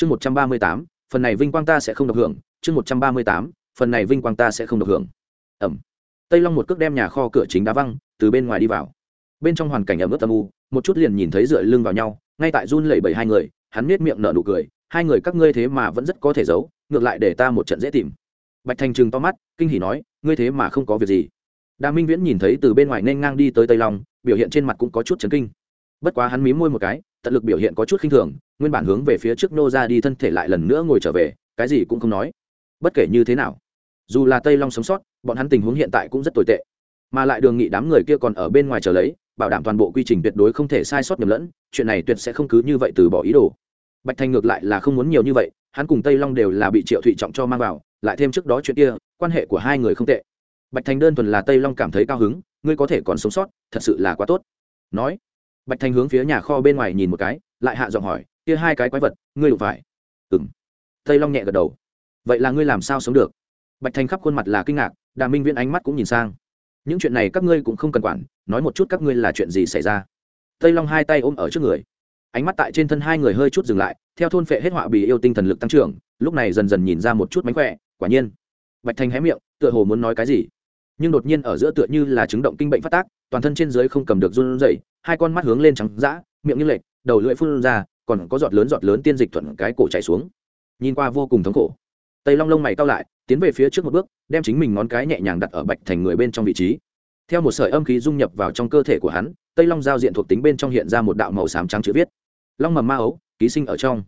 chương một trăm ba mươi tám, phần này vinh quang ta sẽ không được hưởng. Chương một trăm ba mươi tám, phần này vinh quang ta sẽ không được hưởng. Ẩm. Tây long một cước đem nhà kho cửa chính đá văng, từ bên ngoài đi vào. Bên trong hoàn cảnh ẩm ướt âm u, một chút liền nhìn thấy dựa lưng vào nhau, ngay tại run lẩy bẩy hai người, hắn nết miệng nở nụ cười, hai người các ngươi thế mà vẫn rất có thể giấu, ngược lại để ta một trận dễ tìm. Bạch thành trừng to mắt, kinh hỉ nói, ngươi thế mà không có việc gì. Đà minh viễn nhìn thấy từ bên ngoài nên ngang đi tới tây long, biểu hiện trên mặt cũng có chút chấn kinh. Bất quá hắn mí môi một cái tận lực biểu hiện có chút khinh thường, nguyên bản hướng về phía trước nô ra đi thân thể lại lần nữa ngồi trở về, cái gì cũng không nói. Bất kể như thế nào, dù là tây long sống sót, bọn hắn tình huống hiện tại cũng rất tồi tệ. Mà lại đường nghị đám người kia còn ở bên ngoài chờ lấy, bảo đảm toàn bộ quy trình tuyệt đối không thể sai sót nhầm lẫn, chuyện này tuyệt sẽ không cứ như vậy từ bỏ ý đồ. Bạch thành ngược lại là không muốn nhiều như vậy, hắn cùng tây long đều là bị triệu thụy trọng cho mang vào, lại thêm trước đó chuyện kia, quan hệ của hai người không tệ. Bạch thành đơn thuần là tây long cảm thấy cao hứng, ngươi có thể còn sống sót, thật sự là quá tốt. Nói bạch thành hướng phía nhà kho bên ngoài nhìn một cái, lại hạ giọng hỏi, kia hai cái quái vật, ngươi đụng phải? Ừ m tây long nhẹ gật đầu. Vậy là ngươi làm sao sống được? Bạch thành khắp khuôn mặt là kinh ngạc đà minh viễn ánh mắt cũng nhìn sang. Những chuyện này các ngươi cũng không cần quản, nói một chút các ngươi là chuyện gì xảy ra? Tây long hai tay ôm ở trước người. Ánh mắt tại trên thân hai người hơi chút dừng lại, theo thôn phệ hết họa bì yêu tinh thần lực tăng trưởng, lúc này dần dần nhìn ra một chút mánh khỏe, quả nhiên. Bạch thành hé miệng, tựa hồ muốn nói cái gì, nhưng đột nhiên ở giữa tựa như là chứng động kinh bệnh phát tác toàn thân trên dưới không cầm được run rẩy, hai con mắt hướng lên trắng dã, miệng như lệch, đầu lưỡi phun ra, còn có giọt lớn giọt lớn tiên dịch thuận cái cổ chảy xuống. Nhìn qua vô cùng thống khổ. Tây long lông mày cao lại, tiến về phía trước một bước, đem chính mình ngón cái nhẹ nhàng đặt ở bạch thành người bên trong vị trí. Theo một sợi âm khí dung nhập vào trong cơ thể của hắn, tây long giao diện thuộc tính bên trong hiện ra một đạo màu xám trắng chữ viết. Long mầm ma ấu, ký sinh ở trong.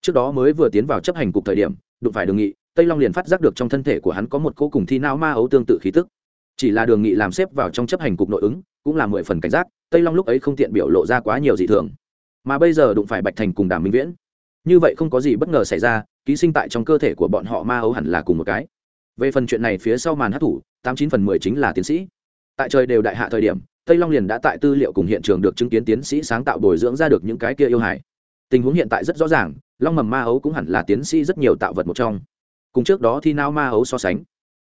Trước đó mới vừa tiến vào chấp hành cục thời điểm, đụng phải đường nghị, tây long liền phát giác được trong thân thể của hắn có một cỗ cùng thi não ma ấu tương tự khí tức chỉ là đường nghị làm xếp vào trong chấp hành cục nội ứng, cũng là mười phần cảnh giác, tây long lúc ấy không tiện biểu lộ ra quá nhiều dị thường. Mà bây giờ đụng phải bạch thành cùng đàm minh viễn, như vậy không có gì bất ngờ xảy ra, ký sinh tại trong cơ thể của bọn họ ma ấu hẳn là cùng một cái. Về phần chuyện này phía sau màn hát thủ, tám chín phần mười chính là tiến sĩ. Tại trời đều đại hạ thời điểm, tây long liền đã tại tư liệu cùng hiện trường được chứng kiến tiến sĩ sáng tạo bồi dưỡng ra được những cái kia yêu hải tình huống hiện tại rất rõ ràng, long mầm ma ấu cũng hẳn là tiến sĩ rất nhiều tạo vật một trong. Cùng trước đó thi nao ma ấu so sánh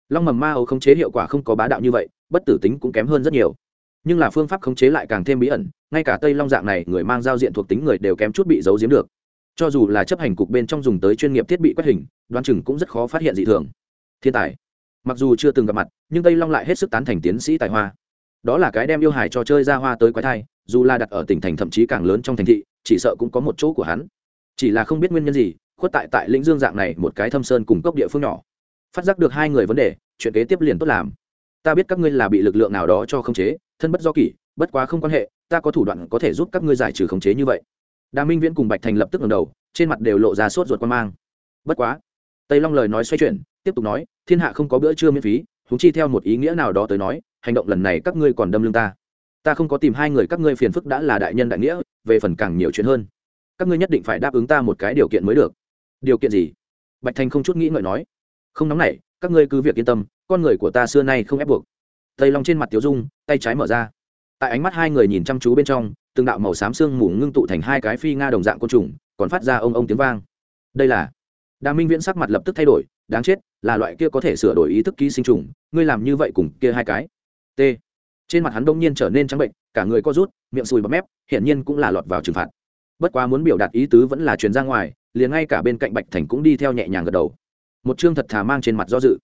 long mầm ma ấu khống chế hiệu quả không có bá đạo như vậy, bất tử tính cũng kém hơn rất nhiều. Nhưng là phương pháp khống chế lại càng thêm bí ẩn, ngay cả tây long dạng này, người mang giao diện thuộc tính người đều kém chút bị giấu giếm được. Cho dù là chấp hành cục bên trong dùng tới chuyên nghiệp thiết bị quét hình, đoán chừng cũng rất khó phát hiện dị thường. Thiên tài. Mặc dù chưa từng gặp mặt, nhưng tây long lại hết sức tán thành tiến sĩ tài hoa. Đó là cái đem yêu hải cho chơi ra hoa tới quái thai, dù là đặt ở tỉnh thành thậm chí càng lớn trong thành thị, chỉ sợ cũng có một chỗ của hắn. Chỉ là không biết nguyên nhân gì, khuất tại tại lĩnh dương dạng này một cái thâm sơn cùng cốc địa phương nhỏ phát giác được hai người vấn đề, chuyện kế tiếp liền tốt làm. Ta biết các ngươi là bị lực lượng nào đó cho khống chế, thân bất do kỷ, bất quá không quan hệ, ta có thủ đoạn có thể giúp các ngươi giải trừ khống chế như vậy. Đà minh viễn cùng bạch thành lập tức ngầm đầu, trên mặt đều lộ ra sốt ruột quan mang. Bất quá, tây long lời nói xoay chuyển, tiếp tục nói, thiên hạ không có bữa trưa miễn phí húng chi theo một ý nghĩa nào đó tới nói, hành động lần này các ngươi còn đâm lưng ta. Ta không có tìm hai người các ngươi phiền phức đã là đại nhân đại nghĩa, về phần càng nhiều chuyện hơn. Các ngươi nhất định phải đáp ứng ta một cái điều kiện mới được. Điều kiện gì? Bạch thành không chút nghĩ ngợi nói không nóng nảy, các ngươi cứ việc yên tâm, con người của ta xưa nay không ép buộc. Tây long trên mặt tiếu dung, tay trái mở ra. Tại ánh mắt hai người nhìn chăm chú bên trong, từng đạo màu xám xương mù ngưng tụ thành hai cái phi nga đồng dạng côn trùng, còn phát ra ông ông tiếng vang. Đây là đà minh viễn sắc mặt lập tức thay đổi, đáng chết, là loại kia có thể sửa đổi ý thức ký sinh trùng, ngươi làm như vậy cùng kia hai cái. T. Trên mặt hắn đông nhiên trở nên trắng bệnh, cả người co rút, miệng sùi bắp mép, hiển nhiên cũng là lọt vào trừng phạt. Bất quá muốn biểu đạt ý tứ vẫn là truyền ra ngoài, liền ngay cả bên cạnh bạch thành cũng đi theo nhẹ nhàng gật đầu một chương thật thà mang trên mặt do dự.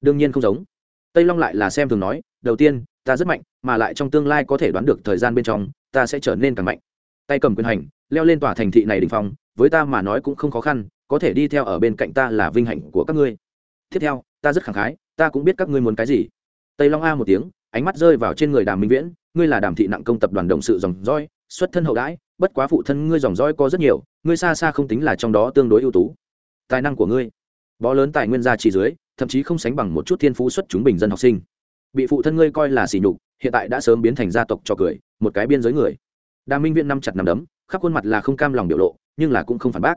Đương nhiên không giống. Tây long lại là xem thường nói, đầu tiên, ta rất mạnh, mà lại trong tương lai có thể đoán được thời gian bên trong, ta sẽ trở nên càng mạnh. Tay cầm quyền hành, leo lên tòa thành thị này đình phong, với ta mà nói cũng không khó khăn, có thể đi theo ở bên cạnh ta là vinh hạnh của các ngươi. Tiếp theo, ta rất khẳng khái, ta cũng biết các ngươi muốn cái gì. Tây long a một tiếng, ánh mắt rơi vào trên người đàm minh viễn, ngươi là đàm thị nặng công tập đoàn động sự dòng roi xuất thân hậu đãi, bất quá phụ thân ngươi dòng roi có rất nhiều, ngươi xa xa không tính là trong đó tương đối ưu tú. Tài năng của ngươi bó lớn tài nguyên gia chỉ dưới, thậm chí không sánh bằng một chút thiên phú xuất chúng bình dân học sinh. Bị phụ thân ngươi coi là sỉ nhục, hiện tại đã sớm biến thành gia tộc cho cười, một cái biên giới người. Đà minh viện năm chặt nằm đấm, khắp khuôn mặt là không cam lòng biểu lộ, nhưng là cũng không phản bác.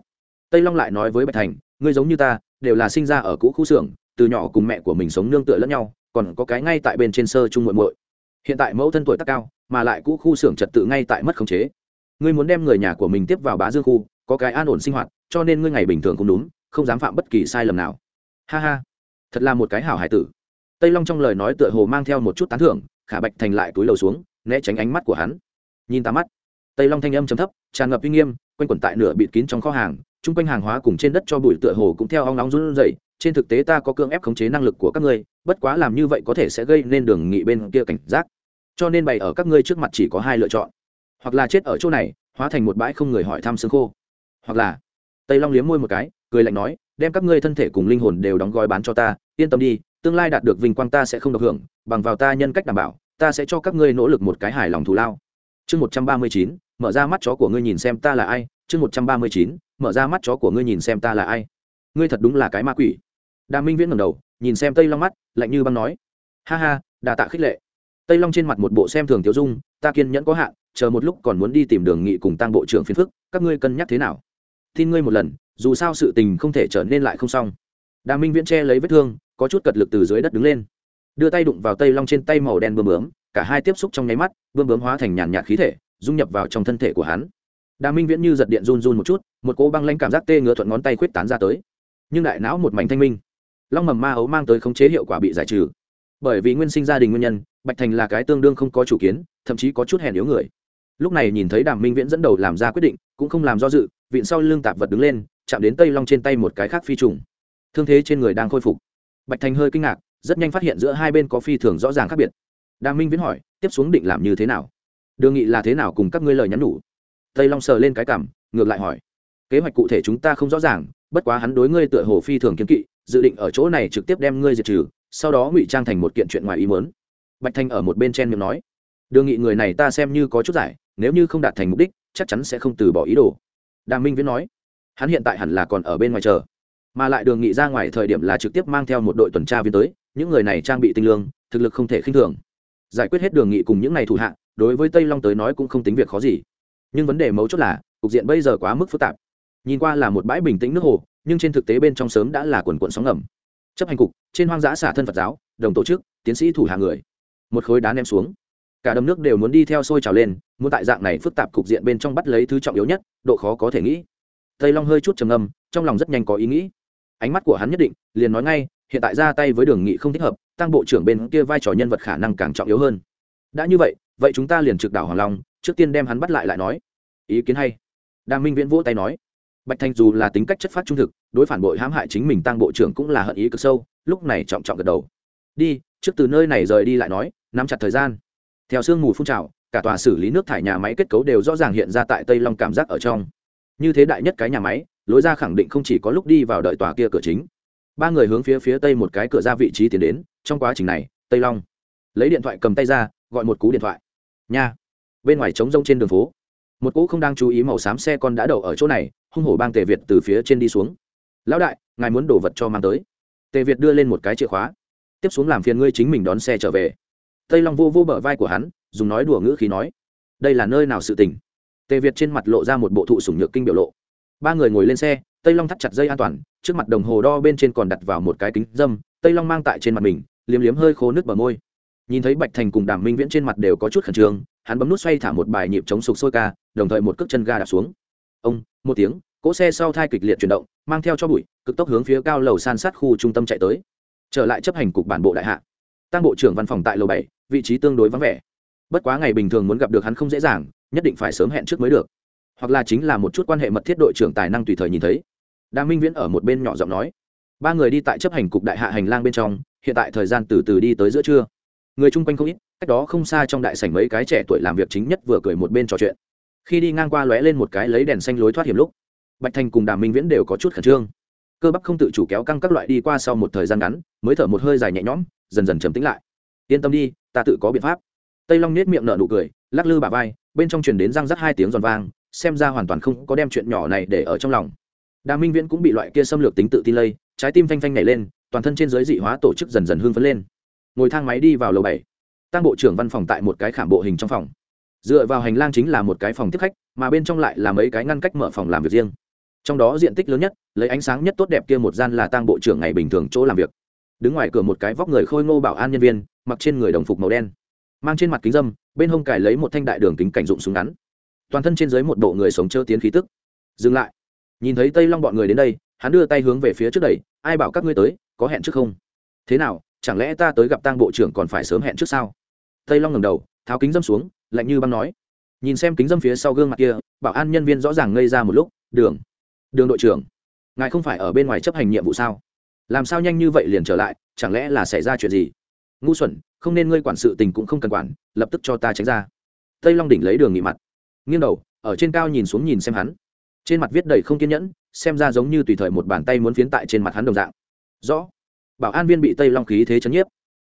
Tây long lại nói với bạch thành, ngươi giống như ta, đều là sinh ra ở cũ khu xưởng, từ nhỏ cùng mẹ của mình sống nương tựa lẫn nhau, còn có cái ngay tại bên trên sơ trung muội muội. Hiện tại mẫu thân tuổi tác cao, mà lại cũ khu xưởng trật tự ngay tại mất khống chế. Ngươi muốn đem người nhà của mình tiếp vào bá dương khu, có cái an ổn sinh hoạt, cho nên ngươi ngày bình thường cũng đúng không dám phạm bất kỳ sai lầm nào. Ha ha, thật là một cái hảo hải tử. Tây long trong lời nói tựa hồ mang theo một chút tán thưởng, khả bạch thành lại túi lầu xuống, né tránh ánh mắt của hắn. Nhìn ta mắt, tây long thanh âm chấm thấp, tràn ngập uy nghiêm, quanh quẩn tại nửa bịt kín trong kho hàng, chung quanh hàng hóa cùng trên đất cho bụi tựa hồ cũng theo ong nóng run rẩy. Trên thực tế ta có cưỡng ép khống chế năng lực của các ngươi, bất quá làm như vậy có thể sẽ gây nên đường nghị bên kia cảnh giác. Cho nên bày ở các ngươi trước mặt chỉ có hai lựa chọn. Hoặc là chết ở chỗ này, hóa thành một bãi không người hỏi thăm xương khô. Hoặc là, tây long liếm môi một cái cười lạnh nói, đem các ngươi thân thể cùng linh hồn đều đóng gói bán cho ta, yên tâm đi, tương lai đạt được vinh quang ta sẽ không được hưởng, bằng vào ta nhân cách đảm bảo, ta sẽ cho các ngươi nỗ lực một cái hài lòng thù lao. Chương một trăm ba mươi chín, mở ra mắt chó của ngươi nhìn xem ta là ai, chương một trăm ba mươi chín, mở ra mắt chó của ngươi nhìn xem ta là ai. Ngươi thật đúng là cái ma quỷ. Đà minh viễn ngầm đầu, nhìn xem tây long mắt, lạnh như băng nói, ha ha, đà tạ khích lệ. Tây long trên mặt một bộ xem thường tiêu dung, ta kiên nhẫn có hạn, chờ một lúc còn muốn đi tìm đường nghị cùng tăng bộ trưởng phiền phức, các ngươi cân nhắc thế nào? Tin ngươi một lần, dù sao sự tình không thể trở nên lại không xong. Đà minh viễn che lấy vết thương, có chút cật lực từ dưới đất đứng lên. Đưa tay đụng vào tây long trên tay màu đen bơm bướm, cả hai tiếp xúc trong nháy mắt bơm bướm hóa thành nhàn nhạt khí thể, dung nhập vào trong thân thể của hắn. Đà minh viễn như giật điện run run một chút, một cỗ băng lanh cảm giác tê ngứa thuận ngón tay khuyết tán ra tới. Nhưng đại não một mảnh thanh minh. Long mầm ma ấu mang tới khống chế hiệu quả bị giải trừ. Bởi vì nguyên sinh gia đình nguyên nhân, bạch thành là cái tương đương không có chủ kiến, thậm chí có chút hèn yếu người. Lúc này nhìn thấy đàm minh viễn dẫn đầu làm ra quyết định, cũng không làm do dự vịn sau lưng tạp vật đứng lên, chạm đến tây long trên tay một cái khác phi trùng. Thương thế trên người đang khôi phục. Bạch thành hơi kinh ngạc, rất nhanh phát hiện giữa hai bên có phi thường rõ ràng khác biệt. Đàm minh viễn hỏi, tiếp xuống định làm như thế nào? Đường nghị là thế nào cùng các ngươi lời nhắn nhủ? Tây long sờ lên cái cảm, ngược lại hỏi, kế hoạch cụ thể chúng ta không rõ ràng, bất quá hắn đối ngươi tựa hồ phi thường kiến kỵ, dự định ở chỗ này trực tiếp đem ngươi diệt trừ, sau đó ngụy trang thành một kiện chuyện ngoài ý mớn bạch thanh ở một bên chen miệng nói, đường nghị người này ta xem như có chút giải, nếu như không đạt thành mục đích, chắc chắn sẽ không từ bỏ ý đồ đàm minh viễn nói, hắn hiện tại hẳn là còn ở bên ngoài chờ, mà lại đường nghị ra ngoài thời điểm là trực tiếp mang theo một đội tuần tra viên tới, những người này trang bị tinh lương, thực lực không thể khinh thường. Giải quyết hết đường nghị cùng những ngày thủ hạ, đối với tây long tới nói cũng không tính việc khó gì. Nhưng vấn đề mấu chốt là, cục diện bây giờ quá mức phức tạp. Nhìn qua là một bãi bình tĩnh nước hồ, nhưng trên thực tế bên trong sớm đã là quần quận sóng ngầm. Chấp hành cục, trên hoang dã xả thân phật giáo, đồng tổ chức, tiến sĩ thủ hạ người. Một khối đá ném xuống cả đầm nước đều muốn đi theo sôi trào lên, muốn tại dạng này phức tạp cục diện bên trong bắt lấy thứ trọng yếu nhất, độ khó có thể nghĩ. Tây long hơi chút trầm ngâm, trong lòng rất nhanh có ý nghĩ. Ánh mắt của hắn nhất định, liền nói ngay, hiện tại ra tay với đường nghị không thích hợp, tăng bộ trưởng bên kia vai trò nhân vật khả năng càng trọng yếu hơn. Đã như vậy vậy chúng ta liền trực đảo hoàng long, trước tiên đem hắn bắt lại lại nói. Ý kiến hay. Đa minh viễn vỗ tay nói. Bạch thanh dù là tính cách chất phát trung thực, đối phản bội hãm hại chính mình tăng bộ trưởng cũng là hận ý cực sâu, lúc này trọng trọng gật đầu. Đi, trước từ nơi này rời đi lại nói, nắm chặt thời gian theo sương mù phun trào, cả tòa xử lý nước thải nhà máy kết cấu đều rõ ràng hiện ra tại tây long cảm giác ở trong. Như thế đại nhất cái nhà máy, lối ra khẳng định không chỉ có lúc đi vào đợi tòa kia cửa chính. Ba người hướng phía phía tây một cái cửa ra vị trí tiến đến, trong quá trình này, tây long lấy điện thoại cầm tay ra, gọi một cú điện thoại. Nha. Bên ngoài trống rông trên đường phố. Một cú không đang chú ý màu xám xe con đã đậu ở chỗ này, hung hổ bang tề việt từ phía trên đi xuống. Lão đại, ngài muốn đổ vật cho mang tới. Tề việt đưa lên một cái chìa khóa. Tiếp xuống làm phiền ngươi chính mình đón xe trở về tây long vô vô bờ vai của hắn, dùng nói đùa ngữ khí nói, đây là nơi nào sự tình? Tề việt trên mặt lộ ra một bộ thụ sủng nhược kinh biểu lộ. Ba người ngồi lên xe, tây long thắt chặt dây an toàn, trước mặt đồng hồ đo bên trên còn đặt vào một cái kính dâm, tây long mang tại trên mặt mình, liếm liếm hơi khô nước bờ môi. Nhìn thấy bạch thành cùng đàm minh viễn trên mặt đều có chút khẩn trương, hắn bấm nút xoay thả một bài nhịp chống sục sôi ca, đồng thời một cước chân ga đạp xuống. Ông, một tiếng, cỗ xe sau thai kịch liệt chuyển động, mang theo cho bụi, cực tốc hướng phía cao lầu san sát khu trung tâm chạy tới. Trở lại chấp hành cục bản bộ đại hạ tăng bộ trưởng văn phòng tại lầu bảy, vị trí tương đối vắng vẻ. Bất quá ngày bình thường muốn gặp được hắn không dễ dàng, nhất định phải sớm hẹn trước mới được. Hoặc là chính là một chút quan hệ mật thiết đội trưởng tài năng tùy thời nhìn thấy. Đa minh viễn ở một bên nhỏ giọng nói. Ba người đi tại chấp hành cục đại hạ hành lang bên trong, hiện tại thời gian từ từ đi tới giữa trưa. Người chung quanh không ít, cách đó không xa trong đại sảnh mấy cái trẻ tuổi làm việc chính nhất vừa cười một bên trò chuyện. Khi đi ngang qua lóe lên một cái lấy đèn xanh lối thoát hiểm lúc, bạch thành cùng đàm minh viễn đều có chút khẩn trương. Cơ bắp không tự chủ kéo căng các loại đi qua sau một thời gian ngắn, mới thở một hơi dài nhẹ nhõm dần dần trầm tĩnh lại. Yên tâm đi, ta tự có biện pháp. Tây long nết miệng nở nụ cười, lắc lư bà vai, bên trong truyền đến răng rắc hai tiếng giòn vang, xem ra hoàn toàn không có đem chuyện nhỏ này để ở trong lòng. Đàm minh viễn cũng bị loại kia xâm lược tính tự tin lây, trái tim phanh phanh nhảy lên, toàn thân trên giới dị hóa tổ chức dần dần hương phấn lên. Ngồi thang máy đi vào lầu bảy, tăng bộ trưởng văn phòng tại một cái khảm bộ hình trong phòng. Dựa vào hành lang chính là một cái phòng tiếp khách, mà bên trong lại là mấy cái ngăn cách mở phòng làm việc riêng. Trong đó diện tích lớn nhất, lấy ánh sáng nhất tốt đẹp kia một gian là tăng bộ trưởng ngày bình thường chỗ làm việc đứng ngoài cửa một cái vóc người khôi ngô bảo an nhân viên, mặc trên người đồng phục màu đen, mang trên mặt kính dâm, bên hông cài lấy một thanh đại đường kính cảnh dụng súng ngắn. Toàn thân trên dưới một bộ người sống chơ tiến khí tức. Dừng lại. Nhìn thấy tây long bọn người đến đây, hắn đưa tay hướng về phía trước đầy ai bảo các ngươi tới, có hẹn trước không? Thế nào, chẳng lẽ ta tới gặp tang bộ trưởng còn phải sớm hẹn trước sao? Tây long ngầm đầu, tháo kính dâm xuống, lạnh như băng nói. Nhìn xem kính dâm phía sau gương mặt kia, bảo an nhân viên rõ ràng ngây ra một lúc, đường đường đội trưởng, ngài không phải ở bên ngoài chấp hành nhiệm vụ sao? Làm sao nhanh như vậy liền trở lại, chẳng lẽ là xảy ra chuyện gì? Ngu xuẩn, không nên ngươi quản sự tình cũng không cần quản, lập tức cho ta tránh ra. Tây long đỉnh lấy đường nghỉ mặt. Nghiêng đầu, ở trên cao nhìn xuống nhìn xem hắn. Trên mặt viết đầy không kiên nhẫn, xem ra giống như tùy thời một bàn tay muốn phiến tại trên mặt hắn đồng dạng. Rõ. Bảo an viên bị tây long khí thế chấn nhiếp.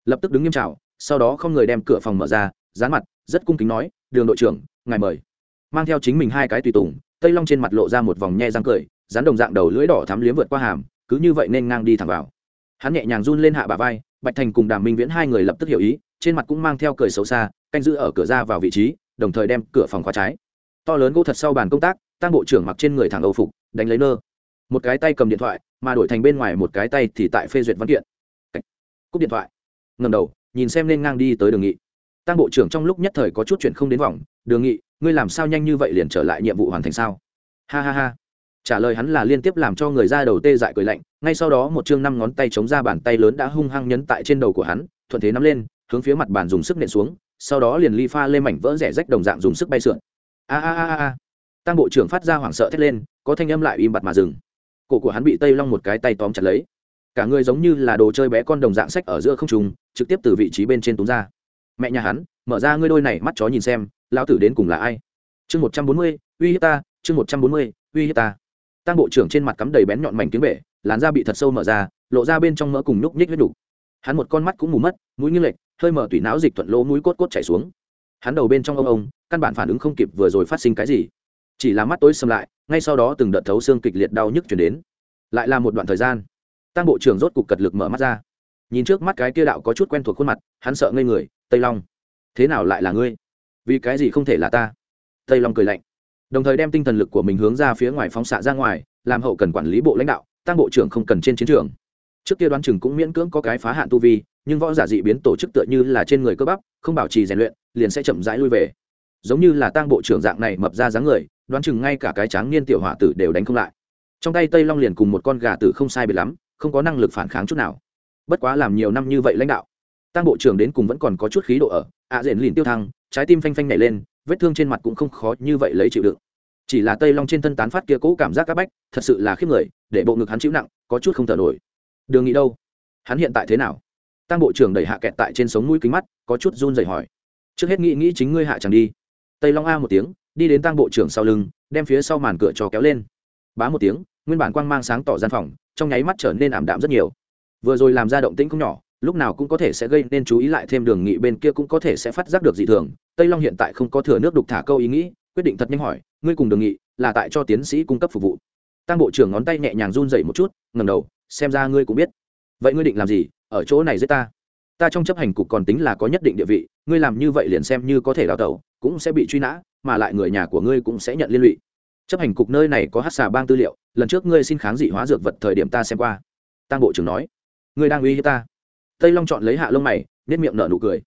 Lập tức đứng nghiêm trào sau đó không người đem cửa phòng mở ra, dán mặt, rất cung kính nói, đường đội trưởng, ngài mời. Mang theo chính mình hai cái tùy tùng, tây long trên mặt lộ ra một vòng nhe răng cười, dán đồng dạng đầu lưỡi đỏ thắm liếm vượt qua hàm cứ như vậy nên ngang đi thẳng vào. Hắn nhẹ nhàng run lên hạ bà vai, bạch thành cùng đàm minh viễn hai người lập tức hiểu ý, trên mặt cũng mang theo cười xấu xa, canh giữ ở cửa ra vào vị trí, đồng thời đem cửa phòng khóa trái. To lớn gỗ thật sau bàn công tác tăng bộ trưởng mặc trên người thẳng âu phục, đánh lấy nơ. Một cái tay cầm điện thoại, mà đổi thành bên ngoài một cái tay thì tại phê duyệt văn kiện. Cúp điện thoại. Ngầm đầu, nhìn xem nên ngang đi tới đường nghị. Tăng bộ trưởng trong lúc nhất thời có chút chuyện không đến vòng đường nghị, ngươi làm sao nhanh như vậy liền trở lại nhiệm vụ hoàn thành sao? Ha ha ha trả lời hắn là liên tiếp làm cho người ra đầu tê dại cười lạnh, ngay sau đó một chương năm ngón tay chống ra bàn tay lớn đã hung hăng nhấn tại trên đầu của hắn, thuận thế nắm lên, hướng phía mặt bàn dùng sức nện xuống, sau đó liền ly pha lên mảnh vỡ rẻ rách đồng dạng dùng sức bay sượn. A a a a tăng bộ trưởng phát ra hoảng sợ thét lên, có thanh âm lại im bặt mà dừng. Cổ của hắn bị tây long một cái tay tóm chặt lấy. Cả người giống như là đồ chơi bé con đồng dạng sách ở giữa không trùng trực tiếp từ vị trí bên trên túm ra. Mẹ nhà hắn, mở ra ngươi đôi này mắt chó nhìn xem, lão tử đến cùng là ai? Chương một trăm bốn mươi, uy hiếp ta, chương một trăm bốn mươi, uy hiếp ta tăng bộ trưởng trên mặt cắm đầy bén nhọn mảnh tiếng bể, làn da bị thật sâu mở ra, lộ ra bên trong mỡ cùng nhúc nhích huyết đục hắn một con mắt cũng mù mất, mũi nghiêng lệch, hơi mở tủy não dịch thuận lỗ mũi cốt cốt chảy xuống. Hắn đầu bên trong ông ông, căn bản phản ứng không kịp vừa rồi phát sinh cái gì. Chỉ là mắt tối xâm lại, ngay sau đó từng đợt thấu xương kịch liệt đau nhức chuyển đến. Lại là một đoạn thời gian tăng bộ trưởng rốt cục cật lực mở mắt ra. Nhìn trước mắt cái kia đạo có chút quen thuộc khuôn mặt, hắn sợ ngây người, tây long, thế nào lại là ngươi? Vì cái gì không thể là ta? Tây long cười lạnh đồng thời đem tinh thần lực của mình hướng ra phía ngoài phóng xạ ra ngoài làm hậu cần quản lý bộ lãnh đạo tăng bộ trưởng không cần trên chiến trường. Trước kia đoán chừng cũng miễn cưỡng có cái phá hạn tu vi nhưng võ giả dị biến tổ chức tựa như là trên người cơ bắp không bảo trì rèn luyện liền sẽ chậm rãi lui về. Giống như là tăng bộ trưởng dạng này mập ra dáng người đoán chừng ngay cả cái tráng niên tiểu hỏa tử đều đánh không lại. Trong tay tây long liền cùng một con gà tử không sai biệt lắm không có năng lực phản kháng chút nào. Bất quá làm nhiều năm như vậy lãnh đạo tăng bộ trưởng đến cùng vẫn còn có chút khí độ ở ạ à, rền lìn tiêu thăng trái tim phanh phanh nhảy lên vết thương trên mặt cũng không khó như vậy lấy chịu đựng. Chỉ là tây long trên thân tán phát kia cố cảm giác áp bách, thật sự là khiếp người, để bộ ngực hắn chịu nặng, có chút không thở nổi. Đường nghĩ đâu? Hắn hiện tại thế nào? Tăng bộ trưởng đẩy hạ kẹt tại trên sống mũi kính mắt, có chút run rẩy hỏi. Trước hết nghĩ nghĩ chính ngươi hạ chẳng đi. Tây long a một tiếng, đi đến tăng bộ trưởng sau lưng, đem phía sau màn cửa cho kéo lên. Bá một tiếng, nguyên bản quang mang sáng tỏ gian phòng, trong nháy mắt trở nên ảm đạm rất nhiều. Vừa rồi làm ra động tĩnh không nhỏ lúc nào cũng có thể sẽ gây nên chú ý lại thêm đường nghị bên kia cũng có thể sẽ phát giác được dị thường. Tây long hiện tại không có thừa nước đục thả câu ý nghĩ, quyết định thật nhanh hỏi, ngươi cùng đường nghị là tại cho tiến sĩ cung cấp phục vụ. Tăng bộ trưởng ngón tay nhẹ nhàng run dậy một chút ngầm đầu, xem ra ngươi cũng biết. Vậy ngươi định làm gì? Ở chỗ này giết ta? Ta trong chấp hành cục còn tính là có nhất định địa vị, ngươi làm như vậy liền xem như có thể đào tẩu, cũng sẽ bị truy nã, mà lại người nhà của ngươi cũng sẽ nhận liên lụy. Chấp hành cục nơi này có hát xà bang tư liệu, lần trước ngươi xin kháng dị hóa dược vật thời điểm ta xem qua. Tăng bộ trưởng nói. Ngươi đang uy hiếp ta? Tây long chọn lấy hạ lông mày nết miệng nở nụ cười.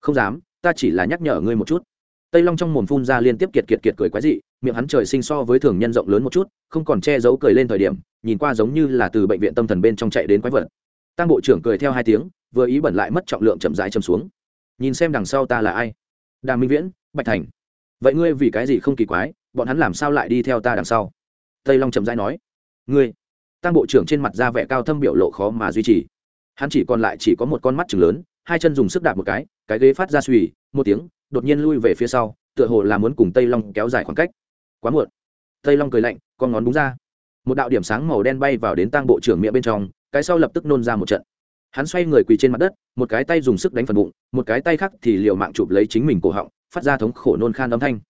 Không dám, ta chỉ là nhắc nhở ngươi một chút. Tây long trong mồm phun ra liên tiếp kiệt kiệt kiệt cười quái dị, miệng hắn trời sinh so với thường nhân rộng lớn một chút, không còn che giấu cười lên thời điểm, nhìn qua giống như là từ bệnh viện tâm thần bên trong chạy đến quái vật. Tăng bộ trưởng cười theo hai tiếng, vừa ý bẩn lại mất trọng lượng chậm rãi chầm xuống. Nhìn xem đằng sau ta là ai? Đà minh viễn, bạch thành. Vậy ngươi vì cái gì không kỳ quái, bọn hắn làm sao lại đi theo ta đằng sau? Tây long chậm rãi nói. Ngươi. Tăng bộ trưởng trên mặt da vẻ cao thâm biểu lộ khó mà duy trì hắn chỉ còn lại chỉ có một con mắt chừng lớn, hai chân dùng sức đạp một cái cái ghế phát ra suy, một tiếng, đột nhiên lui về phía sau, tựa hồ là muốn cùng tây long kéo dài khoảng cách. Quá muộn. Tây long cười lạnh, con ngón đúng ra. Một đạo điểm sáng màu đen bay vào đến tang bộ trưởng miệng bên trong, cái sau lập tức nôn ra một trận. Hắn xoay người quỳ trên mặt đất, một cái tay dùng sức đánh phần bụng, một cái tay khác thì liều mạng chụp lấy chính mình cổ họng, phát ra thống khổ nôn khan âm thanh.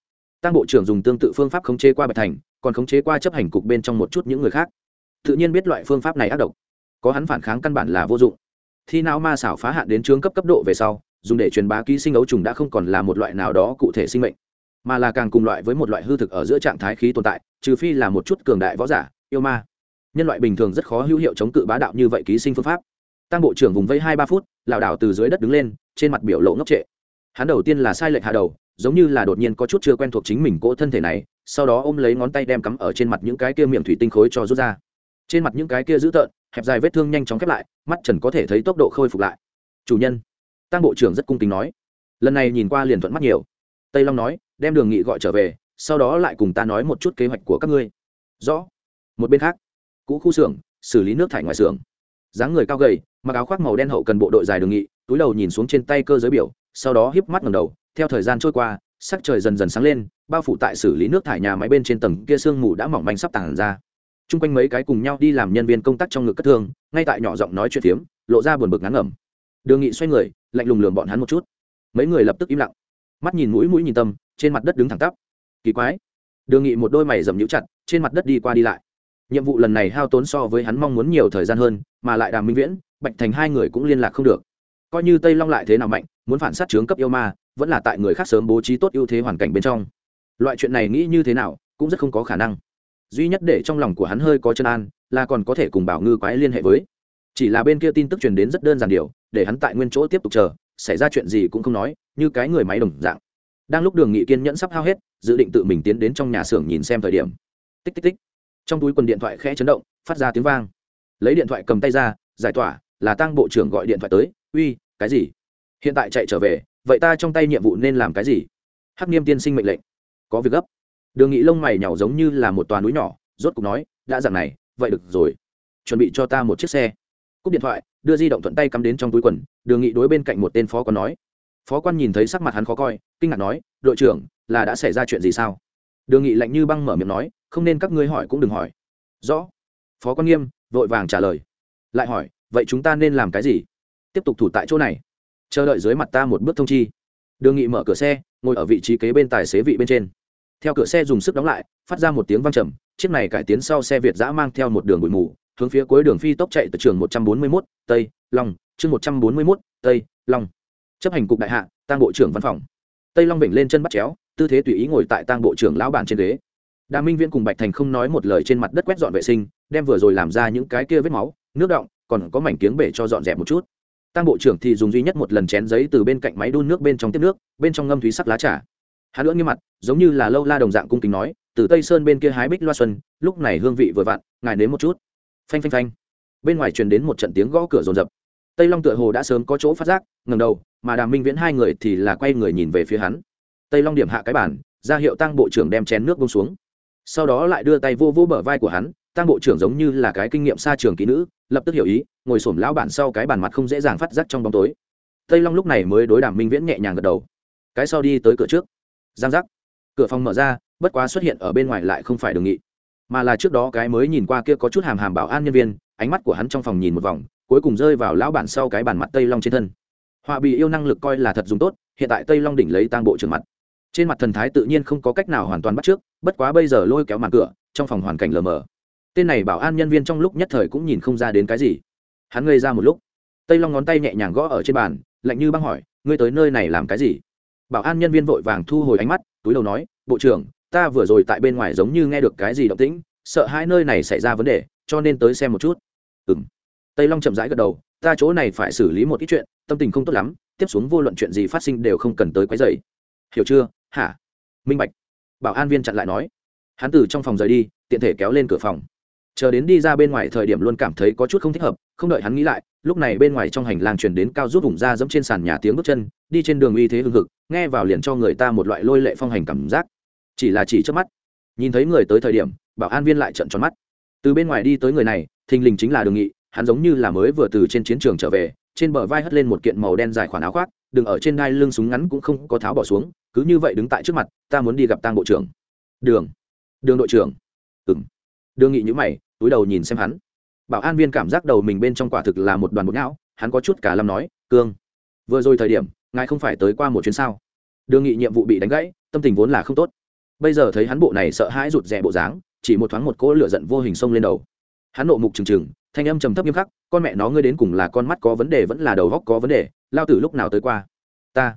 Tăng bộ trưởng dùng tương tự phương pháp khống chế qua bạch thành, còn khống chế qua chấp hành cục bên trong một chút những người khác. Tự nhiên biết loại phương pháp này ác độc có hắn phản kháng căn bản là vô dụng. Thi não ma xảo phá hạn đến trướng cấp cấp độ về sau, dùng để truyền bá ký sinh ấu trùng đã không còn là một loại nào đó cụ thể sinh mệnh, mà là càng cùng loại với một loại hư thực ở giữa trạng thái khí tồn tại, trừ phi là một chút cường đại võ giả, yêu ma. Nhân loại bình thường rất khó hữu hiệu chống cự bá đạo như vậy ký sinh phương pháp. Tăng bộ trưởng vùng vây hai ba phút, lảo đảo từ dưới đất đứng lên, trên mặt biểu lộ ngốc trệ. Hắn đầu tiên là sai lệch hạ đầu, giống như là đột nhiên có chút chưa quen thuộc chính mình cỗ thân thể này, sau đó ôm lấy ngón tay đem cắm ở trên mặt những cái kia miệng thủy tinh khối cho rút ra trên mặt những cái kia dữ tợn, hẹp dài vết thương nhanh chóng khép lại, mắt trần có thể thấy tốc độ khôi phục lại. Chủ nhân, tăng bộ trưởng rất cung kính nói. Lần này nhìn qua liền thuận mắt nhiều. Tây long nói, đem đường nghị gọi trở về, sau đó lại cùng ta nói một chút kế hoạch của các ngươi. Rõ. Một bên khác, cũ khu xưởng, xử lý nước thải ngoài xưởng. Dáng người cao gầy, mặc áo khoác màu đen hậu cần bộ đội dài đường nghị, túi đầu nhìn xuống trên tay cơ giới biểu, sau đó híp mắt ngầm đầu, theo thời gian trôi qua, sắc trời dần dần sáng lên, bao phủ tại xử lý nước thải nhà máy bên trên tầng kia sương mù đã mỏng manh sắp tàn ra chung quanh mấy cái cùng nhau đi làm nhân viên công tác trong ngực cất thương, ngay tại nhỏ giọng nói chuyện phiếm, lộ ra buồn bực ngắn ngẩm. Đường nghị xoay người, lạnh lùng lường bọn hắn một chút. Mấy người lập tức im lặng. Mắt nhìn mũi mũi nhìn tâm, trên mặt đất đứng thẳng tắp. Kỳ quái. Đường nghị một đôi mày dầm nhũ chặt, trên mặt đất đi qua đi lại. Nhiệm vụ lần này hao tốn so với hắn mong muốn nhiều thời gian hơn, mà lại đàm minh viễn, bạch thành hai người cũng liên lạc không được. Coi như tây long lại thế nào mạnh, muốn phản sát trướng cấp yêu ma, vẫn là tại người khác sớm bố trí tốt ưu thế hoàn cảnh bên trong. Loại chuyện này nghĩ như thế nào, cũng rất không có khả năng duy nhất để trong lòng của hắn hơi có chân an, là còn có thể cùng bảo ngư quái liên hệ với. Chỉ là bên kia tin tức truyền đến rất đơn giản điều, để hắn tại nguyên chỗ tiếp tục chờ, xảy ra chuyện gì cũng không nói, như cái người máy đồng dạng. Đang lúc đường nghị kiên nhẫn sắp hao hết, dự định tự mình tiến đến trong nhà xưởng nhìn xem thời điểm. Tích tích tích. Trong túi quần điện thoại khẽ chấn động, phát ra tiếng vang. Lấy điện thoại cầm tay ra, giải tỏa, là tăng bộ trưởng gọi điện thoại tới, uy, cái gì? Hiện tại chạy trở về, vậy ta trong tay nhiệm vụ nên làm cái gì? Hắc niêm tiên sinh mệnh lệnh. Có việc gấp đường nghị lông mày nhỏ giống như là một toàn núi nhỏ, rốt cục nói, đã dặn này, vậy được rồi. Chuẩn bị cho ta một chiếc xe. Cúp điện thoại, đưa di động thuận tay cắm đến trong túi quần, đường nghị đối bên cạnh một tên phó quan nói. Phó quan nhìn thấy sắc mặt hắn khó coi, kinh ngạc nói, đội trưởng, là đã xảy ra chuyện gì sao? Đường nghị lạnh như băng mở miệng nói, không nên các ngươi hỏi cũng đừng hỏi. Rõ. Phó quan nghiêm, vội vàng trả lời. Lại hỏi, vậy chúng ta nên làm cái gì? Tiếp tục thủ tại chỗ này. Chờ đợi dưới mặt ta một bước thông chi. Đường nghị mở cửa xe, ngồi ở vị trí kế bên tài xế vị bên trên theo cửa xe dùng sức đóng lại phát ra một tiếng văng trầm chiếc này cải tiến sau xe việt giã mang theo một đường bụi mù hướng phía cuối đường phi tốc chạy từ trường một trăm bốn mươi 141, tây long chương một trăm bốn mươi 141, tây long. Chấp hành cục đại hạ tăng bộ trưởng văn phòng. Tây long bệnh lên chân bắt chéo tư thế tùy ý ngồi tại tăng bộ trưởng lão bàn trên ghế. Đà minh viễn cùng bạch thành không nói một lời trên mặt đất quét dọn vệ sinh đem vừa rồi làm ra những cái kia vết máu nước động còn có mảnh kiếng bể cho dọn dẹp một chút. Tăng bộ trưởng thì dùng duy nhất một lần chén giấy từ bên cạnh máy đun nước bên trong tiếp nước bên trong ngâm thúy sắc lá trà hắn lưỡng như mặt, giống như là lâu la đồng dạng cung kính nói, từ tây sơn bên kia hái bích loa xuân, lúc này hương vị vừa vặn, ngài nếm một chút. Phanh phanh phanh. Bên ngoài truyền đến một trận tiếng gõ cửa rồn rập. Tây long tựa hồ đã sớm có chỗ phát giác ngầm đầu, mà đàm minh viễn hai người thì là quay người nhìn về phía hắn. Tây long điểm hạ cái bản ra hiệu tăng bộ trưởng đem chén nước bông xuống. Sau đó lại đưa tay vô vô bờ vai của hắn, tăng bộ trưởng giống như là cái kinh nghiệm xa trường kỹ nữ, lập tức hiểu ý, ngồi xổm lão bản sau cái bản mặt không dễ dàng phát giác trong bóng tối. Tây long lúc này mới đối đàm minh viễn nhẹ nhàng gật đầu. Cái sau đi tới cửa trước giang giác. Cửa phòng mở ra, bất quá xuất hiện ở bên ngoài lại không phải đường nghị. Mà là trước đó cái mới nhìn qua kia có chút hàm hàm bảo an nhân viên, ánh mắt của hắn trong phòng nhìn một vòng, cuối cùng rơi vào lão bản sau cái bàn mặt tây long trên thân. Họa bị yêu năng lực coi là thật dùng tốt, hiện tại tây long đỉnh lấy tang bộ trưởng mặt. Trên mặt thần thái tự nhiên không có cách nào hoàn toàn bắt trước, bất quá bây giờ lôi kéo màn cửa, trong phòng hoàn cảnh lờ mờ. Tên này bảo an nhân viên trong lúc nhất thời cũng nhìn không ra đến cái gì. Hắn ngây ra một lúc. Tây long ngón tay nhẹ nhàng gõ ở trên bàn, lạnh như băng hỏi, ngươi tới nơi này làm cái gì? Bảo an nhân viên vội vàng thu hồi ánh mắt, túi đầu nói, bộ trưởng, ta vừa rồi tại bên ngoài giống như nghe được cái gì động tĩnh, sợ hai nơi này xảy ra vấn đề, cho nên tới xem một chút. Ừ m tây long chậm rãi gật đầu, ta chỗ này phải xử lý một ít chuyện, tâm tình không tốt lắm, tiếp xuống vô luận chuyện gì phát sinh đều không cần tới quấy dày hiểu chưa? Hả? Minh bạch. Bảo an viên chặn lại nói. Hắn từ trong phòng rời đi, tiện thể kéo lên cửa phòng. Chờ đến đi ra bên ngoài thời điểm luôn cảm thấy có chút không thích hợp, không đợi hắn nghĩ lại lúc này bên ngoài trong hành lang truyền đến cao rút vùng ra dẫm trên sàn nhà tiếng bước chân, đi trên đường uy thế hưng hực, nghe vào liền cho người ta một loại lôi lệ phong hành cảm giác. Chỉ là chỉ trước mắt, nhìn thấy người tới thời điểm, bảo an viên lại trận tròn mắt. Từ bên ngoài đi tới người này, thình lình chính là đường nghị, hắn giống như là mới vừa từ trên chiến trường trở về, trên bờ vai hất lên một kiện màu đen dài khoản áo khoác, đừng ở trên đai lưng súng ngắn cũng không có tháo bỏ xuống, cứ như vậy đứng tại trước mặt, ta muốn đi gặp tang bộ trưởng. Đường. Đường đội trưởng. Ừng đường nghị nhữ mày, túi đầu nhìn xem hắn bảo an viên cảm giác đầu mình bên trong quả thực là một đoàn bột não hắn có chút cả lâm nói, cương, vừa rồi thời điểm, ngài không phải tới qua một chuyến sao? Đường nghị nhiệm vụ bị đánh gãy, tâm tình vốn là không tốt. Bây giờ thấy hắn bộ này sợ hãi rụt rè bộ dáng, chỉ một thoáng một cỗ lửa giận vô hình sông lên đầu. Hắn nộ mục trừng trừng, thanh âm trầm thấp nghiêm khắc, con mẹ nó, ngươi đến cùng là con mắt có vấn đề vẫn là đầu góc có vấn đề, lao tử lúc nào tới qua? Ta.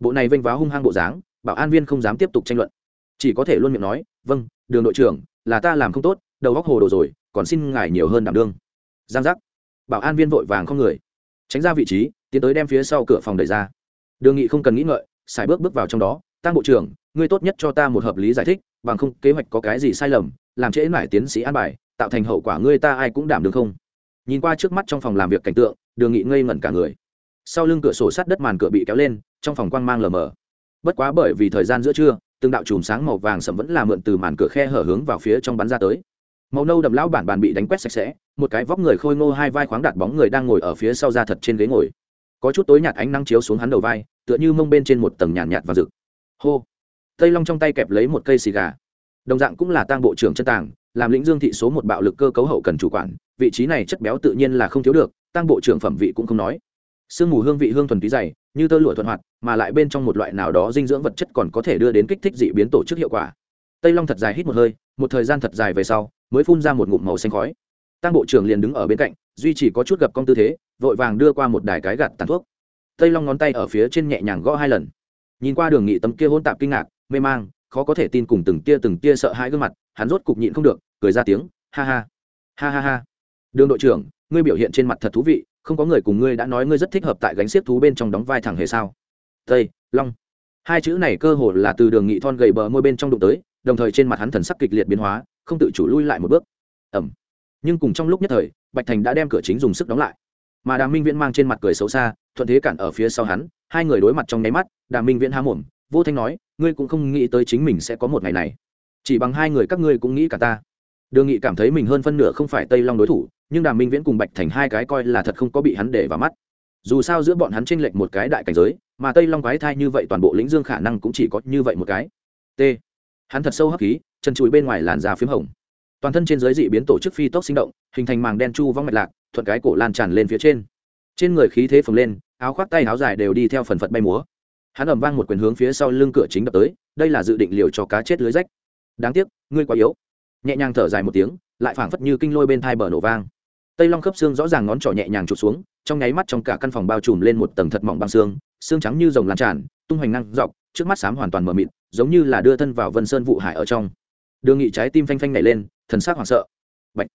Bộ này vênh váo hung hăng bộ dáng, bảo an viên không dám tiếp tục tranh luận. Chỉ có thể luôn miệng nói vâng đường đội trưởng, là ta làm không tốt, đầu góc hồ đồ rồi còn xin ngài nhiều hơn đảm đương. Giang giác. Bảo an viên vội vàng không người. Tránh ra vị trí, tiến tới đem phía sau cửa phòng đẩy ra. Đường nghị không cần nghĩ ngợi, xài bước bước vào trong đó tăng bộ trưởng, ngươi tốt nhất cho ta một hợp lý giải thích, bằng không kế hoạch có cái gì sai lầm, làm trễ mãi tiến sĩ an bài, tạo thành hậu quả ngươi ta ai cũng đảm được không? Nhìn qua trước mắt trong phòng làm việc cảnh tượng, đường nghị ngây ngẩn cả người. Sau lưng cửa sổ sát đất màn cửa bị kéo lên, trong phòng quang mang lờ mờ. Bất quá bởi vì thời gian giữa trưa, từng đạo chùm sáng màu vàng sậm vẫn là mượn từ màn cửa khe hở hướng vào phía trong bắn ra tới màu nâu đậm lão bản bàn bị đánh quét sạch sẽ một cái vóc người khôi ngô hai vai khoáng đạt bóng người đang ngồi ở phía sau ra thật trên ghế ngồi. Có chút tối nhạt ánh nắng chiếu xuống hắn đầu vai tựa như mông bên trên một tầng nhàn nhạt, nhạt và rực. Hô! Tây long trong tay kẹp lấy một cây xì gà. Đồng dạng cũng là tang bộ trưởng chân tàng làm lĩnh dương thị số một bạo lực cơ cấu hậu cần chủ quản vị trí này chất béo tự nhiên là không thiếu được tăng bộ trưởng phẩm vị cũng không nói. Sương mù hương vị hương thuần túy dày như tơ lụa thuận hoạt mà lại bên trong một loại nào đó dinh dưỡng vật chất còn có thể đưa đến kích thích dị biến tổ chức hiệu quả. Tây long thật dài hít một hơi một thời gian thật dài về sau mới phun ra một ngụm màu xanh khói. Tăng bộ trưởng liền đứng ở bên cạnh, duy chỉ có chút gặp công tư thế, vội vàng đưa qua một đài cái gạt tàn thuốc. Tây long ngón tay ở phía trên nhẹ nhàng gõ hai lần. Nhìn qua đường nghị tấm kia hôn tạp kinh ngạc, mê mang, khó có thể tin cùng từng tia từng tia sợ hãi gương mặt, hắn rốt cục nhịn không được, cười ra tiếng, ha ha ha ha ha. Đường đội trưởng, ngươi biểu hiện trên mặt thật thú vị, không có người cùng ngươi đã nói ngươi rất thích hợp tại gánh xiếc thú bên trong đóng vai thẳng hề sao? Tây long. Hai chữ này cơ hồ là từ đường nghị thon gầy bờ môi bên trong đụng tới, đồng thời trên mặt hắn thần sắc kịch liệt biến hóa không tự chủ lui lại một bước. Ẩm nhưng cùng trong lúc nhất thời, bạch thành đã đem cửa chính dùng sức đóng lại. Mà đàm minh viễn mang trên mặt cười xấu xa, thuận thế cản ở phía sau hắn, hai người đối mặt trong nháy mắt, đàm minh viễn há mồm, vô thanh nói, ngươi cũng không nghĩ tới chính mình sẽ có một ngày này. Chỉ bằng hai người các ngươi cũng nghĩ cả ta. Đường nghị cảm thấy mình hơn phân nửa không phải tây long đối thủ, nhưng đàm minh viễn cùng bạch thành hai cái coi là thật không có bị hắn để vào mắt. Dù sao giữa bọn hắn tranh lệch một cái đại cảnh giới, mà tây long quái thai như vậy toàn bộ lĩnh dương khả năng cũng chỉ có như vậy một cái. T. Hắn thật sâu hấp khí chân chùi bên ngoài làn da p hồng. Toàn thân trên giới dị biến tổ chức phi tốc sinh động, hình thành màng đen chu vong mạch lạc, thuận cái cổ lan tràn lên phía trên. Trên người khí thế phồng lên, áo khoác tay áo dài đều đi theo phần phật bay múa. Hắn ẩm vang một quyền hướng phía sau lưng cửa chính đập tới, đây là dự định liều cho cá chết lưới rách. Đáng tiếc, ngươi quá yếu. Nhẹ nhàng thở dài một tiếng, lại phảng phất như kinh lôi bên thai bờ nổ vang. Tây long khớp xương rõ ràng ngón trỏ nhẹ nhàng trụt xuống, trong nháy mắt trong cả căn phòng bao trùm lên một tầng thật mỏng băng xương xương trắng như rồng lan tràn, tung hoành năng dọc, trước mắt xám hoàn toàn mờ mịt, giống như là đưa thân vào vân sơn vụ hải ở trong đường nghị trái tim phanh phanh nhảy lên, thần sắc hoảng sợ. Bạch.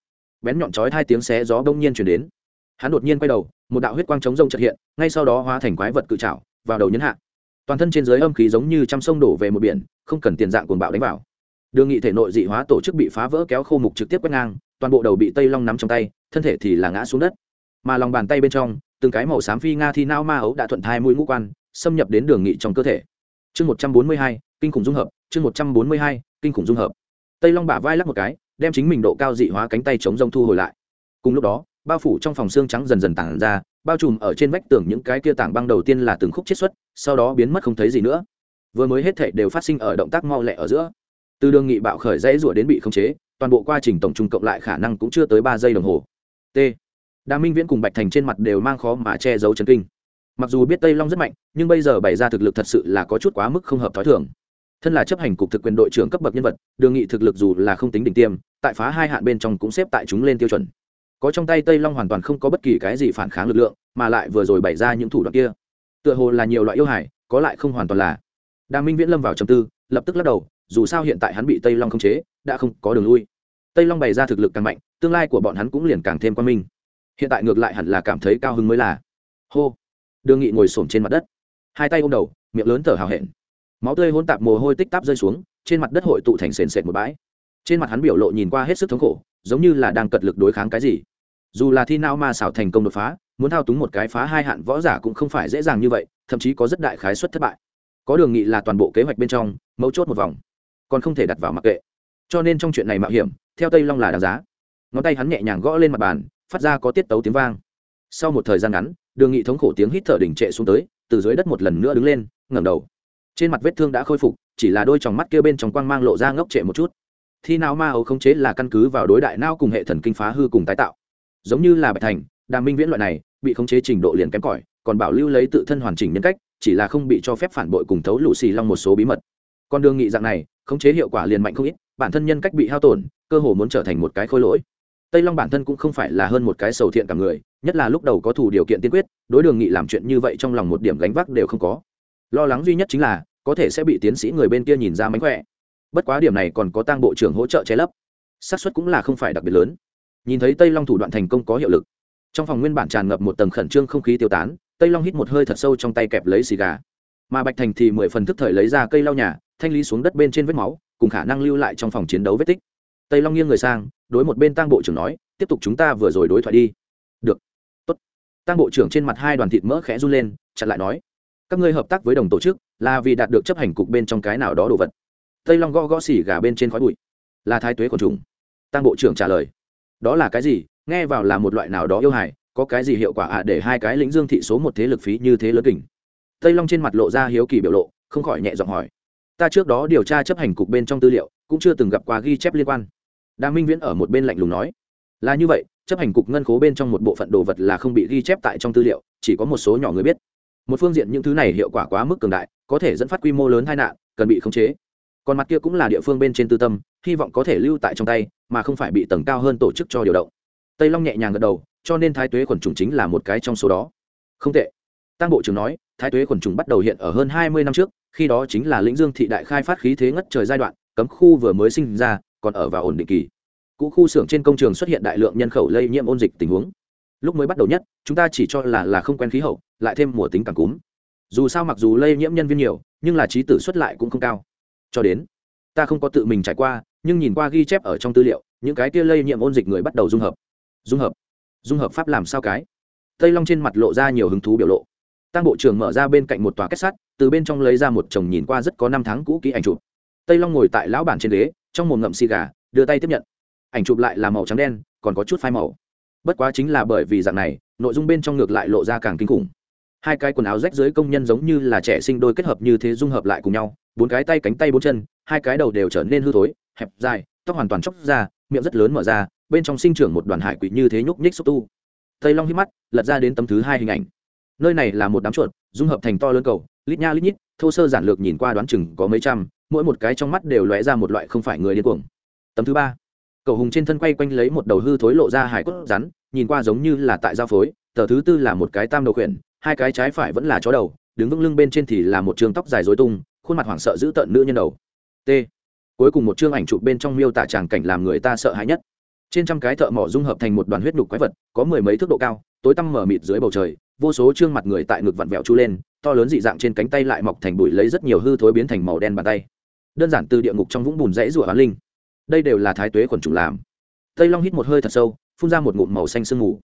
bén nhọn chói hai tiếng xé gió đông nhiên chuyển đến. Hắn đột nhiên quay đầu, một đạo huyết quang chống rông trật hiện, ngay sau đó hóa thành quái vật cự trảo, vào đầu nhấn hạ. Toàn thân trên dưới âm khí giống như trăm sông đổ về một biển, không cần tiền dạng cuồng bạo đánh vào. Đường nghị thể nội dị hóa tổ chức bị phá vỡ kéo khô mục trực tiếp quét ngang, toàn bộ đầu bị tây long nắm trong tay, thân thể thì là ngã xuống đất. Mà lòng bàn tay bên trong, từng cái màu xám phi nga thi nao ma ấu đã thuận thai mũi ngũ quan, xâm nhập đến đường nghị trong cơ thể. Chương một trăm bốn mươi hai, kinh khủng dung hợp, chương một trăm bốn mươi hai, kinh khủng dung hợp tây long bả vai lắc một cái, đem chính mình độ cao dị hóa cánh tay chống rông thu hồi lại. Cùng lúc đó, bao phủ trong phòng xương trắng dần dần tản ra, bao trùm ở trên vách tường những cái kia tảng băng đầu tiên là từng khúc chiết xuất, sau đó biến mất không thấy gì nữa. Vừa mới hết thể đều phát sinh ở động tác mau lẹ ở giữa. Từ đường nghị bạo khởi dãy rủa đến bị khống chế, toàn bộ quá trình tổng trung cộng lại khả năng cũng chưa tới ba giây đồng hồ. T. Đà minh viễn cùng bạch thành trên mặt đều mang khó mà che giấu chấn kinh. Mặc dù biết tây long rất mạnh, nhưng bây giờ bày ra thực lực thật sự là có chút quá mức không hợp t h ó i thường thân là chấp hành cục thực quyền đội trưởng cấp bậc nhân vật, đường nghị thực lực dù là không tính đỉnh tiêm, tại phá hai hạn bên trong cũng xếp tại chúng lên tiêu chuẩn. Có trong tay tây long hoàn toàn không có bất kỳ cái gì phản kháng lực lượng, mà lại vừa rồi bày ra những thủ đoạn kia. Tựa hồ là nhiều loại yêu hải có lại không hoàn toàn là. Đà minh viễn lâm vào trầm tư, lập tức lắc đầu, dù sao hiện tại hắn bị tây long khống chế, đã không có đường lui. Tây long bày ra thực lực càng mạnh, tương lai của bọn hắn cũng liền càng thêm quan minh. Hiện tại ngược lại hẳn là cảm thấy cao hứng mới là. Hô. Đường nghị ngồi s trên mặt đất. Hai tay ôm đầu, miệng lớn thở hào hẹn máu tươi hôn tạp mồ hôi tích táp rơi xuống, trên mặt đất hội tụ thành sền sệt một bãi. Trên mặt hắn biểu lộ nhìn qua hết sức thống khổ, giống như là đang cật lực đối kháng cái gì. Dù là thi nao mà xảo thành công đột phá, muốn thao túng một cái phá hai hạn võ giả cũng không phải dễ dàng như vậy, thậm chí có rất đại khái suất thất bại. Có đường nghị là toàn bộ kế hoạch bên trong, mấu chốt một vòng, còn không thể đặt vào mặc kệ. Cho nên trong chuyện này mạo hiểm, theo tây long là đáng giá. Ngón tay hắn nhẹ nhàng gõ lên mặt bàn, phát ra có tiết tấu tiếng vang. Sau một thời gian ngắn, đường nghị thống khổ tiếng hít thở đỉnh trệ xuống tới, từ dưới đất một lần nữa đứng lên, ngẩng đầu trên mặt vết thương đã khôi phục, chỉ là đôi tròng mắt kia bên trong quang mang lộ ra ngốc trệ một chút. Thi nào ma ấu không chế là căn cứ vào đối đại nao cùng hệ thần kinh phá hư cùng tái tạo. Giống như là bạch thành, đàm minh viễn loại này, bị khống chế trình độ liền kém cỏi, còn bảo lưu lấy tự thân hoàn chỉnh nhân cách, chỉ là không bị cho phép phản bội cùng thấu lũ xì long một số bí mật. Con đường nghị dạng này, khống chế hiệu quả liền mạnh không ít, bản thân nhân cách bị hao tổn, cơ hồ muốn trở thành một cái khôi lỗi. Tây long bản thân cũng không phải là hơn một cái sầu thiện cả người, nhất là lúc đầu có thủ điều kiện tiên quyết, đối đường nghị làm chuyện như vậy trong lòng một điểm gánh vác đều không có lo lắng duy nhất chính là, có thể sẽ bị tiến sĩ người bên kia nhìn ra mánh khỏe. Bất quá điểm này còn có tăng bộ trưởng hỗ trợ che lấp. Xác suất cũng là không phải đặc biệt lớn. Nhìn thấy tây long thủ đoạn thành công có hiệu lực. Trong phòng nguyên bản tràn ngập một tầng khẩn trương không khí tiêu tán, tây long hít một hơi thật sâu trong tay kẹp lấy xì gà. Mà bạch thành thì mười phần thức thời lấy ra cây lau nhà, thanh lý xuống đất bên trên vết máu, cùng khả năng lưu lại trong phòng chiến đấu vết tích. Tây long nghiêng người sang, đối một bên tăng bộ trưởng nói, tiếp tục chúng ta vừa rồi đối thoại đi. Được. Tốt. Tăng bộ trưởng trên mặt hai đoàn thịt mỡ khẽ run lên, chặn lại nói các ngươi hợp tác với đồng tổ chức là vì đạt được chấp hành cục bên trong cái nào đó đồ vật. Tây long gõ gõ xỉ gà bên trên khói bụi. Là thái tuế của chúng tăng bộ trưởng trả lời. Đó là cái gì? Nghe vào là một loại nào đó yêu hài, có cái gì hiệu quả ạ để hai cái lĩnh dương thị số một thế lực phí như thế lớn kình tây long trên mặt lộ ra hiếu kỳ biểu lộ, không khỏi nhẹ giọng hỏi. Ta trước đó điều tra chấp hành cục bên trong tư liệu, cũng chưa từng gặp qua ghi chép liên quan. Đà minh viễn ở một bên lạnh lùng nói. Là như vậy, chấp hành cục ngân khố bên trong một bộ phận đồ vật là không bị ghi chép tại trong tư liệu, chỉ có một số nhỏ người biết một phương diện những thứ này hiệu quả quá mức cường đại, có thể dẫn phát quy mô lớn tai nạn, cần bị khống chế. Còn mặt kia cũng là địa phương bên trên tư tâm, hy vọng có thể lưu tại trong tay, mà không phải bị tầng cao hơn tổ chức cho điều động. Tây long nhẹ nhàng gật đầu, cho nên thái tuế khuẩn trùng chính là một cái trong số đó. Không tệ. Tăng bộ trưởng nói, thái tuế khuẩn trùng bắt đầu hiện ở hơn hai mươi năm trước, khi đó chính là lĩnh dương thị đại khai phát khí thế ngất trời giai đoạn, cấm khu vừa mới sinh ra, còn ở vào ổn định kỳ. Cũ khu xưởng trên công trường xuất hiện đại lượng nhân khẩu lây nhiễm ôn dịch tình huống lúc mới bắt đầu nhất, chúng ta chỉ cho là là không quen khí hậu, lại thêm mùa tính cảm cúm. Dù sao mặc dù lây nhiễm nhân viên nhiều, nhưng là trí tử xuất lại cũng không cao. Cho đến, ta không có tự mình trải qua, nhưng nhìn qua ghi chép ở trong tư liệu, những cái kia lây nhiễm ôn dịch người bắt đầu dung hợp. Dung hợp. Dung hợp pháp làm sao cái? Tây long trên mặt lộ ra nhiều hứng thú biểu lộ. Tăng bộ trưởng mở ra bên cạnh một tòa kết sắt, từ bên trong lấy ra một chồng nhìn qua rất có năm tháng cũ kỹ ảnh chụp. Tây long ngồi tại lão bản trên ghế, trong mồm ngậm xì gà, đưa tay tiếp nhận. Ảnh chụp lại là màu trắng đen, còn có chút phai màu bất quá chính là bởi vì dạng này, nội dung bên trong ngược lại lộ ra càng kinh khủng. Hai cái quần áo rách dưới công nhân giống như là trẻ sinh đôi kết hợp như thế dung hợp lại cùng nhau, bốn cái tay cánh tay bốn chân, hai cái đầu đều trở nên hư thối, hẹp, dài, tóc hoàn toàn chóc ra, miệng rất lớn mở ra, bên trong sinh trưởng một đoàn hải quỷ như thế nhúc nhích xúc tu. Tây long hít mắt, lật ra đến tấm thứ hai hình ảnh. Nơi này là một đám chuột, dung hợp thành to lớn cầu, lít nha lít nhít, thô sơ giản lược nhìn qua đoán chừng có mấy trăm, mỗi một cái trong mắt đều lóe ra một loại không phải người điên cuồng. Tấm thứ ba cậu hùng trên thân quay quanh lấy một đầu hư thối lộ ra hải cốt rắn, nhìn qua giống như là tại giao phối, tờ thứ tư là một cái tam đầu khuyển, hai cái trái phải vẫn là chó đầu, đứng vững lưng bên trên thì là một trường tóc dài dối tung, khuôn mặt hoảng sợ giữ tợn nữ nhân đầu. T. Cuối cùng một chương ảnh chụp bên trong miêu tả tràng cảnh làm người ta sợ hãi nhất. Trên trăm cái thợ mỏ dung hợp thành một đoàn huyết đục quái vật, có mười mấy thước độ cao, tối tăm mở mịt dưới bầu trời, vô số trương mặt người tại ngực vặn vẹo chu lên, to lớn dị dạng trên cánh tay lại mọc thành bụi lấy rất nhiều hư thối biến thành màu đen bàn tay. Đơn giản từ địa ngục trong vũng bùn rẫy rủa hoán linh đây đều là thái tuế quần chủ làm. Tây long hít một hơi thật sâu, phun ra một ngụm màu xanh sương mù.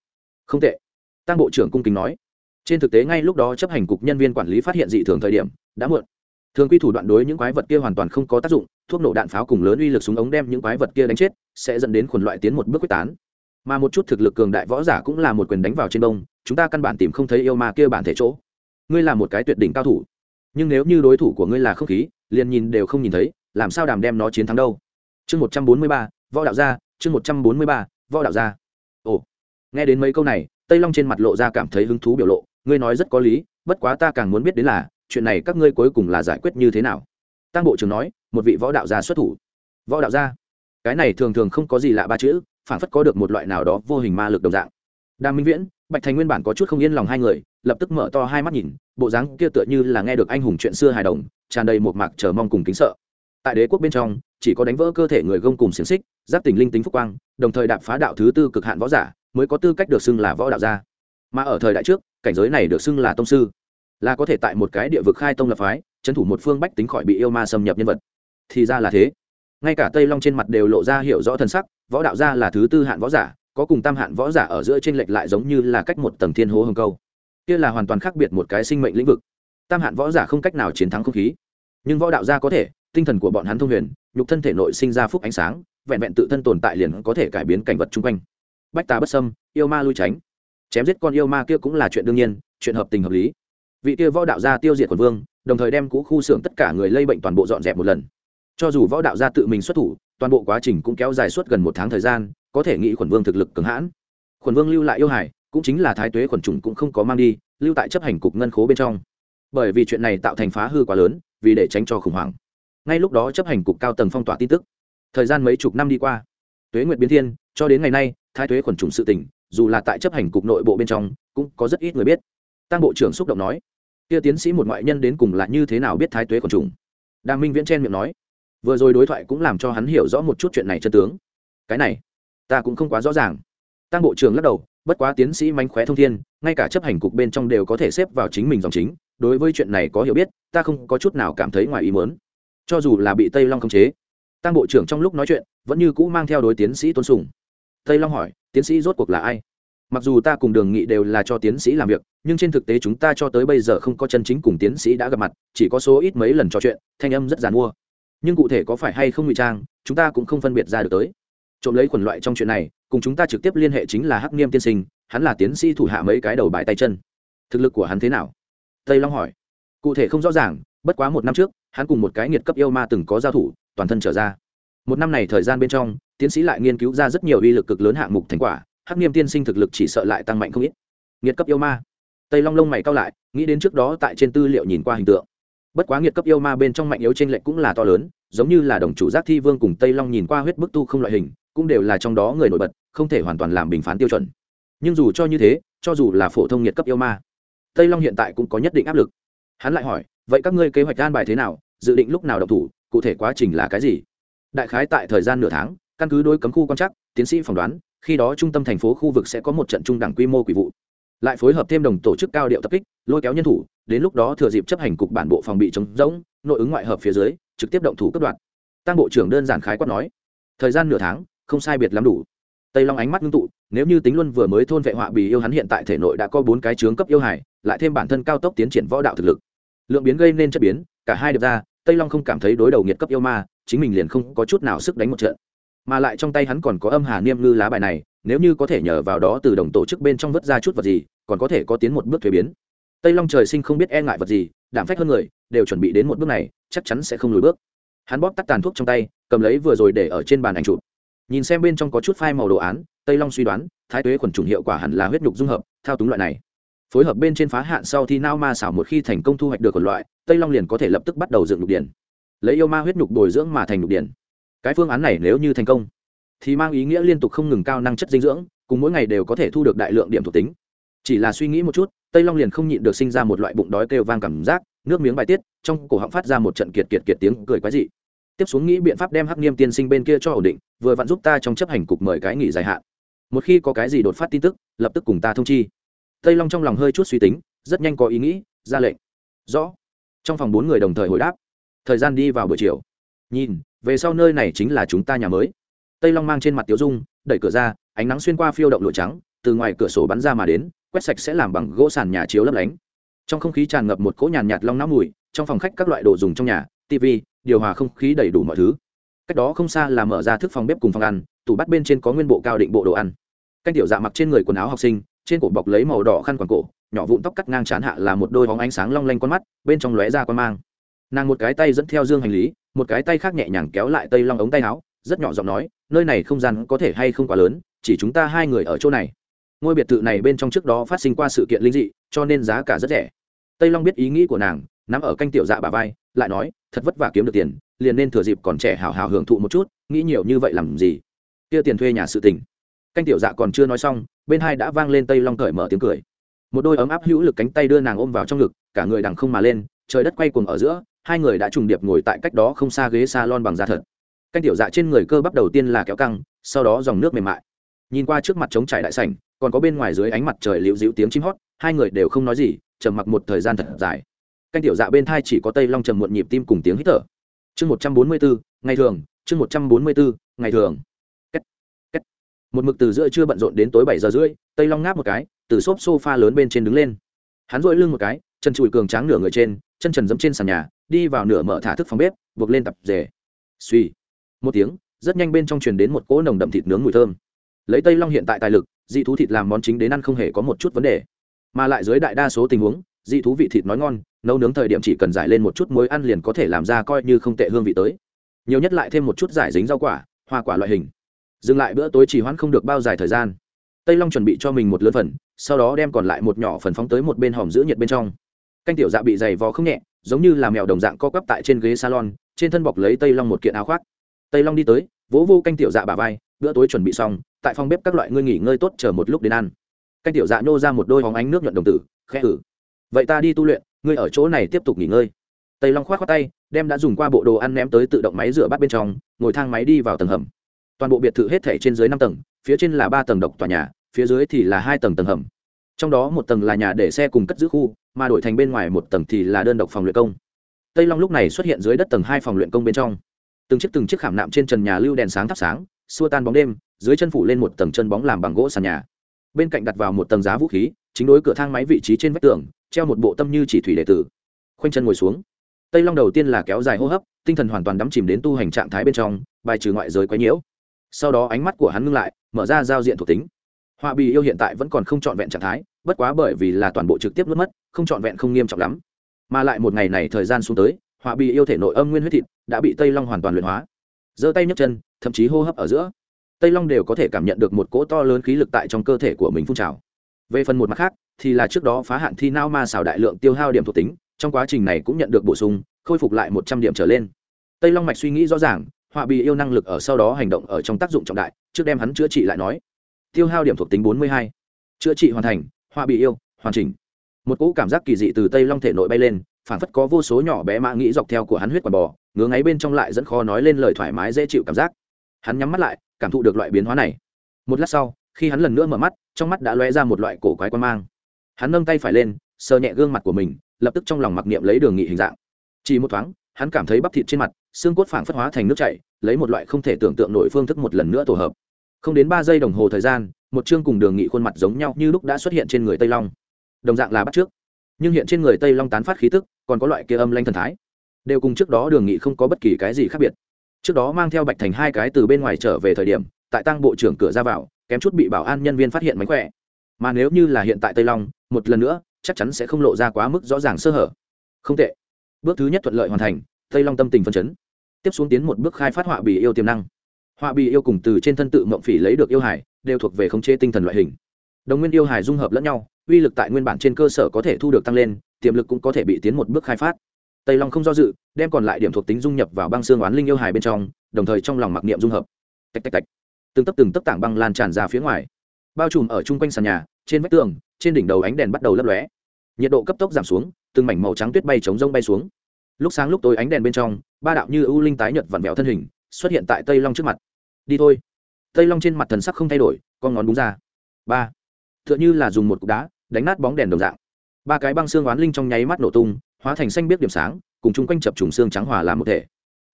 Không tệ. Tăng bộ trưởng cung kính nói. Trên thực tế ngay lúc đó chấp hành cục nhân viên quản lý phát hiện dị thường thời điểm, đã muộn. Thường quy thủ đoạn đối những quái vật kia hoàn toàn không có tác dụng, thuốc nổ đạn pháo cùng lớn uy lực súng ống đem những quái vật kia đánh chết, sẽ dẫn đến khuẩn loại tiến một bước quyết tán. Mà một chút thực lực cường đại võ giả cũng là một quyền đánh vào trên đông chúng ta căn bản tìm không thấy yêu ma kia bản thể chỗ. Ngươi là một cái tuyệt đỉnh cao thủ. Nhưng nếu như đối thủ của ngươi là không khí, liền nhìn đều không nhìn thấy, làm sao đàm đem nó chiến thắng đâu? Chương một trăm bốn mươi ba, võ đạo gia, chương một trăm bốn mươi ba, võ đạo gia. Ồ, nghe đến mấy câu này, tây long trên mặt lộ ra cảm thấy hứng thú biểu lộ, ngươi nói rất có lý, bất quá ta càng muốn biết đến là, chuyện này các ngươi cuối cùng là giải quyết như thế nào? Tăng bộ trưởng nói, một vị võ đạo gia xuất thủ. Võ đạo gia? Cái này thường thường không có gì lạ ba chữ phản phất có được một loại nào đó vô hình ma lực đồng dạng. Đàm minh viễn, bạch thành nguyên bản có chút không yên lòng hai người, lập tức mở to hai mắt nhìn, bộ dáng kia tựa như là nghe được anh hùng chuyện xưa hài đồng, tràn đầy một mạc chờ mong cùng kính sợ. Tại đế quốc bên trong chỉ có đánh vỡ cơ thể người gông cùng xiềng xích, giáp tình linh tính phúc quang, đồng thời đạp phá đạo thứ tư cực hạn võ giả, mới có tư cách được xưng là võ đạo gia. Mà ở thời đại trước, cảnh giới này được xưng là tông sư, là có thể tại một cái địa vực khai tông lập phái trấn thủ một phương bách tính khỏi bị yêu ma xâm nhập nhân vật. Thì ra là thế. Ngay cả tây long trên mặt đều lộ ra hiểu rõ thân sắc, võ đạo gia là thứ tư hạn võ giả, có cùng tam hạn võ giả ở giữa trên lệch lại giống như là cách một tầng thiên hố hồng câu. Kia là hoàn toàn khác biệt một cái sinh mệnh lĩnh vực. Tam hạn võ giả không cách nào chiến thắng không khí, nhưng võ đạo gia có thể tinh thần của bọn hắn thông huyền, nhục thân thể nội sinh ra phúc ánh sáng, vẹn vẹn tự thân tồn tại liền có thể cải biến cảnh vật chung quanh. Bách tà bất sâm yêu ma lui tránh. Chém giết con yêu ma kia cũng là chuyện đương nhiên, chuyện hợp tình hợp lý. Vị kia võ đạo gia tiêu diệt quần vương, đồng thời đem cũ khu xưởng tất cả người lây bệnh toàn bộ dọn dẹp một lần. Cho dù võ đạo gia tự mình xuất thủ, toàn bộ quá trình cũng kéo dài suốt gần một tháng thời gian, có thể nghĩ quần vương thực lực cường hãn. Quần vương lưu lại yêu hải, cũng chính là thái tuế quần trùng cũng không có mang đi, lưu tại chấp hành cục ngân khố bên trong. Bởi vì chuyện này tạo thành phá hư quá lớn, vì để tránh cho khủng hoảng ngay lúc đó chấp hành cục cao tầng phong tỏa tin tức. Thời gian mấy chục năm đi qua, tuế nguyệt biến thiên, cho đến ngày nay, thái tuế khuẩn trùng sự tỉnh dù là tại chấp hành cục nội bộ bên trong, cũng có rất ít người biết. Tăng bộ trưởng xúc động nói, kia tiến sĩ một ngoại nhân đến cùng là như thế nào biết thái tuế khuẩn trùng? Đàng minh viễn chen miệng nói, vừa rồi đối thoại cũng làm cho hắn hiểu rõ một chút chuyện này chân tướng. Cái này, ta cũng không quá rõ ràng. Tăng bộ trưởng lắc đầu, bất quá tiến sĩ mánh khóe thông thiên, ngay cả chấp hành cục bên trong đều có thể xếp vào chính mình dòng chính, đối với chuyện này có hiểu biết, ta không có chút nào cảm thấy ngoài ý mớn cho dù là bị tây long khống chế tăng bộ trưởng trong lúc nói chuyện vẫn như cũ mang theo đối tiến sĩ tôn sùng. Tây long hỏi, tiến sĩ rốt cuộc là ai? Mặc dù ta cùng đường nghị đều là cho tiến sĩ làm việc, nhưng trên thực tế chúng ta cho tới bây giờ không có chân chính cùng tiến sĩ đã gặp mặt, chỉ có số ít mấy lần trò chuyện, thanh âm rất giàn mua. Nhưng cụ thể có phải hay không ngụy trang, chúng ta cũng không phân biệt ra được tới. Trộm lấy quần loại trong chuyện này, cùng chúng ta trực tiếp liên hệ chính là hắc niêm tiên sinh, hắn là tiến sĩ thủ hạ mấy cái đầu bài tay chân. Thực lực của hắn thế nào? Tây long hỏi. Cụ thể không rõ ràng, bất quá một năm trước hắn cùng một cái nghiệt cấp yêu ma từng có giao thủ, toàn thân trở ra. Một năm này thời gian bên trong, tiến sĩ lại nghiên cứu ra rất nhiều uy lực cực lớn hạng mục thành quả, hắc niêm tiên sinh thực lực chỉ sợ lại tăng mạnh không ít. Nghiệt cấp yêu ma. Tây long lông mày cao lại, nghĩ đến trước đó tại trên tư liệu nhìn qua hình tượng. Bất quá nghiệt cấp yêu ma bên trong mạnh yếu t r ê n lệch cũng là to lớn, giống như là đồng chủ giác thi vương cùng tây long nhìn qua huyết bức tu không loại hình, cũng đều là trong đó người nổi bật, không thể hoàn toàn làm bình phán tiêu chuẩn. Nhưng dù cho như thế, cho dù là phổ thông nhiệt cấp yêu ma, tây long hiện tại cũng có nhất định áp lực. Hắn lại hỏi vậy các ngươi kế hoạch an bài thế nào, dự định lúc nào độc thủ, cụ thể quá trình là cái gì? Đại khái tại thời gian nửa tháng, căn cứ đối cấm khu quan chắc tiến sĩ phỏng đoán, khi đó trung tâm thành phố khu vực sẽ có một trận trung đẳng quy mô quỷ vụ. Lại phối hợp thêm đồng tổ chức cao điệu tập kích, lôi kéo nhân thủ, đến lúc đó thừa dịp chấp hành cục bản bộ phòng bị chống rỗng, nội ứng ngoại hợp phía dưới, trực tiếp động thủ cấp đoạn tăng bộ trưởng đơn giản khái quát nói, thời gian nửa tháng, không sai biệt lắm đủ. Tây long ánh mắt ngưng tụ, nếu như tính luân vừa mới thôn vệ họa bì yêu hắn hiện tại thể nội đã có bốn cái trướng cấp yêu hải lại thêm bản thân cao tốc tiến triển võ đạo thực lực lượng biến gây nên chất biến, cả hai đập ra, tây long không cảm thấy đối đầu nghiệt cấp yêu ma, chính mình liền không có chút nào sức đánh một trận. Mà lại trong tay hắn còn có âm hà niêm ngư lá bài này, nếu như có thể nhờ vào đó từ đồng tổ chức bên trong vớt ra chút vật gì, còn có thể có tiến một bước thuế biến. Tây long trời sinh không biết e ngại vật gì đảm phách hơn người, đều chuẩn bị đến một bước này, chắc chắn sẽ không lùi bước. Hắn bóp tắt tàn thuốc trong tay, cầm lấy vừa rồi để ở trên bàn ảnh chụp. Nhìn xem bên trong có chút phai màu đồ án, tây long suy đoán, thái tuế khuẩn trùng hiệu quả hẳn là huyết nhục dung hợp, thao túng loại này phối hợp bên trên phá hạn sau thì nao ma xảo một khi thành công thu hoạch được một loại, tây long liền có thể lập tức bắt đầu dựng nhục điển. Lấy yêu ma huyết nhục bồi dưỡng mà thành nhục điển. Cái phương án này nếu như thành công, thì mang ý nghĩa liên tục không ngừng cao năng chất dinh dưỡng, cùng mỗi ngày đều có thể thu được đại lượng điểm thuộc tính. Chỉ là suy nghĩ một chút, tây long liền không nhịn được sinh ra một loại bụng đói kêu vang cảm giác, nước miếng bài tiết, trong cổ họng phát ra một trận kiệt kiệt kiệt tiếng cười quái dị. Tiếp xuống nghĩ biện pháp đem hắc niêm tiên sinh bên kia cho ổn định, vừa vặn giúp ta trong chấp hành cục mời cái nghỉ dài hạn. Một khi có cái gì đột phát tin tức, lập tức cùng ta thông chi tây long trong lòng hơi chút suy tính, rất nhanh có ý nghĩ, ra lệnh. Rõ. Trong phòng bốn người đồng thời hồi đáp. Thời gian đi vào buổi chiều. Nhìn, về sau nơi này chính là chúng ta nhà mới. Tây long mang trên mặt tiếu dung, đẩy cửa ra, ánh nắng xuyên qua phiêu động lụa trắng, từ ngoài cửa sổ bắn ra mà đến, quét sạch sẽ làm bằng gỗ sàn nhà chiếu lấp lánh. Trong không khí tràn ngập một cỗ nhàn nhạt long não mùi, trong phòng khách các loại đồ dùng trong nhà tv điều hòa không khí đầy đủ mọi thứ. Cách đó không xa là mở ra thức phòng bếp cùng phòng ăn, tủ bắt bên trên có nguyên bộ cao định bộ đồ ăn. Canh tiểu dạ mặc trên người quần áo học sinh trên cổ bọc lấy màu đỏ khăn quàng cổ, nhỏ vụn tóc cắt ngang chán hạ là một đôi bóng ánh sáng long lanh con mắt, bên trong lóe ra con mang. Nàng một cái tay dẫn theo dương hành lý, một cái tay khác nhẹ nhàng kéo lại tây long ống tay áo, rất nhỏ giọng nói, nơi này không gian có thể hay không quá lớn, chỉ chúng ta hai người ở chỗ này. Ngôi biệt thự này bên trong trước đó phát sinh qua sự kiện linh dị, cho nên giá cả rất rẻ. Tây long biết ý nghĩ của nàng, nắm ở canh tiểu dạ bà vai, lại nói, thật vất vả kiếm được tiền, liền nên thừa dịp còn trẻ hào hào hưởng thụ một chút, nghĩ nhiều như vậy làm gì? Kia tiền thuê nhà sự tình canh tiểu dạ còn chưa nói xong, bên hai đã vang lên tây long cởi mở tiếng cười. Một đôi ấm áp hữu lực cánh tay đưa nàng ôm vào trong ngực, cả người đằng không mà lên, trời đất quay cuồng ở giữa, hai người đã trùng điệp ngồi tại cách đó không xa ghế s a lon bằng da thật. Canh tiểu dạ trên người cơ bắp đầu tiên là kéo căng, sau đó dòng nước mềm mại. Nhìn qua trước mặt trống trải đại sảnh, còn có bên ngoài dưới ánh mặt trời liễu dịu tiếng chim hót, hai người đều không nói gì, trầm mặc một thời gian thật dài. Canh tiểu dạ bên thai chỉ có tây long trầm muộn nhịp tim cùng tiếng hít thở. Chương một trăm bốn mươi bốn ngày thường, chương một trăm bốn mươi bốn ngày thường một mực từ giữa trưa bận rộn đến tối bảy giờ rưỡi, tây long ngáp một cái, từ xốp sofa lớn bên trên đứng lên. Hắn dội lưng một cái, chân chùi cường tráng nửa người trên, chân trần dẫm trên sàn nhà, đi vào nửa mở thả thức phòng bếp, buộc lên tập rể. Suy một tiếng, rất nhanh bên trong truyền đến một cỗ nồng đậm thịt nướng mùi thơm. Lấy tây long hiện tại tài lực, dị thú thịt làm món chính đến ăn không hề có một chút vấn đề. Mà lại dưới đại đa số tình huống, dị thú vị thịt nói ngon, nấu nướng thời điểm chỉ cần giải lên một chút muối ăn liền có thể làm ra coi như không tệ hương vị tới. Nhiều nhất lại thêm một chút giải dính rau quả, hoa quả loại hình dừng lại bữa tối chỉ hoãn không được bao dài thời gian. Tây long chuẩn bị cho mình một lớn phần, sau đó đem còn lại một nhỏ phần phóng tới một bên hòm giữ nhiệt bên trong. Canh tiểu dạ bị dày vò không nhẹ, giống như là mèo đồng dạng co quắp tại trên ghế salon, trên thân bọc lấy tây long một kiện áo khoác. Tây long đi tới, vỗ vô canh tiểu dạ bà vai, bữa tối chuẩn bị xong, tại phòng bếp các loại ngươi nghỉ ngơi tốt chờ một lúc đến ăn. Canh tiểu dạ nhô ra một đôi hóng ánh nước nhuận đồng tử, khẽ ử vậy ta đi tu luyện, ngươi ở chỗ này tiếp tục nghỉ ngơi. Tây long khoát khoát tay, đem đã dùng qua bộ đồ ăn ném tới tự động máy rửa bát bên trong, ngồi thang máy đi vào tầng hầm toàn bộ biệt thự hết thể trên dưới năm tầng, phía trên là ba tầng độc tòa nhà, phía dưới thì là hai tầng tầng hầm. Trong đó một tầng là nhà để xe cùng cất giữ khu, mà đổi thành bên ngoài một tầng thì là đơn độc phòng luyện công. Tây long lúc này xuất hiện dưới đất tầng hai phòng luyện công bên trong. Từng chiếc từng chiếc khảm nạm trên trần nhà lưu đèn sáng thắp sáng, xua tan bóng đêm, dưới chân phủ lên một tầng chân bóng làm bằng gỗ sàn nhà. Bên cạnh đặt vào một tầng giá vũ khí, chính đối cửa thang máy vị trí trên vách tường, treo một bộ tâm như chỉ thủy đệ tử. Khoanh chân ngồi xuống. Tây long đầu tiên là kéo dài hô hấp, tinh thần hoàn toàn đắm chìm đến tu hành trạng thái bên trong, bài trừ ngoại giới quấy nhiễu sau đó ánh mắt của hắn ngưng lại, mở ra giao diện thuộc tính. Họa bì yêu hiện tại vẫn còn không trọn vẹn trạng thái, bất quá bởi vì là toàn bộ trực tiếp mất mất, không trọn vẹn không nghiêm trọng lắm. Mà lại một ngày này thời gian xuống tới, họa bì yêu thể nội âm nguyên huyết thịt đã bị tây long hoàn toàn luyện hóa. Giơ tay nhấc chân, thậm chí hô hấp ở giữa. Tây long đều có thể cảm nhận được một cỗ to lớn khí lực tại trong cơ thể của mình phun trào. Về phần một mặt khác, thì là trước đó phá hạn thi nao ma xào đại lượng tiêu hao điểm thuộc tính, trong quá trình này cũng nhận được bổ sung, khôi phục lại một trăm điểm trở lên. Tây long mạch suy nghĩ rõ ràng họa bị yêu năng lực ở sau đó hành động ở trong tác dụng trọng đại, trước đem hắn chữa trị lại nói. Tiêu hao điểm thuộc tính bốn mươi hai. Chữa trị hoàn thành, họa bị yêu, hoàn chỉnh. Một cỗ cảm giác kỳ dị từ tây long thể nội bay lên, phản phất có vô số nhỏ bé mã nghĩ dọc theo của hắn huyết quả bò, ngứa ngáy bên trong lại dẫn khó nói lên lời thoải mái dễ chịu cảm giác. Hắn nhắm mắt lại, cảm thụ được loại biến hóa này. Một lát sau, khi hắn lần nữa mở mắt, trong mắt đã lóe ra một loại cổ quái quan mang. Hắn nâng tay phải lên, sờ nhẹ gương mặt của mình, lập tức trong lòng mặc niệm lấy đường nghị hình dạng. Chỉ một thoáng, hắn cảm thấy bắp thịt trên mặt, xương cốt phảng phất hóa thành nước chảy lấy một loại không thể tưởng tượng nổi phương thức một lần nữa tổ hợp. Không đến ba giây đồng hồ thời gian, một chương cùng đường nghị khuôn mặt giống nhau như lúc đã xuất hiện trên người tây long. Đồng dạng là bắt trước. Nhưng hiện trên người tây long tán phát khí tức, còn có loại kia âm lanh thần thái. Đều cùng trước đó đường nghị không có bất kỳ cái gì khác biệt. Trước đó mang theo bạch thành hai cái từ bên ngoài trở về thời điểm, tại tăng bộ trưởng cửa ra vào, kém chút bị bảo an nhân viên phát hiện mánh khỏe. Mà nếu như là hiện tại tây long, một lần nữa, chắc chắn sẽ không lộ ra quá mức rõ ràng sơ hở. Không tệ. Bước thứ nhất thuận lợi hoàn thành, tây long tâm tình phân chấn tiếp xuống tiến một bước khai phát họa bì yêu tiềm năng. Họa bì yêu cùng từ trên thân tự mộng phỉ lấy được yêu hải đều thuộc về khống chế tinh thần loại hình. Đồng nguyên yêu hải dung hợp lẫn nhau, uy lực tại nguyên bản trên cơ sở có thể thu được tăng lên, tiềm lực cũng có thể bị tiến một bước khai phát. Tây long không do dự, đem còn lại điểm thuộc tính dung nhập vào băng xương oán linh yêu hải bên trong, đồng thời trong lòng mặc niệm dung hợp. Tạch tạch tạch. Từng tấp từng tấp tảng băng lan tràn ra phía ngoài. Bao trùm ở chung quanh sàn nhà, trên vách tường, trên đỉnh đầu ánh đèn bắt đầu lấp lóe. Nhiệt độ cấp tốc giảm xuống, từng mảnh màu trắng tuyết bay chống rông bay xuống lúc sáng lúc tối ánh đèn bên trong, ba đạo như ưu linh tái nhật vặn vẹo thân hình xuất hiện tại tây long trước mặt. Đi thôi. Tây long trên mặt thần sắc không thay đổi, con ngón đúng ra. Ba. T h ư ợ n h ư là dùng một cục đá, đánh nát bóng đèn đồng dạng. Ba cái băng xương oán linh trong nháy mắt nổ tung, hóa thành xanh biết điểm sáng, cùng chung quanh chập trùng xương trắng hòa làm một thể.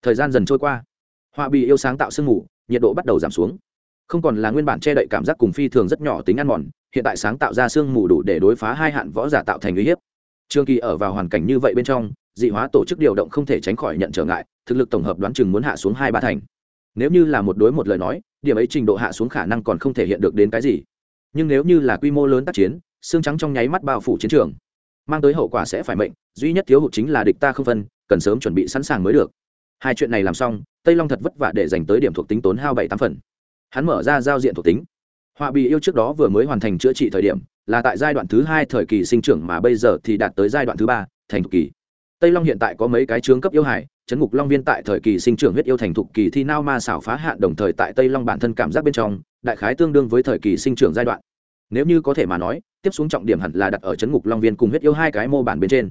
Thời gian dần trôi qua. Họa bị yêu sáng tạo sương mù, nhiệt độ bắt đầu giảm xuống. Không còn là nguyên bản che đậy cảm giác cùng phi thường rất nhỏ tính ăn mòn, hiện tại sáng tạo ra sương mù đủ để đối phá hai hạn võ giả tạo thành uy hiếp. Trương kỳ ở vào hoàn cảnh như vậy bên trong dị hóa tổ chức điều động không thể tránh khỏi nhận trở ngại, thực lực tổng hợp đoán chừng muốn hạ xuống hai ba thành. Nếu như là một đối một lời nói, điểm ấy trình độ hạ xuống khả năng còn không thể hiện được đến cái gì. Nhưng nếu như là quy mô lớn tác chiến, xương trắng trong nháy mắt bao phủ chiến trường, mang tới hậu quả sẽ phải mệnh, duy nhất thiếu hụt chính là địch ta không phân, cần sớm chuẩn bị sẵn sàng mới được. Hai chuyện này làm xong, tây long thật vất vả để dành tới điểm thuộc tính tốn hao bảy tám phần. Hắn mở ra giao diện thuộc tính. Họa bị yêu trước đó vừa mới hoàn thành chữa trị thời điểm, là tại giai đoạn thứ hai thời kỳ sinh trưởng mà bây giờ thì đạt tới giai đoạn thứ ba, thành thục kỳ tây long hiện tại có mấy cái trướng cấp yêu hải chấn ngục long viên tại thời kỳ sinh trưởng huyết yêu thành thục kỳ thi nao ma xảo phá hạn đồng thời tại tây long bản thân cảm giác bên trong, đại khái tương đương với thời kỳ sinh trưởng giai đoạn. Nếu như có thể mà nói, tiếp xuống trọng điểm hẳn là đặt ở chấn ngục long viên cùng huyết yêu hai cái mô bản bên trên.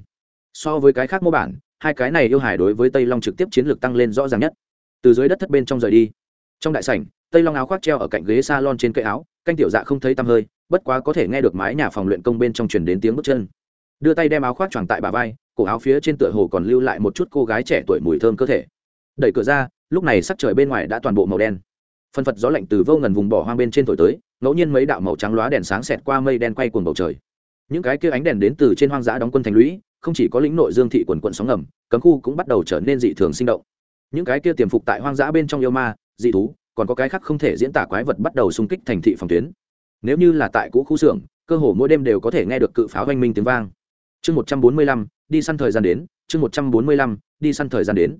So với cái khác mô bản, hai cái này yêu hải đối với tây long trực tiếp chiến lược tăng lên rõ ràng nhất. Từ dưới đất thất bên trong rời đi. Trong đại sảnh, tây long áo khoác treo ở cạnh ghế salon trên cây áo, canh tiểu dạ không thấy tăm hơi, bất quá có thể nghe được mái nhà phòng luyện công bên trong truyền đến tiếng bước chân. Đưa tay đem áo khoác choàng tại bà vai cổ áo phía trên tựa hồ còn lưu lại một chút cô gái trẻ tuổi mùi thơm cơ thể. Đẩy cửa ra, lúc này sắc trời bên ngoài đã toàn bộ màu đen. Phân phật gió lạnh từ vô ngần vùng bỏ hoang bên trên thổi tới, ngẫu nhiên mấy đạo màu trắng lóa đèn sáng xẹt qua mây đen quay cuồng bầu trời. Những cái kia ánh đèn đến từ trên hoang dã đóng quân thành lũy, không chỉ có lĩnh nội dương thị quần quận sóng ngầm, cấm khu cũng bắt đầu trở nên dị thường sinh động. Những cái kia tiềm phục tại hoang dã bên trong yêu ma, dị thú, còn có cái khác không thể diễn tả quái vật bắt đầu xung kích thành thị phòng tuyến. Nếu như là tại cũ khu xưởng, cơ hồ mỗi đêm đều có thể nghe được cự pháo oanh minh tiếng vang. Chương một trăm bốn mươi lăm đi săn thời gian đến, chương một trăm bốn mươi lăm, đi săn thời gian đến.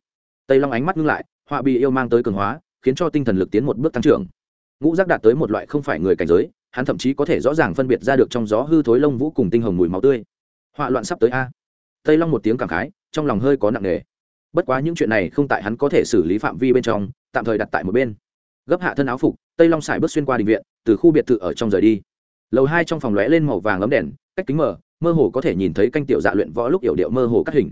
Tây long ánh mắt ngưng lại, họa bị yêu mang tới cường hóa, khiến cho tinh thần lực tiến một bước tăng trưởng. Ngũ giác đạt tới một loại không phải người cảnh giới, hắn thậm chí có thể rõ ràng phân biệt ra được trong gió hư thối lông vũ cùng tinh hồng mùi máu tươi. Họa loạn sắp tới a. Tây long một tiếng cảm khái, trong lòng hơi có nặng nề. Bất quá những chuyện này không tại hắn có thể xử lý phạm vi bên trong, tạm thời đặt tại một bên. Gấp hạ thân áo phục, tây long xài bước xuyên qua đình viện, từ khu biệt thự ở trong rời đi. Lầu hai trong phòng lóe lên màu vàng ấm đèn, cách kính mở mơ hồ có thể nhìn thấy canh tiểu dạ luyện võ lúc yểu điệu mơ hồ cắt hình.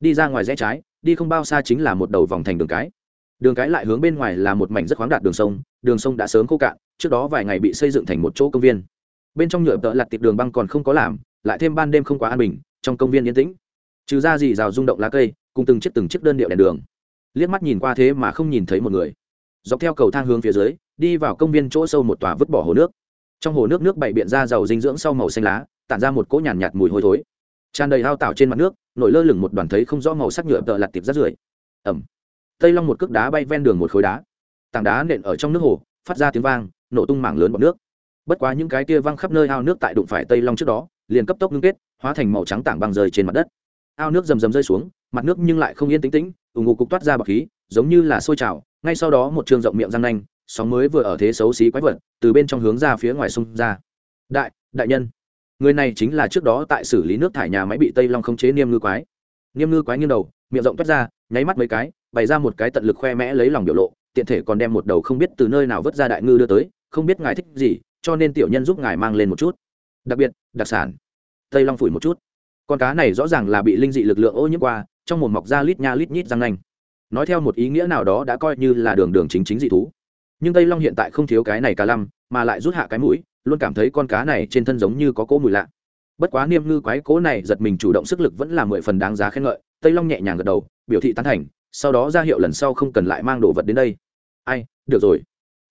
Đi ra ngoài rẽ trái, đi không bao xa chính là một đầu vòng thành đường cái. Đường cái lại hướng bên ngoài là một mảnh rất khoáng đạt đường sông đường sông đã sớm khô cạn, trước đó vài ngày bị xây dựng thành một chỗ công viên. Bên trong nhựa tợ lặt tiệp đường băng còn không có làm, lại thêm ban đêm không quá an bình, trong công viên yên tĩnh. Trừ ra gì rào rung động lá cây, cùng từng chiếc từng chiếc đơn điệu đèn đường. Liếc mắt nhìn qua thế mà không nhìn thấy một người. Dọc theo cầu thang hướng phía dưới, đi vào công viên chỗ sâu một tòa vứt bỏ hồ nước. Trong hồ nước nước bày biện ra giàu dinh dưỡng sau màu xanh lá tản ra một cỗ nhàn nhạt, nhạt mùi hôi thối. Tràn đầy hao tảo trên mặt nước nổi lơ lửng một đoàn thấy không rõ màu sắc nhựa tợ lặt tiệp rát rưởi. Ẩm tây long một cước đá bay ven đường một khối đá. Tảng đá nện ở trong nước hồ phát ra tiếng vang nổ tung mảng lớn bọt nước. Bất quá những cái kia văng khắp nơi ao nước tại đụng phải tây long trước đó liền cấp tốc ngưng kết hóa thành màu trắng tảng băng rơi trên mặt đất. Ao nước rầm rầm rơi xuống mặt nước nhưng lại không yên tĩnh tĩnh ủng ngụ cục toát ra bọc khí giống như là sôi trào. Ngay sau đó một trường rộng miệng răng nanh sóng mới vừa ở thế xấu xí quái vật từ bên trong hướng ra phía ngoài sông ra. Đại đại nhân người này chính là trước đó tại xử lý nước thải nhà máy bị tây long khống chế niêm ngư quái. Niêm ngư quái nghiêng đầu, miệng rộng toát ra, nháy mắt mấy cái, bày ra một cái tận lực khoe mẽ lấy lòng biểu lộ, tiện thể còn đem một đầu không biết từ nơi nào vớt ra đại ngư đưa tới, không biết ngài thích gì, cho nên tiểu nhân giúp ngài mang lên một chút. Đặc biệt, đặc sản. Tây long phủi một chút. Con cá này rõ ràng là bị linh dị lực lượng ô nhiễm qua, trong một mọc da lít nha lít nhít răng nanh. Nói theo một ý nghĩa nào đó đã coi như là đường đường chính chính dị thú. Nhưng tây long hiện tại không thiếu cái này cá lăm, mà lại rút hạ cái mũi luôn cảm thấy con cá này trên thân giống như có cỗ mùi lạ. Bất quá niêm ngư quái cố này giật mình chủ động sức lực vẫn là mười phần đáng giá khen ngợi, tây long nhẹ nhàng gật đầu, biểu thị tán thành, sau đó ra hiệu lần sau không cần lại mang đồ vật đến đây. Ai, được rồi.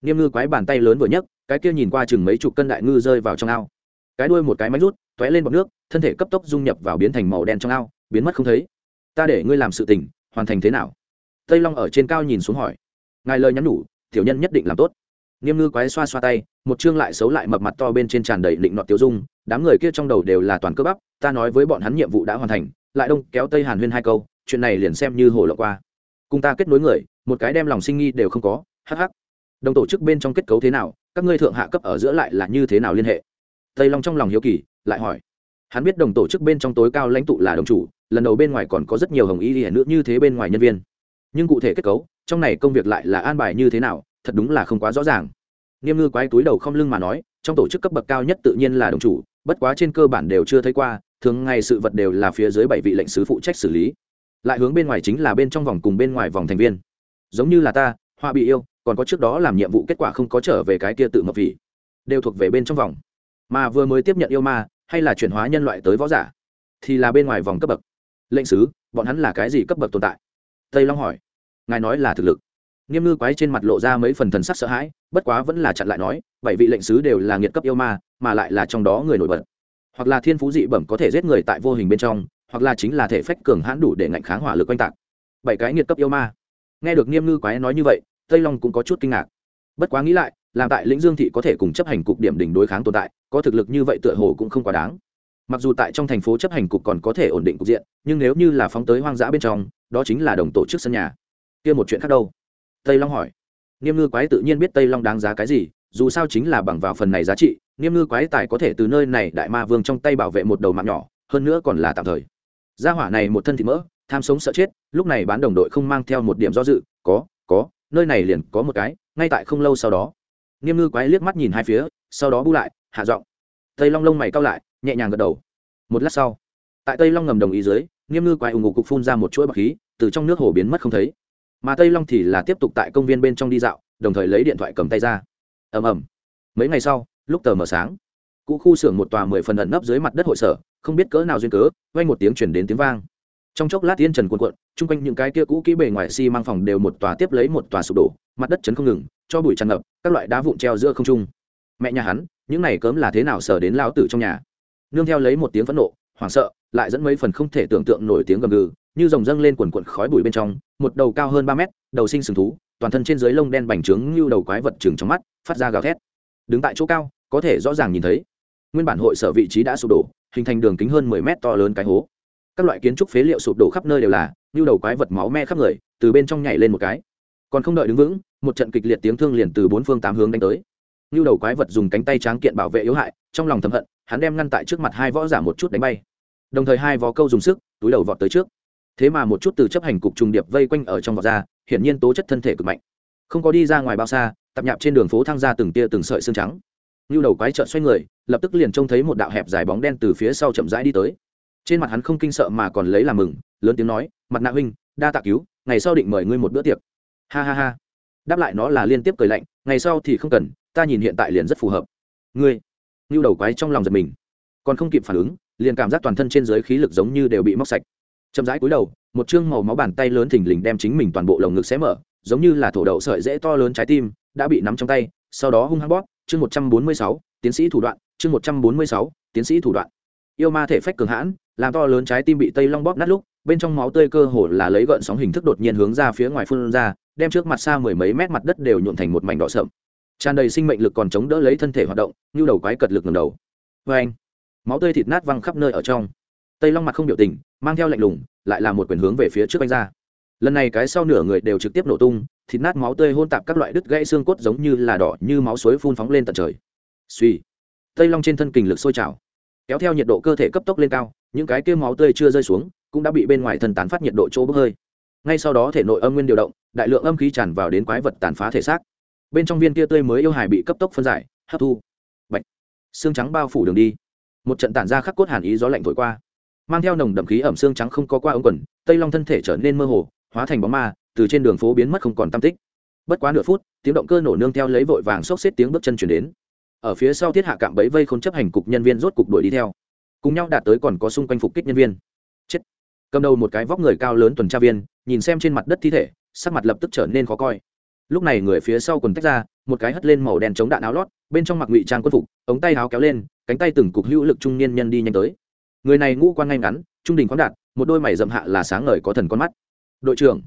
Niêm ngư quái bàn tay lớn vừa nhấc, cái kia nhìn qua chừng mấy chục cân đại ngư rơi vào trong ao. Cái đuôi một cái máy rút t ó é lên bọc nước, thân thể cấp tốc dung nhập vào biến thành màu đen trong ao, biến mất không thấy. Ta để ngươi làm sự tình, hoàn thành thế nào? Tây long ở trên cao nhìn xuống hỏi. Ngài lời nhắn nhủ, tiểu nhân nhất định làm tốt niêm ngư quái xoa xoa tay, một chương lại xấu lại mập mặt to bên trên tràn đầy định nọt tiêu dung, đám người kia trong đầu đều là toàn cơ bắp, ta nói với bọn hắn nhiệm vụ đã hoàn thành, lại đông kéo tây hàn huyên hai câu, chuyện này liền xem như hồ lộ qua. Cùng ta kết nối người, một cái đem lòng sinh nghi đều không có hh đồng tổ chức bên trong kết cấu thế nào, các ngươi thượng hạ cấp ở giữa lại là như thế nào liên hệ? Tây long trong lòng hiếu kỳ, lại hỏi. Hắn biết đồng tổ chức bên trong tối cao lãnh tụ là đồng chủ, lần đầu bên ngoài còn có rất nhiều hồng y hiển nữ như thế bên ngoài nhân viên. Nhưng cụ thể kết cấu, trong này công việc lại là an bài như thế nào thật đúng là không quá rõ ràng. Niêm ngư quái túi đầu không lưng mà nói, trong tổ chức cấp bậc cao nhất tự nhiên là đồng chủ, bất quá trên cơ bản đều chưa thấy qua, thường ngày sự vật đều là phía dưới bảy vị lệnh sứ phụ trách xử lý. Lại hướng bên ngoài chính là bên trong vòng cùng bên ngoài vòng thành viên. Giống như là ta, hoa bị yêu, còn có trước đó làm nhiệm vụ kết quả không có trở về cái kia tự mập vị, đều thuộc về bên trong vòng. Mà vừa mới tiếp nhận yêu ma, hay là chuyển hóa nhân loại tới võ giả, thì là bên ngoài vòng cấp bậc. Lệnh sứ, bọn hắn là cái gì cấp bậc tồn tại? Tây long hỏi. Ngài nói là thực lực nghiêm ngư quái trên mặt lộ ra mấy phần thần sắc sợ hãi, bất quá vẫn là chặn lại nói, bảy vị lệnh sứ đều là nghiệt cấp yêu ma, mà lại là trong đó người nổi bật. Hoặc là thiên phú dị bẩm có thể giết người tại vô hình bên trong, hoặc là chính là thể phách cường hãn đủ để ngạnh kháng hỏa lực oanh tạc. Bảy cái nghiệt cấp yêu ma. Nghe được nghiêm ngư quái nói như vậy, tây long cũng có chút kinh ngạc. Bất quá nghĩ lại, làm tại lĩnh dương thị có thể cùng chấp hành cục điểm đỉnh đối kháng tồn tại, có thực lực như vậy tựa hồ cũng không quá đáng. Mặc dù tại trong thành phố chấp hành cục còn có thể ổn định cục diện, nhưng nếu như là phóng tới hoang dã bên trong, đó chính là đồng tổ chức sân nhà. Kia một chuyện khác đâu tây long hỏi. Niêm ngư quái tự nhiên biết tây long đáng giá cái gì, dù sao chính là bằng vào phần này giá trị, niêm ngư quái tài có thể từ nơi này đại ma vương trong tay bảo vệ một đầu mạng nhỏ, hơn nữa còn là tạm thời. Gia hỏa này một thân thịt mỡ, tham sống sợ chết, lúc này bán đồng đội không mang theo một điểm do dự, có có, nơi này liền có một cái, ngay tại không lâu sau đó. Niêm ngư quái liếc mắt nhìn hai phía, sau đó bu lại, hạ giọng. Tây long lông mày cao lại, nhẹ nhàng gật đầu. Một lát sau, tại tây long ngầm đồng ý dưới, niêm ngư quái ủng ngục cục phun ra một chuỗi bọc khí, từ trong nước hồ biến mất không thấy mà tây long thì là tiếp tục tại công viên bên trong đi dạo đồng thời lấy điện thoại cầm tay ra ầm ầm mấy ngày sau lúc tờ mờ sáng cũ khu xưởng một tòa mười phần ẩn nấp dưới mặt đất hội sở không biết cỡ nào duyên cớ vay một tiếng chuyển đến tiếng vang trong chốc lát tiên trần cuộn cuộn chung quanh những cái kia cũ kỹ bề ngoài xi、si、măng phòng đều một tòa tiếp lấy một tòa sụp đổ mặt đất chấn không ngừng cho bụi tràn ngập các loại đá vụn treo giữa không trung mẹ nhà hắn những này cớm là thế nào sở đến lao tử trong nhà nương theo lấy một tiếng phẫn nộ hoảng sợ lại dẫn mấy phần không thể tưởng tượng nổi tiếng gầm gừ như rồng dâng lên quần quần khói bụi bên trong, một đầu cao hơn ba mét, đầu sinh sừng thú, toàn thân trên dưới lông đen bành trướng như đầu quái vật trừng trong mắt, phát ra gào thét. Đứng tại chỗ cao, có thể rõ ràng nhìn thấy, nguyên bản hội sở vị trí đã sụp đổ, hình thành đường kính hơn mười mét to lớn cái hố. Các loại kiến trúc phế liệu sụp đổ khắp nơi đều là, như đầu quái vật máu me khắp người, từ bên trong nhảy lên một cái. Còn không đợi đứng vững, một trận kịch liệt tiếng thương liền từ bốn phương tám hướng đánh tới. Như đầu quái vật dùng cánh tay tráng kiện bảo vệ yếu hại, trong lòng thầm hận, hắn đem ngăn tại trước mặt hai võ giả một chút đánh bay. Đồng thời hai vó câu dùng sức, túi đầu vọt tới trước thế mà một chút từ chấp hành cục trùng điệp vây quanh ở trong vọt ra hiển nhiên tố chất thân thể cực mạnh. Không có đi ra ngoài bao xa, tập nhạp trên đường phố thang ra từng tia từng sợi xương trắng. Như đầu quái trợn xoay người, lập tức liền trông thấy một đạo hẹp dài bóng đen từ phía sau chậm rãi đi tới. Trên mặt hắn không kinh sợ mà còn lấy làm mừng, lớn tiếng nói, mặt nạ huynh, đa tạ cứu, ngày sau định mời ngươi một bữa tiệc. Ha ha ha. Đáp lại nó là liên tiếp cười lạnh, ngày sau thì không cần, ta nhìn hiện tại liền rất phù hợp. Ngươi? Như đầu quái trong lòng giật mình. Còn không kịp phản ứng, liền cảm giác toàn thân trên dưới khí lực giống như đều bị móc sạch chậm rãi cúi đầu, một chương màu máu bàn tay lớn thình lình đem chính mình toàn bộ lồng ngực xé mở, giống như là thổ đậu sợi dễ to lớn trái tim, đã bị nắm trong tay, sau đó hung hăng bóp, chương một trăm bốn mươi sáu, tiến sĩ thủ đoạn, chương một trăm bốn mươi sáu, tiến sĩ thủ đoạn. Yêu ma thể phách cường hãn, làm to lớn trái tim bị tây long bóp nát lúc, bên trong máu tươi cơ hồ là lấy gợn sóng hình thức đột nhiên hướng ra phía ngoài phun ra, đem trước mặt xa mười mấy mét mặt đất đều nhuộn thành một mảnh đỏ sậm. Tràn đầy sinh mệnh lực còn chống đỡ lấy thân thể hoạt động, như đầu quái cật lực ngầm đầu. Vê anh máu tươi thịt nát văng khắp nơi ở trong tây long mặt không biểu tình mang theo lạnh lùng lại là một quyền hướng về phía trước anh ra lần này cái sau nửa người đều trực tiếp nổ tung thịt nát máu tươi hôn tạp các loại đứt gãy xương cốt giống như là đỏ như máu suối phun phóng lên tận trời suy tây long trên thân kình lực sôi trào kéo theo nhiệt độ cơ thể cấp tốc lên cao những cái kia máu tươi chưa rơi xuống cũng đã bị bên ngoài thân tán phát nhiệt độ chỗ bốc hơi ngay sau đó thể nội âm nguyên điều động đại lượng âm khí tràn vào đến quái vật tàn phá thể xác bên trong viên kia tươi mới yêu hài bị cấp tốc phân giải hấp thu bệnh xương trắng bao phủ đường đi một trận tản ra khắc cốt hàn ý gió lạnh thổi qua mang theo nồng đậm khí ẩm xương trắng không có qua ống quần, tây long thân thể trở nên mơ hồ, hóa thành bóng ma, từ trên đường phố biến mất không còn tam tích. Bất quá nửa phút, tiếng động cơ nổ nương theo lấy vội vàng xốc xếp tiếng bước chân chuyển đến. Ở phía sau thiết hạ cạm bẫy vây không chấp hành cục nhân viên rốt cục đuổi đi theo. Cùng nhau đạt tới còn có xung quanh phục kích nhân viên. Chết. Cầm đầu một cái vóc người cao lớn tuần tra viên, nhìn xem trên mặt đất thi thể, sắc mặt lập tức trở nên khó coi. Lúc này người phía sau quần tách ra, một cái hất lên màu đen chống đạn áo lót, bên trong mặc ngụy trang quân phục, ống tay áo kéo lên, cánh tay từng cục hữu lực trung niên nhân đi nhanh tới người này ngũ quan ngay ngắn, trung đình khoáng đạt, một đôi mày dậm hạ là sáng ngời có thần con mắt. Đội trưởng,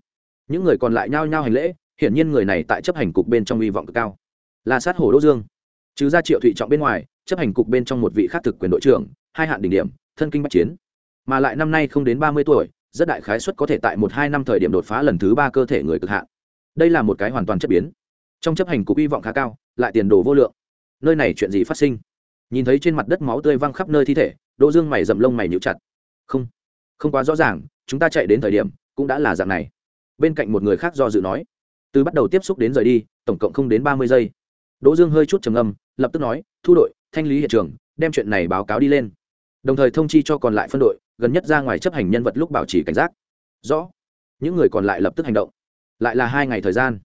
những người còn lại nhao nhao hành lễ, hiển nhiên người này tại chấp hành cục bên trong hy vọng cực cao. Là sát hổ đỗ dương. Trừ ra triệu thụy trọng bên ngoài, chấp hành cục bên trong một vị khác thực quyền đội trưởng, hai hạn đỉnh điểm, thân kinh bắc chiến. Mà lại năm nay không đến ba mươi tuổi, rất đại khái suất có thể tại một hai năm thời điểm đột phá lần thứ ba cơ thể người cực hạn. Đây là một cái hoàn toàn chất biến. Trong chấp hành cục hy vọng khá cao, lại tiền đồ vô lượng. Nơi này chuyện gì phát sinh? Nhìn thấy trên mặt đất máu tươi văng khắp nơi thi thể đỗ dương mày dậm lông mày nhũ chặt. Không không quá rõ ràng, chúng ta chạy đến thời điểm cũng đã là dạng này. Bên cạnh một người khác do dự nói. Từ bắt đầu tiếp xúc đến rời đi, tổng cộng không đến ba mươi giây. Đỗ dương hơi chút trầm âm lập tức nói, thu đội, thanh lý hiện trường, đem chuyện này báo cáo đi lên. Đồng thời thông chi cho còn lại phân đội, gần nhất ra ngoài chấp hành nhân vật lúc bảo trì cảnh giác. Rõ. Những người còn lại lập tức hành động. Lại là hai ngày thời gian.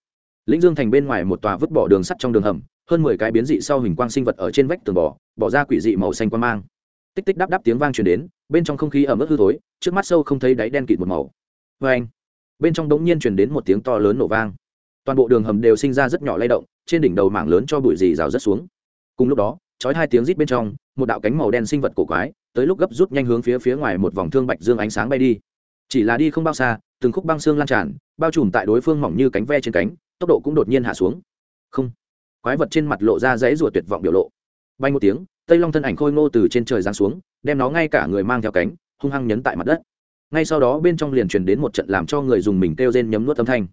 Lĩnh dương thành bên ngoài một tòa vứt bỏ đường sắt trong đường hầm, hơn mười cái biến dị sau hình quang sinh vật ở trên vách tường bỏ bỏ ra quỷ dị màu xanh quan mang tích tích đắp đắp tiếng vang truyền đến, bên trong không khí ẩm ướt hư thối, trước mắt sâu không thấy đáy đen kịt một màu. Vê anh, bên trong đống nhiên truyền đến một tiếng to lớn nổ vang. Toàn bộ đường hầm đều sinh ra rất nhỏ lay động, trên đỉnh đầu mảng lớn cho bụi dì rào rất xuống. Cùng lúc đó, chói hai tiếng rít bên trong, một đạo cánh màu đen sinh vật cổ quái, tới lúc gấp rút nhanh hướng phía phía ngoài một vòng thương bạch dương ánh sáng bay đi. Chỉ là đi không bao xa, từng khúc băng xương lan tràn, bao trùm tại đối phương mỏng như cánh ve trên cánh, tốc độ cũng đột nhiên hạ xuống. Không, quái vật trên mặt lộ ra dãy rùa tuyệt vọng biểu lộ. Bay một tiếng tây long thân ảnh khôi ngô từ trên trời giáng xuống, đem nó ngay cả người mang theo cánh, hung hăng nhấn tại mặt đất. Ngay sau đó bên trong liền truyền đến một trận làm cho người dùng mình kêu rên nhấm nuốt âm thanh.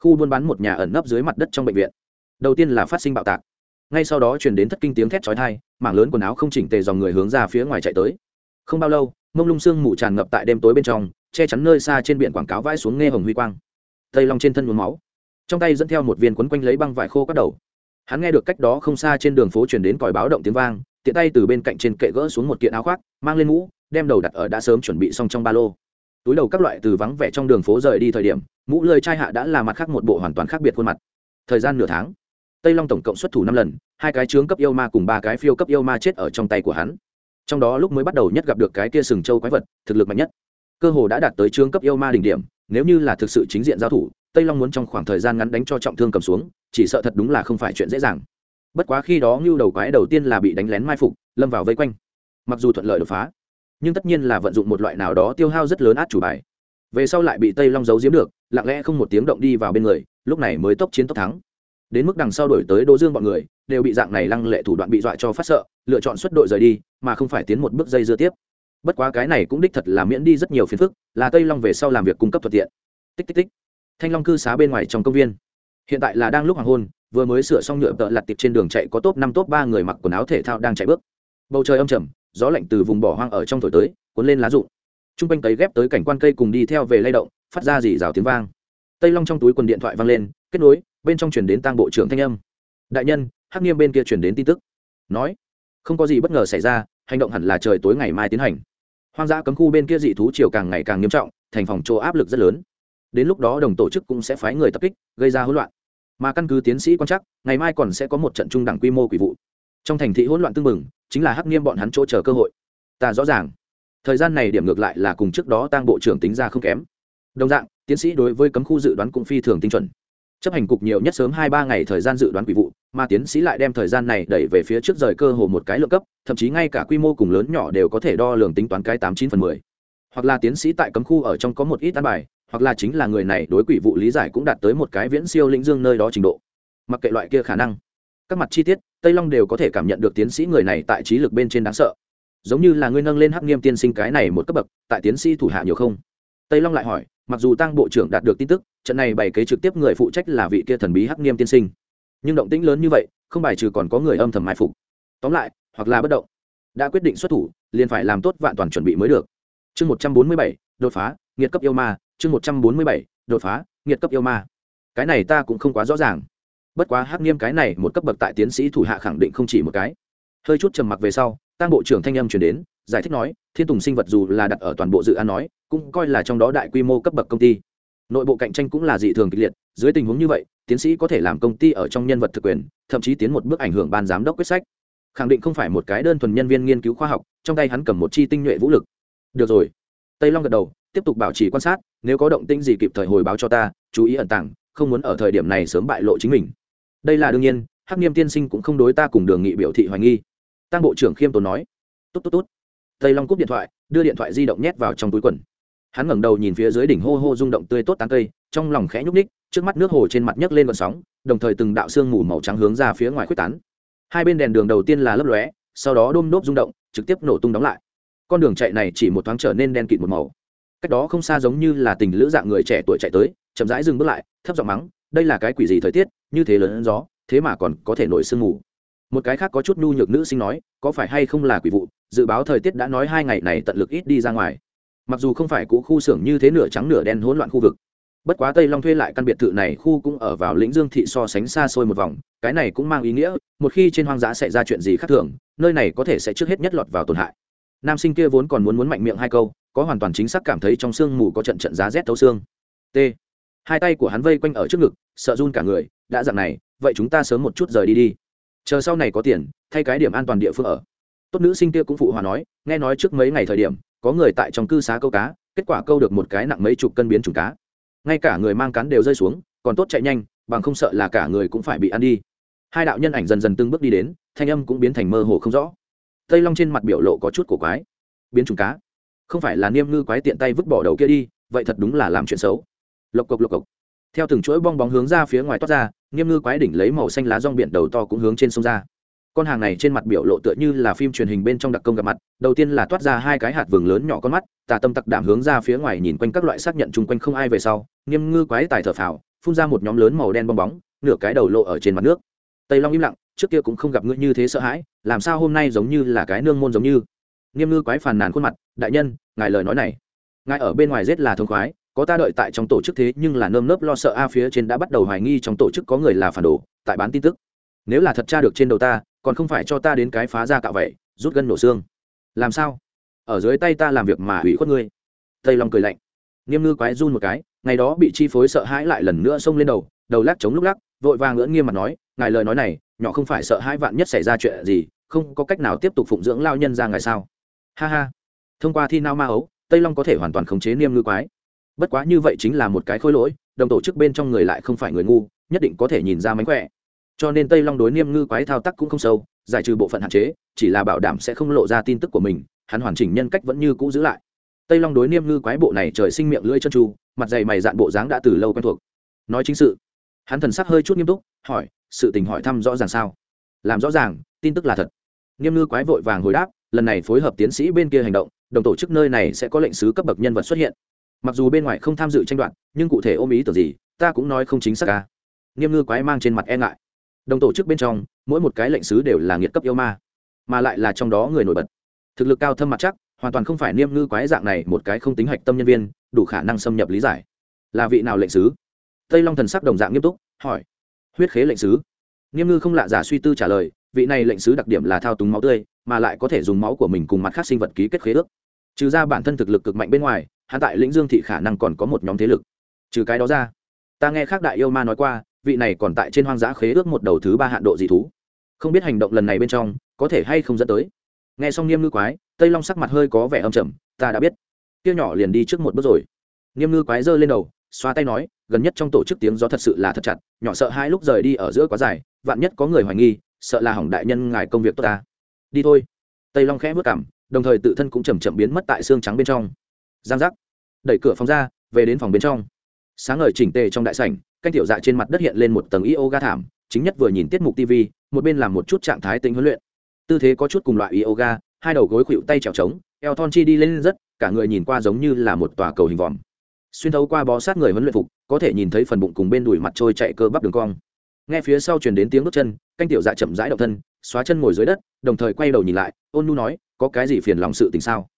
Khu buôn bán một nhà ẩn nấp dưới mặt đất trong bệnh viện. Đầu tiên là phát sinh bạo tạc. Ngay sau đó truyền đến thất kinh tiếng thét chói tai, mảng lớn quần áo không chỉnh tề dòng người hướng ra phía ngoài chạy tới. Không bao lâu, mông lung sương mù tràn ngập tại đêm tối bên trong, che chắn nơi xa trên biển quảng cáo vãi xuống nghe hồng huy quang. Tây long trên thân nhuốm máu. Trong tay dẫn theo một viên quấn quanh lấy băng vải khô các đầu. Hắn nghe được cách đó không xa trên đường phố truyền đến còi báo động tiếng vang tiện tay từ bên cạnh trên kệ gỡ xuống một kiện áo khoác, mang lên mũ, đem đầu đặt ở đã sớm chuẩn bị xong trong ba lô. Túi đầu các loại từ vắng vẻ trong đường phố rời đi thời điểm, mũ lơi trai hạ đã là mặt khác một bộ hoàn toàn khác biệt khuôn mặt. Thời gian nửa tháng, tây long tổng cộng xuất thủ năm lần, hai cái trướng cấp yêu ma cùng ba cái phiêu cấp yêu ma chết ở trong tay của hắn. Trong đó lúc mới bắt đầu nhất gặp được cái kia sừng châu quái vật, thực lực mạnh nhất. Cơ hồ đã đạt tới trướng cấp yêu ma đỉnh điểm, nếu như là thực sự chính diện giao thủ, tây long muốn trong khoảng thời gian ngắn đánh cho trọng thương cầm xuống, chỉ sợ thật đúng là không phải chuyện dễ dàng bất quá khi đó ngưu đầu quái đầu tiên là bị đánh lén mai phục, lâm vào vây quanh. Mặc dù thuận lợi đột phá, nhưng tất nhiên là vận dụng một loại nào đó tiêu hao rất lớn át chủ bài. Về sau lại bị tây long giấu giếm được, lặng lẽ không một tiếng động đi vào bên người, lúc này mới tốc chiến tốc thắng. Đến mức đằng sau đổi tới đỗ dương bọn người, đều bị dạng này lăng lệ thủ đoạn bị dọa cho phát sợ, lựa chọn xuất đội rời đi, mà không phải tiến một bước dây dưa tiếp. Bất quá cái này cũng đích thật là miễn đi rất nhiều phiền phức, là tây long về sau làm việc cung cấp thuận tiện. Tích tích tích. Thanh long cư xá bên ngoài trong công viên hiện tại là đang lúc hoàng hôn, vừa mới sửa xong nhựa tợ lặt tiệp trên đường chạy có top năm, top ba người mặc quần áo thể thao đang chạy bước. Bầu trời âm trầm, gió lạnh từ vùng bỏ hoang ở trong thổi tới, cuốn lên lá rụng. T r u n g quanh cấy ghép tới cảnh quan cây cùng đi theo về lay động, phát ra dì rào tiếng vang. Tây long trong túi quần điện thoại vang lên, kết nối, bên trong chuyển đến tang bộ trưởng thanh âm. Đại nhân, hắc nghiêm bên kia chuyển đến tin tức. Nói, không có gì bất ngờ xảy ra, hành động hẳn là trời tối ngày mai tiến hành. Hoang dã cấm khu bên kia dị thú chiều càng ngày càng nghiêm trọng, thành phòng chỗ áp lực rất lớn đến lúc đó đồng tổ chức cũng sẽ phái người tập kích, gây ra hỗn loạn. Mà căn cứ tiến sĩ quan chắc ngày mai còn sẽ có một trận trung đẳng quy mô quỷ vụ. Trong thành thị hỗn loạn tương mừng chính là hắc nghiêm bọn hắn chỗ chờ cơ hội. Ta rõ ràng, thời gian này điểm ngược lại là cùng trước đó tăng bộ trưởng tính ra không kém. Đồng dạng, tiến sĩ đối với cấm khu dự đoán cũng phi thường tinh chuẩn. Chấp hành cục nhiều nhất sớm hai ba ngày thời gian dự đoán quỷ vụ, mà tiến sĩ lại đem thời gian này đẩy về phía trước rời cơ hồ một cái lượng cấp, thậm chí ngay cả quy mô cùng lớn nhỏ đều có thể đo lường tính toán cái tám chín phần mười. Hoặc là tiến sĩ tại cấm khu ở trong có một ít an bài hoặc là chính là người này đối quỷ vụ lý giải cũng đạt tới một cái viễn siêu lĩnh dương nơi đó trình độ. Mặc kệ loại kia khả năng, các mặt chi tiết, tây long đều có thể cảm nhận được tiến sĩ người này tại trí lực bên trên đáng sợ. Giống như là ngươi nâng lên hắc nghiêm tiên sinh cái này một cấp bậc, tại tiến sĩ thủ hạ nhiều không? Tây long lại hỏi, mặc dù tăng bộ trưởng đạt được tin tức, trận này bày kế trực tiếp người phụ trách là vị kia thần bí hắc nghiêm tiên sinh. Nhưng động tĩnh lớn như vậy, không bài trừ còn có người âm thầm mai phục. Tóm lại, hoặc là bất động, đã quyết định xuất thủ, liền phải làm tốt vạn toàn chuẩn bị mới được. Chương một trăm bốn mươi bảy, đột phá, nghiệt cấp yêu ma chương một trăm bốn mươi bảy, đột phá, nghiệt cấp yêu ma. Cái này ta cũng không quá rõ ràng. Bất quá hắc nghiêm cái này một cấp bậc tại tiến sĩ thủ hạ khẳng định không chỉ một cái. Hơi chút trầm mặc về sau tăng bộ trưởng thanh âm chuyển đến, giải thích nói, thiên tùng sinh vật dù là đặt ở toàn bộ dự án nói, cũng coi là trong đó đại quy mô cấp bậc công ty. Nội bộ cạnh tranh cũng là dị thường kịch liệt, dưới tình huống như vậy, tiến sĩ có thể làm công ty ở trong nhân vật thực quyền, thậm chí tiến một bước ảnh hưởng ban giám đốc quyết sách. Khẳng định không phải một cái đơn thuần nhân viên nghiên cứu khoa học, trong tay hắn cầm một chi tinh nhuệ vũ lực. Được rồi. Tây long gật đầu tiếp tục bảo trì quan sát, nếu có động tĩnh gì kịp thời hồi báo cho ta, chú ý ẩn tàng, không muốn ở thời điểm này sớm bại lộ chính mình. Đây là đương nhiên, hắc niêm tiên sinh cũng không đối ta cùng đường nghị biểu thị hoài nghi. Tăng bộ trưởng khiêm tốn nói. Tốt tốt tốt. Tây long cúp điện thoại, đưa điện thoại di động nhét vào trong túi quần. Hắn ngẩng đầu nhìn phía dưới đỉnh hô hô rung động tươi tốt tán cây, trong lòng khẽ nhúc ních trước mắt nước hồ trên mặt nhấc lên vận sóng, đồng thời từng đạo sương mù màu trắng hướng ra phía ngoài quyết tán. Hai bên đèn đường đầu tiên là lấp lóe, sau đó đôm đốp rung động, trực tiếp nổ tung đóng lại. Con đường chạy này chỉ một thoáng trở nên đen kịt một màu cách đó không xa giống như là tình lữ dạng người trẻ tuổi chạy tới, chậm rãi dừng bước lại, thấp giọng mắng, đây là cái quỷ gì thời tiết, như thế lớn gió, thế mà còn có thể nổi sương mù. Một cái khác có chút nhu nhược nữ sinh nói, có phải hay không là quỷ vụ, dự báo thời tiết đã nói hai ngày này tận lực ít đi ra ngoài. Mặc dù không phải cũ khu xưởng như thế nửa trắng nửa đen hỗn loạn khu vực, bất quá tây long thuê lại căn biệt thự này khu cũng ở vào lĩnh dương thị so sánh xa xôi một vòng, cái này cũng mang ý nghĩa, một khi trên hoang dã xảy ra chuyện gì khác thường, nơi này có thể sẽ trước hết nhất lọt vào tổn hại. Nam sinh kia vốn còn muốn muốn mạnh miệng hai câu có hoàn toàn chính xác cảm thấy trong sương mù có trận trận giá rét thấu xương. T. Hai tay của hắn vây quanh ở trước ngực, sợ run cả người, đã dặn này, vậy chúng ta sớm một chút rời đi đi. Chờ sau này có tiền, thay cái điểm an toàn địa phương ở. Tốt nữ sinh kia cũng phụ hòa nói, nghe nói trước mấy ngày thời điểm, có người tại trong cư xá câu cá, kết quả câu được một cái nặng mấy chục cân biến trùng cá. Ngay cả người mang cán đều rơi xuống, còn tốt chạy nhanh, bằng không sợ là cả người cũng phải bị ăn đi. Hai đạo nhân ảnh dần dần từng bước đi đến, thanh âm cũng biến thành mơ hồ không rõ. Tây long trên mặt biểu lộ có chút cổ quái. Biến trùng cá không phải là niêm ngư quái tiện tay vứt bỏ đầu kia đi, vậy thật đúng là làm chuyện xấu. Lộc cộc lộc cộc. Theo từng chuỗi bong bóng hướng ra phía ngoài toát ra, niêm ngư quái đỉnh lấy màu xanh lá rong biển đầu to cũng hướng trên sông ra. Con hàng này trên mặt biểu lộ tựa như là phim truyền hình bên trong đặc công gặp mặt, đầu tiên là toát ra hai cái hạt vừng lớn nhỏ con mắt, tà tâm tặc đảm hướng ra phía ngoài nhìn quanh các loại xác nhận chung quanh không ai về sau nghiêm ngư quái tài thở phào, phun ra một nhóm lớn màu đen bong bóng, nửa cái đầu lộ ở trên mặt nước. Tây long im lặng, trước kia cũng không gặp ngươi như thế sợ hãi, làm sao hôm nay giống như là cái nương môn giống như? Nghiêm ngư quái phàn nàn khuôn mặt, đại nhân, ngài lời nói này, ngài ở bên ngoài rết là thông khoái, có ta đợi tại trong tổ chức thế nhưng là nơm nớp lo sợ a phía trên đã bắt đầu hoài nghi trong tổ chức có người là phản đồ, tại bán tin tức. Nếu là thật tra được trên đầu ta, còn không phải cho ta đến cái phá ra cạo vậy, rút gân nổ xương. Làm sao? Ở dưới tay ta làm việc mà hủy khuất ngươi. Tây long cười lạnh. Nghiêm ngư quái run một cái, ngày đó bị chi phối sợ hãi lại lần nữa xông lên đầu đầu lắc chống lúc lắc, vội vàng ngưỡng nghiêm mặt nói, ngài lời nói này, nhỏ không phải sợ hãi vạn nhất xảy ra chuyện gì, không có cách nào tiếp tục phụng dưỡng lao nhân ra ngài sao? Ha ha. Thông qua thi nao ma ấu, tây long có thể hoàn toàn khống chế niêm ngư quái. Bất quá như vậy chính là một cái khối lỗi, đồng tổ chức bên trong người lại không phải người ngu, nhất định có thể nhìn ra mánh khỏe. Cho nên tây long đối niêm ngư quái thao tác cũng không sâu, giải trừ bộ phận hạn chế, chỉ là bảo đảm sẽ không lộ ra tin tức của mình, hắn hoàn chỉnh nhân cách vẫn như cũ giữ lại. Tây long đối niêm ngư quái bộ này trời sinh miệng lưỡi chân tru, mặt dày mày dạn bộ dáng đã từ lâu quen thuộc. Nói chính sự, hắn thần sắc hơi chút nghiêm túc, hỏi, sự tình hỏi thăm rõ ràng sao? Làm rõ ràng, tin tức là thật. Niêm ngư quái vội vàng hồi đáp lần này phối hợp tiến sĩ bên kia hành động, đồng tổ chức nơi này sẽ có lệnh sứ cấp bậc nhân vật xuất hiện. Mặc dù bên ngoài không tham dự tranh đoạt, nhưng cụ thể ôm ý tưởng gì, ta cũng nói không chính xác à. ca niêm ngư quái mang trên mặt e ngại. Đồng tổ chức bên trong, mỗi một cái lệnh sứ đều là nghiệt cấp yêu ma, mà lại là trong đó người nổi bật. Thực lực cao thâm mặt chắc, hoàn toàn không phải niêm ngư quái dạng này một cái không tính hạch tâm nhân viên, đủ khả năng xâm nhập lý giải. Là vị nào lệnh sứ? Tây long thần sắc đồng dạng nghiêm túc, hỏi. Huyết khế lệnh sứ. Niêm ngư không lạ giả suy tư trả lời vị này lệnh sứ đặc điểm là thao túng máu tươi, mà lại có thể dùng máu của mình cùng mặt khác sinh vật ký kết khế ước. Trừ ra bản thân thực lực cực mạnh bên ngoài hạ tại lĩnh dương thị khả năng còn có một nhóm thế lực. Trừ cái đó ra, ta nghe khác đại yêu ma nói qua, vị này còn tại trên hoang dã khế ước một đầu thứ ba hạn độ dị thú. Không biết hành động lần này bên trong, có thể hay không dẫn tới. Nghe xong niêm ngư quái, tây long sắc mặt hơi có vẻ âm trầm, ta đã biết. Tiêu nhỏ liền đi trước một bước rồi. Niêm ngư quái giơ lên đầu, xoa tay nói, gần nhất trong tổ chức tiếng gió thật sự là thật chặt, nhỏ sợ hai lúc rời đi ở giữa quá dài, vạn nhất có người hoài nghi sợ là hỏng đại nhân ngài công việc tốt ta. Đi thôi. Tây long khẽ vất cảm, đồng thời tự thân cũng chầm chậm biến mất tại xương trắng bên trong. Giang giác. Đẩy cửa phòng ra, về đến phòng bên trong. Sáng ngời chỉnh tề trong đại sảnh, canh tiểu dạ trên mặt đất hiện lên một tầng yoga thảm, chính nhất vừa nhìn tiết mục tv một bên làm một chút trạng thái tính huấn luyện. Tư thế có chút cùng loại yoga, hai đầu gối khuỵu tay trèo trống, eo thon chi đi lên rất, cả người nhìn qua giống như là một tòa cầu hình vòm. Xuyên thấu qua bó sát người huấn luyện phục, có thể nhìn thấy phần bụng cùng bên đùi mặt trôi chạy cơ bắp đường cong nghe phía sau truyền đến tiếng bước chân, canh tiểu dạ chậm rãi động thân, xóa chân ngồi dưới đất, đồng thời quay đầu nhìn lại, ôn nu nói, có cái gì phiền lòng sự tình sao?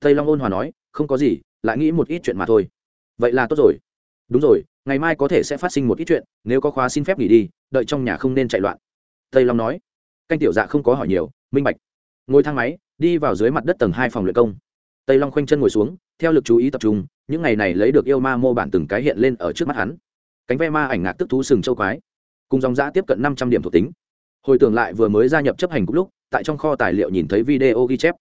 Tây long ôn hòa nói, không có gì, lại nghĩ một ít chuyện mà thôi. Vậy là tốt rồi. Đúng rồi, ngày mai có thể sẽ phát sinh một ít chuyện, nếu có khóa xin phép nghỉ đi, đợi trong nhà không nên chạy loạn. Tây long nói. Canh tiểu dạ không có hỏi nhiều, minh bạch. Ngồi thang máy, đi vào dưới mặt đất tầng hai phòng luyện công. Tây long khoanh chân ngồi xuống, theo lực chú ý tập trung, những ngày này lấy được yêu ma mô bản từng cái hiện lên ở trước mắt hắn. Cánh ve ma ảnh ngạc tức thú sừng châu quái cùng dòng giã tiếp cận năm trăm điểm thuộc tính. Hồi tưởng lại vừa mới gia nhập chấp hành cùng lúc, tại trong kho tài liệu nhìn thấy video ghi chép.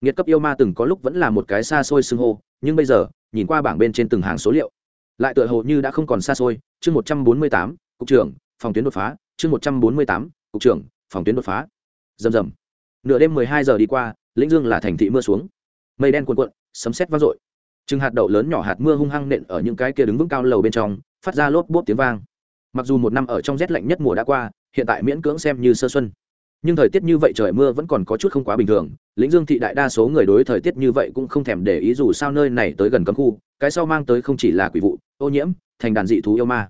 Nghiệt cấp yêu ma từng có lúc vẫn là một cái xa xôi xưng hô, nhưng bây giờ, nhìn qua bảng bên trên từng hàng số liệu, lại tựa hồ như đã không còn xa xôi. Chương một trăm bốn mươi tám, cục trưởng, phòng tuyến đột phá. Chương một trăm bốn mươi tám, cục trưởng, phòng tuyến đột phá. Rầm rầm. Nửa đêm mười hai giờ đi qua, lĩnh dương là thành thị mưa xuống. Mây đen cuồn cuộn, sấm sét vang dội. Chừng hạt đậu lớn nhỏ hạt mưa hung hăng nện ở những cái kia đứng vững cao lầu bên trong, phát ra lốp bốp tiếng vang mặc dù một năm ở trong rét lạnh nhất mùa đã qua, hiện tại miễn cưỡng xem như sơ xuân. Nhưng thời tiết như vậy trời mưa vẫn còn có chút không quá bình thường, lĩnh dương thị đại đa số người đối thời tiết như vậy cũng không thèm để ý dù sao nơi này tới gần cấm khu, cái sau mang tới không chỉ là quỷ vụ, ô nhiễm, thành đàn dị thú yêu ma.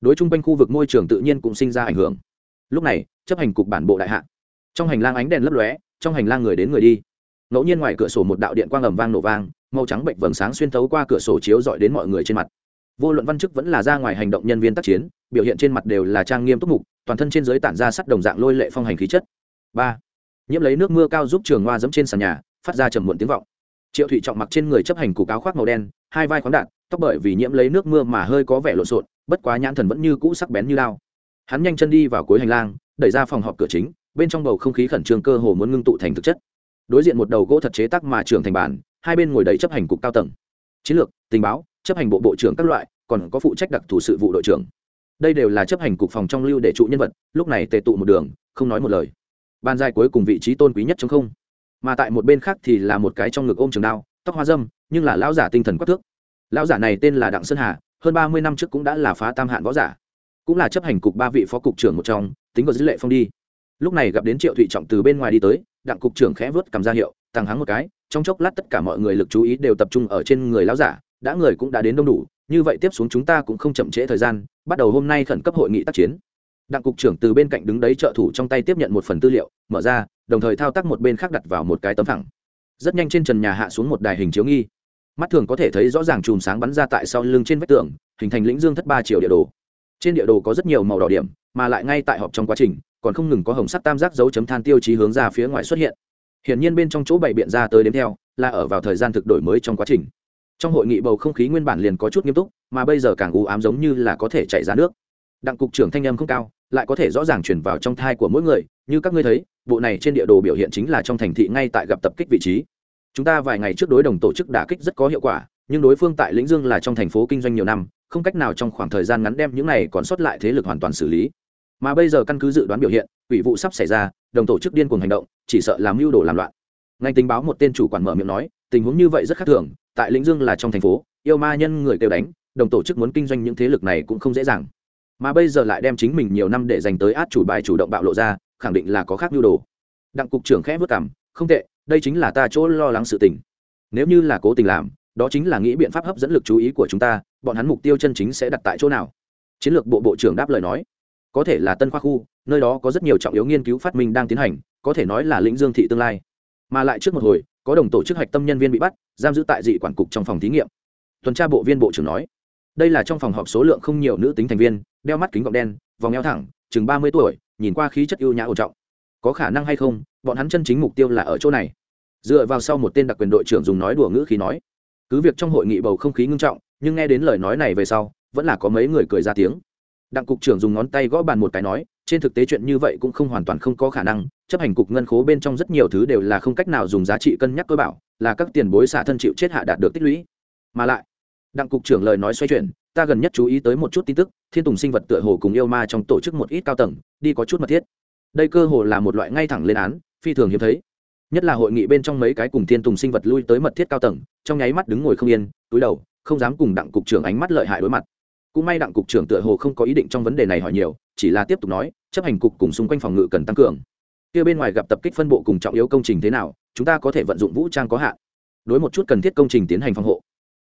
Đối chung quanh khu vực môi trường tự nhiên cũng sinh ra ảnh hưởng. Lúc này, chấp hành cục bản bộ đại hạ. Trong hành lang ánh đèn lấp lóe, trong hành lang người đến người đi. Ngẫu nhiên ngoài cửa sổ một đạo điện quang ầm vang nổ vang, màu trắng bệnh vầng sáng xuyên thấu qua cửa sổ chiếu dọi đến mọi người trên mặt vô luận văn chức vẫn là ra ngoài hành động nhân viên tác chiến, biểu hiện trên mặt đều là trang nghiêm túc mục, toàn thân trên giới tản ra sắt đồng dạng lôi lệ phong hành khí chất. Ba, nhiễm lấy nước mưa cao giúp trường hoa dẫm trên sàn nhà, phát ra trầm muộn tiếng vọng. Triệu thụy trọng mặc trên người chấp hành cục áo khoác màu đen, hai vai khoáng đạn, tóc bởi vì nhiễm lấy nước mưa mà hơi có vẻ lộn xộn, bất quá nhãn thần vẫn như cũ sắc bén như lao. Hắn nhanh chân đi vào cuối hành lang, đẩy ra phòng họp cửa chính, bên trong bầu không khí khẩn trương cơ hồ muốn ngưng tụ thành thực chất. Đối diện một đầu gỗ thật chế tác mà trưởng thành bản, hai bên ngồi đầy chấp hành cục cao tầng. Chiến lược, tình báo chấp hành bộ bộ trưởng các loại, còn có phụ trách đặc thù sự vụ đội trưởng. Đây đều là chấp hành cục phòng trong lưu để trụ nhân vật, lúc này tề tụ một đường, không nói một lời. Ban giai cuối cùng vị trí tôn quý nhất chống không. Mà tại một bên khác thì là một cái trong ngực ôm trường đao, tóc hoa dâm, nhưng là lão giả tinh thần quắc thước. Lão giả này tên là đặng sơn hà, hơn ba mươi năm trước cũng đã là phá tam hạn võ giả. Cũng là chấp hành cục ba vị phó cục trưởng một trong, tính có dữ lệ phong đi. Lúc này gặp đến triệu thụy trọng từ bên ngoài đi tới, đặng cục trưởng khẽ vớt cầm ra hiệu tăng hắng một cái, trong chốc lát tất cả mọi người lực chú ý đều tập trung ở trên người lão giả đã người cũng đã đến đông đủ, như vậy tiếp xuống chúng ta cũng không chậm trễ thời gian, bắt đầu hôm nay khẩn cấp hội nghị tác chiến. Đặng cục trưởng từ bên cạnh đứng đấy trợ thủ trong tay tiếp nhận một phần tư liệu, mở ra, đồng thời thao tác một bên khác đặt vào một cái tấm thẳng rất nhanh trên trần nhà hạ xuống một đài hình chiếu nghi. Mắt thường có thể thấy rõ ràng chùm sáng bắn ra tại sau lưng trên vách tường, hình thành lĩnh dương thất ba triệu địa đồ. Trên địa đồ có rất nhiều màu đỏ điểm, mà lại ngay tại họp trong quá trình, còn không ngừng có hồng sắt tam giác dấu chấm than tiêu chí hướng ra phía ngoài xuất hiện. Hiển nhiên bên trong chỗ bày biện ra tới đến theo, là ở vào thời gian thực đổi mới trong quá trình trong hội nghị bầu không khí nguyên bản liền có chút nghiêm túc, mà bây giờ càng u ám giống như là có thể chạy ra nước. Đặng cục trưởng thanh âm không cao, lại có thể rõ ràng chuyển vào trong thai của mỗi người, như các ngươi thấy, bộ này trên địa đồ biểu hiện chính là trong thành thị ngay tại gặp tập kích vị trí. Chúng ta vài ngày trước đối đồng tổ chức đả kích rất có hiệu quả, nhưng đối phương tại lĩnh dương là trong thành phố kinh doanh nhiều năm, không cách nào trong khoảng thời gian ngắn đem những này còn sót lại thế lực hoàn toàn xử lý. Mà bây giờ căn cứ dự đoán biểu hiện, ủy vụ sắp xảy ra, đồng tổ chức điên cuồng hành động, chỉ sợ làm mưu đồ làm loạn. Ngành tình báo một tên chủ quản mở miệng nói tình huống như vậy rất khác thường, tại lĩnh dương là trong thành phố, yêu ma nhân người kêu đánh, đồng tổ chức muốn kinh doanh những thế lực này cũng không dễ dàng. Mà bây giờ lại đem chính mình nhiều năm để dành tới át chủ bài chủ động bạo lộ ra, khẳng định là có khác nhu đồ. Đặng cục trưởng khẽ vất cảm không tệ, đây chính là ta chỗ lo lắng sự tình. Nếu như là cố tình làm, đó chính là nghĩ biện pháp hấp dẫn lực chú ý của chúng ta, bọn hắn mục tiêu chân chính sẽ đặt tại chỗ nào? Chiến lược bộ bộ trưởng đáp lời nói, có thể là tân khoa khu, nơi đó có rất nhiều trọng yếu nghiên cứu phát minh đang tiến hành, có thể nói là lĩnh dương thị tương lai mà lại trước một hồi, có đồng tổ chức hạch tâm nhân viên bị bắt, giam giữ tại dị quản cục trong phòng thí nghiệm. Tuần tra bộ viên bộ trưởng nói, đây là trong phòng họp số lượng không nhiều nữ tính thành viên, đeo mắt kính gọng đen, vòng eo thẳng, chừng ba mươi tuổi, nhìn qua khí chất ưu nhã ổn trọng. Có khả năng hay không, bọn hắn chân chính mục tiêu là ở chỗ này. Dựa vào sau một tên đặc quyền đội trưởng dùng nói đùa ngữ khí nói, cứ việc trong hội nghị bầu không khí ngưng trọng, nhưng nghe đến lời nói này về sau, vẫn là có mấy người cười ra tiếng đặng cục trưởng dùng ngón tay gõ bàn một cái nói, trên thực tế chuyện như vậy cũng không hoàn toàn không có khả năng, chấp hành cục ngân khố bên trong rất nhiều thứ đều là không cách nào dùng giá trị cân nhắc cơ bảo, là các tiền bối xả thân chịu chết hạ đạt được tích lũy. Mà lại, đặng cục trưởng lời nói xoay chuyển, ta gần nhất chú ý tới một chút tin tức, thiên tùng sinh vật tựa hồ cùng yêu ma trong tổ chức một ít cao tầng, đi có chút mật thiết. Đây cơ hồ là một loại ngay thẳng lên án, phi thường hiếm thấy. Nhất là hội nghị bên trong mấy cái cùng thiên tùng sinh vật lui tới mật thiết cao tầng, trong nháy mắt đứng ngồi không yên, túi đầu, không dám cùng đặng cục trưởng ánh mắt lợi hại đối mặt cũng may đặng cục trưởng tựa hồ không có ý định trong vấn đề này hỏi nhiều, chỉ là tiếp tục nói, chấp hành cục cùng xung quanh phòng ngự cần tăng cường. Kia bên ngoài gặp tập kích phân bộ cùng trọng yếu công trình thế nào, chúng ta có thể vận dụng vũ trang có hạn. Đối một chút cần thiết công trình tiến hành phòng hộ.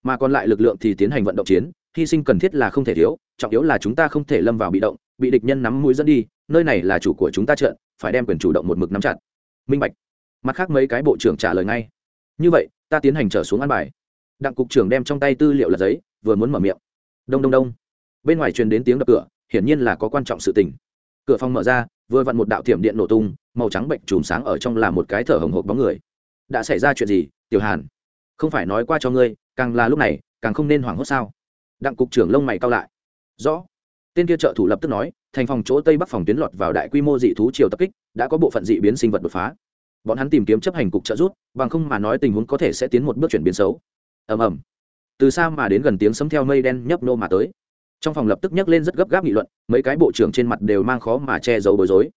Mà còn lại lực lượng thì tiến hành vận động chiến, hy sinh cần thiết là không thể thiếu, trọng yếu là chúng ta không thể lâm vào bị động, bị địch nhân nắm mũi dẫn đi, nơi này là chủ của chúng ta trận, phải đem quyền chủ động một mực nắm chặt. Minh bạch. Mặt khác mấy cái bộ trưởng trả lời ngay. Như vậy, ta tiến hành trở xuống ăn bài. Đặng cục trưởng đem trong tay tư liệu là giấy, vừa muốn mở miệng đông đông đông. Bên ngoài truyền đến tiếng đập cửa, hiển nhiên là có quan trọng sự tình. Cửa phòng mở ra, vừa vặn một đạo thiểm điện nổ tung, màu trắng bệnh chùm sáng ở trong là một cái thở hồng hộp bóng người. Đã xảy ra chuyện gì, tiểu hàn? Không phải nói qua cho ngươi, càng là lúc này, càng không nên hoảng hốt sao? Đặng cục trưởng lông mày cao lại. Rõ. Tên kia trợ thủ lập tức nói, thành phòng chỗ tây bắc phòng tuyến lọt vào đại quy mô dị thú triều tập kích, đã có bộ phận dị biến sinh vật đột phá. Bọn hắn tìm kiếm chấp hành cục trợ rút bằng không mà nói tình huống có thể sẽ tiến một bước chuyển biến xấu. Ầm ầm từ xa mà đến gần tiếng sấm theo mây đen nhấp nô mà tới. Trong phòng lập tức nhấc lên rất gấp gáp nghị luận, mấy cái bộ trưởng trên mặt đều mang khó mà che giấu bối rối.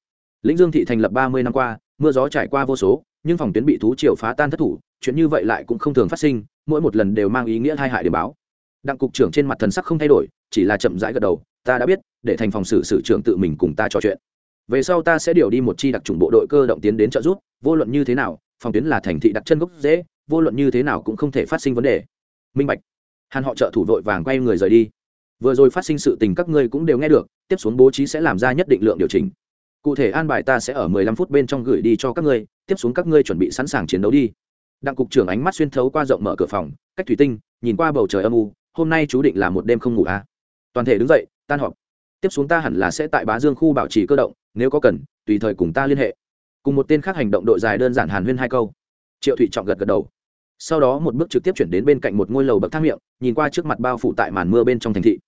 Lĩnh dương thị thành lập ba mươi năm qua, mưa gió trải qua vô số, nhưng phòng tuyến bị thú triều phá tan thất thủ, chuyện như vậy lại cũng không thường phát sinh, mỗi một lần đều mang ý nghĩa hai hại để báo. Đặng cục trưởng trên mặt thần sắc không thay đổi, chỉ là chậm rãi gật đầu, ta đã biết, để thành phòng xử sử trưởng tự mình cùng ta trò chuyện. Về sau ta sẽ điều đi một chi đặc trùng bộ đội cơ động tiến đến trợ giúp, vô luận như thế nào, phòng tuyến là thành thị đặt chân gốc dễ, vô luận như thế nào cũng không thể phát sinh vấn đề minh bạch. Hàn họ trợ thủ vội vàng quay người rời đi. Vừa rồi phát sinh sự tình các ngươi cũng đều nghe được, tiếp xuống bố trí sẽ làm ra nhất định lượng điều chỉnh. Cụ thể an bài ta sẽ ở mười lăm phút bên trong gửi đi cho các ngươi, tiếp xuống các ngươi chuẩn bị sẵn sàng chiến đấu đi. Đặng cục trưởng ánh mắt xuyên thấu qua rộng mở cửa phòng, cách thủy tinh, nhìn qua bầu trời âm u, hôm nay chú định là một đêm không ngủ à. toàn thể đứng dậy, tan họp. Tiếp xuống ta hẳn là sẽ tại bá dương khu bảo trì cơ động, nếu có cần, tùy thời cùng ta liên hệ. Cùng một tên khác hành động đội dài đơn giản hàn huyên hai câu. Triệu thụy trọng gật gật đầu sau đó một bước trực tiếp chuyển đến bên cạnh một ngôi lầu bậc thang miệng, nhìn qua trước mặt bao phủ tại màn mưa bên trong thành thị.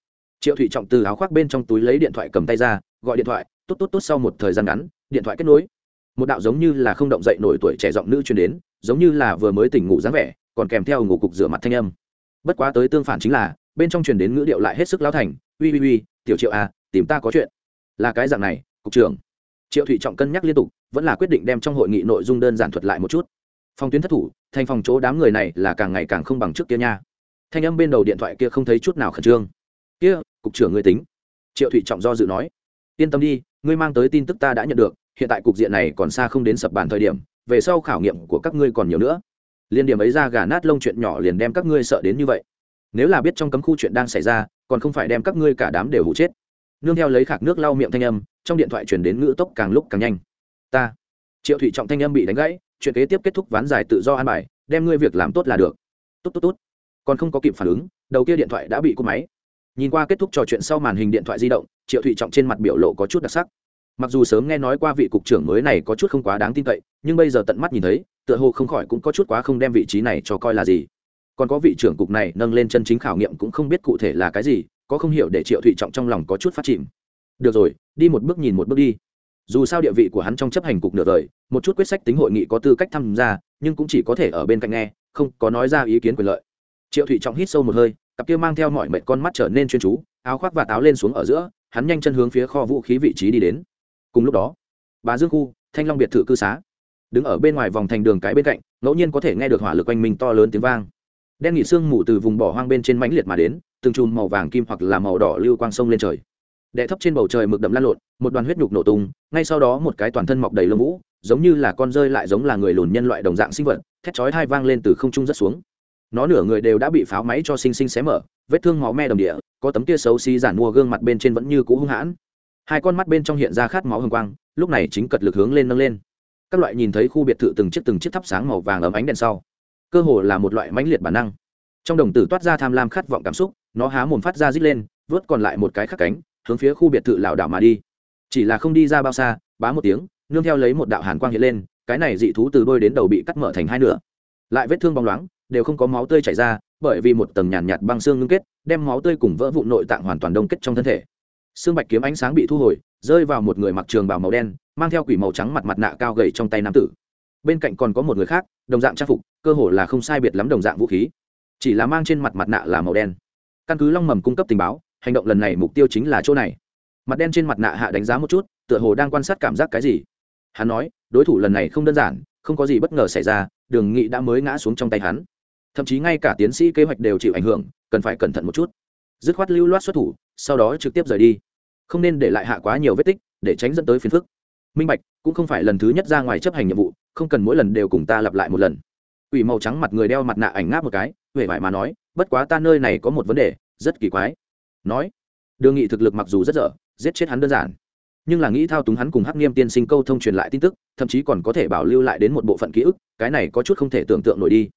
Triệu thụy trọng từ áo khoác bên trong túi lấy điện thoại cầm tay ra, gọi điện thoại, tốt tốt tốt sau một thời gian ngắn, điện thoại kết nối. Một đạo giống như là không động dậy nổi tuổi trẻ giọng nữ truyền đến, giống như là vừa mới tỉnh ngủ dáng vẻ, còn kèm theo ngủ cục rửa mặt thanh âm. Bất quá tới tương phản chính là, bên trong truyền đến ngữ điệu lại hết sức lao thành, uy uy uy, tiểu triệu à tìm ta có chuyện. Là cái dạng này, cục trưởng. Triệu thụy trọng cân nhắc liên tục, vẫn là quyết định đem trong hội nghị nội dung đơn giản thuật lại một chút. Phong tuyến thất thủ thành phòng chỗ đám người này là càng ngày càng không bằng trước kia nha. Thanh âm bên đầu điện thoại kia không thấy chút nào khẩn trương. Kia, cục trưởng người tính. Triệu thụy trọng do dự nói. Yên tâm đi, ngươi mang tới tin tức ta đã nhận được, hiện tại cục diện này còn xa không đến sập bàn thời điểm, về sau khảo nghiệm của các ngươi còn nhiều nữa. Liên điểm ấy ra gà nát lông chuyện nhỏ liền đem các ngươi sợ đến như vậy. Nếu là biết trong cấm khu chuyện đang xảy ra, còn không phải đem các ngươi cả đám đều hụ chết. Nương theo lấy khạc nước lau miệng thanh âm, trong điện thoại chuyển đến ngữ tốc càng lúc càng nhanh. Ta. Triệu thụy trọng thanh âm bị đánh gãy chuyện kế tiếp kết thúc ván giải tự do an bài, đem ngươi việc làm tốt là được. Tốt tốt tốt. Còn không có kịp phản ứng, đầu kia điện thoại đã bị cúp máy. Nhìn qua kết thúc trò chuyện sau màn hình điện thoại di động, triệu thụy trọng trên mặt biểu lộ có chút đặc sắc. Mặc dù sớm nghe nói qua vị cục trưởng mới này có chút không quá đáng tin cậy, nhưng bây giờ tận mắt nhìn thấy, tựa hồ không khỏi cũng có chút quá không đem vị trí này cho coi là gì. Còn có vị trưởng cục này nâng lên chân chính khảo nghiệm cũng không biết cụ thể là cái gì, có không hiểu để triệu thụy trọng trong lòng có chút phát chìm. Được rồi, đi một bước nhìn một bước đi dù sao địa vị của hắn trong chấp hành cục nửa đời, một chút quyết sách tính hội nghị có tư cách tham gia, nhưng cũng chỉ có thể ở bên cạnh nghe, không có nói ra ý kiến quyền lợi. Triệu thụy trọng hít sâu một hơi, cặp kia mang theo mọi mệnh con mắt trở nên chuyên chú, áo khoác và táo lên xuống ở giữa, hắn nhanh chân hướng phía kho vũ khí vị trí đi đến. Cùng lúc đó, bà dương khu, thanh long biệt thự cư xá, đứng ở bên ngoài vòng thành đường cái bên cạnh, ngẫu nhiên có thể nghe được hỏa lực oanh minh to lớn tiếng vang. Đen nghỉ sương mù từ vùng bỏ hoang bên trên mãnh liệt mà đến, từng chùm màu vàng kim hoặc là màu đỏ lưu quang sông lên trời đệ thấp trên bầu trời mực đậm lan lộn, một đoàn huyết nhục nổ tung, ngay sau đó một cái toàn thân mọc đầy lông vũ, giống như là con rơi lại giống là người lùn nhân loại đồng dạng sinh vật, thét chói hai vang lên từ không trung rất xuống. Nó nửa người đều đã bị pháo máy cho sinh sinh xé mở, vết thương máu me đồng địa, có tấm kia xấu xí giản mua gương mặt bên trên vẫn như cũ hung hãn. Hai con mắt bên trong hiện ra khát máu hồng quang, lúc này chính cật lực hướng lên nâng lên. Các loại nhìn thấy khu biệt thự từng chiếc từng chiếc thắp sáng màu vàng ấm ánh đèn sau, cơ hồ là một loại mãnh liệt bản năng. Trong đồng tử toát ra tham lam khát vọng cảm xúc, nó há mồm phát ra rít lên, vớt còn lại một cái khắc cánh hướng phía khu biệt thự lảo đảo mà đi. Chỉ là không đi ra bao xa bá một tiếng nương theo lấy một đạo hàn quang hiện lên cái này dị thú từ đôi đến đầu bị cắt mở thành hai nửa. Lại vết thương bóng loáng đều không có máu tươi chảy ra bởi vì một tầng nhàn nhạt, băng xương ngưng kết đem máu tươi cùng vỡ vụ nội tạng hoàn toàn đông kết trong thân thể. Xương bạch kiếm ánh sáng bị thu hồi rơi vào một người mặc trường bào màu đen mang theo quỷ màu trắng mặt mặt nạ cao gầy trong tay nam tử. Bên cạnh còn có một người khác đồng dạng trang phục cơ hồ là không sai biệt lắm đồng dạng vũ khí. Chỉ là mang trên mặt mặt nạ là màu đen. Căn cứ long mầm cung cấp tình báo hành động lần này mục tiêu chính là chỗ này. Mặt đen trên mặt nạ hạ đánh giá một chút, tựa hồ đang quan sát cảm giác cái gì. Hắn nói, đối thủ lần này không đơn giản, không có gì bất ngờ xảy ra, đường nghị đã mới ngã xuống trong tay hắn. Thậm chí ngay cả tiến sĩ kế hoạch đều chịu ảnh hưởng, cần phải cẩn thận một chút. Dứt khoát lưu loát xuất thủ, sau đó trực tiếp rời đi. Không nên để lại hạ quá nhiều vết tích, để tránh dẫn tới phiền phức. Minh bạch, cũng không phải lần thứ nhất ra ngoài chấp hành nhiệm vụ, không cần mỗi lần đều cùng ta lặp lại một lần. Ủy màu trắng mặt người đeo mặt nạ ảnh ngáp một cái huệ vải mà nói, bất quá ta nơi này có một vấn đề, rất kỳ quái nói, đường nghị thực lực mặc dù rất dở, giết chết hắn đơn giản, nhưng là nghĩ thao túng hắn cùng hắc nghiêm tiên sinh câu thông truyền lại tin tức, thậm chí còn có thể bảo lưu lại đến một bộ phận ký ức, cái này có chút không thể tưởng tượng nổi đi.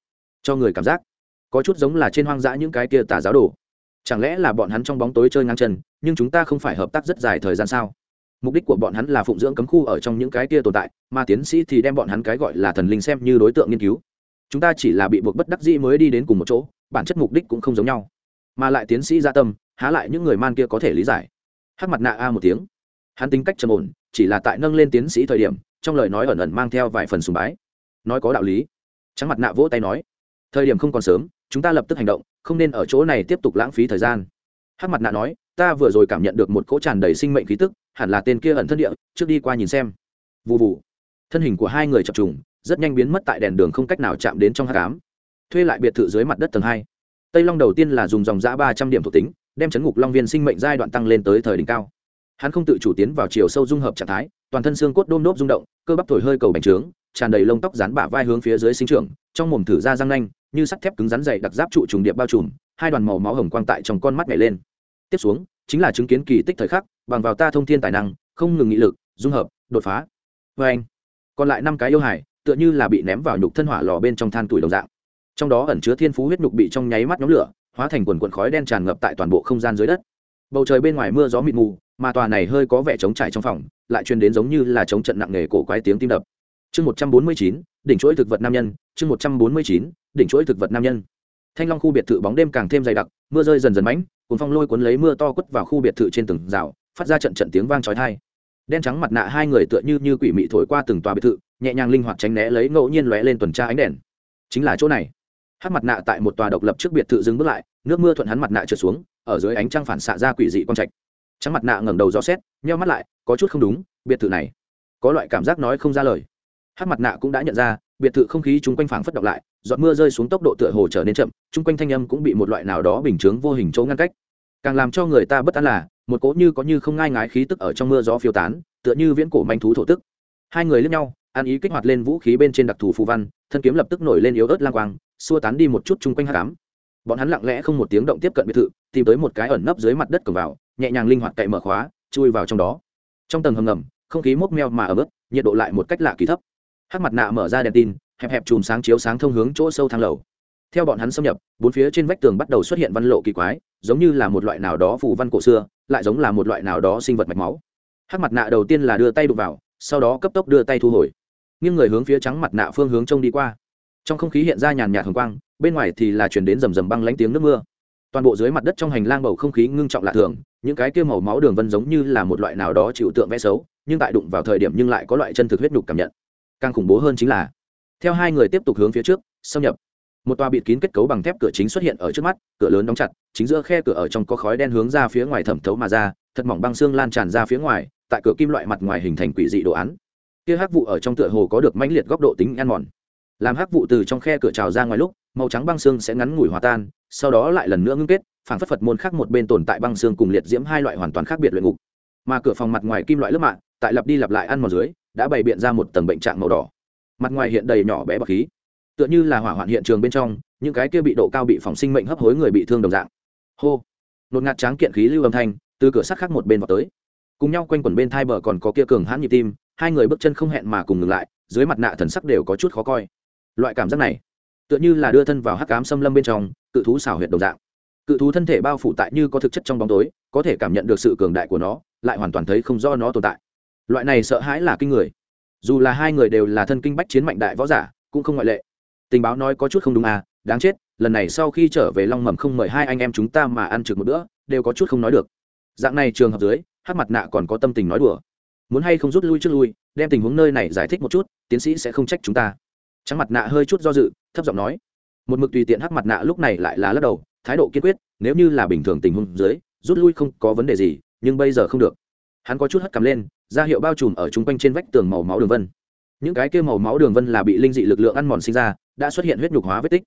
Cho người cảm giác, có chút giống là trên hoang dã những cái kia tà giáo đồ. Chẳng lẽ là bọn hắn trong bóng tối chơi ngang chân, nhưng chúng ta không phải hợp tác rất dài thời gian sao? Mục đích của bọn hắn là phụng dưỡng cấm khu ở trong những cái kia tồn tại, mà tiến sĩ thì đem bọn hắn cái gọi là thần linh xem như đối tượng nghiên cứu. Chúng ta chỉ là bị buộc bất đắc dĩ mới đi đến cùng một chỗ, bản chất mục đích cũng không giống nhau mà lại tiến sĩ gia tâm, há lại những người man kia có thể lý giải. Hắc mặt nạ a một tiếng. Hắn tính cách trầm ổn, chỉ là tại nâng lên tiến sĩ thời điểm, trong lời nói ẩn ẩn mang theo vài phần sùng bái. Nói có đạo lý. Trắng mặt nạ vỗ tay nói, thời điểm không còn sớm, chúng ta lập tức hành động, không nên ở chỗ này tiếp tục lãng phí thời gian. Hắc mặt nạ nói, ta vừa rồi cảm nhận được một cỗ tràn đầy sinh mệnh khí tức, hẳn là tên kia ẩn thân địa, trước đi qua nhìn xem. Vụ vụ thân hình của hai người chập trùng, rất nhanh biến mất tại đèn đường không cách nào chạm đến trong hát cám thuê lại biệt thự dưới mặt đất tầng hai tây long đầu tiên là dùng dòng giã ba trăm điểm thuộc tính, đem chấn ngục long viên sinh mệnh giai đoạn tăng lên tới thời đỉnh cao. Hắn không tự chủ tiến vào chiều sâu dung hợp trạng thái, toàn thân xương cốt đôm nốt rung động, cơ bắp thổi hơi cầu bành trướng, tràn đầy lông tóc rán bả vai hướng phía dưới sinh trưởng, trong mồm thử ra răng nanh, như sắt thép cứng rắn dày đặc giáp trụ trùng điệp bao trùm, hai đoàn màu máu hồng quang tại trong con mắt nhảy lên. Tiếp xuống, chính là chứng kiến kỳ tích thời khắc, bằng vào ta thông thiên tài năng, không ngừng nghị lực, dung hợp, đột phá. Vê anh còn lại năm cái yêu hải, tựa như là bị ném vào nhục thân hỏa lò bên trong than tuổi đồng dạng trong đó ẩn chứa thiên phú huyết nhục bị trong nháy mắt nhóm lửa, hóa thành quần quần khói đen tràn ngập tại toàn bộ không gian dưới đất. Bầu trời bên ngoài mưa gió mịt mù, mà tòa này hơi có vẻ trống trải trong phòng, lại truyền đến giống như là trống trận nặng nề cổ quái tiếng tim đập. Chương một trăm bốn mươi chín, đỉnh chuỗi thực vật nam nhân, chương một trăm bốn mươi chín, đỉnh chuỗi thực vật nam nhân. Thanh long khu biệt thự bóng đêm càng thêm dày đặc, mưa rơi dần dần mánh cuốn phong lôi cuốn lấy mưa to quất vào khu biệt thự trên từng rào, phát ra trận trận tiếng vang trói thai đen trắng mặt nạ hai người tựa như như quỷ mị thổi qua từng tòa biệt thự, nhẹ nhàng linh hoạt tránh né lấy ngẫu nhiên lóe lên tuần tra ánh đèn. Chính là chỗ này hát mặt nạ tại một tòa độc lập trước biệt thự dừng bước lại, nước mưa thuận hắn mặt nạ trượt xuống, ở dưới ánh trăng phản xạ ra quỷ dị quang trạch. Trắng mặt nạ ngẩng đầu do xét, nheo mắt lại, có chút không đúng, biệt thự này, có loại cảm giác nói không ra lời. Hát mặt nạ cũng đã nhận ra, biệt thự không khí chung quanh phảng phất động lại, giọt mưa rơi xuống tốc độ tựa hồ trở nên chậm, chung quanh thanh âm cũng bị một loại nào đó bình chướng vô hình chỗ ngăn cách. Càng làm cho người ta bất an là, một cỗ như có như không ngai ngái khí tức ở trong mưa gió phiêu tán, tựa như viễn cổ manh thú thổ tức. Hai người lướt nhau, ăn ý kích hoạt lên vũ khí bên trên đặc thù phù văn, thân kiếm lập tức nổi lên yếu ớt lang quang xua tán đi một chút chung quanh hát cám. Bọn hắn lặng lẽ không một tiếng động tiếp cận biệt thự, tìm tới một cái ẩn nấp dưới mặt đất cầm vào, nhẹ nhàng linh hoạt cậy mở khóa, chui vào trong đó. Trong tầng hầm ngầm, không khí mốc meo mà ở bớt nhiệt độ lại một cách lạ kỳ thấp. Hát mặt nạ mở ra đèn tin, hẹp hẹp chùm sáng chiếu sáng thông hướng chỗ sâu thang lầu. Theo bọn hắn xâm nhập, bốn phía trên vách tường bắt đầu xuất hiện văn lộ kỳ quái, giống như là một loại nào đó phù văn cổ xưa, lại giống là một loại nào đó sinh vật mạch máu. Hát mặt nạ đầu tiên là đưa tay đụng vào, sau đó cấp tốc đưa tay thu hồi. Nhưng người hướng phía trắng mặt nạ phương hướng trông đi qua trong không khí hiện ra nhàn nhạt hồng quang, bên ngoài thì là chuyển đến rầm rầm băng lánh tiếng nước mưa. Toàn bộ dưới mặt đất trong hành lang bầu không khí ngưng trọng lạ thường, những cái kia màu máu đường vân giống như là một loại nào đó chịu tượng vẽ xấu, nhưng tại đụng vào thời điểm nhưng lại có loại chân thực huyết nhục cảm nhận. Càng khủng bố hơn chính là, theo hai người tiếp tục hướng phía trước, xâm nhập, một tòa bịt kín kết cấu bằng thép cửa chính xuất hiện ở trước mắt, cửa lớn đóng chặt, chính giữa khe cửa ở trong có khói đen hướng ra phía ngoài thẩm thấu mà ra, thật mỏng băng xương lan tràn ra phía ngoài, tại cửa kim loại mặt ngoài hình thành quỷ dị đồ án. Kia hắc vụ ở trong tựa hồ có được mãnh liệt góc độ tính ăn mòn làm hắc vụ từ trong khe cửa trào ra ngoài lúc, màu trắng băng xương sẽ ngắn ngủi hòa tan, sau đó lại lần nữa ngưng kết phản phất phật môn khác một bên tồn tại băng xương cùng liệt diễm hai loại hoàn toàn khác biệt luyện ngục. Mà cửa phòng mặt ngoài kim loại lớp mạng tại lặp đi lặp lại ăn mòn dưới, đã bày biện ra một tầng bệnh trạng màu đỏ. Mặt ngoài hiện đầy nhỏ bé bọc khí. Tựa như là hỏa hoạn hiện trường bên trong, những cái kia bị độ cao bị phòng sinh mệnh hấp hối người bị thương đồng dạng. Hô! Nột ngạt tráng kiện khí lưu âm thanh, từ cửa sắt khác một bên vào tới. Cùng nhau quanh quẩn bên thai bờ còn có kia cường hãn nhịp tim, hai người bước chân không hẹn mà cùng ngừng lại, dưới mặt nạ thần sắc đều có chút khó coi loại cảm giác này, tựa như là đưa thân vào hắc cám xâm lâm bên trong, cự thú xảo huyệt đồng dạng. Cự thú thân thể bao phủ tại như có thực chất trong bóng tối, có thể cảm nhận được sự cường đại của nó, lại hoàn toàn thấy không do nó tồn tại. Loại này sợ hãi là kinh người. Dù là hai người đều là thân kinh bách chiến mạnh đại võ giả, cũng không ngoại lệ. Tình báo nói có chút không đúng à đáng chết, lần này sau khi trở về long mầm không mời hai anh em chúng ta mà ăn trực một bữa, đều có chút không nói được. Dạng này trường hợp dưới hát mặt nạ còn có tâm tình nói đùa. Muốn hay không rút lui trước lui, đem tình huống nơi này giải thích một chút, tiến sĩ sẽ không trách chúng ta trắng mặt nạ hơi chút do dự, thấp giọng nói. Một mực tùy tiện hắc mặt nạ lúc này lại là lắc đầu, thái độ kiên quyết, nếu như là bình thường tình huống dưới, rút lui không có vấn đề gì, nhưng bây giờ không được. Hắn có chút hất cầm lên ra hiệu bao trùm ở chung quanh trên vách tường màu máu đường vân. Những cái kia màu máu đường vân là bị linh dị lực lượng ăn mòn sinh ra, đã xuất hiện huyết nhục hóa vết tích.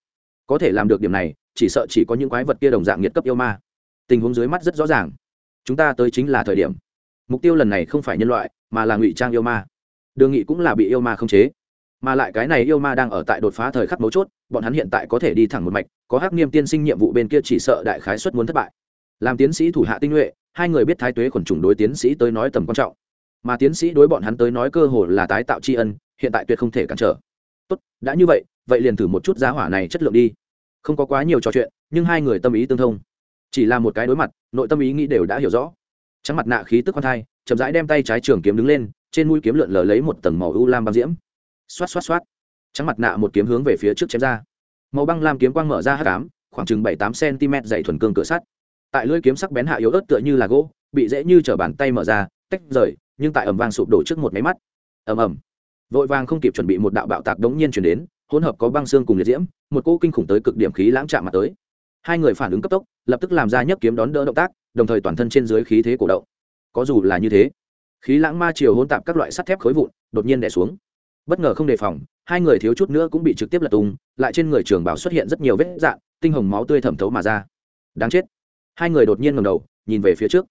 Có thể làm được điểm này, chỉ sợ chỉ có những quái vật kia đồng dạng nhiệt cấp yêu ma. Tình huống dưới mắt rất rõ ràng. Chúng ta tới chính là thời điểm. Mục tiêu lần này không phải nhân loại, mà là ngụy trang yêu ma. Đường nghị cũng là bị yêu ma không chế mà lại cái này yêu ma đang ở tại đột phá thời khắc mấu chốt, bọn hắn hiện tại có thể đi thẳng một mạch, có hắc nghiêm tiên sinh nhiệm vụ bên kia chỉ sợ đại khái xuất muốn thất bại. Làm tiến sĩ thủ hạ tinh nhuệ, hai người biết thái tuế khuẩn trùng đối tiến sĩ tới nói tầm quan trọng. Mà tiến sĩ đối bọn hắn tới nói cơ hồ là tái tạo tri ân, hiện tại tuyệt không thể cản trở. Tốt, đã như vậy vậy liền thử một chút giá hỏa này chất lượng đi. Không có quá nhiều trò chuyện, nhưng hai người tâm ý tương thông. Chỉ là một cái đối mặt, nội tâm ý nghĩ đều đã hiểu rõ. Trắng mặt nạ khí tức khoan thai, chậm rãi đem tay trái trường kiếm đứng lên, trên mũi kiếm lượn lờ lấy một tầng màu u lam băng diễm xoát xoát xoát. Trắng mặt nạ một kiếm hướng về phía trước chém ra. Màu băng lam kiếm quang mở ra hát cám khoảng chừng bảy tám cm dày thuần cương cửa sắt. Tại lưỡi kiếm sắc bén hạ yếu ớt tựa như là gỗ, bị dễ như t bàn tay mở ra, tách rời, nhưng tại ẩm vàng sụp đổ trước một máy mắt. Ầm ầm. Vội vàng không kịp chuẩn bị một đạo bạo tạc đống nhiên chuyển đến, hỗn hợp có băng xương cùng liệt diễm, một cỗ kinh khủng tới cực điểm khí lãng chạm mặt tới. Hai người phản ứng cấp tốc, lập tức làm ra nhấp kiếm đón đỡ động tác, đồng thời toàn thân trên dưới khí thế cổ động. Có dù là như thế, khí lãng ma chiều hỗn tạp các loại sắt thép khối vụn đột nhiên đè xuống bất ngờ không đề phòng, hai người thiếu chút nữa cũng bị trực tiếp lật tung, lại trên người trường bảo xuất hiện rất nhiều vết dạn tinh hồng máu tươi thẩm thấu mà ra. Đáng chết. Hai người đột nhiên ngầm đầu, nhìn về phía trước.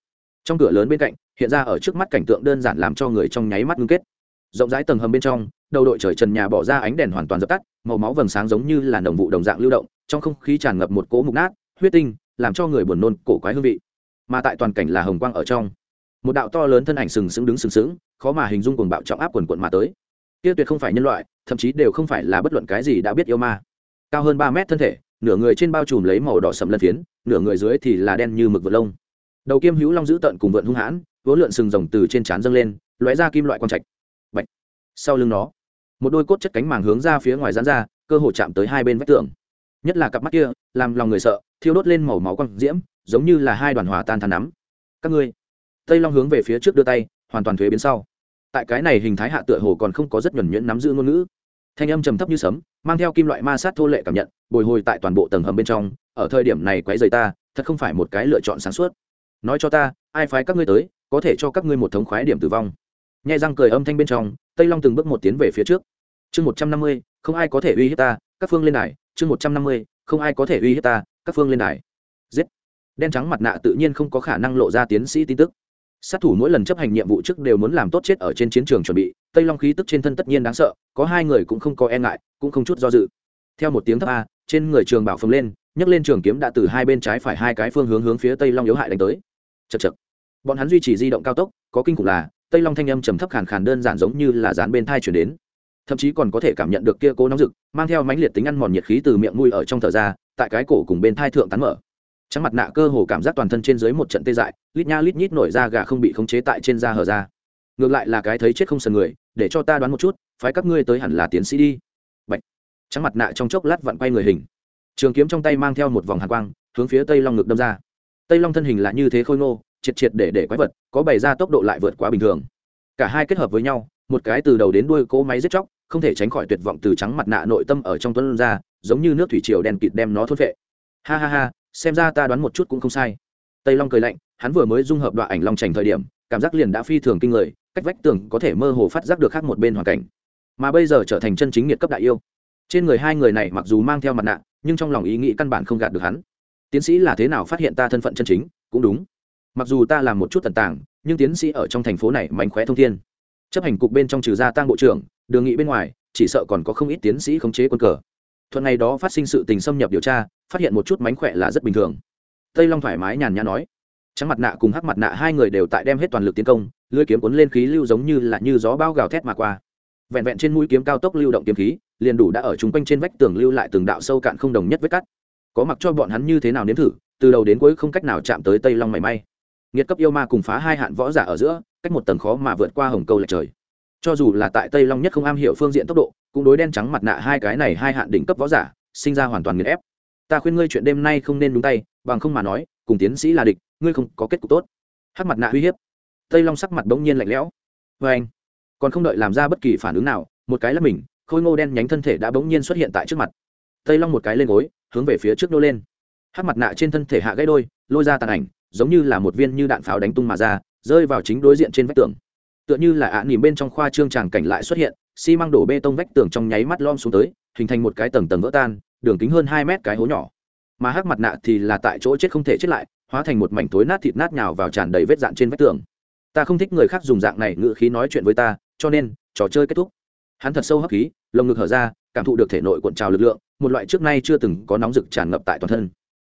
Trong cửa lớn bên cạnh, hiện ra ở trước mắt cảnh tượng đơn giản làm cho người trong nháy mắt ngưng kết. Rộng rãi tầng hầm bên trong, đầu đội trời trần nhà bỏ ra ánh đèn hoàn toàn dập tắt, màu máu vầng sáng giống như là đồng vụ đồng dạng lưu động, trong không khí tràn ngập một cỗ mục nát, huyết tinh, làm cho người buồn nôn, cổ quái hương vị. Mà tại toàn cảnh là hồng quang ở trong. Một đạo to lớn thân ảnh sừng sững đứng sừng sững, khó mà hình dung cuồng bạo trọng áp quần quận mà tới kia tuyệt không phải nhân loại, thậm chí đều không phải là bất luận cái gì đã biết yêu ma. Cao hơn ba mét thân thể, nửa người trên bao trùm lấy màu đỏ sầm lân phiến, nửa người dưới thì là đen như mực vượt lông. Đầu kiêm hữu long giữ tận cùng vượn hung hãn vỗ lượn sừng rồng từ trên trán dâng lên, lóe ra kim loại quang trạch. Bạch. sau lưng nó, một đôi cốt chất cánh màng hướng ra phía ngoài dán ra, cơ hồ chạm tới hai bên vách tường. Nhất là cặp mắt kia, làm lòng người sợ, thiêu đốt lên màu máu quang diễm, giống như là hai đoàn hòa tan than nắm. Các ngươi, tây long hướng về phía trước đưa tay, hoàn toàn thuế biến sau tại cái này hình thái hạ tựa hồ còn không có rất nhuẩn nhuyễn nắm giữ ngôn ngữ. Thanh âm trầm thấp như sấm, mang theo kim loại ma sát thô lệ cảm nhận, bồi hồi tại toàn bộ tầng hầm bên trong, ở thời điểm này quấy rầy ta, thật không phải một cái lựa chọn sáng suốt. Nói cho ta, ai phái các ngươi tới, có thể cho các ngươi một thống khoái điểm tử vong. Nhai răng cười âm thanh bên trong, tây long từng bước một tiến về phía trước. Chương một trăm năm mươi, không ai có thể uy hiếp ta, các phương lên đài. Chương một trăm năm mươi, không ai có thể uy hiếp ta, các phương lên đài. Giết. Đen trắng mặt nạ tự nhiên không có khả năng lộ ra tiến sĩ tin tức sát thủ mỗi lần chấp hành nhiệm vụ trước đều muốn làm tốt chết ở trên chiến trường chuẩn bị, tây long khí tức trên thân tất nhiên đáng sợ, có hai người cũng không có e ngại, cũng không chút do dự. Theo một tiếng thấp a, trên người trường bảo phồng lên, nhấc lên trường kiếm đã từ hai bên trái phải hai cái phương hướng hướng phía tây long yếu hại đánh tới. Chật chật bọn hắn duy trì di động cao tốc, có kinh khủng là, tây long thanh âm trầm thấp khàn khàn đơn giản giống như là dán bên thai chuyển đến. Thậm chí còn có thể cảm nhận được kia cố nóng rực, mang theo mãnh liệt tính ăn mòn nhiệt khí từ miệng mùi ở trong thở ra, tại cái cổ cùng bên thai thượng tán mở trắng mặt nạ cơ hồ cảm giác toàn thân trên dưới một trận tê dại, lít nha lít nhít nổi da gà không bị khống chế tại trên da hở ra. Ngược lại là cái thấy chết không sần người, để cho ta đoán một chút, phái các ngươi tới hẳn là tiến sĩ đi. Bạch. trắng mặt nạ trong chốc lát vặn quay người hình. Trường kiếm trong tay mang theo một vòng hàn quang, hướng phía tây long ngực đâm ra. Tây long thân hình là như thế khôi ngô, triệt triệt để để quái vật, có bày ra tốc độ lại vượt quá bình thường. Cả hai kết hợp với nhau, một cái từ đầu đến đuôi cỗ máy giết chóc, không thể tránh khỏi tuyệt vọng từ trắng mặt nạ nội tâm ở trong tuấn ra, giống như nước thủy triều đen kịt đem nó thốt vệ ha ha ha xem ra ta đoán một chút cũng không sai. Tây long cười lạnh, hắn vừa mới dung hợp đoạn ảnh long trành thời điểm, cảm giác liền đã phi thường kinh người, cách vách tường có thể mơ hồ phát giác được khác một bên hoàn cảnh. Mà bây giờ trở thành chân chính nhiệt cấp đại yêu. Trên người hai người này mặc dù mang theo mặt nạ, nhưng trong lòng ý nghĩ căn bản không gạt được hắn. Tiến sĩ là thế nào phát hiện ta thân phận chân chính, cũng đúng. Mặc dù ta làm một chút tần tàng, nhưng tiến sĩ ở trong thành phố này mạnh khóe thông thiên. Chấp hành cục bên trong trừ gia tăng bộ trưởng, đường nghị bên ngoài, chỉ sợ còn có không ít tiến sĩ khống chế quân cờ thuận ngày đó phát sinh sự tình xâm nhập điều tra, phát hiện một chút mánh khỏe là rất bình thường. Tây long thoải mái nhàn nhã nói. Trắng mặt nạ cùng hắc mặt nạ hai người đều tại đem hết toàn lực tiến công lưỡi kiếm cuốn lên khí lưu giống như là như gió bao gào thét mà qua. Vẹn vẹn trên mũi kiếm cao tốc lưu động kiếm khí, liền đủ đã ở chung quanh trên vách tường lưu lại từng đạo sâu cạn không đồng nhất vết cắt. Có mặc cho bọn hắn như thế nào nếm thử, từ đầu đến cuối không cách nào chạm tới tây long mảy may. Nghiệt cấp yêu ma cùng phá hai hạn võ giả ở giữa, cách một tầng khó mà vượt qua hồng câu lệch trời cho dù là tại tây long nhất không am hiểu phương diện tốc độ, cũng đối đen trắng mặt nạ hai cái này hai hạn đỉnh cấp võ giả, sinh ra hoàn toàn nghiền ép. Ta khuyên ngươi chuyện đêm nay không nên đúng tay, bằng không mà nói, cùng tiến sĩ là địch, ngươi không có kết cục tốt. Hắc mặt nạ uy hiếp. Tây long sắc mặt bỗng nhiên lạnh lẽo. Vê anh, còn không đợi làm ra bất kỳ phản ứng nào, một cái là mình, khôi ngô đen nhánh thân thể đã bỗng nhiên xuất hiện tại trước mặt. Tây long một cái lên gối, hướng về phía trước nô lên. Hắc mặt nạ trên thân thể hạ gãy đôi, lôi ra tàn ảnh, giống như là một viên như đạn pháo đánh tung mà ra, rơi vào chính đối diện trên vách tường tựa như là ạ nỉm bên trong khoa trương tràng cảnh lại xuất hiện, xi măng đổ bê tông vách tường trong nháy mắt lom xuống tới, hình thành một cái tầng tầng vỡ tan, đường kính hơn hai mét cái hố nhỏ. Mà hắc mặt nạ thì là tại chỗ chết không thể chết lại, hóa thành một mảnh thối nát thịt nát nhào vào tràn đầy vết dạn trên vách tường. Ta không thích người khác dùng dạng này ngự khí nói chuyện với ta, cho nên, trò chơi kết thúc. Hắn thật sâu hấp khí, lồng ngực hở ra, cảm thụ được thể nội cuộn trào lực lượng, một loại trước nay chưa từng có nóng rực tràn ngập tại toàn thân.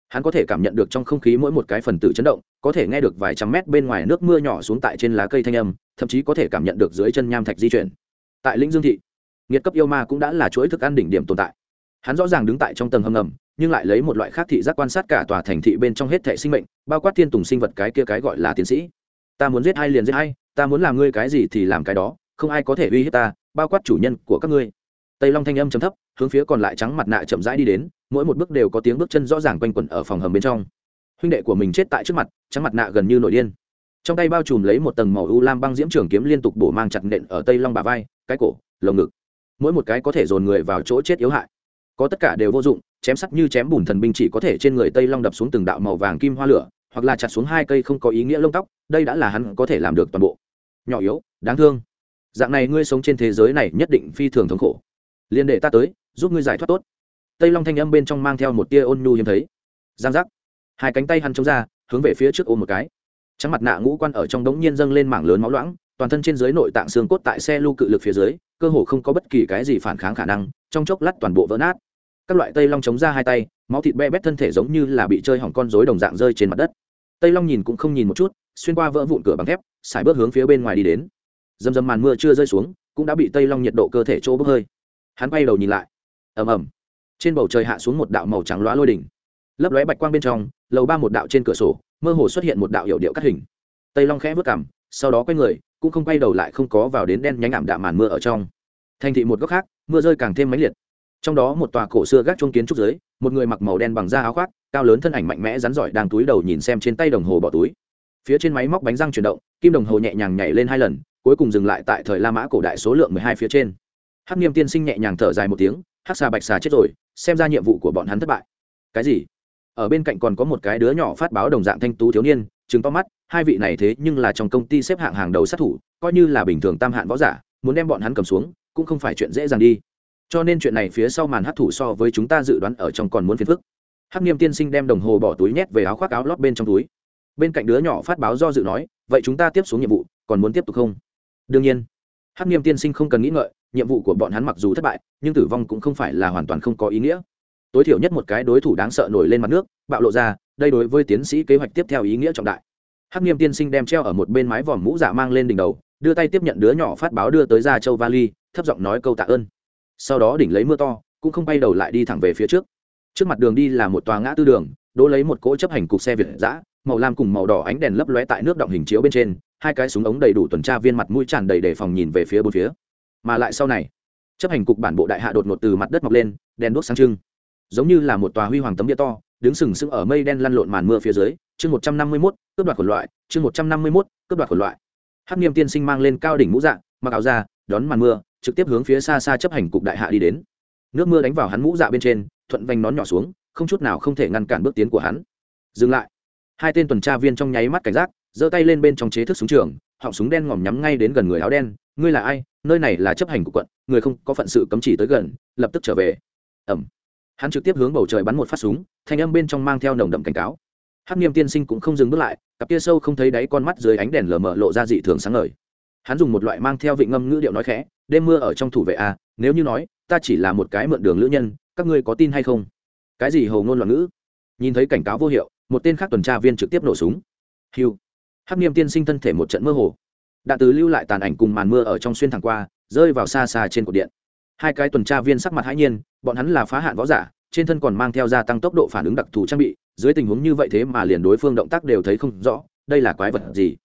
Hắn có thể cảm nhận được trong không khí mỗi một cái phần tử chấn động, có thể nghe được vài trăm mét bên ngoài nước mưa nhỏ xuống tại trên lá cây thanh âm thậm chí có thể cảm nhận được dưới chân nham thạch di chuyển. Tại lĩnh dương thị nghiệt cấp yêu ma cũng đã là chuỗi thức ăn đỉnh điểm tồn tại. Hắn rõ ràng đứng tại trong tầng hầm ngầm nhưng lại lấy một loại khác thị giác quan sát cả tòa thành thị bên trong hết thảy sinh mệnh bao quát thiên tùng sinh vật cái kia cái gọi là tiến sĩ. Ta muốn giết ai liền giết ai, ta muốn làm ngươi cái gì thì làm cái đó không ai có thể uy hiếp ta bao quát chủ nhân của các ngươi. Tây long thanh âm chấm thấp hướng phía còn lại trắng mặt nạ chậm rãi đi đến mỗi một bước đều có tiếng bước chân rõ ràng quanh quẩn ở phòng hầm bên trong. Huynh đệ của mình chết tại trước mặt trắng mặt nạ gần như nổi điên trong tay bao trùm lấy một tầng màu u lam băng diễm trường kiếm liên tục bổ mang chặt nện ở tây long bà vai, cái cổ, lồng ngực. Mỗi một cái có thể dồn người vào chỗ chết yếu hại. Có tất cả đều vô dụng, chém sắc như chém bùn thần binh chỉ có thể trên người tây long đập xuống từng đạo màu vàng kim hoa lửa, hoặc là chặt xuống hai cây không có ý nghĩa lông tóc, đây đã là hắn có thể làm được toàn bộ. Nhỏ yếu, đáng thương. Dạng này ngươi sống trên thế giới này nhất định phi thường thống khổ. Liên để ta tới, giúp ngươi giải thoát tốt. Tây long thanh âm bên trong mang theo một tia ôn nhu hiếm thấy. Giang giác. Hai cánh tay hắn chống ra, hướng về phía trước ôm một cái trắng mặt nạ ngũ quan ở trong đống nhiên dâng lên mảng lớn máu loãng, toàn thân trên dưới nội tạng xương cốt tại xe lưu cự lực phía dưới, cơ hồ không có bất kỳ cái gì phản kháng khả năng, trong chốc lát toàn bộ vỡ nát. Các loại tây long chống ra hai tay, máu thịt be bét thân thể giống như là bị chơi hỏng con rối đồng dạng rơi trên mặt đất. Tây long nhìn cũng không nhìn một chút, xuyên qua vỡ vụn cửa bằng thép xài bước hướng phía bên ngoài đi đến. Dầm dầm màn mưa chưa rơi xuống, cũng đã bị tây long nhiệt độ cơ thể chỗ bốc hơi. Hắn bay đầu nhìn lại. Ầm ầm. Trên bầu trời hạ xuống một đạo màu trắng loá lôi đỉnh. Lấp lóe bạch quang bên trong lầu ba một đạo trên cửa sổ, mơ hồ xuất hiện một đạo hiệu điệu cắt hình. Tây long khẽ vớt cảm sau đó quay người, cũng không quay đầu lại không có vào đến đen nhánh ảm đạm màn mưa ở trong. Thành thị một góc khác, mưa rơi càng thêm mãnh liệt. Trong đó một tòa cổ xưa gác chuông kiến trúc dưới, một người mặc màu đen bằng da áo khoác, cao lớn thân ảnh mạnh mẽ rắn giỏi đang túi đầu nhìn xem trên tay đồng hồ bỏ túi. Phía trên máy móc bánh răng chuyển động, kim đồng hồ nhẹ nhàng nhảy lên hai lần, cuối cùng dừng lại tại thời la mã cổ đại số lượng mười hai phía trên. Hắc niêm tiên sinh nhẹ nhàng thở dài một tiếng, hắc xà bạch xà chết rồi, xem ra nhiệm vụ của bọn hắn thất bại. Cái gì? Ở bên cạnh còn có một cái đứa nhỏ phát báo đồng dạng thanh tú thiếu niên chứng to mắt, hai vị này thế nhưng là trong công ty xếp hạng hàng đầu sát thủ, coi như là bình thường tam hạn võ giả, muốn đem bọn hắn cầm xuống, cũng không phải chuyện dễ dàng đi. Cho nên chuyện này phía sau màn hát thủ so với chúng ta dự đoán ở trong còn muốn phiền phức. Hắc niêm tiên sinh đem đồng hồ bỏ túi nhét về áo khoác áo lót bên trong túi. Bên cạnh đứa nhỏ phát báo do dự nói, vậy chúng ta tiếp xuống nhiệm vụ, còn muốn tiếp tục không? Đương nhiên. Hắc niêm tiên sinh không cần nghĩ ngợi, nhiệm vụ của bọn hắn mặc dù thất bại, nhưng tử vong cũng không phải là hoàn toàn không có ý nghĩa tối thiểu nhất một cái đối thủ đáng sợ nổi lên mặt nước, bạo lộ ra, đây đối với tiến sĩ kế hoạch tiếp theo ý nghĩa trọng đại. Hắc niêm tiên sinh đem treo ở một bên mái vòm mũ dạ mang lên đỉnh đầu, đưa tay tiếp nhận đứa nhỏ phát báo đưa tới ra châu vali, thấp giọng nói câu tạ ơn. Sau đó đỉnh lấy mưa to, cũng không bay đầu lại đi thẳng về phía trước. Trước mặt đường đi là một tòa ngã tư đường, đỗ lấy một cỗ chấp hành cục xe việt giã màu lam cùng màu đỏ ánh đèn lấp lóe tại nước động hình chiếu bên trên, hai cái súng ống đầy đủ tuần tra viên mặt mũi tràn đầy đề phòng nhìn về phía bốn phía. Mà lại sau này, chấp hành cục bản bộ đại hạ đột ngột từ mặt đất mọc lên, đèn đuốc sáng trưng giống như là một tòa huy hoàng tấm địa to, đứng sừng sững ở mây đen lăn lộn màn mưa phía dưới. Chương một trăm năm mươi mốt, cướp đoạt của loại. Chương một trăm năm mươi mốt, cướp đoạt của loại. Hát niêm tiên sinh mang lên cao đỉnh mũ dạng mặc áo ra đón màn mưa, trực tiếp hướng phía xa xa chấp hành cục đại hạ đi đến. Nước mưa đánh vào hắn mũ dạ bên trên, thuận vành nón nhỏ xuống, không chút nào không thể ngăn cản bước tiến của hắn. Dừng lại. Hai tên tuần tra viên trong nháy mắt cảnh giác, giơ tay lên bên trong chế thức súng trường, họng súng đen ngòm nhắm ngay đến gần người áo đen. Ngươi là ai? Nơi này là chấp hành của quận, người không có phận sự cấm chỉ tới gần, lập tức trở về. Ẩm hắn trực tiếp hướng bầu trời bắn một phát súng thanh âm bên trong mang theo nồng đậm cảnh cáo. Hắc niêm tiên sinh cũng không dừng bước lại cặp kia sâu không thấy đáy con mắt dưới ánh đèn lờ mờ lộ ra dị thường sáng ngời. Hắn dùng một loại mang theo vị ngâm ngữ điệu nói khẽ đêm mưa ở trong thủ vệ a à, nếu như nói ta chỉ là một cái mượn đường lữ nhân các ngươi có tin hay không? Cái gì hầu ngôn loạn ngữ? Nhìn thấy cảnh cáo vô hiệu một tên khác tuần tra viên trực tiếp nổ súng. Hiu hắc niêm tiên sinh thân thể một trận mơ hồ. Đạn từ lưu lại tàn ảnh cùng màn mưa ở trong xuyên thẳng qua rơi vào xa xa trên cột điện hai cái tuần tra viên sắc mặt hãi nhiên, bọn hắn là phá hạn võ giả, trên thân còn mang theo gia tăng tốc độ phản ứng đặc thù trang bị, dưới tình huống như vậy thế mà liền đối phương động tác đều thấy không rõ, đây là quái vật gì?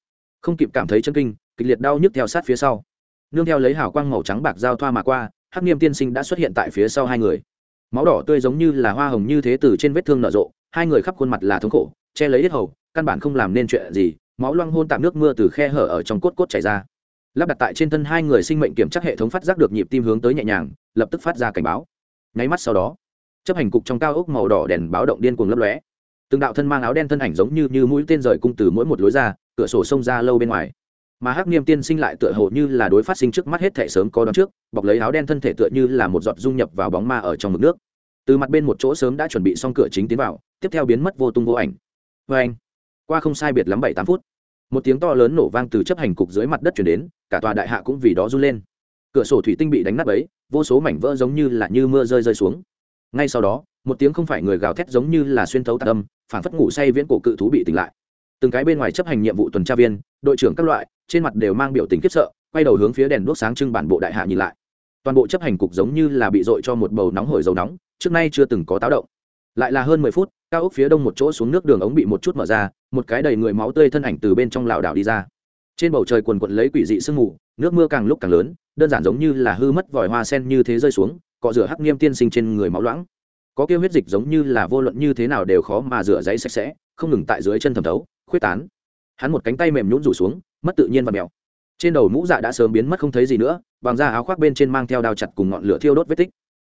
Không kịp cảm thấy chân kinh, kịch liệt đau nhức theo sát phía sau. Nương theo lấy hào quang màu trắng bạc giao thoa mà qua, hắc niêm tiên sinh đã xuất hiện tại phía sau hai người. Máu đỏ tươi giống như là hoa hồng như thế từ trên vết thương nở rộ, hai người khắp khuôn mặt là thống khổ, che lấy hết hầu, căn bản không làm nên chuyện gì, máu loang hôn tạm nước mưa từ khe hở ở trong cốt cốt chảy ra lắp đặt tại trên thân hai người sinh mệnh kiểm tra hệ thống phát giác được nhịp tim hướng tới nhẹ nhàng, lập tức phát ra cảnh báo. Nháy mắt sau đó, chấp hành cục trong cao ốc màu đỏ đèn báo động điên cuồng lấp lóe. Từng đạo thân mang áo đen thân ảnh giống như như mũi tên rời cung từ mỗi một lối ra, cửa sổ xông ra lâu bên ngoài. Mà hắc niêm tiên sinh lại tựa hồ như là đối phát sinh trước mắt hết thể sớm có đón trước, bọc lấy áo đen thân thể tựa như là một giọt dung nhập vào bóng ma ở trong mực nước. Từ mặt bên một chỗ sớm đã chuẩn bị xong cửa chính tiến vào, tiếp theo biến mất vô tung vô ảnh. Vê anh qua không sai biệt lắm bảy tám phút một tiếng to lớn nổ vang từ chấp hành cục dưới mặt đất chuyển đến, cả tòa đại hạ cũng vì đó run lên. Cửa sổ thủy tinh bị đánh nát ấy vô số mảnh vỡ giống như là như mưa rơi rơi xuống. Ngay sau đó, một tiếng không phải người gào thét giống như là xuyên thấu tạc âm, phản phất ngủ say viễn cổ cự thú bị tỉnh lại. Từng cái bên ngoài chấp hành nhiệm vụ tuần tra viên, đội trưởng các loại, trên mặt đều mang biểu tình khiếp sợ, quay đầu hướng phía đèn đuốc sáng trưng bản bộ đại hạ nhìn lại. Toàn bộ chấp hành cục giống như là bị dội cho một bầu nóng hổi dầu nóng, trước nay chưa từng có táo động lại là hơn mười phút, cao ốc phía đông một chỗ xuống nước đường ống bị một chút mở ra, một cái đầy người máu tươi thân ảnh từ bên trong lảo đảo đi ra. Trên bầu trời quần quận lấy quỷ dị sương mù, nước mưa càng lúc càng lớn, đơn giản giống như là hư mất vòi hoa sen như thế rơi xuống, cọ rửa hắc nghiêm tiên sinh trên người máu loãng. Có kêu huyết dịch giống như là vô luận như thế nào đều khó mà rửa giấy sạch sẽ, không ngừng tại dưới chân thẩm thấu, khuyết tán. Hắn một cánh tay mềm nhũn rủ xuống, mất tự nhiên và mèo. Trên đầu mũ dạ đã sớm biến mất không thấy gì nữa bằng da áo khoác bên trên mang theo đao chặt cùng ngọn lửa thiêu đốt vết tích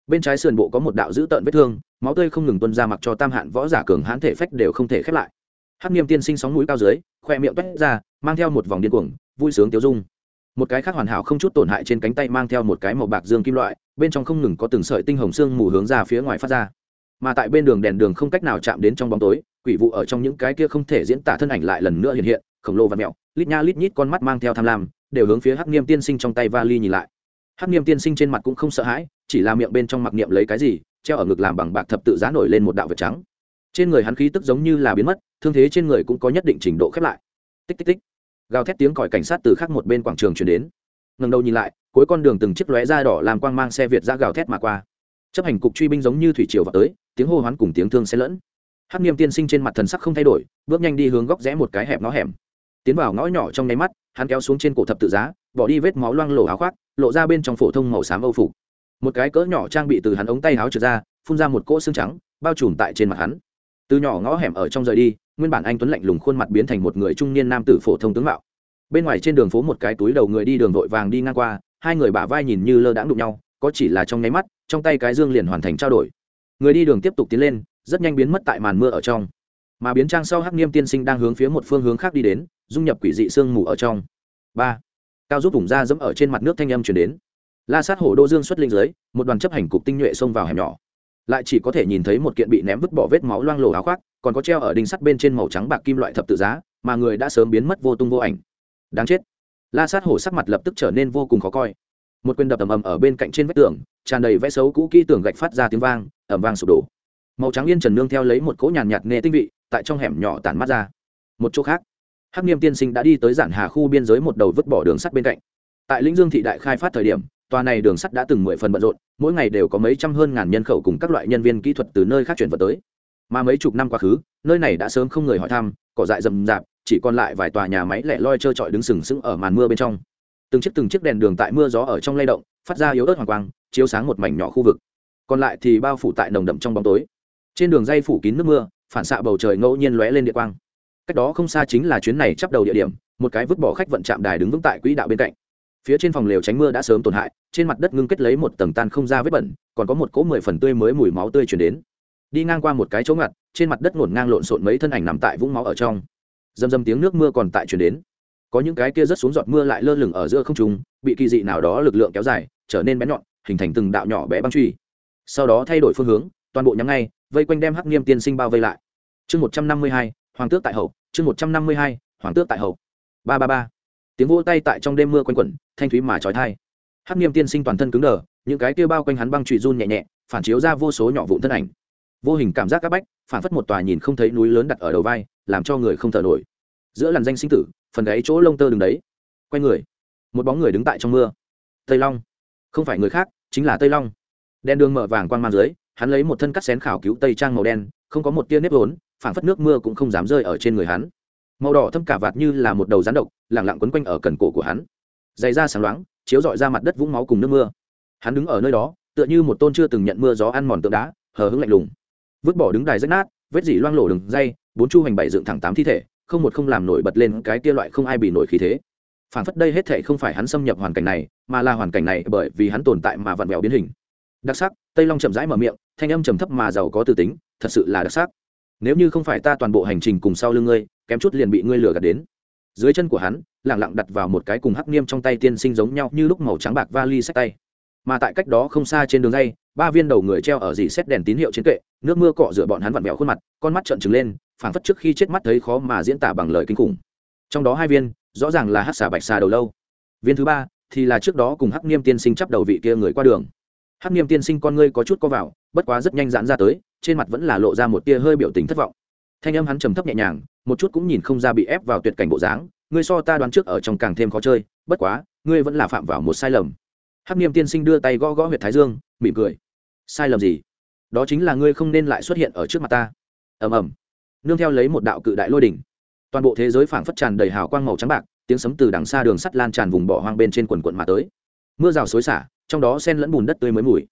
bên trái sườn bộ có một đạo dữ tợn vết thương, máu tươi không ngừng tuân ra mặc cho tam hạn võ giả cường hãn thể phách đều không thể khép lại. Hắc niêm tiên sinh sóng mũi cao dưới, khoe miệng toét ra, mang theo một vòng điên cuồng, vui sướng tiêu dung. Một cái khác hoàn hảo không chút tổn hại trên cánh tay mang theo một cái màu bạc dương kim loại, bên trong không ngừng có từng sợi tinh hồng xương mù hướng ra phía ngoài phát ra. Mà tại bên đường đèn đường không cách nào chạm đến trong bóng tối, quỷ vụ ở trong những cái kia không thể diễn tả thân ảnh lại lần nữa hiện hiện, khổng lồ và mẹo, lít nha lít nhít con mắt mang theo tham lam, đều hướng phía hắc niêm tiên sinh trong tay vali nhìn lại. Hắc niêm tiên sinh trên mặt cũng không sợ hãi chỉ là miệng bên trong mặc niệm lấy cái gì, treo ở ngực làm bằng bạc thập tự giá nổi lên một đạo vật trắng. Trên người hắn khí tức giống như là biến mất, thương thế trên người cũng có nhất định trình độ khép lại. Tích tích tích. Gào thét tiếng còi cảnh sát từ khắc một bên quảng trường chuyển đến. Ngần đầu nhìn lại, cuối con đường từng chiếc lóe da đỏ làm quang mang xe việt ra gào thét mà qua. Chấp hành cục truy binh giống như thủy triều vào tới, tiếng hô hoán cùng tiếng thương xen lẫn. Hắc nghiêm tiên sinh trên mặt thần sắc không thay đổi, bước nhanh đi hướng góc rẽ một cái hẹp ngõ hẻm. Tiến vào ngõ nhỏ trong nháy mắt, hắn kéo xuống trên cổ thập tự giá, bỏ đi vết máu loang lổ áo khoác, lộ ra bên trong phổ thông màu xám âu phục một cái cỡ nhỏ trang bị từ hắn ống tay áo trượt ra, phun ra một cỗ xương trắng, bao trùm tại trên mặt hắn. Từ nhỏ ngõ hẻm ở trong rời đi, nguyên bản anh tuấn lạnh lùng khuôn mặt biến thành một người trung niên nam tử phổ thông tướng mạo. Bên ngoài trên đường phố một cái túi đầu người đi đường vội vàng đi ngang qua, hai người bả vai nhìn như lơ đãng đụng nhau, có chỉ là trong nháy mắt, trong tay cái dương liền hoàn thành trao đổi. Người đi đường tiếp tục tiến lên, rất nhanh biến mất tại màn mưa ở trong. Mà biến trang sau hắc niêm tiên sinh đang hướng phía một phương hướng khác đi đến, dung nhập quỷ dị sương mù ở trong. Ba. Cao giúp vùng da dẫm ở trên mặt nước thanh âm chuyển đến la sát hổ đô dương xuất linh dưới một đoàn chấp hành cục tinh nhuệ xông vào hẻm nhỏ. Lại chỉ có thể nhìn thấy một kiện bị ném vứt bỏ vết máu loang lổ áo khoác, còn có treo ở đinh sắt bên trên màu trắng bạc kim loại thập tự giá, mà người đã sớm biến mất vô tung vô ảnh. Đáng chết. La sát hổ sắc mặt lập tức trở nên vô cùng khó coi. Một quyền đập ầm ầm ở bên cạnh trên vách tường, tràn đầy vẽ xấu cũ kỹ tường gạch phát ra tiếng vang ẩm vang sụp đổ. Màu trắng yên trần nương theo lấy một cỗ nhàn nhạt nghe tinh vị, tại trong hẻm nhỏ tản mắt ra. Một chỗ khác, hắc niêm tiên sinh đã đi tới giản hà khu biên giới một đầu vứt bỏ đường sắt bên cạnh. Tại lĩnh dương thị đại khai phát thời điểm tòa này đường sắt đã từng mười phần bận rộn, mỗi ngày đều có mấy trăm hơn ngàn nhân khẩu cùng các loại nhân viên kỹ thuật từ nơi khác chuyển vào tới. Mà mấy chục năm quá khứ, nơi này đã sớm không người hỏi thăm, cỏ dại rậm rạp, chỉ còn lại vài tòa nhà máy lẻ loi trơ trọi đứng sừng sững ở màn mưa bên trong. Từng chiếc từng chiếc đèn đường tại mưa gió ở trong lay động, phát ra yếu ớt hoàng quang, chiếu sáng một mảnh nhỏ khu vực. Còn lại thì bao phủ tại nồng đậm trong bóng tối. Trên đường dây phủ kín nước mưa, phản xạ bầu trời ngẫu nhiên lóe lên địa quang. Cách đó không xa chính là chuyến này chắp đầu địa điểm, một cái vứt bỏ khách vận trạm đài đứng vững tại quỹ đạo bên cạnh phía trên phòng lều tránh mưa đã sớm tổn hại, trên mặt đất ngưng kết lấy một tầng tan không ra vết bẩn, còn có một cỗ mười phần tươi mới mùi máu tươi chuyển đến. Đi ngang qua một cái chỗ ngặt, trên mặt đất ngổn ngang lộn xộn mấy thân ảnh nằm tại vũng máu ở trong. Dầm dầm tiếng nước mưa còn tại chuyển đến. Có những cái kia rớt xuống giọt mưa lại lơ lửng ở giữa không trung, bị kỳ dị nào đó lực lượng kéo dài, trở nên bén nhọn, hình thành từng đạo nhỏ bé băng truy. Sau đó thay đổi phương hướng, toàn bộ nhắm ngay, vây quanh đem hắc nghiêm tiên sinh bao vây lại. Chương một trăm năm mươi hai, hoàng tước tại hậu, chương một trăm năm mươi hai, hoàng tước tại hậu. Ba ba ba tiếng vỗ tay tại trong đêm mưa quanh quẩn, thanh thúy mà trói thai. Hắc nghiêm tiên sinh toàn thân cứng đờ, những cái kia bao quanh hắn băng trụy run nhẹ nhẹ, phản chiếu ra vô số nhỏ vụn thân ảnh. Vô hình cảm giác các bách, phản phất một tòa nhìn không thấy núi lớn đặt ở đầu vai, làm cho người không thở nổi. Giữa làn danh sinh tử, phần gáy chỗ lông tơ đứng đấy. Quay người, một bóng người đứng tại trong mưa. Tây long. Không phải người khác, chính là tây long. Đen đường mở vàng quang mang dưới, hắn lấy một thân cắt xén khảo cứu tây trang màu đen, không có một tia nếp vốn, phản phất nước mưa cũng không dám rơi ở trên người hắn màu đỏ thâm cả vạt như là một đầu rắn độc, lẳng lặng quấn quanh ở cần cổ của hắn. Dày da sáng loáng, chiếu dọi ra mặt đất vũng máu cùng nước mưa. Hắn đứng ở nơi đó, tựa như một tôn chưa từng nhận mưa gió ăn mòn tượng đá, hờ hững lạnh lùng. Vứt bỏ đứng đài rách nát, vết dỉ loang lổ đường dây, bốn chu hành bảy dựng thẳng tám thi thể, không một không làm nổi bật lên cái tia loại không ai bị nổi khí thế. Phản phất đây hết thể không phải hắn xâm nhập hoàn cảnh này, mà là hoàn cảnh này bởi vì hắn tồn tại mà vặn vẹo biến hình. Đặc sắc, tây long chậm rãi mở miệng, thanh âm trầm thấp mà giàu có từ tính, thật sự là đặc sắc nếu như không phải ta toàn bộ hành trình cùng sau lưng ngươi, kém chút liền bị ngươi lừa gạt đến. Dưới chân của hắn lẳng lặng đặt vào một cái cùng hắc niêm trong tay tiên sinh giống nhau như lúc màu trắng bạc vali sách tay. Mà tại cách đó không xa trên đường dây, ba viên đầu người treo ở dì xét đèn tín hiệu trên kệ, nước mưa cọ rửa bọn hắn vặn vẹo khuôn mặt, con mắt trợn trừng lên, phảng phất trước khi chết mắt thấy khó mà diễn tả bằng lời kinh khủng. Trong đó hai viên, rõ ràng là hắc xà bạch xà đầu lâu. Viên thứ ba thì là trước đó cùng hắc niêm tiên sinh chắp đầu vị kia người qua đường. Hắc niêm tiên sinh con ngươi có chút co vào, bất quá rất nhanh giãn ra tới trên mặt vẫn là lộ ra một tia hơi biểu tình thất vọng. Thanh âm hắn trầm thấp nhẹ nhàng, một chút cũng nhìn không ra bị ép vào tuyệt cảnh bộ dáng, ngươi so ta đoán trước ở trong càng thêm khó chơi, bất quá, ngươi vẫn là phạm vào một sai lầm. Hắc niêm tiên sinh đưa tay gõ gõ huyệt thái dương, mỉm cười. Sai lầm gì? Đó chính là ngươi không nên lại xuất hiện ở trước mặt ta. Ầm ầm. Nương theo lấy một đạo cự đại lôi đỉnh. Toàn bộ thế giới phảng phất tràn đầy hào quang màu trắng bạc, tiếng sấm từ đằng xa đường sắt lan tràn vùng bỏ hoang bên trên quần quận mà tới. Mưa rào xối xả, trong đó sen lẫn bùn đất tươi mới mùi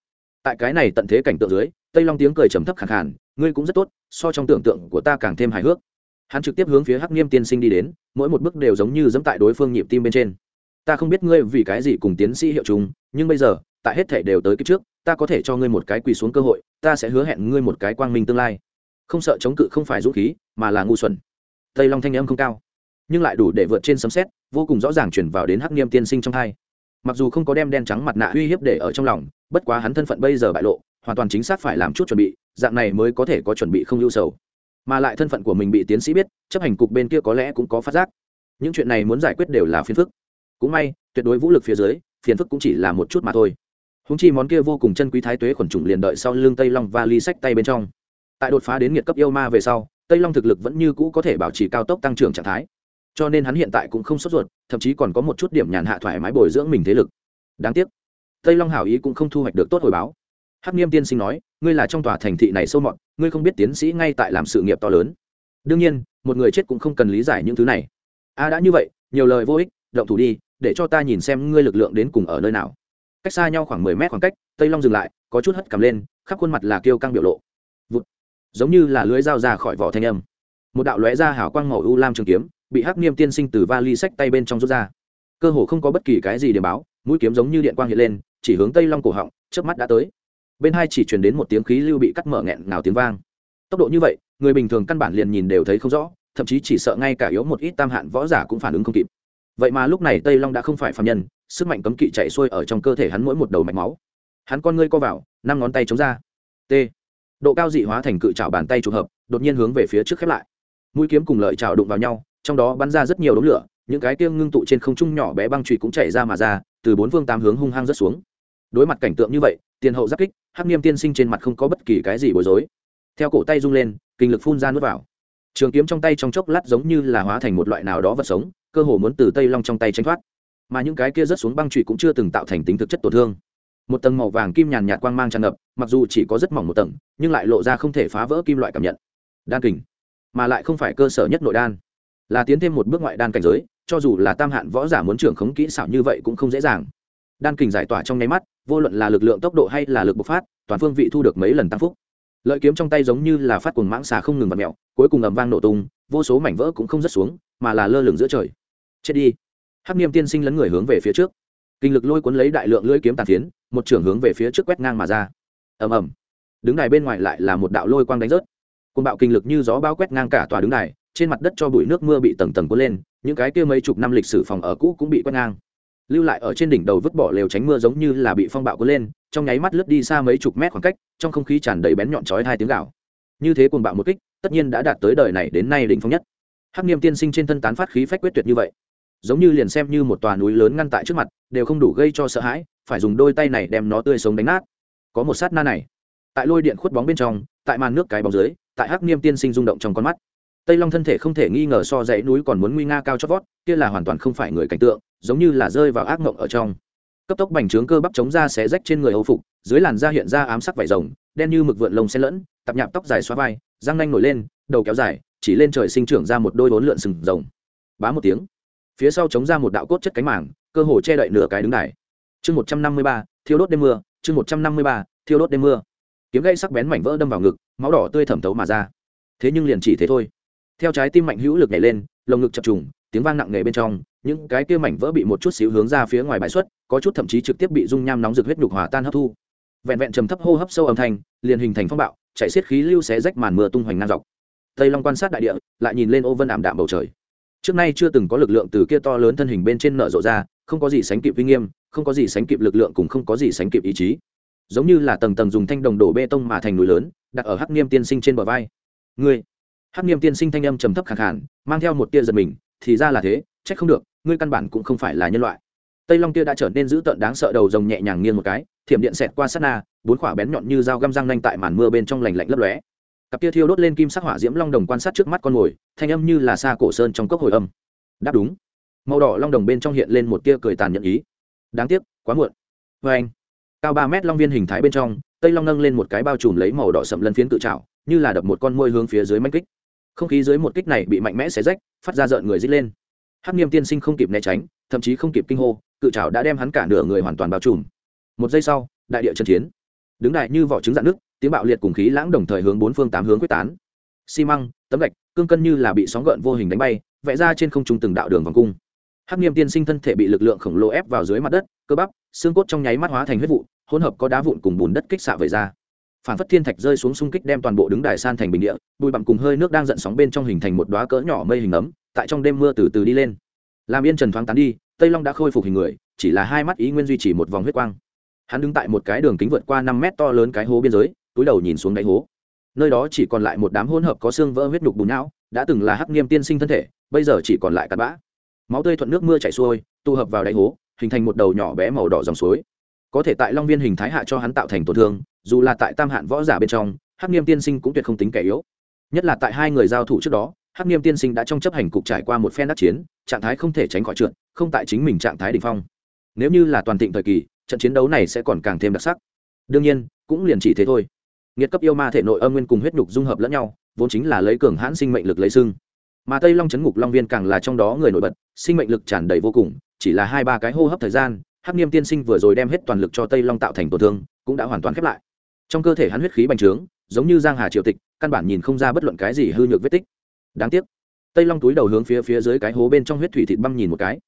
tại cái này tận thế cảnh tượng dưới, tây long tiếng cười trầm thấp khẳng khàn, ngươi cũng rất tốt, so trong tưởng tượng của ta càng thêm hài hước. Hắn trực tiếp hướng phía hắc nghiêm tiên sinh đi đến, mỗi một bước đều giống như dẫm tại đối phương nhịp tim bên trên. Ta không biết ngươi vì cái gì cùng tiến sĩ hiệu chúng nhưng bây giờ, tại hết thể đều tới kiếp trước, ta có thể cho ngươi một cái quỳ xuống cơ hội, ta sẽ hứa hẹn ngươi một cái quang minh tương lai. Không sợ chống cự không phải dũng khí, mà là ngu xuẩn. Tây long thanh âm không cao, nhưng lại đủ để vượt trên sấm xét vô cùng rõ ràng chuyển vào đến hắc niêm tiên sinh trong hai mặc dù không có đem đen trắng mặt nạ uy hiếp để ở trong lòng, bất quá hắn thân phận bây giờ bại lộ, hoàn toàn chính xác phải làm chút chuẩn bị, dạng này mới có thể có chuẩn bị không lưu sầu. Mà lại thân phận của mình bị tiến sĩ biết, chấp hành cục bên kia có lẽ cũng có phát giác. Những chuyện này muốn giải quyết đều là phiền phức. Cũng may, tuyệt đối vũ lực phía dưới, phiền phức cũng chỉ là một chút mà thôi. Húng chi món kia vô cùng chân quý thái tuế khuẩn trùng liền đợi sau lưng tây long và ly sách tay bên trong. Tại đột phá đến nghiệt cấp yêu ma về sau, tây long thực lực vẫn như cũ có thể bảo trì cao tốc tăng trưởng trạng thái cho nên hắn hiện tại cũng không sốt ruột, thậm chí còn có một chút điểm nhàn hạ thoải mái bồi dưỡng mình thế lực. Đáng tiếc, tây long hảo ý cũng không thu hoạch được tốt hồi báo. Hắc nghiêm tiên sinh nói, ngươi là trong tòa thành thị này sâu mọt, ngươi không biết tiến sĩ ngay tại làm sự nghiệp to lớn. Đương nhiên, một người chết cũng không cần lý giải những thứ này. A, đã như vậy, nhiều lời vô ích, động thủ đi, để cho ta nhìn xem ngươi lực lượng đến cùng ở nơi nào. Cách xa nhau khoảng mười mét khoảng cách, tây long dừng lại, có chút hất cầm lên, khắp khuôn mặt là kêu căng biểu lộ. Vụt. giống như là lưới dao ra khỏi vỏ thanh âm. Một đạo lóe ra hào quang màu u lam trường kiếm bị hắc niêm tiên sinh từ vali sách tay bên trong rút ra. Cơ hồ không có bất kỳ cái gì để báo, mũi kiếm giống như điện quang hiện lên, chỉ hướng tây long cổ họng trước mắt đã tới. Bên hai chỉ truyền đến một tiếng khí lưu bị cắt mở nghẹn nào tiếng vang. Tốc độ như vậy, người bình thường căn bản liền nhìn đều thấy không rõ, thậm chí chỉ sợ ngay cả yếu một ít tam hạn võ giả cũng phản ứng không kịp. Vậy mà lúc này tây long đã không phải phạm nhân, sức mạnh cấm kỵ chạy xuôi ở trong cơ thể hắn mỗi một đầu mạch máu. Hắn con ngươi co vào, năm ngón tay chống ra. T. Độ cao dị hóa thành cự trào bàn tay trùng hợp, đột nhiên hướng về phía trước khép lại. Mũi kiếm cùng lợi trào đụng vào nhau trong đó bắn ra rất nhiều đống lửa, những cái kia ngưng tụ trên không trung nhỏ bé băng trụy cũng chảy ra mà ra, từ bốn phương tám hướng hung hăng rất xuống. Đối mặt cảnh tượng như vậy, tiền hậu giáp kích, hắc niêm tiên sinh trên mặt không có bất kỳ cái gì bối rối. Theo cổ tay rung lên, kinh lực phun ra nước vào. Trường kiếm trong tay trong chốc lát giống như là hóa thành một loại nào đó vật sống, cơ hồ muốn từ tây long trong tay tranh thoát. Mà những cái kia rớt xuống băng trụy cũng chưa từng tạo thành tính thực chất tổn thương. Một tầng màu vàng kim nhàn nhạt quang mang tràn ngập, mặc dù chỉ có rất mỏng một tầng, nhưng lại lộ ra không thể phá vỡ kim loại cảm nhận. Đan kình, mà lại không phải cơ sở nhất nội đan là tiến thêm một bước ngoại đan cảnh giới, cho dù là tam hạn võ giả muốn trưởng khống kỹ xảo như vậy cũng không dễ dàng. Đan kình giải tỏa trong nháy mắt, vô luận là lực lượng tốc độ hay là lực bộc phát, toàn phương vị thu được mấy lần tăng phúc. Lợi kiếm trong tay giống như là phát cuồng mãng xà không ngừng vặt mẹo cuối cùng ầm vang nổ tung, vô số mảnh vỡ cũng không rớt xuống, mà là lơ lửng giữa trời. Chết đi. Hắc niêm tiên sinh lấn người hướng về phía trước. Kinh lực lôi cuốn lấy đại lượng lưỡi kiếm tàn phiến, một trưởng hướng về phía trước quét ngang mà ra. Ầm ầm. Đứng đài bên ngoài lại là một đạo lôi quang đánh rớt. Côn bạo kinh lực như gió bao quét ngang cả tòa đứng đài trên mặt đất cho bụi nước mưa bị tầng tầng cuốn lên, những cái kia mấy chục năm lịch sử phòng ở cũ cũng bị quét ngang. Lưu lại ở trên đỉnh đầu vứt bỏ lều tránh mưa giống như là bị phong bạo cuốn lên, trong nháy mắt lướt đi xa mấy chục mét khoảng cách, trong không khí tràn đầy bén nhọn chói hai tiếng gạo như thế cuồng bạo một kích, tất nhiên đã đạt tới đời này đến nay đỉnh phong nhất. Hắc niêm tiên sinh trên thân tán phát khí phách quyết tuyệt như vậy, giống như liền xem như một tòa núi lớn ngăn tại trước mặt, đều không đủ gây cho sợ hãi, phải dùng đôi tay này đem nó tươi sống đánh nát. Có một sát na này, tại lôi điện khuất bóng bên trong, tại màn nước cái bóng dưới, tại hắc niêm tiên sinh rung động trong con mắt tây long thân thể không thể nghi ngờ so dãy núi còn muốn nguy nga cao chót vót, kia là hoàn toàn không phải người cảnh tượng, giống như là rơi vào ác mộng ở trong. Cấp tốc bành trướng cơ bắp chống ra xé rách trên người hầu phục, dưới làn da hiện ra ám sắc vải rồng, đen như mực vượn lông xen lẫn tạp nhạp tóc dài xóa vai, răng nanh nổi lên, đầu kéo dài, chỉ lên trời sinh trưởng ra một đôi bốn lượn sừng rồng. Bá một tiếng. Phía sau chống ra một đạo cốt chất cánh mảng cơ hồ che đậy nửa cái đứng đài. Chương một trăm năm mươi ba, thiêu đốt đêm mưa, chương một trăm năm mươi ba, thiêu đốt đêm mưa. Kiếm gây sắc bén mảnh vỡ đâm vào ngực, máu đỏ tươi thẩm thấu mà ra. Thế nhưng liền chỉ thế thôi theo trái tim mạnh hữu lực nhảy lên, lồng ngực chập trùng, tiếng vang nặng nề bên trong, những cái kia mảnh vỡ bị một chút xíu hướng ra phía ngoài bãi xuất, có chút thậm chí trực tiếp bị dung nham nóng rực huyết nhục hòa tan hấp thu. Vẹn vẹn trầm thấp hô hấp sâu âm thanh, liền hình thành phong bạo chạy xiết khí lưu xé rách màn mưa tung hoành ngang dọc. Tây long quan sát đại địa, lại nhìn lên ô vân ảm đạm bầu trời. Trước nay chưa từng có lực lượng từ kia to lớn thân hình bên trên nở rộ ra, không có gì sánh kịp uy nghiêm, không có gì sánh kịp lực lượng cùng không có gì sánh kịp ý chí. Giống như là tầng tầng dùng thanh đồng đổ bê tông mà thành núi lớn, đặt ở hắc niêm tiên sinh trên bờ vai. Ngươi hắc nghiêm tiên sinh thanh âm trầm thấp khẳng khàn, mang theo một tia giật mình, thì ra là thế, trách không được, ngươi căn bản cũng không phải là nhân loại. Tây long tia đã trở nên dữ tợn đáng sợ đầu rồng nhẹ nhàng nghiêng một cái, thiểm điện xẹt qua sát na, bốn quả bén nhọn như dao găm răng nanh tại màn mưa bên trong lành lạnh lấp lóe. Cặp tia thiêu đốt lên kim sắc hỏa diễm long đồng quan sát trước mắt con mồi, thanh âm như là xa cổ sơn trong cốc hồi âm. Đáp đúng. Màu đỏ long đồng bên trong hiện lên một tia cười tàn nhẫn ý. Đáng tiếc, quá muộn. Vê anh, cao ba mét long viên hình thái bên trong, tây long nâng lên một cái bao trùm lấy màu đỏ sậm lân phiến tự trào như là đập một con môi hướng phía dưới manh kích không khí dưới một kích này bị mạnh mẽ xé rách, phát ra rợn người dít lên. Hắc niêm tiên sinh không kịp né tránh, thậm chí không kịp kinh hô, cự trào đã đem hắn cả nửa người hoàn toàn bao trùm. Một giây sau, đại địa trận chiến. Đứng đại như vỏ trứng dạn nước tiếng bạo liệt cùng khí lãng đồng thời hướng bốn phương tám hướng quyết tán. Xi măng, tấm gạch, cương cân như là bị sóng gợn vô hình đánh bay, vẽ ra trên không trung từng đạo đường vòng cung. Hắc niêm tiên sinh thân thể bị lực lượng khổng lồ ép vào dưới mặt đất, cơ bắp, xương cốt trong nháy mắt hóa thành huyết vụ, hỗn hợp có đá vụn cùng bùn đất kích xạ về ra phản phất thiên thạch rơi xuống xung kích đem toàn bộ đứng đài san thành bình địa, bụi bặm cùng hơi nước đang giận sóng bên trong hình thành một đoá cỡ nhỏ mây hình ấm, tại trong đêm mưa từ từ đi lên. Làm yên trần thoáng tán đi, tây long đã khôi phục hình người, chỉ là hai mắt ý nguyên duy trì một vòng huyết quang. Hắn đứng tại một cái đường kính vượt qua năm mét to lớn cái hố biên giới, túi đầu nhìn xuống đáy hố. Nơi đó chỉ còn lại một đám hỗn hợp có xương vỡ huyết nhục bùn não, đã từng là hắc nghiêm tiên sinh thân thể, bây giờ chỉ còn lại cặn bã. Máu tươi thuận nước mưa chảy xuôi, tụ hợp vào đáy hố, hình thành một đầu nhỏ bé màu đỏ dòng suối có thể tại long viên hình thái hạ cho hắn tạo thành tổn thương, dù là tại tam hạn võ giả bên trong, hắc niêm tiên sinh cũng tuyệt không tính kẻ yếu. Nhất là tại hai người giao thủ trước đó, hắc niêm tiên sinh đã trong chấp hành cục trải qua một phen đắc chiến, trạng thái không thể tránh khỏi trượt, không tại chính mình trạng thái đ ỉ n h phong. Nếu như là toàn thịnh thời kỳ, trận chiến đấu này sẽ còn càng thêm đặc sắc. Đương nhiên, cũng liền chỉ thế thôi. Nghiệt cấp yêu ma thể nội âm nguyên cùng huyết nhục dung hợp lẫn nhau, vốn chính là lấy cường hãn sinh mệnh lực lấy xưng. Mà tây long chấn ngục long viên càng là trong đó người nổi bật, sinh mệnh lực tràn đầy vô cùng, chỉ là hai ba cái hô hấp thời gian hắc niêm tiên sinh vừa rồi đem hết toàn lực cho tây long tạo thành tổn thương, cũng đã hoàn toàn khép lại. Trong cơ thể hắn huyết khí bành trướng, giống như giang hà triều tịch, căn bản nhìn không ra bất luận cái gì hư nhược vết tích. Đáng tiếc, tây long túi đầu hướng phía phía dưới cái hố bên trong huyết thủy thịt băm nhìn một cái.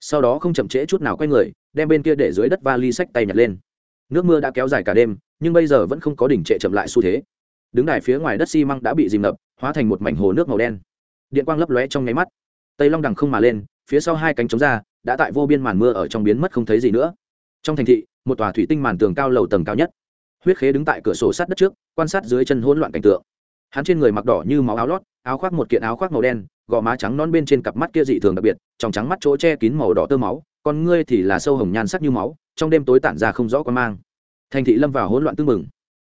Sau đó không chậm trễ chút nào quay người, đem bên kia để dưới đất vali sách tay nhặt lên. Nước mưa đã kéo dài cả đêm, nhưng bây giờ vẫn không có đỉnh trệ chậm lại xu thế. Đứng đài phía ngoài đất xi măng đã bị dìm ngập, hóa thành một mảnh hồ nước màu đen. Điện quang lấp lóe trong nháy mắt. Tây long đằng không mà lên, phía sau hai cánh chống ra đã tại vô biên màn mưa ở trong biến mất không thấy gì nữa. Trong thành thị, một tòa thủy tinh màn tường cao lầu tầng cao nhất. Huyết khế đứng tại cửa sổ sát đất trước, quan sát dưới chân hỗn loạn cảnh tượng. Hắn trên người mặc đỏ như máu áo lót, áo khoác một kiện áo khoác màu đen, gò má trắng non bên trên cặp mắt kia dị thường đặc biệt, trong trắng mắt chỗ che kín màu đỏ tơ máu còn ngươi thì là sâu hồng nhan sắc như máu, trong đêm tối tản ra không rõ con mang. Thành thị lâm vào hỗn loạn tương mừng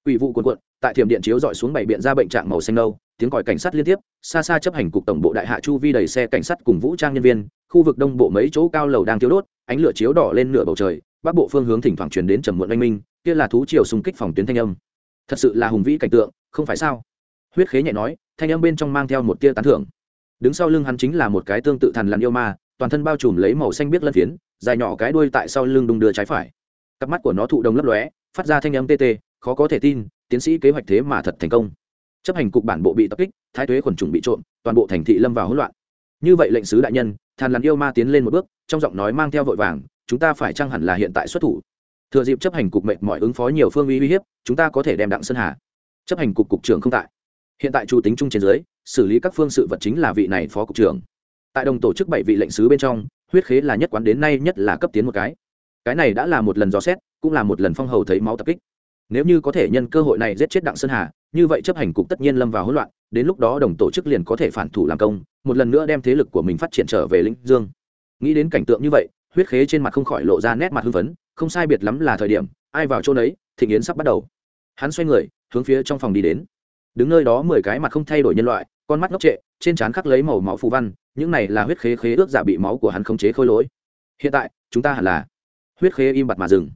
ủy vụ cuồn cuộn, tại thiểm điện chiếu dọi xuống bảy biện ra bệnh trạng màu xanh nâu tiếng còi cảnh sát liên tiếp, xa xa chấp hành cục tổng bộ đại hạ chu vi đầy xe cảnh sát cùng vũ trang nhân viên, khu vực đông bộ mấy chỗ cao lầu đang thiếu đốt, ánh lửa chiếu đỏ lên nửa bầu trời, bắc bộ phương hướng thỉnh thoảng truyền đến trầm muộn oanh minh, kia là thú triều xung kích phòng tuyến thanh âm. Thật sự là hùng vĩ cảnh tượng, không phải sao? Huyết khế nhẹ nói, thanh âm bên trong mang theo một tia tán thưởng. Đứng sau lưng hắn chính là một cái tương tự thần lằn yêu ma, toàn thân bao trùm lấy màu xanh biết lân phiến, dài nhỏ cái đuôi tại sau lưng đung đưa trái phải. Cặp mắt của nó thụ đồng lấp lóe, phát ra thanh âm tê tê, khó có thể tin, tiến sĩ kế hoạch thế mà thật thành công chấp hành cục bản bộ bị tập kích, thái tuế khuẩn trùng bị trộm, toàn bộ thành thị lâm vào hỗn loạn. Như vậy lệnh sứ đại nhân, thàn lằn yêu ma tiến lên một bước, trong giọng nói mang theo vội vàng, chúng ta phải chăng hẳn là hiện tại xuất thủ? Thừa dịp chấp hành cục mệnh mọi ứng phó nhiều phương uy uy hiếp, chúng ta có thể đem đặng sơn hà. Chấp hành cục cục trưởng không tại. Hiện tại chủ tính chung trên dưới, xử lý các phương sự vật chính là vị này phó cục trưởng. Tại đồng tổ chức bảy vị lệnh sứ bên trong, huyết khế là nhất quán đến nay nhất là cấp tiến một cái. Cái này đã là một lần dò xét, cũng là một lần phong hầu thấy máu tập kích. Nếu như có thể nhân cơ hội này giết chết đặng sơn hà như vậy chấp hành cục tất nhiên lâm vào hỗn loạn đến lúc đó đồng tổ chức liền có thể phản thủ làm công một lần nữa đem thế lực của mình phát triển trở về lĩnh dương. Nghĩ đến cảnh tượng như vậy huyết khế trên mặt không khỏi lộ ra nét mặt hưng phấn không sai biệt lắm là thời điểm ai vào chỗ đấy, thịnh yến sắp bắt đầu. Hắn xoay người hướng phía trong phòng đi đến. Đứng nơi đó mười cái mặt không thay đổi nhân loại con mắt ngốc trệ trên trán khắc lấy màu máu phù văn những này là huyết khế khế ước giả bị máu của hắn khống chế khôi lỗi. Hiện tại chúng ta hẳn là huyết khế im bặt mà dừng.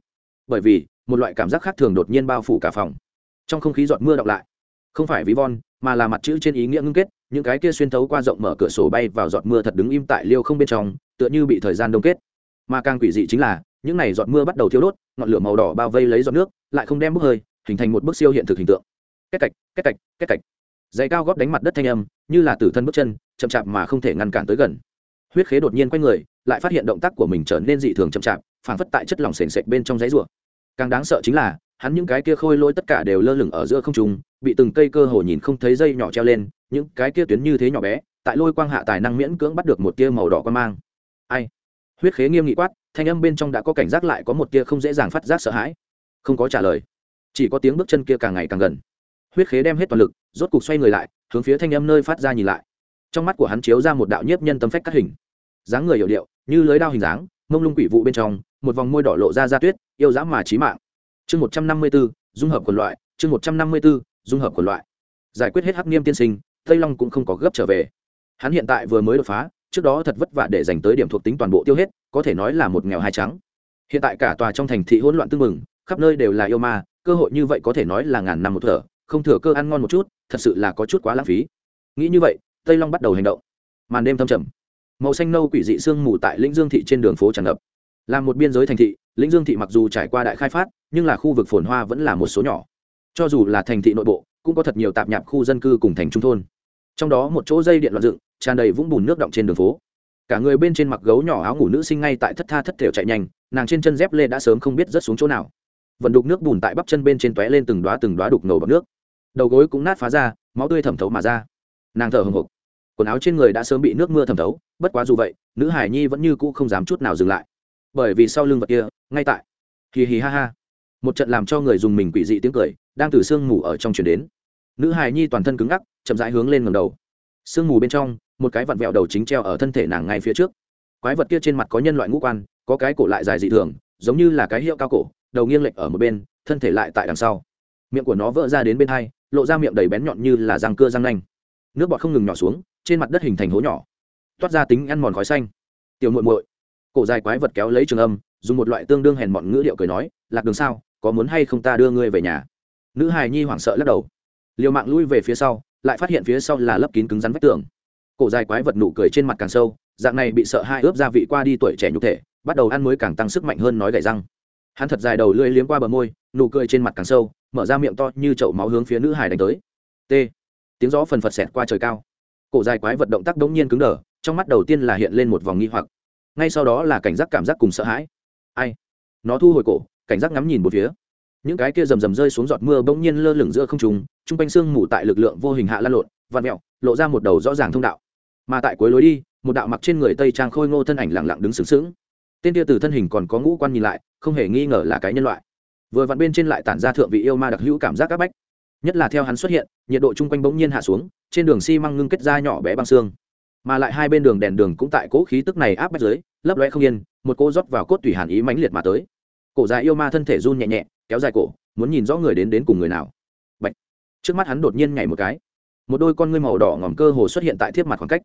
Bởi vì một loại cảm giác khác thường đột nhiên bao phủ cả phòng trong không khí giọt mưa đọng lại. Không phải ví von, mà là mặt chữ trên ý nghĩa ngưng kết, những cái kia xuyên thấu qua rộng mở cửa sổ bay vào giọt mưa thật đứng im tại liêu không bên trong, tựa như bị thời gian đông kết. Mà càng quỷ dị chính là, những này giọt mưa bắt đầu thiếu đốt, ngọn lửa màu đỏ bao vây lấy giọt nước, lại không đem bốc hơi, hình thành một bức siêu hiện thực hình tượng. Cách cạch cách cạch cách cạch. Giày cao góp đánh mặt đất thanh âm, như là tử thân bước chân, chậm chạp mà không thể ngăn cản tới gần. Huyết khế đột nhiên quay người, lại phát hiện động tác của mình trở nên dị thường chậm chạp phản phất tại chất lỏng sền sệt bên trong giấy rùa. Càng đáng sợ chính là hắn những cái kia khôi lỗi tất cả đều lơ lửng ở giữa không trung, bị từng cây cơ hồ nhìn không thấy dây nhỏ treo lên, những cái kia tuyến như thế nhỏ bé, tại lôi quang hạ tài năng miễn cưỡng bắt được một tia màu đỏ quan mang. Ai? Huyết khế nghiêm nghị quát, thanh âm bên trong đã có cảnh giác lại có một tia không dễ dàng phát giác sợ hãi. Không có trả lời. Chỉ có tiếng bước chân kia càng ngày càng gần. Huyết khế đem hết toàn lực, rốt cục xoay người lại, hướng phía thanh âm nơi phát ra nhìn lại. Trong mắt của hắn chiếu ra một đạo nhiếp nhân tâm phách cắt hình. Dáng người hiệu điệu, như lưới đao hình dáng, mông lung quỷ vụ bên trong, một vòng môi đỏ lộ ra ra tuyết, yêu dã mà trí mạng chương một trăm năm mươi b ố dung hợp quần loại, chương một trăm năm mươi b ố dung hợp quần loại. Giải quyết hết hắc niêm tiên sinh, tây long cũng không có gấp trở về. Hắn hiện tại vừa mới đột phá, trước đó thật vất vả để dành tới điểm thuộc tính toàn bộ tiêu hết, có thể nói là một nghèo hai trắng. Hiện tại cả tòa trong thành thị hỗn loạn tưng mừng khắp nơi đều là yêu ma, cơ hội như vậy có thể nói là ngàn năm một thở, không thừa cơ ăn ngon một chút, thật sự là có chút quá lãng phí. Nghĩ như vậy, tây long bắt đầu hành động. Màn đêm thâm trầm. Màu xanh nâu quỷ dị sương mù tại lĩnh dương thị trên đường phố tràn ngập. Là một biên giới thành thị lĩnh dương thị mặc dù trải qua đại khai phát, nhưng là khu vực phồn hoa vẫn là một số nhỏ. Cho dù là thành thị nội bộ, cũng có thật nhiều tạp nhạp khu dân cư cùng thành trung thôn. Trong đó một chỗ dây điện loạn dựng, tràn đầy vũng bùn nước động trên đường phố. Cả người bên trên mặc gấu nhỏ áo ngủ nữ sinh ngay tại thất tha thất thểu chạy nhanh, nàng trên chân dép lê đã sớm không biết rớt xuống chỗ nào. Vận đục nước bùn tại bắp chân bên trên tóe lên từng đoá từng đoá đục nổ bọc nước. Đầu gối cũng nát phá ra, máu tươi thẩm thấu mà ra. Nàng thở hồng hộc. Quần áo trên người đã sớm bị nước mưa thẩm thấu, bất quá dù vậy, nữ hải nhi vẫn như cũ không dám chút nào dừng lại. Bởi vì sau lưng vật kia ngay tại. Hì hì ha ha. Một trận làm cho người dùng mình quỷ dị tiếng cười, đang từ sương mù ở trong chuyển đến. Nữ hài nhi toàn thân cứng ngắc, chậm rãi hướng lên ngầm đầu. Sương mù bên trong, một cái vặn vẹo đầu chính treo ở thân thể nàng ngay phía trước. Quái vật kia trên mặt có nhân loại ngũ quan, có cái cổ lại dài dị thường, giống như là cái hiệu cao cổ, đầu nghiêng lệch ở một bên, thân thể lại tại đằng sau. Miệng của nó vỡ ra đến bên hai, lộ ra miệng đầy bén nhọn như là răng cưa răng nanh. Nước bọt không ngừng nhỏ xuống, trên mặt đất hình thành hố nhỏ. Toát ra tính ăn mòn khói xanh. Tiểu muội muội, cổ dài quái vật kéo lấy trường âm dùng một loại tương đương hèn mọn ngữ điệu cười nói, lạc đường sao, có muốn hay không ta đưa ngươi về nhà? Nữ hài nhi hoảng sợ lắc đầu. Liều mạng lui về phía sau, lại phát hiện phía sau là lấp kín cứng rắn vách tường. Cổ dài quái vật nụ cười trên mặt càng sâu, dạng này bị sợ hai ướp gia vị qua đi tuổi trẻ nhục thể, bắt đầu ăn mới càng tăng sức mạnh hơn nói gậy răng. Hắn thật dài đầu lưỡi liếm qua bờ môi, nụ cười trên mặt càng sâu, mở ra miệng to như chậu máu hướng phía nữ hải đánh tới. T. Tiếng gió phần phật xẹt qua trời cao. Cổ dài quái vật động tác đống nhiên cứng đờ, trong mắt đầu tiên là hiện lên một vòng nghi hoặc. Ngay sau đó là cảnh giác cảm giác cùng sợ hãi ai? Nó thu hồi cổ, cảnh giác ngắm nhìn một phía. Những cái kia rầm rầm rơi xuống giọt mưa bỗng nhiên lơ lửng giữa không trùng chung quanh sương mù tại lực lượng vô hình hạ lan lộn vạt mẹo lộ ra một đầu rõ ràng thông đạo. Mà tại cuối lối đi, một đạo mặc trên người tây trang khôi ngô thân ảnh lặng lặng đứng sướng sướng tên kia từ thân hình còn có ngũ quan nhìn lại, không hề nghi ngờ là cái nhân loại. Vừa vặn bên trên lại tản ra thượng vị yêu ma đặc hữu cảm giác áp bách. Nhất là theo hắn xuất hiện, nhiệt độ chung quanh bỗng nhiên hạ xuống, trên đường xi măng ngưng kết ra nhỏ bé băng xương. Mà lại hai bên đường đèn đường cũng tại cỗ khí tức này áp bách dưới, lấp loe không yên một cô rót vào cốt tủy hàn ý mãnh liệt mà tới. Cổ dài yêu ma thân thể run nhẹ nhẹ, kéo dài cổ, muốn nhìn rõ người đến đến cùng người nào. Bạch. trước mắt hắn đột nhiên nhảy một cái. Một đôi con ngươi màu đỏ ngòm cơ hồ xuất hiện tại thiếp mặt khoảng cách.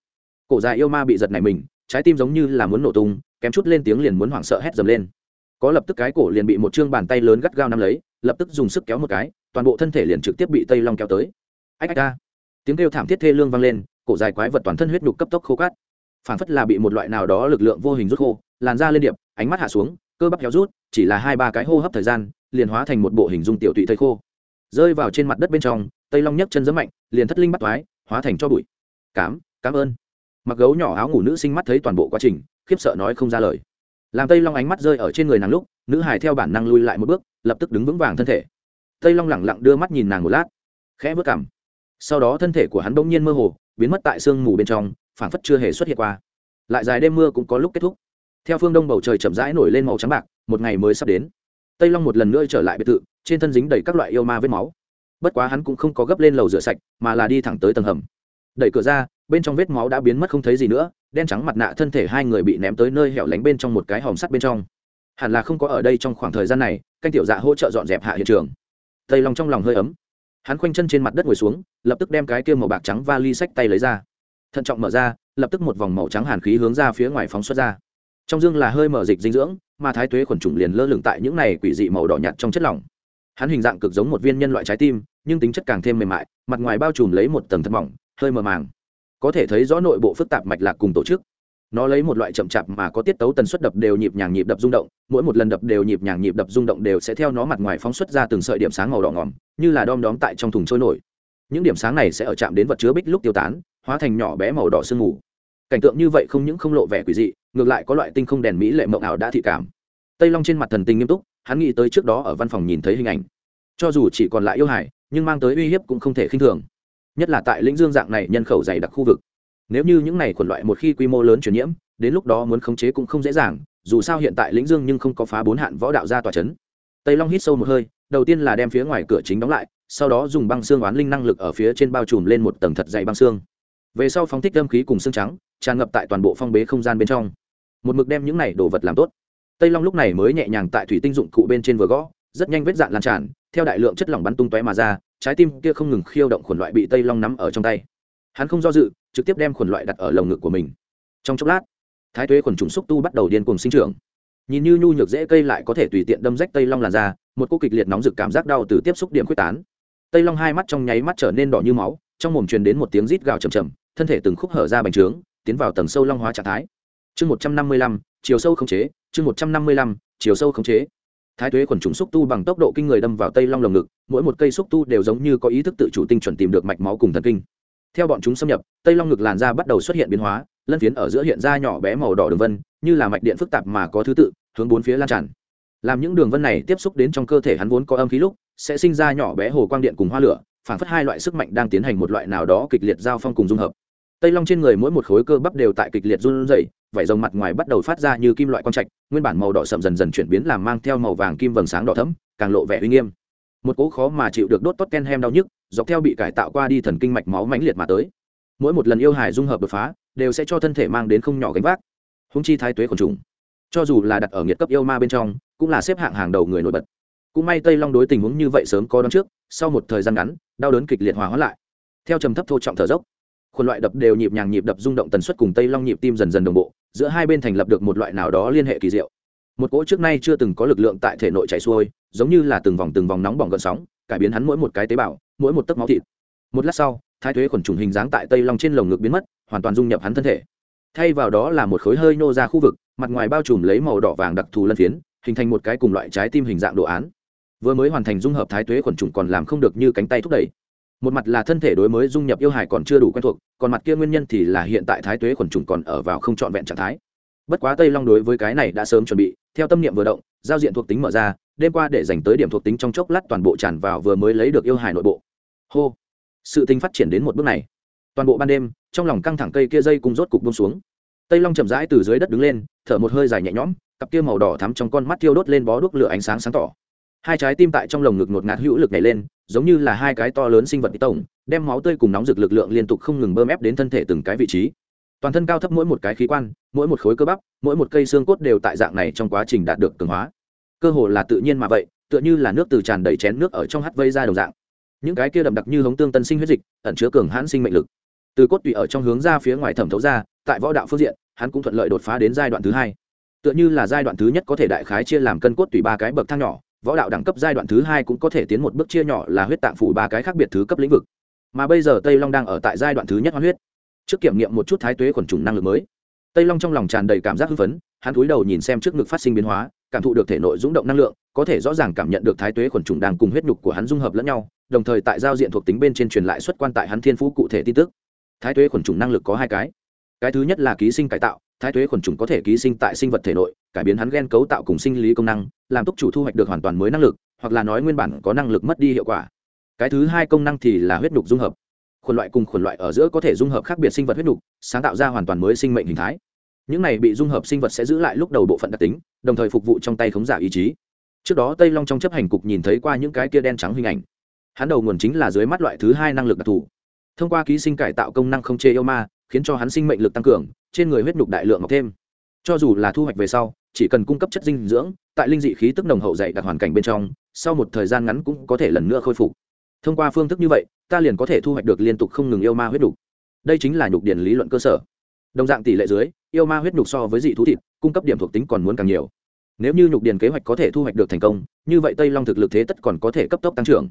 Cổ dài yêu ma bị giật này mình, trái tim giống như là muốn nổ tung, kém chút lên tiếng liền muốn hoảng sợ hét dầm lên. Có lập tức cái cổ liền bị một chương bàn tay lớn gắt gao nắm lấy, lập tức dùng sức kéo một cái, toàn bộ thân thể liền trực tiếp bị tây long kéo tới. Ách ách ca tiếng kêu thảm thiết thê lương vang lên, cổ dài quái vật toàn thân huyết nhục cấp tốc khô cát phản phất là bị một loại nào đó lực lượng vô hình rút khô, làn da lên điệp, ánh mắt hạ xuống, cơ bắp héo rút, chỉ là hai ba cái hô hấp thời gian, liền hóa thành một bộ hình dung tiểu tụy thây khô. Rơi vào trên mặt đất bên trong, tây long nhấc chân giấm mạnh, liền thất linh bắt toái, hóa thành cho bụi. Cám cảm ơn. Mặc gấu nhỏ áo ngủ nữ sinh mắt thấy toàn bộ quá trình, khiếp sợ nói không ra lời. Làm tây long ánh mắt rơi ở trên người nàng lúc, nữ hải theo bản năng lui lại một bước, lập tức đứng vững vàng thân thể. Tây long lẳng lặng đưa mắt nhìn nàng một lát, khẽ vớt cảm sau đó thân thể của hắn bỗng nhiên mơ hồ, biến mất tại sương mù bên trong phảng phất chưa hề xuất hiện qua. Lại dài đêm mưa cũng có lúc kết thúc. Theo phương đông bầu trời chậm rãi nổi lên màu trắng bạc, một ngày mới sắp đến. Tây long một lần nữa trở lại biệt thự, trên thân dính đầy các loại yêu ma vết máu. Bất quá hắn cũng không có gấp lên lầu rửa sạch, mà là đi thẳng tới tầng hầm. Đẩy cửa ra, bên trong vết máu đã biến mất không thấy gì nữa, đen trắng mặt nạ thân thể hai người bị ném tới nơi hẻo lánh bên trong một cái hòm sắt bên trong. Hẳn là không có ở đây trong khoảng thời gian này, canh tiểu dạ hỗ trợ dọn dẹp hạ hiện trường. Tây long trong lòng hơi ấm. Hắn khoanh chân trên mặt đất ngồi xuống, lập tức đem cái kia màu bạc trắng va ly sách tay lấy ra thận trọng mở ra, lập tức một vòng màu trắng hàn khí hướng ra phía ngoài phóng xuất ra. Trong dương là hơi mở dịch dinh dưỡng, mà thái tuế khuẩn trùng liền lơ lửng tại những này quỷ dị màu đỏ nhạt trong chất lỏng. Hắn hình dạng cực giống một viên nhân loại trái tim, nhưng tính chất càng thêm mềm mại, mặt ngoài bao trùm lấy một tầng thật mỏng, hơi mờ màng. Có thể thấy rõ nội bộ phức tạp mạch lạc cùng tổ chức. Nó lấy một loại chậm chạp mà có tiết tấu tần suất đập đều nhịp nhàng nhịp đập rung động, mỗi một lần đập đều nhịp nhàng nhịp đập rung động đều sẽ theo nó mặt ngoài phóng xuất ra từng sợi điểm sáng màu đỏ ngỏm, như là đom đóm tại trong thùng trôi nổi. Những điểm sáng này sẽ ở chạm đến vật chứa bích lúc tiêu tán hóa thành nhỏ bé màu đỏ sương mù. Cảnh tượng như vậy không những không lộ vẻ quỷ dị, ngược lại có loại tinh không đèn mỹ lệ mộng ảo đã thị cảm. Tây long trên mặt thần tình nghiêm túc, hắn nghĩ tới trước đó ở văn phòng nhìn thấy hình ảnh. Cho dù chỉ còn lại yêu hải nhưng mang tới uy hiếp cũng không thể khinh thường. Nhất là tại lĩnh dương dạng này nhân khẩu dày đặc khu vực. Nếu như những này khuẩn loại một khi quy mô lớn chuyển nhiễm, đến lúc đó muốn khống chế cũng không dễ dàng, dù sao hiện tại lĩnh dương nhưng không có phá bốn hạn võ đạo ra tòa c h ấ n tây long hít sâu một hơi, đầu tiên là đem phía ngoài cửa chính đóng lại, sau đó dùng băng xương oán linh năng lực ở phía trên bao trùm lên một tầng thật dày băng xương về sau phóng thích âm khí cùng xương trắng, tràn ngập tại toàn bộ phong bế không gian bên trong. Một mực đem những này đồ vật làm tốt. Tây long lúc này mới nhẹ nhàng tại thủy tinh dụng cụ bên trên vừa gõ, rất nhanh vết dạn lan tràn, theo đại lượng chất lỏng bắn tung tóe mà ra, trái tim kia không ngừng khiêu động khuẩn loại bị tây long nắm ở trong tay. Hắn không do dự, trực tiếp đem khuẩn loại đặt ở lồng ngực của mình. Trong chốc lát, thái tuế khuẩn trùng xúc tu bắt đầu điên cuồng sinh trưởng. Nhìn như nhu nhược dễ cây lại có thể tùy tiện đâm rách tây long làn da, một cô kịch liệt nóng rực cảm giác đau từ tiếp xúc điểm quyết tán. Tây long hai mắt trong nháy mắt trở nên đỏ như máu, trong mồm truyền đến một tiếng rít gào chầm chầm thân thể từng khúc hở ra bành trướng, tiến vào tầng sâu long hóa trạng thái. Chương một trăm năm mươi lăm, chiều sâu khống chế, chương một trăm năm mươi lăm, chiều sâu khống chế. Thái tuế quần trùng xúc tu bằng tốc độ kinh người đâm vào tây long lồng ngực, mỗi một cây xúc tu đều giống như có ý thức tự chủ tinh chuẩn tìm được mạch máu cùng thần kinh. Theo bọn chúng xâm nhập, tây long ngực làn da bắt đầu xuất hiện biến hóa, lân phiến ở giữa hiện ra nhỏ bé màu đỏ đường vân, như là mạch điện phức tạp mà có thứ tự, hướng bốn phía lan tràn. Làm những đường vân này tiếp xúc đến trong cơ thể hắn vốn có âm khí lúc, sẽ sinh ra nhỏ bé hồ quang điện cùng hoa lửa, phản phất hai loại sức mạnh đang tiến hành một loại nào đó kịch liệt giao phong cùng dung hợp tây long trên người mỗi một khối cơ bắp đều tại kịch liệt run rẩy vảy rồng mặt ngoài bắt đầu phát ra như kim loại quang trạch, nguyên bản màu đỏ sậm dần dần chuyển biến làm mang theo màu vàng kim vầng sáng đỏ thẫm, càng lộ vẻ uy nghiêm. Một cỗ khó mà chịu được đốt tốt ken hem đau nhức, dọc theo bị cải tạo qua đi thần kinh mạch máu mãnh liệt mà tới. Mỗi một lần yêu hải dung hợp đột phá, đều sẽ cho thân thể mang đến không nhỏ gánh vác. Húng chi thái tuế còn trùng. Cho dù là đặt ở nghiệt cấp yêu ma bên trong, cũng là xếp hạng hàng đầu người nổi bật. Cũng may tây long đối tình huống như vậy sớm có đón trước, sau một thời gian ngắn, đau đớn kịch liệt hòa hóa lại. Theo trầm thấp thô trọng thở dốc khuôn loại đập đều nhịp nhàng nhịp đập rung động tần suất cùng tây long nhịp tim dần dần đồng bộ, giữa hai bên thành lập được một loại nào đó liên hệ kỳ diệu. Một cỗ trước nay chưa từng có lực lượng tại thể nội chạy xuôi, giống như là từng vòng từng vòng nóng bỏng gợn sóng, cải biến hắn mỗi một cái tế bào, mỗi một tấc máu thịt. Một lát sau, thái thuế khuẩn trùng hình dáng tại tây long trên lồng ngực biến mất, hoàn toàn dung nhập hắn thân thể. Thay vào đó là một khối hơi nô ra khu vực, mặt ngoài bao trùm lấy màu đỏ vàng đặc thù lân phiến, hình thành một cái cùng loại trái tim hình dạng đồ án. Vừa mới hoàn thành dung hợp thái tuế khuẩn trùng còn làm không được như cánh tay thúc đẩy một mặt là thân thể đối mới dung nhập yêu hài còn chưa đủ quen thuộc, còn mặt kia nguyên nhân thì là hiện tại thái tuế khuẩn trùng còn ở vào không trọn vẹn trạng thái. Bất quá tây long đối với cái này đã sớm chuẩn bị, theo tâm niệm vừa động, giao diện thuộc tính mở ra, đêm qua để dành tới điểm thuộc tính trong chốc lát toàn bộ tràn vào vừa mới lấy được yêu hài nội bộ. Hô! Sự tình phát triển đến một bước này. Toàn bộ ban đêm, trong lòng căng thẳng cây kia dây cùng rốt cục bông xuống. Tây long chậm rãi từ dưới đất đứng lên, thở một hơi dài nhẹ nhõm, cặp kia màu đỏ thắm trong con mắt thiêu đốt lên bó đuốc lửa ánh sáng sáng tỏ. Hai trái tim tại trong lồng ngực ngột ngạt hữu lực nhảy lên giống như là hai cái to lớn sinh vật tổng, đem máu tươi cùng nóng rực lực lượng liên tục không ngừng bơm ép đến thân thể từng cái vị trí. Toàn thân cao thấp mỗi một cái khí quan, mỗi một khối cơ bắp, mỗi một cây xương cốt đều tại dạng này trong quá trình đạt được cường hóa. Cơ hồ là tự nhiên mà vậy, tựa như là nước từ tràn đầy chén nước ở trong hắt vây ra đồng dạng. Những cái kia đậm đặc như hống tương tân sinh huyết dịch, ẩn chứa cường hãn sinh mệnh lực. Từ cốt tủy ở trong hướng ra phía ngoài thẩm thấu ra, tại võ đạo phương diện, hắn cũng thuận lợi đột phá đến giai đoạn thứ hai. Tựa như là giai đoạn thứ nhất có thể đại khái chia làm cân cốt tủy ba cái bậc thang nhỏ võ đạo đẳng cấp giai đoạn thứ hai cũng có thể tiến một bước chia nhỏ là huyết tạng phủ ba cái khác biệt thứ cấp lĩnh vực. Mà bây giờ tây long đang ở tại giai đoạn thứ nhất hoán huyết. Trước kiểm nghiệm một chút thái tuế khuẩn trùng năng lực mới. Tây long trong lòng tràn đầy cảm giác hưng phấn, hắn cúi đầu nhìn xem trước ngực phát sinh biến hóa, cảm thụ được thể nội rúng động năng lượng, có thể rõ ràng cảm nhận được thái tuế khuẩn trùng đang cùng huyết nhục của hắn dung hợp lẫn nhau, đồng thời tại giao diện thuộc tính bên trên truyền lại xuất quan tại hắn thiên phú cụ thể tin tức. Thái tuế khuẩn trùng năng lực có hai cái. Cái thứ nhất là ký sinh cải tạo thái tuế khuẩn trùng có thể ký sinh tại sinh vật thể nội, cải biến hắn gen cấu tạo cùng sinh lý công năng, làm túc chủ thu hoạch được hoàn toàn mới năng lực, hoặc là nói nguyên bản có năng lực mất đi hiệu quả. Cái thứ hai công năng thì là huyết nhục dung hợp. Khuẩn loại cùng khuẩn loại ở giữa có thể dung hợp khác biệt sinh vật huyết nhục, sáng tạo ra hoàn toàn mới sinh mệnh hình thái. Những này bị dung hợp sinh vật sẽ giữ lại lúc đầu bộ phận đặc tính, đồng thời phục vụ trong tay khống giả ý chí. Trước đó tây long trong chấp hành cục nhìn thấy qua những cái kia đen trắng hình ảnh. Hắn đầu nguồn chính là dưới mắt loại thứ hai năng lực đặc thù. Thông qua ký sinh cải tạo công năng không chê yêu ma, khiến cho hắn sinh mệnh lực tăng cường trên người huyết nhục đại lượng ngọc thêm. Cho dù là thu hoạch về sau, chỉ cần cung cấp chất dinh dưỡng, tại linh dị khí tức nồng hậu dày đặc hoàn cảnh bên trong, sau một thời gian ngắn cũng có thể lần nữa khôi phục. Thông qua phương thức như vậy, ta liền có thể thu hoạch được liên tục không ngừng yêu ma huyết nhục. Đây chính là nhục điển lý luận cơ sở. Đồng dạng tỷ lệ dưới, yêu ma huyết nhục so với dị thú thịt, cung cấp điểm thuộc tính còn muốn càng nhiều. Nếu như nhục điển kế hoạch có thể thu hoạch được thành công, như vậy tây long thực lực thế tất còn có thể cấp tốc tăng trưởng.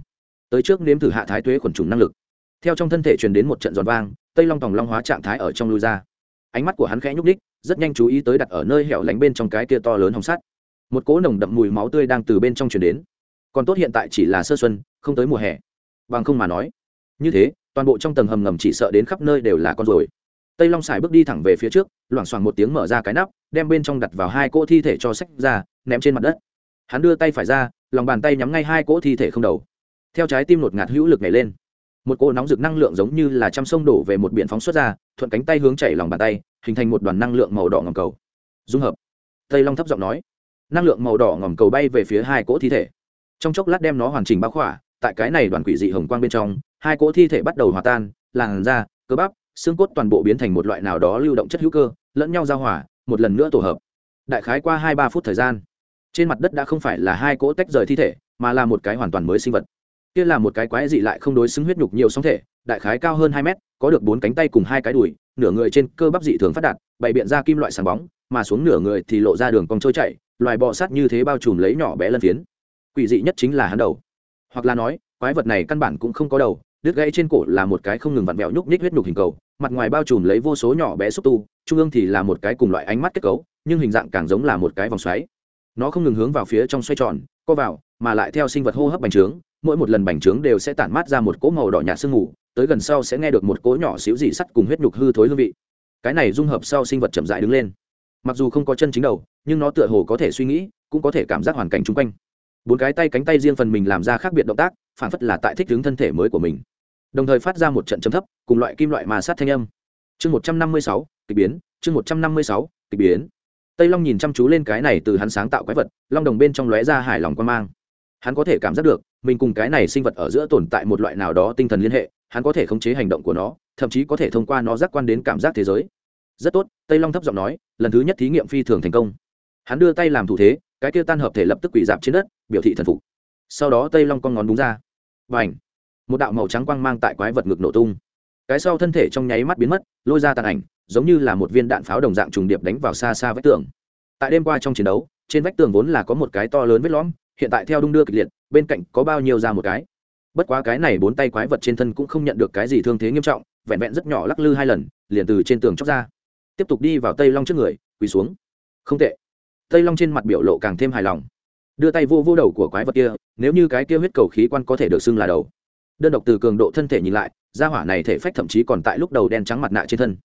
Tới trước nếm thử hạ thái tuế khuẩn trùng năng lực. Theo trong thân thể truyền đến một trận giòn vang, tây long tòng long hóa trạng thái ở trong lui ra ánh mắt của hắn khẽ nhúc ních rất nhanh chú ý tới đặt ở nơi hẻo lánh bên trong cái kia to lớn hồng sắt. Một cỗ nồng đậm mùi máu tươi đang từ bên trong truyền đến. Còn tốt hiện tại chỉ là sơ xuân, không tới mùa hè. Bằng không mà nói. Như thế, toàn bộ trong tầng hầm ngầm chỉ sợ đến khắp nơi đều là con rồi tây long xài bước đi thẳng về phía trước, loảng xoảng một tiếng mở ra cái nắp, đem bên trong đặt vào hai cỗ thi thể cho sách ra, ném trên mặt đất. Hắn đưa tay phải ra, lòng bàn tay nhắm ngay hai cỗ thi thể không đầu. Theo trái tim nột ngạt hữu lực nhảy lên một cỗ nóng rực năng lượng giống như là trăm sông đổ về một biển phóng xuất ra, thuận cánh tay hướng chảy lòng bàn tay, hình thành một đoàn năng lượng màu đỏ ngầm cầu. Dung hợp. Tây long thấp giọng nói. Năng lượng màu đỏ ngầm cầu bay về phía hai cỗ thi thể. Trong chốc lát đem nó hoàn chỉnh bao khỏa, tại cái này đoàn quỷ dị hồng quang bên trong, hai cỗ thi thể bắt đầu hòa tan, làn da, cơ bắp, xương cốt toàn bộ biến thành một loại nào đó lưu động chất hữu cơ, lẫn nhau giao hòa, một lần nữa tổ hợp. Đại khái qua hai ba phút thời gian, trên mặt đất đã không phải là hai cỗ tách rời thi thể, mà là một cái hoàn toàn mới sinh vật kia là một cái quái dị lại không đối xứng huyết nhục nhiều sóng thể đại khái cao hơn hai mét có được bốn cánh tay cùng hai cái đùi nửa người trên cơ bắp dị thường phát đạt bày biện ra kim loại sáng bóng mà xuống nửa người thì lộ ra đường cong trôi chảy, loài bọ sát như thế bao trùm lấy nhỏ bé lân phiến. Quỷ dị nhất chính là hắn đầu. Hoặc là nói quái vật này căn bản cũng không có đầu đứt gãy trên cổ là một cái không ngừng vặn vẹo nhúc nhích huyết nhục hình cầu mặt ngoài bao trùm lấy vô số nhỏ bé xúc tu trung ương thì là một cái cùng loại ánh mắt kết cấu nhưng hình dạng càng giống là một cái vòng xoáy. Nó không ngừng hướng vào phía trong xoay tròn co vào mà lại theo sinh vật hô hấp bành trướng mỗi một lần bành trướng đều sẽ tản mát ra một cỗ màu đỏ nhạt sương mù, tới gần sau sẽ nghe được một cỗ nhỏ xíu dị sắt cùng huyết nhục hư thối hương vị. Cái này dung hợp sau sinh vật chậm dại đứng lên. Mặc dù không có chân chính đầu, nhưng nó tựa hồ có thể suy nghĩ, cũng có thể cảm giác hoàn cảnh chung quanh. Bốn cái tay cánh tay riêng phần mình làm ra khác biệt động tác, phản phất là tại thích ứng thân thể mới của mình. Đồng thời phát ra một trận chấm thấp, cùng loại kim loại mà sát thanh âm. Chương một trăm năm mươi sáu k biến, chương một trăm năm mươi sáu k biến. Tây long nhìn chăm chú lên cái này từ hắn sáng tạo quái vật, long đồng bên trong lóe ra hài lòng quan mang. Hắn có thể cảm giác được mình cùng cái này sinh vật ở giữa tồn tại một loại nào đó tinh thần liên hệ, hắn có thể khống chế hành động của nó, thậm chí có thể thông qua nó giác quan đến cảm giác thế giới. Rất tốt, tây long thấp giọng nói, lần thứ nhất thí nghiệm phi thường thành công. Hắn đưa tay làm thủ thế, cái kia tan hợp thể lập tức quỷ dạp trên đất, biểu thị thần phục. Sau đó tây long con ngón đúng ra. Và ảnh một đạo màu trắng quang mang tại quái vật ngực nổ tung. Cái sau thân thể trong nháy mắt biến mất, lôi ra tàn ảnh, giống như là một viên đạn pháo đồng dạng trùng điệp đánh vào xa xa vách tường. Tại đêm qua trong chiến đấu, trên vách tường vốn là có một cái to lớn vết lõm, hiện tại theo đung đưa kịch liệt bên cạnh có bao nhiêu ra một cái. Bất quá cái này bốn tay quái vật trên thân cũng không nhận được cái gì thương thế nghiêm trọng, vẹn vẹn rất nhỏ lắc lư hai lần, liền từ trên tường chóc ra. Tiếp tục đi vào tây long trước người, quỳ xuống. Không tệ. Tây long trên mặt biểu lộ càng thêm hài lòng. Đưa tay vô vô đầu của quái vật kia, nếu như cái kia huyết cầu khí quan có thể được xưng là đầu. Đơn độc từ cường độ thân thể nhìn lại, gia hỏa này thể phách thậm chí còn tại lúc đầu đen trắng mặt nạ trên thân.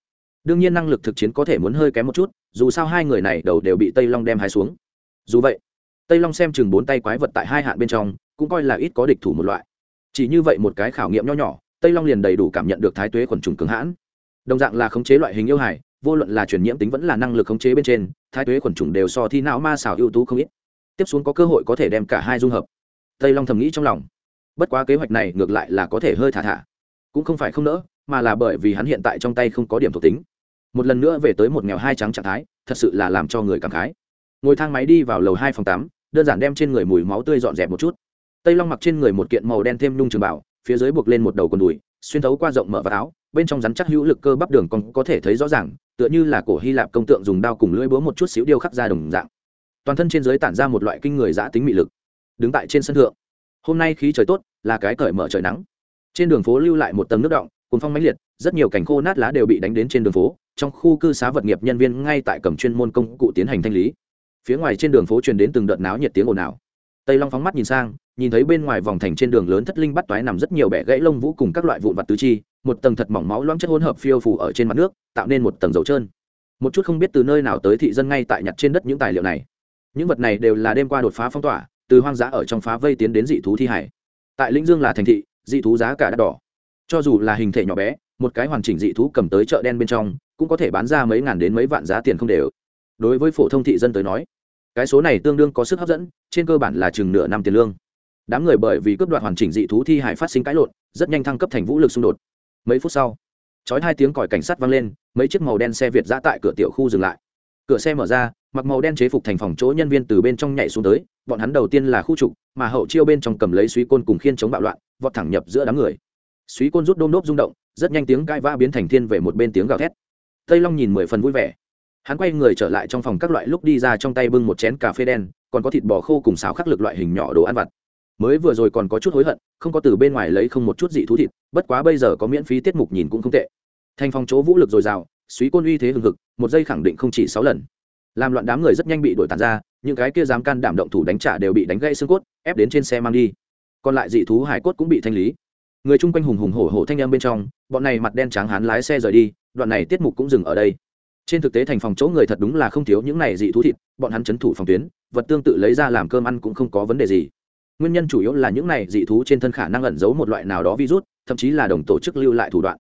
Đương nhiên năng lực thực chiến có thể muốn hơi kém một chút, dù sao hai người này đầu đều bị tây long đem hai xuống. Dù vậy tây long xem chừng bốn tay quái vật tại hai hạn bên trong, cũng coi là ít có địch thủ một loại. Chỉ như vậy một cái khảo nghiệm nho nhỏ, tây long liền đầy đủ cảm nhận được thái tuế quần trùng cứng hãn. Đồng dạng là khống chế loại hình yêu hải vô luận là truyền nhiễm tính vẫn là năng lực khống chế bên trên, thái tuế quần trùng đều so thi não ma xảo ưu tú không ít. Tiếp xuống có cơ hội có thể đem cả hai dung hợp. Tây long thầm nghĩ trong lòng. Bất quá kế hoạch này ngược lại là có thể hơi thả thả. Cũng không phải không nỡ, mà là bởi vì hắn hiện tại trong tay không có điểm thuộc tính. Một lần nữa về tới một nghèo hai trắng trạng thái, thật sự là làm cho người cảm khái. Ngồi thang máy đi vào lầu hai phòng tắm đơn giản đem trên người mùi máu tươi dọn dẹp một chút. Tây long mặc trên người một kiện màu đen thêm nhung trường bảo, phía dưới buộc lên một đầu quần đùi, xuyên thấu qua rộng mở vào áo, bên trong rắn chắc hữu lực cơ bắp đường còn có thể thấy rõ ràng, tựa như là cổ hy lạp công tượng dùng đao cùng lưỡi búa một chút xíu điêu khắc ra đồng dạng. Toàn thân trên dưới tản ra một loại kinh người giã tính mị lực. Đứng tại trên sân thượng, hôm nay khí trời tốt, là cái cởi mở trời nắng. Trên đường phố lưu lại một tầng nước động cuốn phong mãnh liệt, rất nhiều cảnh khô nát lá đều bị đánh đến trên đường phố, trong khu cư xá vật nghiệp nhân viên ngay tại cầm chuyên môn công cụ tiến hành thanh lý phía ngoài trên đường phố truyền đến từng đợt náo nhiệt tiếng ồn ào. Tây long phóng mắt nhìn sang, nhìn thấy bên ngoài vòng thành trên đường lớn thất linh bắt toái nằm rất nhiều bẻ gãy lông vũ cùng các loại vụn vặt tứ chi, một tầng thật mỏng máu loãng chất hỗn hợp phiêu phủ ở trên mặt nước, tạo nên một tầng dầu trơn. Một chút không biết từ nơi nào tới thị dân ngay tại nhặt trên đất những tài liệu này. Những vật này đều là đêm qua đột phá phong tỏa, từ hoang dã ở trong phá vây tiến đến dị thú thi hải. Tại lĩnh dương là thành thị, dị thú giá cả đắt đỏ. Cho dù là hình thể nhỏ bé, một cái hoàn chỉnh dị thú cầm tới chợ đen bên trong, cũng có thể bán ra mấy ngàn đến mấy vạn giá tiền không đều. Đối với phổ thông thị dân tới nói cái số này tương đương có sức hấp dẫn, trên cơ bản là chừng nửa năm tiền lương. Đám người bởi vì cướp đoạt hoàn chỉnh dị thú thi hải phát sinh cãi lộn, rất nhanh thăng cấp thành vũ lực xung đột. Mấy phút sau, chói hai tiếng còi cảnh sát vang lên, mấy chiếc màu đen xe việt giã tại cửa tiểu khu dừng lại. Cửa xe mở ra, mặc màu đen chế phục thành phòng chỗ nhân viên từ bên trong nhảy xuống tới, bọn hắn đầu tiên là khu trục, mà hậu chiêu bên trong cầm lấy suý côn cùng khiên chống bạo loạn, vọt thẳng nhập giữa đám người. Suý côn rút đôm nốt rung động, rất nhanh tiếng cãi vã biến thành thiên về một bên tiếng gào thét. Tây long nhìn mười phần vui vẻ hắn quay người trở lại trong phòng các loại lúc đi ra trong tay bưng một chén cà phê đen, còn có thịt bò khô cùng xào khắc lực loại hình nhỏ đồ ăn vặt. Mới vừa rồi còn có chút hối hận, không có từ bên ngoài lấy không một chút dị thú thịt, bất quá bây giờ có miễn phí tiết mục nhìn cũng không tệ. Thành phòng chỗ vũ lực dồi dào, suý côn uy thế hừng hực, một giây khẳng định không chỉ sáu lần. Làm loạn đám người rất nhanh bị đổi tàn ra, những cái kia dám can đảm động thủ đánh trả đều bị đánh gãy xương cốt, ép đến trên xe mang đi. Còn lại dị thú hải cốt cũng bị thanh lý. Người chung quanh hùng hùng hổ hổ thanh em bên trong, bọn này mặt đen trắng hán lái xe rời đi, đoạn này tiết mục cũng dừng ở đây trên thực tế thành phòng chỗ người thật đúng là không thiếu những này dị thú thịt, bọn hắn c h ấ n thủ phòng tuyến, vật tương tự lấy ra làm cơm ăn cũng không có vấn đề gì. Nguyên nhân chủ yếu là những này dị thú trên thân khả năng ẩn giấu một loại nào đó virus, thậm chí là đồng tổ chức lưu lại thủ đoạn.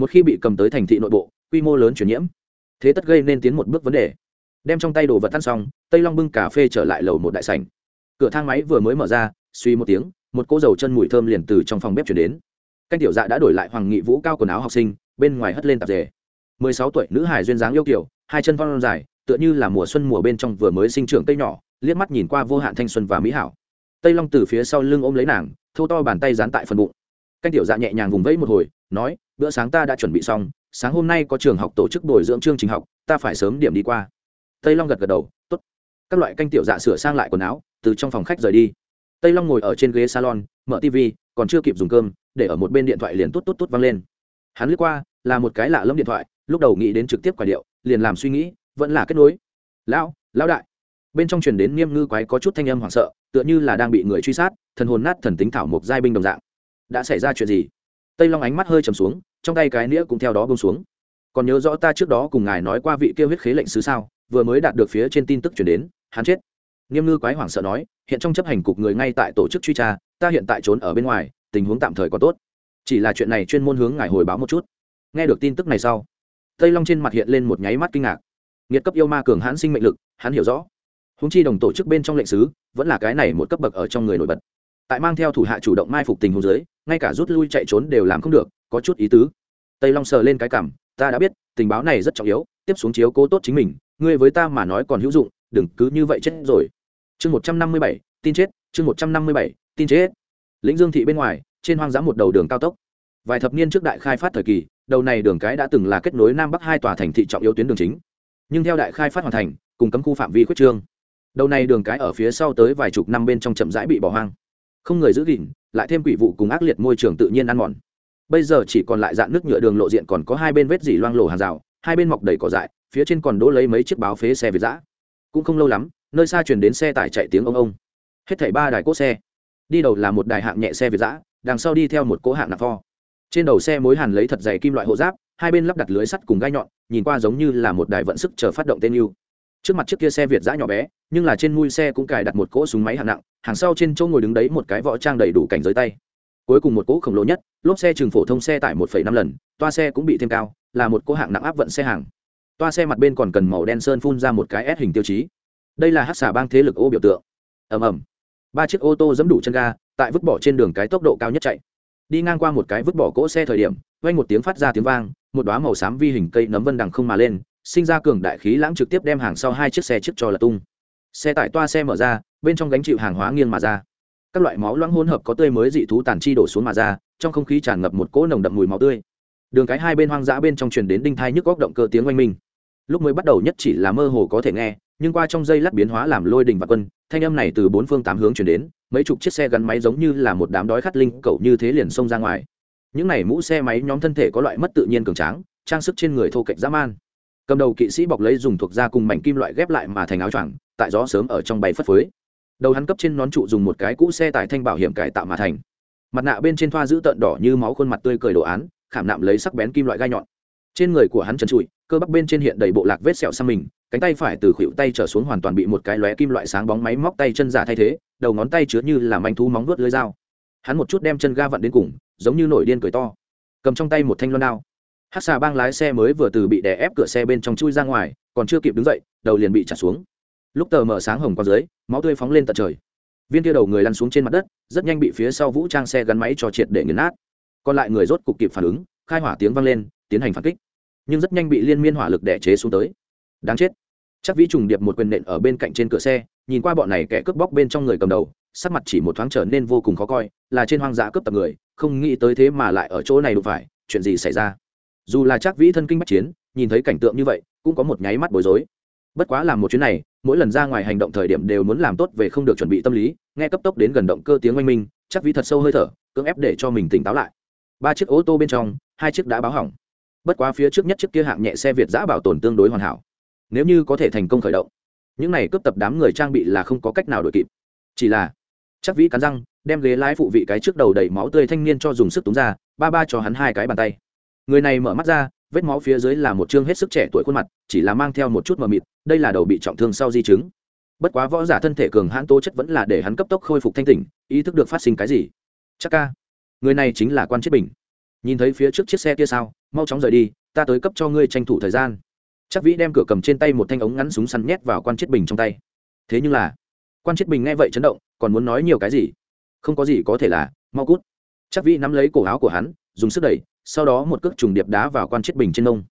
Một khi bị cầm tới thành thị nội bộ, quy mô lớn chuyển nhiễm. Thế tất gây nên tiến một bước vấn đề. Đem trong tay đồ vật ăn xong, tây long bưng cà phê trở lại lầu một đại sảnh. Cửa thang máy vừa mới mở ra, suy một tiếng, một cỗ dầu chân mùi thơm liền từ trong phòng bếp chuyển đến. Canh tiểu dạ đã đổi lại hoàng nghị vũ cao quần áo học sinh, bên ngoài hất lên tạp dề mười sáu tuổi, nữ hải duyên dáng yêu kiểu hai chân phong dài, tựa như là mùa xuân mùa bên trong vừa mới sinh trưởng cây nhỏ, liếc mắt nhìn qua vô hạn thanh xuân và mỹ hảo. Tây long từ phía sau lưng ôm lấy nàng thâu to bàn tay dán tại phần bụng. Canh tiểu dạ nhẹ nhàng vùng vẫy một hồi, nói, bữa sáng ta đã chuẩn bị xong, sáng hôm nay có trường học tổ chức bồi dưỡng chương trình học, ta phải sớm điểm đi qua. Tây long gật gật đầu t ố t các loại canh tiểu dạ sửa sang lại quần áo, từ trong phòng khách rời đi. Tây long ngồi ở trên ghế salon, mở tv còn chưa kịp dùng cơm, để ở một bên điện thoại liền tốt tốt tốt văng lên. Hắn lướt qua, là một cái lạ lẫm điện thoại lúc đầu nghĩ đến trực tiếp quả điệu, liền làm suy nghĩ, vẫn là kết nối. Lão lão đại. Bên trong truyền đến niêm ngư quái có chút thanh âm hoảng sợ, tựa như là đang bị người truy sát, thần hồn nát thần tính thảo mộc giai binh đồng dạng. Đã xảy ra chuyện gì? Tây long ánh mắt hơi trầm xuống, trong tay cái nĩa cũng theo đó bông xuống. Còn nhớ rõ ta trước đó cùng ngài nói qua vị kêu huyết khế lệnh sứ sao, vừa mới đạt được phía trên tin tức chuyển đến, hắn chết. Nghiêm ngư quái hoảng sợ nói, hiện trong chấp hành cục người ngay tại tổ chức truy tra, ta hiện tại trốn ở bên ngoài, tình huống tạm thời có tốt. Chỉ là chuyện này chuyên môn hướng ngài hồi báo một chút. Nghe được tin tức này sau tây long trên mặt hiện lên một nháy mắt kinh ngạc. Nghiệt cấp yêu ma cường hãn sinh mệnh lực, hắn hiểu rõ. Húng chi đồng tổ chức bên trong lệnh sứ, vẫn là cái này một cấp bậc ở trong người nổi bật. Tại mang theo thủ hạ chủ động mai phục tình hồ dưới, ngay cả rút lui chạy trốn đều làm không được, có chút ý tứ. Tây long sờ lên cái cảm, ta đã biết, tình báo này rất trọng yếu, tiếp xuống chiếu cố tốt chính mình, ngươi với ta mà nói còn hữu dụng, đừng cứ như vậy chết rồi. Chương một trăm năm mươi bảy, tin chết, chương một trăm năm mươi bảy, tin chết. Lĩnh dương thị bên ngoài, trên hoang dã một đầu đường cao tốc. Vài thập niên trước đại khai phát thời kỳ đầu này đường cái đã từng là kết nối nam bắc hai tòa thành thị trọng yếu tuyến đường chính. Nhưng theo đại khai phát hoàn thành, cùng cấm khu phạm vi khuyết trương, đầu này đường cái ở phía sau tới vài chục năm bên trong chậm rãi bị bỏ hoang. Không người giữ gìn, lại thêm quỷ vụ cùng ác liệt môi trường tự nhiên ăn mòn. Bây giờ chỉ còn lại dạng nước nhựa đường lộ diện còn có hai bên vết dỉ loang lổ hàng rào, hai bên mọc đầy cỏ dại, phía trên còn đỗ lấy mấy chiếc báo phế xe việt giã cũng không lâu lắm, nơi xa chuyển đến xe tải chạy tiếng ông ông. Hết thảy ba đài cốt xe. Đi đầu là một đài hạng nhẹ xe việt giã đằng sau đi theo một cỗ hạng nạp pho trên đầu xe mối hàn lấy thật dày kim loại hộ giáp, hai bên lắp đặt lưới sắt cùng gai nhọn, nhìn qua giống như là một đài vận sức chờ phát động tên yêu. Trước mặt chiếc kia xe việt giã nhỏ bé, nhưng là trên mui xe cũng cài đặt một cỗ súng máy hạng nặng, hàng sau trên chỗ ngồi đứng đấy một cái võ trang đầy đủ cảnh giới tay. Cuối cùng một cỗ khổng lồ nhất, lốp xe trường phổ thông xe tải một năm lần, toa xe cũng bị thêm cao, là một cỗ hạng nặng áp vận xe hàng. Toa xe mặt bên còn cần màu đen sơn phun ra một cái S hình tiêu chí. Đây là hát xả bang thế lực ô biểu tượng. Ầm ầm. Ba chiếc ô tô dẫm đủ chân ga, tại vứt bỏ trên đường cái tốc độ cao nhất chạy đi ngang qua một cái vứt bỏ cỗ xe thời điểm quanh một tiếng phát ra tiếng vang, một đoá màu xám vi hình cây nấm vân đằng không mà lên, sinh ra cường đại khí lãng trực tiếp đem hàng sau hai chiếc xe trước cho là tung. Xe tải toa xe mở ra, bên trong gánh chịu hàng hóa nghiêng mà ra. Các loại máu loãng hỗn hợp có tươi mới dị thú tàn chi đổ xuống mà ra, trong không khí tràn ngập một cỗ nồng đậm mùi máu tươi. Đường cái hai bên hoang dã bên trong truyền đến đinh thai nhức góc động cơ tiếng oanh minh lúc mới bắt đầu nhất chỉ là mơ hồ có thể nghe, nhưng qua trong dây lát biến hóa làm lôi đình và quân, thanh âm này từ bốn phương tám hướng chuyển đến, mấy chục chiếc xe gắn máy giống như là một đám đói khát linh cậu như thế liền xông ra ngoài. Những này mũ xe máy nhóm thân thể có loại mất tự nhiên cường tráng, trang sức trên người thô cạnh dã man. Cầm đầu kỵ sĩ bọc lấy dùng thuộc da cùng mảnh kim loại ghép lại mà thành áo choàng, tại gió sớm ở trong bay phất phới. Đầu hắn cấp trên nón trụ dùng một cái cũ xe tải thanh bảo hiểm cải tạo mà thành. Mặt nạ bên trên thoa giữ tợn đỏ như máu khuôn mặt tươi cười đồ án, khảm nạm lấy sắc bén kim loại gai nhọn trên người của hắn trần trụi, cơ bắp bên trên hiện đầy bộ lạc vết sẹo sang mình, cánh tay phải từ khuỷu tay trở xuống hoàn toàn bị một cái lóe kim loại sáng bóng máy móc tay chân giả thay thế, đầu ngón tay chứa như là manh thú móng vuốt lưới dao. Hắn một chút đem chân ga vặn đến cùng, giống như nổi điên cười to. Cầm trong tay một thanh loan đao. Hát xà bang lái xe mới vừa từ bị đè ép cửa xe bên trong chui ra ngoài, còn chưa kịp đứng dậy, đầu liền bị trả xuống. Lúc tờ mở sáng hồng qua dưới, máu tươi phóng lên tận trời. Viên kia đầu người lăn xuống trên mặt đất, rất nhanh bị phía sau vũ trang xe gắn máy cho triệt để nghiền nát. Còn lại người rốt cục kịp phản ứng, khai hỏa tiếng vang lên tiến hành phản kích. Nhưng rất nhanh bị liên miên hỏa lực đẻ chế xuống tới. Đáng chết. Chắc vĩ trùng điệp một quyền nện ở bên cạnh trên cửa xe, nhìn qua bọn này kẻ cướp bóc bên trong người cầm đầu, sắc mặt chỉ một thoáng trở nên vô cùng khó coi, là trên hoang dã cướp tập người, không nghĩ tới thế mà lại ở chỗ này đụng phải, chuyện gì xảy ra? Dù là chắc vĩ thân kinh bắc chiến, nhìn thấy cảnh tượng như vậy, cũng có một nháy mắt bối rối. Bất quá làm một chuyến này, mỗi lần ra ngoài hành động thời điểm đều muốn làm tốt về không được chuẩn bị tâm lý, nghe cấp tốc đến gần động cơ tiếng oanh minh, chắc vĩ thật sâu hơi thở, cưỡng ép để cho mình tỉnh táo lại. Ba chiếc ô tô bên trong, hai chiếc đã báo hỏng bất quá phía trước nhất chiếc kia hạng nhẹ xe việt giã bảo tồn tương đối hoàn hảo. Nếu như có thể thành công khởi động, những này cướp tập đám người trang bị là không có cách nào đổi kịp. Chỉ là, chắc vĩ cắn răng, đem ghế lái phụ vị cái trước đầu đầy máu tươi thanh niên cho dùng sức túng ra, ba ba cho hắn hai cái bàn tay. Người này mở mắt ra, vết máu phía dưới là một chương hết sức trẻ tuổi khuôn mặt, chỉ là mang theo một chút mờ mịt, đây là đầu bị trọng thương sau di chứng. Bất quá võ giả thân thể cường hãn tố chất vẫn là để hắn cấp tốc khôi phục thanh tỉnh, ý thức được phát sinh cái gì. Chắc ca người này chính là quan chết bình. Nhìn thấy phía trước chiếc xe kia sao mau chóng rời đi, ta tới cấp cho ngươi tranh thủ thời gian. Chắc vĩ đem cửa cầm trên tay một thanh ống ngắn súng săn nhét vào quan chiết bình trong tay. Thế nhưng là, quan chiết bình nghe vậy chấn động, còn muốn nói nhiều cái gì? Không có gì có thể là, mau cút. Chắc vĩ nắm lấy cổ áo của hắn, dùng sức đẩy, sau đó một cước trùng điệp đá vào quan chiết bình trên nông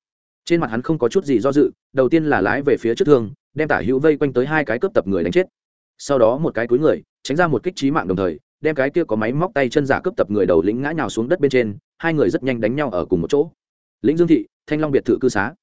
trên mặt hắn không có chút gì do dự, đầu tiên là lái về phía trước thương, đem tả hữu vây quanh tới hai cái cướp tập người đánh chết. Sau đó một cái túi người, tránh ra một kích trí mạng đồng thời, đem cái kia có máy móc tay chân giả cướp tập người đầu lĩnh ngã nhào xuống đất bên trên, hai người rất nhanh đánh nhau ở cùng một chỗ lĩnh dương thị, thanh long biệt thự cư xá.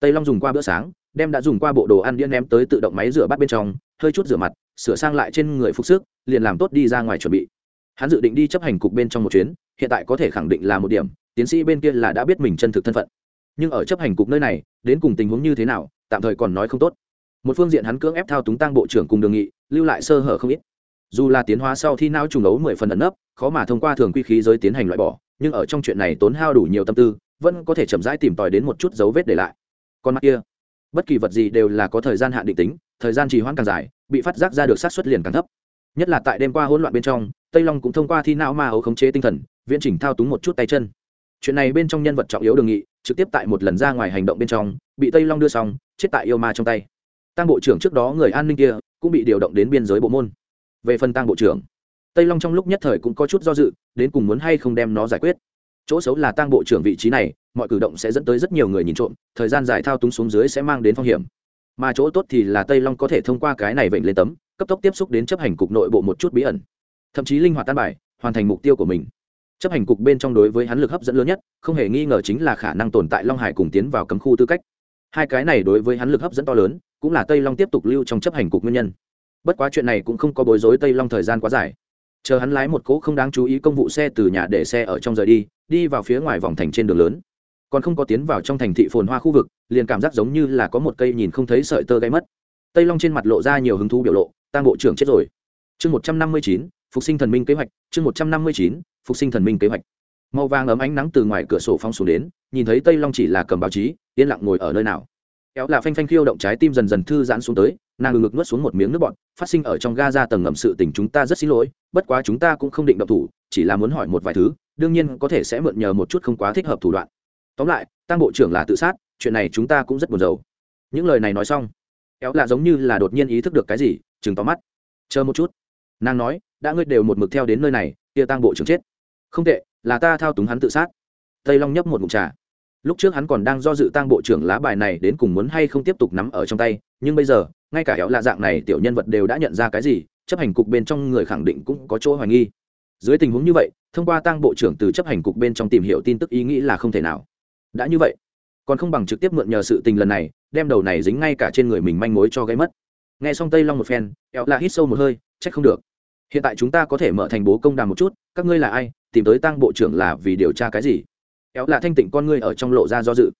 Tây long dùng qua bữa sáng, đem đã dùng qua bộ đồ ăn đĩa ném tới tự động máy rửa bát bên trong, hơi chút rửa mặt, sửa sang lại trên người phục sức, liền làm tốt đi ra ngoài chuẩn bị. Hắn dự định đi chấp hành cục bên trong một chuyến, hiện tại có thể khẳng định là một điểm, tiến sĩ bên kia là đã biết mình chân thực thân phận. Nhưng ở chấp hành cục nơi này, đến cùng tình huống như thế nào, tạm thời còn nói không tốt. Một phương diện hắn cưỡng ép thao túng tăng bộ trưởng cùng đường nghị, lưu lại sơ hở không ít. Dù là tiến hóa sau thi não trùng đấu mười phần ẩn nấp, khó mà thông qua thường quy khí giới tiến hành loại bỏ, nhưng ở trong chuyện này tốn hao đủ nhiều tâm tư vẫn có thể chậm rãi tìm tòi đến một chút dấu vết để lại. Con mắt kia, bất kỳ vật gì đều là có thời gian hạn định tính, thời gian trì hoãn càng dài, bị phát giác ra được sát xuất liền càng thấp. Nhất là tại đêm qua hỗn loạn bên trong, tây long cũng thông qua thi não ma ấu khống chế tinh thần, viễn chỉnh thao túng một chút tay chân. Chuyện này bên trong nhân vật trọng yếu đường nghị, trực tiếp tại một lần ra ngoài hành động bên trong, bị tây long đưa xong, chết tại yêu ma trong tay. Tăng bộ trưởng trước đó người an ninh kia, cũng bị điều động đến biên giới bộ môn. Về phần tăng bộ trưởng, tây long trong lúc nhất thời cũng có chút do dự, đến cùng muốn hay không đem nó giải quyết chỗ xấu là tăng bộ trưởng vị trí này, mọi cử động sẽ dẫn tới rất nhiều người nhìn trộm, thời gian dài thao túng xuống dưới sẽ mang đến phong hiểm. Mà chỗ tốt thì là tây long có thể thông qua cái này vệnh lên tấm, cấp tốc tiếp xúc đến chấp hành cục nội bộ một chút bí ẩn. Thậm chí linh hoạt tan bài, hoàn thành mục tiêu của mình. Chấp hành cục bên trong đối với hắn lực hấp dẫn lớn nhất, không hề nghi ngờ chính là khả năng tồn tại long hải cùng tiến vào cấm khu tư cách. Hai cái này đối với hắn lực hấp dẫn to lớn, cũng là tây long tiếp tục lưu trong chấp hành cục nguyên nhân. Bất quá chuyện này cũng không có bối rối tây long thời gian quá dài chờ hắn lái một cỗ không đáng chú ý công vụ xe từ nhà để xe ở trong rời đi đi vào phía ngoài vòng thành trên đường lớn. Còn không có tiến vào trong thành thị phồn hoa khu vực, liền cảm giác giống như là có một cây nhìn không thấy sợi tơ gây mất. Tây long trên mặt lộ ra nhiều hứng thú biểu lộ tăng bộ trưởng chết rồi. Chương một trăm năm mươi chín, phục sinh thần minh kế hoạch, chương một trăm năm mươi chín, phục sinh thần minh kế hoạch. Màu vàng ấm ánh nắng từ ngoài cửa sổ phong xuống đến, nhìn thấy tây long chỉ là cầm báo chí, yên lặng ngồi ở nơi nào. Kéo là phanh phanh khiêu động trái tim dần dần thư giãn xuống tới nàng ngực nuốt xuống một miếng nước bọt, phát sinh ở trong ga ra tầng ngầm sự tình chúng ta rất xin lỗi, bất quá chúng ta cũng không định động thủ, chỉ là muốn hỏi một vài thứ, đương nhiên có thể sẽ mượn nhờ một chút không quá thích hợp thủ đoạn. Tóm lại tăng bộ trưởng là tự sát, chuyện này chúng ta cũng rất buồn rầu. Những lời này nói xong, kéo là giống như là đột nhiên ý thức được cái gì chừng tóm mắt. Chờ một chút. Nàng nói, đã ngươi đều một mực theo đến nơi này, kia tăng bộ trưởng chết. Không tệ, là ta thao túng hắn tự sát. Tây long nhấp một ngụm trà lúc trước hắn còn đang do dự tăng bộ trưởng lá bài này đến cùng muốn hay không tiếp tục nắm ở trong tay, nhưng bây giờ, ngay cả héo lạ dạng này tiểu nhân vật đều đã nhận ra cái gì, chấp hành cục bên trong người khẳng định cũng có chỗ hoài nghi. Dưới tình huống như vậy, thông qua tăng bộ trưởng từ chấp hành cục bên trong tìm hiểu tin tức ý nghĩ là không thể nào. Đã như vậy, còn không bằng trực tiếp mượn nhờ sự tình lần này, đem đầu này dính ngay cả trên người mình manh mối cho gây mất. Nghe xong tây long một phen éo là hít sâu một hơi, trách không được. Hiện tại chúng ta có thể mở thành bố công đàm một chút, các ngươi là ai, tìm tới tăng bộ trưởng là vì điều tra cái gì? Éo là thanh tịnh con ngươi ở trong lộ ra do dự.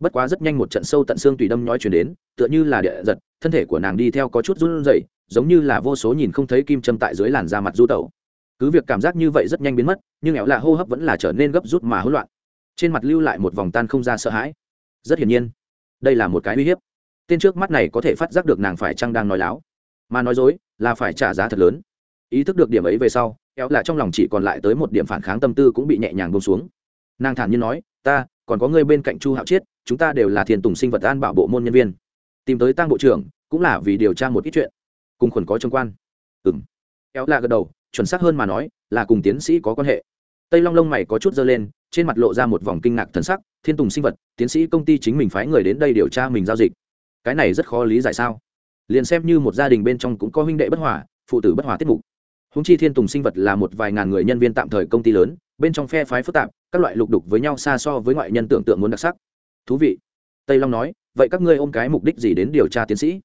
Bất quá rất nhanh một trận sâu tận xương tùy đâm nhói chuyển đến, tựa như là địa giật, thân thể của nàng đi theo có chút run rẩy, giống như là vô số nhìn không thấy kim châm tại dưới làn da mặt du tẩu. Cứ việc cảm giác như vậy rất nhanh biến mất, nhưng éo là hô hấp vẫn là trở nên gấp rút mà hỗn loạn. Trên mặt lưu lại một vòng tan không ra sợ hãi. Rất hiển nhiên, đây là một cái uy hiếp. Tên trước mắt này có thể phát giác được nàng phải chăng đang nói láo. Mà nói dối, là phải trả giá thật lớn. Ý thức được điểm ấy về sau, éo là trong lòng chỉ còn lại tới một điểm phản kháng tâm tư cũng bị nhẹ nhàng bông xuống nàng thản nhiên nói, ta, còn có người bên cạnh chu hạo chiết, chúng ta đều là thiền tùng sinh vật an bảo bộ môn nhân viên. Tìm tới tăng bộ trưởng, cũng là vì điều tra một ít chuyện. Cùng khuẩn có tương quan. Ừ m éo là gật đầu, chuẩn xác hơn mà nói, là cùng tiến sĩ có quan hệ. Tây long lông mày có chút dơ lên, trên mặt lộ ra một vòng kinh ngạc thần sắc, thiên tùng sinh vật, tiến sĩ công ty chính mình phái người đến đây điều tra mình giao dịch. Cái này rất khó lý giải sao? Liền xem như một gia đình bên trong cũng có huynh đệ bất hòa, phụ tử bất hòa tiết mục. Húng chi thiên tùng sinh vật là một vài ngàn người nhân viên tạm thời công ty lớn bên trong phe phái phức tạp, các loại lục đục với nhau xa so với ngoại nhân tưởng tượng muốn đặc sắc. Thú vị. Tây long nói, vậy các ngươi ôm cái mục đích gì đến điều tra tiến sĩ?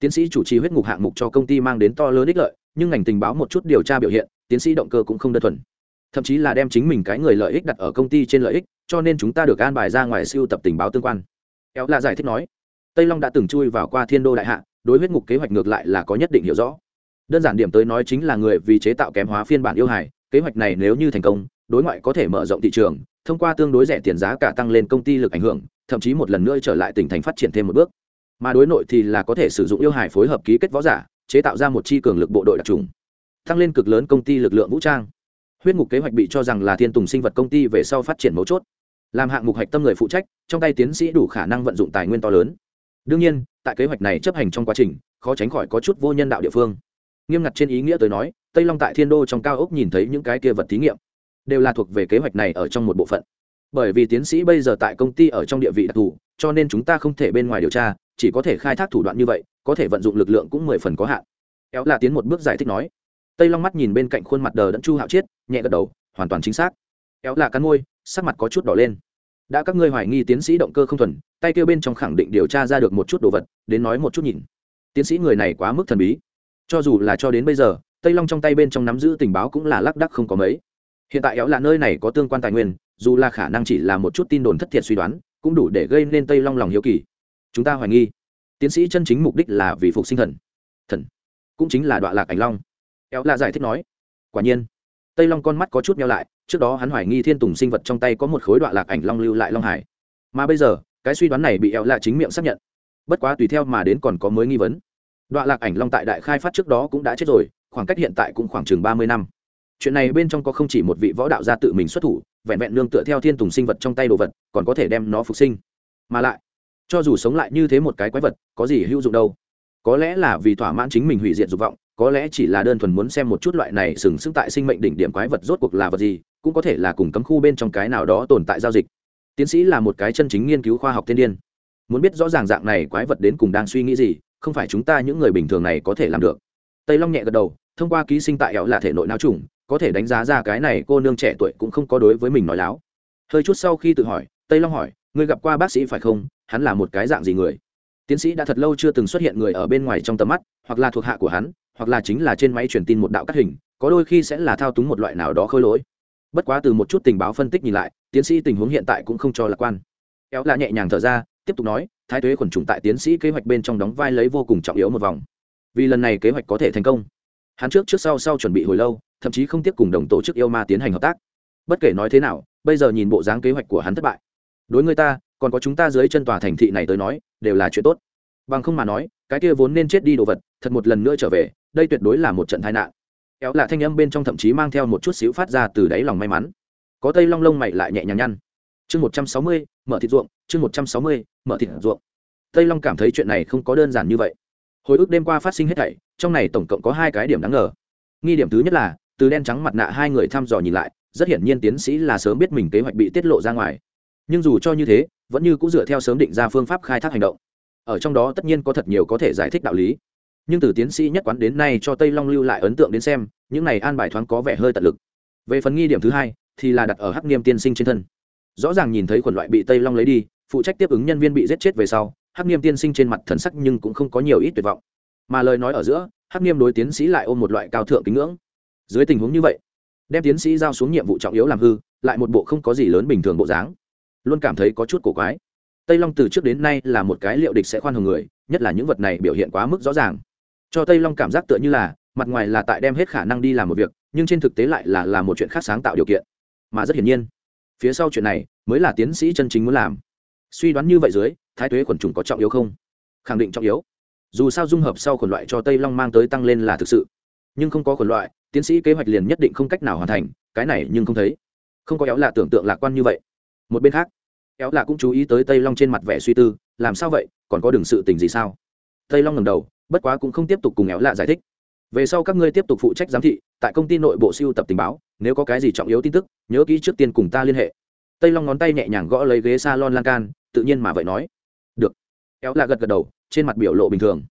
Tiến sĩ chủ trì huyết ngục hạng mục cho công ty mang đến to lớn ích lợi, nhưng ngành tình báo một chút điều tra biểu hiện, tiến sĩ động cơ cũng không đơn thuần. Thậm chí là đem chính mình cái người lợi ích đặt ở công ty trên lợi ích, cho nên chúng ta được an bài ra ngoài siêu tập tình báo tương quan. Éo là giải thích nói, tây long đã từng chui vào qua thiên đô đại hạ, đối huyết ngục kế hoạch ngược lại là có nhất định hiểu rõ. Đơn giản điểm tới nói chính là người vì chế tạo kém hóa phiên bản yêu hài, kế hoạch này nếu như thành công đối ngoại có thể mở rộng thị trường, thông qua tương đối rẻ tiền giá cả tăng lên công ty lực ảnh hưởng, thậm chí một lần nữa trở lại tỉnh thành phát triển thêm một bước. Mà đối nội thì là có thể sử dụng yêu hải phối hợp ký kết võ giả, chế tạo ra một chi cường lực bộ đội đặc trùng, tăng lên cực lớn công ty lực lượng vũ trang. Huyết ngục kế hoạch bị cho rằng là thiên tùng sinh vật công ty về sau phát triển mấu chốt, làm hạng mục hạch tâm người phụ trách, trong tay tiến sĩ đủ khả năng vận dụng tài nguyên to lớn. Đương nhiên, tại kế hoạch này chấp hành trong quá trình, khó tránh khỏi có chút vô nhân đạo địa phương. Nghiêm ngặt trên ý nghĩa tới nói, tây long tại thiên đô trong cao ốc nhìn thấy những cái kia vật thí nghiệm đều là thuộc về kế hoạch này ở trong một bộ phận. Bởi vì tiến sĩ bây giờ tại công ty ở trong địa vị đặc thù, cho nên chúng ta không thể bên ngoài điều tra, chỉ có thể khai thác thủ đoạn như vậy, có thể vận dụng lực lượng cũng mười phần có hạn. Éo là tiến một bước giải thích nói. Tây long mắt nhìn bên cạnh khuôn mặt đờ đẫn chu hạo chiết, nhẹ gật đầu, hoàn toàn chính xác. Éo là cắn môi, sắc mặt có chút đỏ lên. Đã các ngươi hoài nghi tiến sĩ động cơ không thuần, tay kêu bên trong khẳng định điều tra ra được một chút đồ vật, đến nói một chút nhìn. Tiến sĩ người này quá mức thần bí. Cho dù là cho đến bây giờ, tây long trong tay bên trong nắm giữ tình báo cũng là lác đắc không có mấy hiện tại éo là nơi này có tương quan tài nguyên, dù là khả năng chỉ là một chút tin đồn thất thiệt suy đoán, cũng đủ để gây nên tây long lòng hiếu kỳ. Chúng ta hoài nghi. Tiến sĩ chân chính mục đích là vì phục sinh thần. Thần cũng chính là đoạn lạc ảnh long. Éo là giải thích nói, quả nhiên. Tây long con mắt có chút nhau lại, trước đó hắn hoài nghi thiên tùng sinh vật trong tay có một khối đoạn lạc ảnh long lưu lại long hải. Mà bây giờ, cái suy đoán này bị éo là chính miệng xác nhận. Bất quá tùy theo mà đến còn có mới nghi vấn. Đoạn lạc ảnh long tại đại khai phát trước đó cũng đã chết rồi, khoảng cách hiện tại cũng khoảng chừng ba mươi năm chuyện này bên trong có không chỉ một vị võ đạo gia tự mình xuất thủ, vẹn vẹn nương tựa theo thiên tùng sinh vật trong tay đồ vật, còn có thể đem nó phục sinh. Mà lại, cho dù sống lại như thế một cái quái vật, có gì hữu dụng đâu. Có lẽ là vì thỏa mãn chính mình hủy diệt dục vọng, có lẽ chỉ là đơn thuần muốn xem một chút loại này sừng sững tại sinh mệnh đỉnh điểm quái vật rốt cuộc là vật gì, cũng có thể là cùng cấm khu bên trong cái nào đó tồn tại giao dịch. Tiến sĩ là một cái chân chính nghiên cứu khoa học thiên điên. Muốn biết rõ ràng dạng này quái vật đến cùng đang suy nghĩ gì, không phải chúng ta những người bình thường này có thể làm được. Tây long nhẹ gật đầu, thông qua ký sinh tại ẻo là thể nội não trùng có thể đánh giá ra cái này cô nương trẻ tuổi cũng không có đối với mình nói láo. Hơi chút sau khi tự hỏi, tây long hỏi, ngươi gặp qua bác sĩ phải không? Hắn là một cái dạng gì người? Tiến sĩ đã thật lâu chưa từng xuất hiện người ở bên ngoài trong tầm mắt, hoặc là thuộc hạ của hắn, hoặc là chính là trên máy truyền tin một đạo cắt hình, có đôi khi sẽ là thao túng một loại nào đó khôi lỗi. Bất quá từ một chút tình báo phân tích nhìn lại, tiến sĩ tình huống hiện tại cũng không cho lạc quan. Éo là nhẹ nhàng thở ra, tiếp tục nói, thái tuế khuẩn trùng tại tiến sĩ kế hoạch bên trong đóng vai lấy vô cùng trọng yếu một vòng. Vì lần này kế hoạch có thể thành công hắn trước trước sau sau chuẩn bị hồi lâu, thậm chí không tiếp cùng đồng tổ chức yêu ma tiến hành hợp tác. Bất kể nói thế nào, bây giờ nhìn bộ dáng kế hoạch của hắn thất bại. Đối người ta, còn có chúng ta dưới chân tòa thành thị này tới nói, đều là chuyện tốt. Bằng không mà nói, cái kia vốn nên chết đi đồ vật, thật một lần nữa trở về, đây tuyệt đối là một trận tai nạn. Kéo là thanh âm bên trong thậm chí mang theo một chút xíu phát ra từ đáy lòng may mắn. Có tây long lông mày lại nhẹ nhàng nhăn. Chương một trăm sáu mươi, mở thịt ruộng, chương một trăm sáu mươi, mở thịt ruộng. Tây long cảm thấy chuyện này không có đơn giản như vậy hồi ức đêm qua phát sinh hết thảy, trong này tổng cộng có hai cái điểm đáng ngờ. Nghi điểm thứ nhất là, từ đen trắng mặt nạ hai người thăm dò nhìn lại, rất hiển nhiên tiến sĩ là sớm biết mình kế hoạch bị tiết lộ ra ngoài. Nhưng dù cho như thế, vẫn như cũng dựa theo sớm định ra phương pháp khai thác hành động. Ở trong đó tất nhiên có thật nhiều có thể giải thích đạo lý. Nhưng từ tiến sĩ nhất quán đến nay cho tây long lưu lại ấn tượng đến xem, những này an bài thoáng có vẻ hơi tận lực. Về phần nghi điểm thứ hai, thì là đặt ở hắc niêm tiên sinh trên thân. Rõ ràng nhìn thấy quần loại bị tây long lấy đi, phụ trách tiếp ứng nhân viên bị giết chết về sau hắc niêm tiên sinh trên mặt thần sắc nhưng cũng không có nhiều ít tuyệt vọng. Mà lời nói ở giữa, hắc niêm đối tiến sĩ lại ôm một loại cao thượng kính ngưỡng. Dưới tình huống như vậy, đem tiến sĩ giao xuống nhiệm vụ trọng yếu làm hư, lại một bộ không có gì lớn bình thường bộ dáng. Luôn cảm thấy có chút cổ quái. Tây long từ trước đến nay là một cái liệu địch sẽ khoan hồng người, nhất là những vật này biểu hiện quá mức rõ ràng. Cho tây long cảm giác tựa như là, mặt ngoài là tại đem hết khả năng đi làm một việc, nhưng trên thực tế lại là làm một chuyện khác sáng tạo điều kiện. Mà rất hiển nhiên, phía sau chuyện này mới là tiến sĩ chân chính muốn làm. Suy đoán như vậy dưới thái tuế khuẩn trùng có trọng yếu không? Khẳng định trọng yếu. Dù sao dung hợp sau khuẩn loại cho tây long mang tới tăng lên là thực sự. Nhưng không có khuẩn loại, tiến sĩ kế hoạch liền nhất định không cách nào hoàn thành, cái này nhưng không thấy. Không có éo là tưởng tượng lạc quan như vậy. Một bên khác, éo lạ cũng chú ý tới tây long trên mặt vẻ suy tư, làm sao vậy, còn có đường sự tình gì sao? Tây long ngầm đầu, bất quá cũng không tiếp tục cùng éo lạ giải thích. Về sau các ngươi tiếp tục phụ trách giám thị, tại công ty nội bộ siêu tập tình báo, nếu có cái gì trọng yếu tin tức, nhớ kỹ trước tiên cùng ta liên hệ. Tây long ngón tay nhẹ nhàng gõ lấy ghế s a lon lan can, tự nhiên mà vậy nói éo là gật gật đầu, trên mặt biểu lộ bình thường.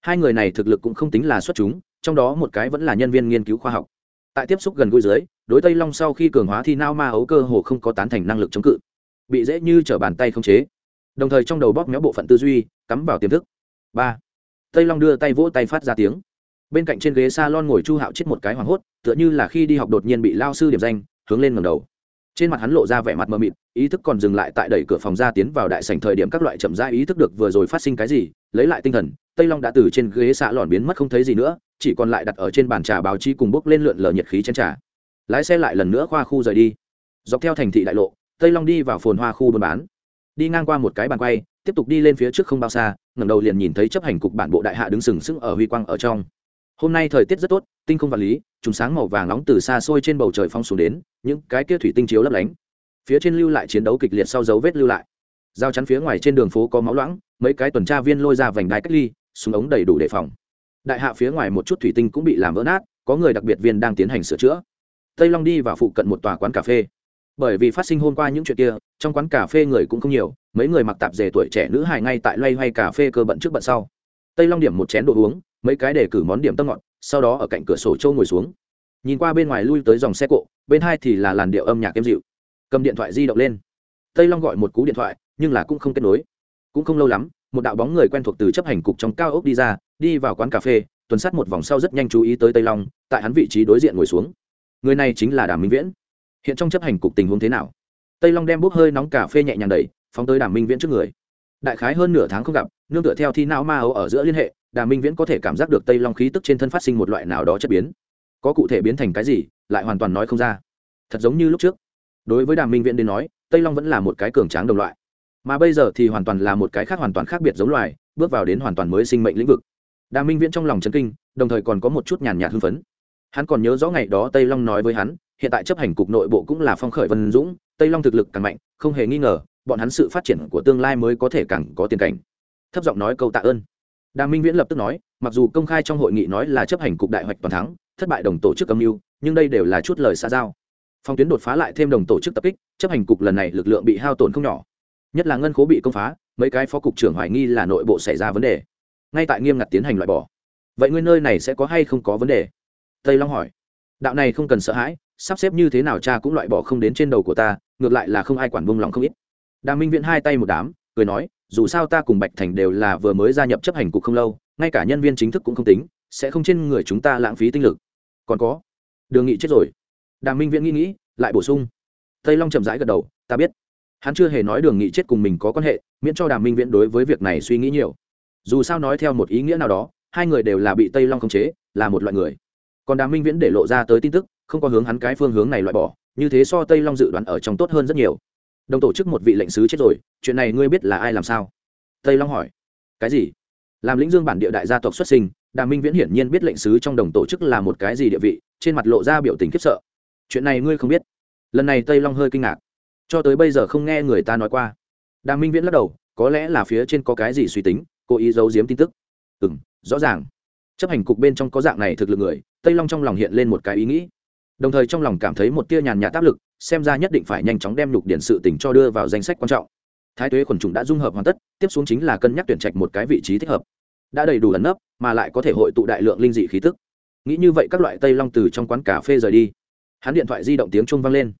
Hai người này thực lực cũng không tính là xuất chúng, trong đó một cái vẫn là nhân viên nghiên cứu khoa học. Tại tiếp xúc gần gũi dưới, đối tây long sau khi cường hóa thì nao ma ấu cơ hồ không có tán thành năng lực chống cự. Bị dễ như t bàn tay không chế. Đồng thời trong đầu bóp méo bộ phận tư duy, cắm vào tiềm thức. Ba. Tây long đưa tay vỗ tay phát ra tiếng. Bên cạnh trên ghế s a lon ngồi chu hạo chết một cái hoảng hốt, tựa như là khi đi học đột nhiên bị lao sư điểm danh, hướng lên ngầm đầu trên mặt hắn lộ ra vẻ mặt mờ mịt, ý thức còn dừng lại tại đẩy cửa phòng ra tiến vào đại sảnh thời điểm các loại chậm rãi ý thức được vừa rồi phát sinh cái gì, lấy lại tinh thần, tây long đã từ trên ghế xạ lòn biến mất không thấy gì nữa, chỉ còn lại đặt ở trên bàn trà báo chí cùng bốc lên lượn lờ nhiệt khí trên trà. Lái xe lại lần nữa khoa khu rời đi. Dọc theo thành thị đại lộ, tây long đi vào phồn hoa khu buôn bán. Đi ngang qua một cái bàn quay, tiếp tục đi lên phía trước không bao xa, ngẩng đầu liền nhìn thấy chấp hành cục bản bộ đại hạ đứng sừng sững ở huy quang ở trong hôm nay thời tiết rất tốt, tinh không vật lý, trùng sáng màu vàng nóng từ xa xôi trên bầu trời phong xuống đến, những cái kia thủy tinh chiếu lấp lánh. Phía trên lưu lại chiến đấu kịch liệt sau dấu vết lưu lại. Giao chắn phía ngoài trên đường phố có máu loãng, mấy cái tuần tra viên lôi ra vành đai cách ly, súng ống đầy đủ đề phòng. Đại hạ phía ngoài một chút thủy tinh cũng bị làm vỡ nát, có người đặc biệt viên đang tiến hành sửa chữa. Tây long đi vào phụ cận một tòa quán cà phê. Bởi vì phát sinh hôm qua những chuyện kia, trong quán cà phê người cũng không nhiều, mấy người mặc tạp dề tuổi trẻ nữ hài ngay tại loay hoay cà phê cơ bận trước bận sau. Tây long điểm một chén đồ uống mấy cái để cử món điểm tâm ngọt, sau đó ở cạnh cửa sổ châu ngồi xuống. Nhìn qua bên ngoài lui tới dòng xe cộ, bên hai thì là làn điệu âm nhạc êm dịu. Cầm điện thoại di động lên. Tây long gọi một cú điện thoại, nhưng là cũng không kết nối. Cũng không lâu lắm, một đạo bóng người quen thuộc từ chấp hành cục trong cao ốc đi ra, đi vào quán cà phê, tuần sát một vòng sau rất nhanh chú ý tới tây long, tại hắn vị trí đối diện ngồi xuống. Người này chính là đàm minh viễn. Hiện trong chấp hành cục tình huống thế nào? Tây long đem bốc hơi nóng cà phê nhẹ nhàng đẩy, phóng tới đàm minh viễn trước người. Đại khái hơn nửa tháng không gặp, nương tựa theo thi não ma ấu ở giữa liên hệ đàm minh viễn có thể cảm giác được tây long khí tức trên thân phát sinh một loại nào đó chất biến có cụ thể biến thành cái gì lại hoàn toàn nói không ra thật giống như lúc trước đối với đàm minh viễn đến nói tây long vẫn là một cái cường tráng đồng loại mà bây giờ thì hoàn toàn là một cái khác hoàn toàn khác biệt giống loài bước vào đến hoàn toàn mới sinh mệnh lĩnh vực đàm minh viễn trong lòng chấn kinh đồng thời còn có một chút nhàn nhạt hưng phấn hắn còn nhớ rõ ngày đó tây long nói với hắn hiện tại chấp hành cục nội bộ cũng là phong khởi vân dũng tây long thực lực càng mạnh không hề nghi ngờ bọn hắn sự phát triển của tương lai mới có thể càng có tiền cảnh thấp giọng nói câu tạ ơn đàm minh viễn lập tức nói, mặc dù công khai trong hội nghị nói là chấp hành cục đại hoạch toàn thắng, thất bại đồng tổ chức âm mưu, nhưng đây đều là chút lời xa giao. Phong tuyến đột phá lại thêm đồng tổ chức tập kích, chấp hành cục lần này lực lượng bị hao tổn không nhỏ. Nhất là ngân khố bị công phá, mấy cái phó cục trưởng hoài nghi là nội bộ xảy ra vấn đề. Ngay tại nghiêm ngặt tiến hành loại bỏ. Vậy nguyên nơi này sẽ có hay không có vấn đề? Tây long hỏi. Đạo này không cần sợ hãi, sắp xếp như thế nào cha cũng loại bỏ không đến trên đầu của ta, ngược lại là không ai quản buông lòng không ít. Đàm minh viễn hai tay một đám, cười nói dù sao ta cùng bạch thành đều là vừa mới gia nhập chấp hành cục không lâu, ngay cả nhân viên chính thức cũng không tính, sẽ không trên người chúng ta lãng phí tinh lực. Còn có, đường nghị chết rồi. Đàm minh viễn nghĩ nghĩ, lại bổ sung. Tây long chậm rãi gật đầu, ta biết. Hắn chưa hề nói đường nghị chết cùng mình có quan hệ, miễn cho đàm minh viễn đối với việc này suy nghĩ nhiều. Dù sao nói theo một ý nghĩa nào đó, hai người đều là bị tây long khống chế, là một loại người. Còn đàm minh viễn để lộ ra tới tin tức, không có hướng hắn cái phương hướng này loại bỏ, như thế so tây long dự đoán ở trong tốt hơn rất nhiều đồng tổ chức một vị lệnh sứ chết rồi, chuyện này ngươi biết là ai làm sao? Tây long hỏi. Cái gì? Làm lĩnh dương bản địa đại gia tộc xuất sinh, đàm minh viễn hiển nhiên biết lệnh sứ trong đồng tổ chức là một cái gì địa vị, trên mặt lộ ra biểu tình khiếp sợ. Chuyện này ngươi không biết. Lần này tây long hơi kinh ngạc. Cho tới bây giờ không nghe người ta nói qua. Đàm minh viễn lắc đầu, có lẽ là phía trên có cái gì suy tính, cố ý giấu giếm tin tức. Ừ m rõ ràng. Chấp hành cục bên trong có dạng này thực lực người, tây long trong lòng hiện lên một cái ý nghĩ đồng thời trong lòng cảm thấy một tia nhàn nhạt áp lực, xem ra nhất định phải nhanh chóng đem lục điển sự tỉnh cho đưa vào danh sách quan trọng. Thái tuế quần chúng đã dung hợp hoàn tất, tiếp xuống chính là cân nhắc tuyển trạch một cái vị trí thích hợp. Đã đầy đủ ẩn nấp, mà lại có thể hội tụ đại lượng linh dị khí tức. Nghĩ như vậy các loại tây long từ trong quán cà phê rời đi. Hắn điện thoại di động tiếng chuông vang lên.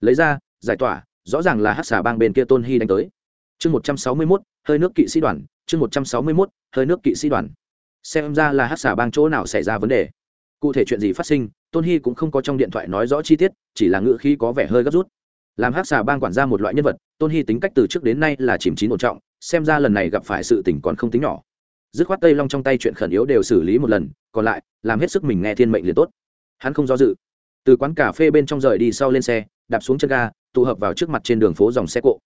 Lấy ra, giải tỏa, rõ ràng là hát xà bang bên kia tôn hy đánh tới. Chương một trăm sáu mươi mốt, hơi nước kỵ sĩ đoàn, chương một trăm sáu mươi mốt, hơi nước kỵ sĩ đoàn. Xem ra là hát xà bang chỗ nào xảy ra vấn đề cụ thể chuyện gì phát sinh, tôn hy cũng không có trong điện thoại nói rõ chi tiết, chỉ là ngự khí có vẻ hơi gấp rút. Làm hát xà bang quản ra một loại nhân vật, tôn hy tính cách từ trước đến nay là chìm chín ổn trọng, xem ra lần này gặp phải sự tình còn không tính nhỏ. Dứt khoát tây long trong tay chuyện khẩn yếu đều xử lý một lần, còn lại, làm hết sức mình nghe thiên mệnh liền tốt. Hắn không do dự. Từ quán cà phê bên trong rời đi sau lên xe, đạp xuống chân ga, tụ hợp vào trước mặt trên đường phố dòng xe cộ.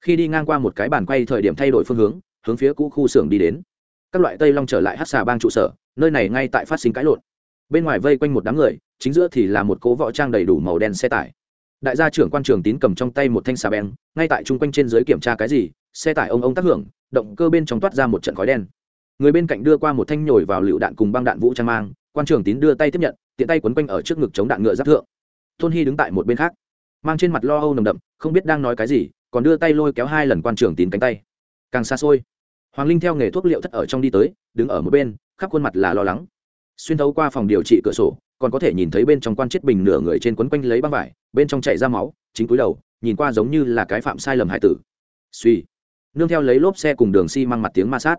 Khi đi ngang qua một cái bàn quay thời điểm thay đổi phương hướng hướng phía cũ khu xưởng đi đến. Các loại tây long trở lại hát xà bang trụ sở, nơi này ngay tại phát sinh cãi lộn bên ngoài vây quanh một đám người, chính giữa thì là một cố võ trang đầy đủ màu đen xe tải. Đại gia trưởng quan trường tín cầm trong tay một thanh xà beng, ngay tại chung quanh trên dưới kiểm tra cái gì, xe tải ông ông tác hưởng, động cơ bên trong toát ra một trận khói đen. Người bên cạnh đưa qua một thanh nhồi vào lựu đạn cùng băng đạn vũ trang mang, quan trường tín đưa tay tiếp nhận, tiện tay quấn quanh ở trước ngực chống đạn ngựa giáp thượng. Tôn hy đứng tại một bên khác, mang trên mặt lo âu nồng đậm, không biết đang nói cái gì, còn đưa tay lôi kéo hai lần quan trường tín cánh tay. Càng xa xôi, hoàng linh theo nghề thuốc liệu thất ở trong đi tới, đứng ở một bên, khắp khuôn mặt là lo lắng xuyên thấu qua phòng điều trị cửa sổ, còn có thể nhìn thấy bên trong quan chết bình nửa người trên quấn quanh lấy băng vải, bên trong chảy ra máu, chính cúi đầu, nhìn qua giống như là cái phạm sai lầm hải tử. Suy nương theo lấy lốp xe cùng đường xi mặt tiếng ma sát.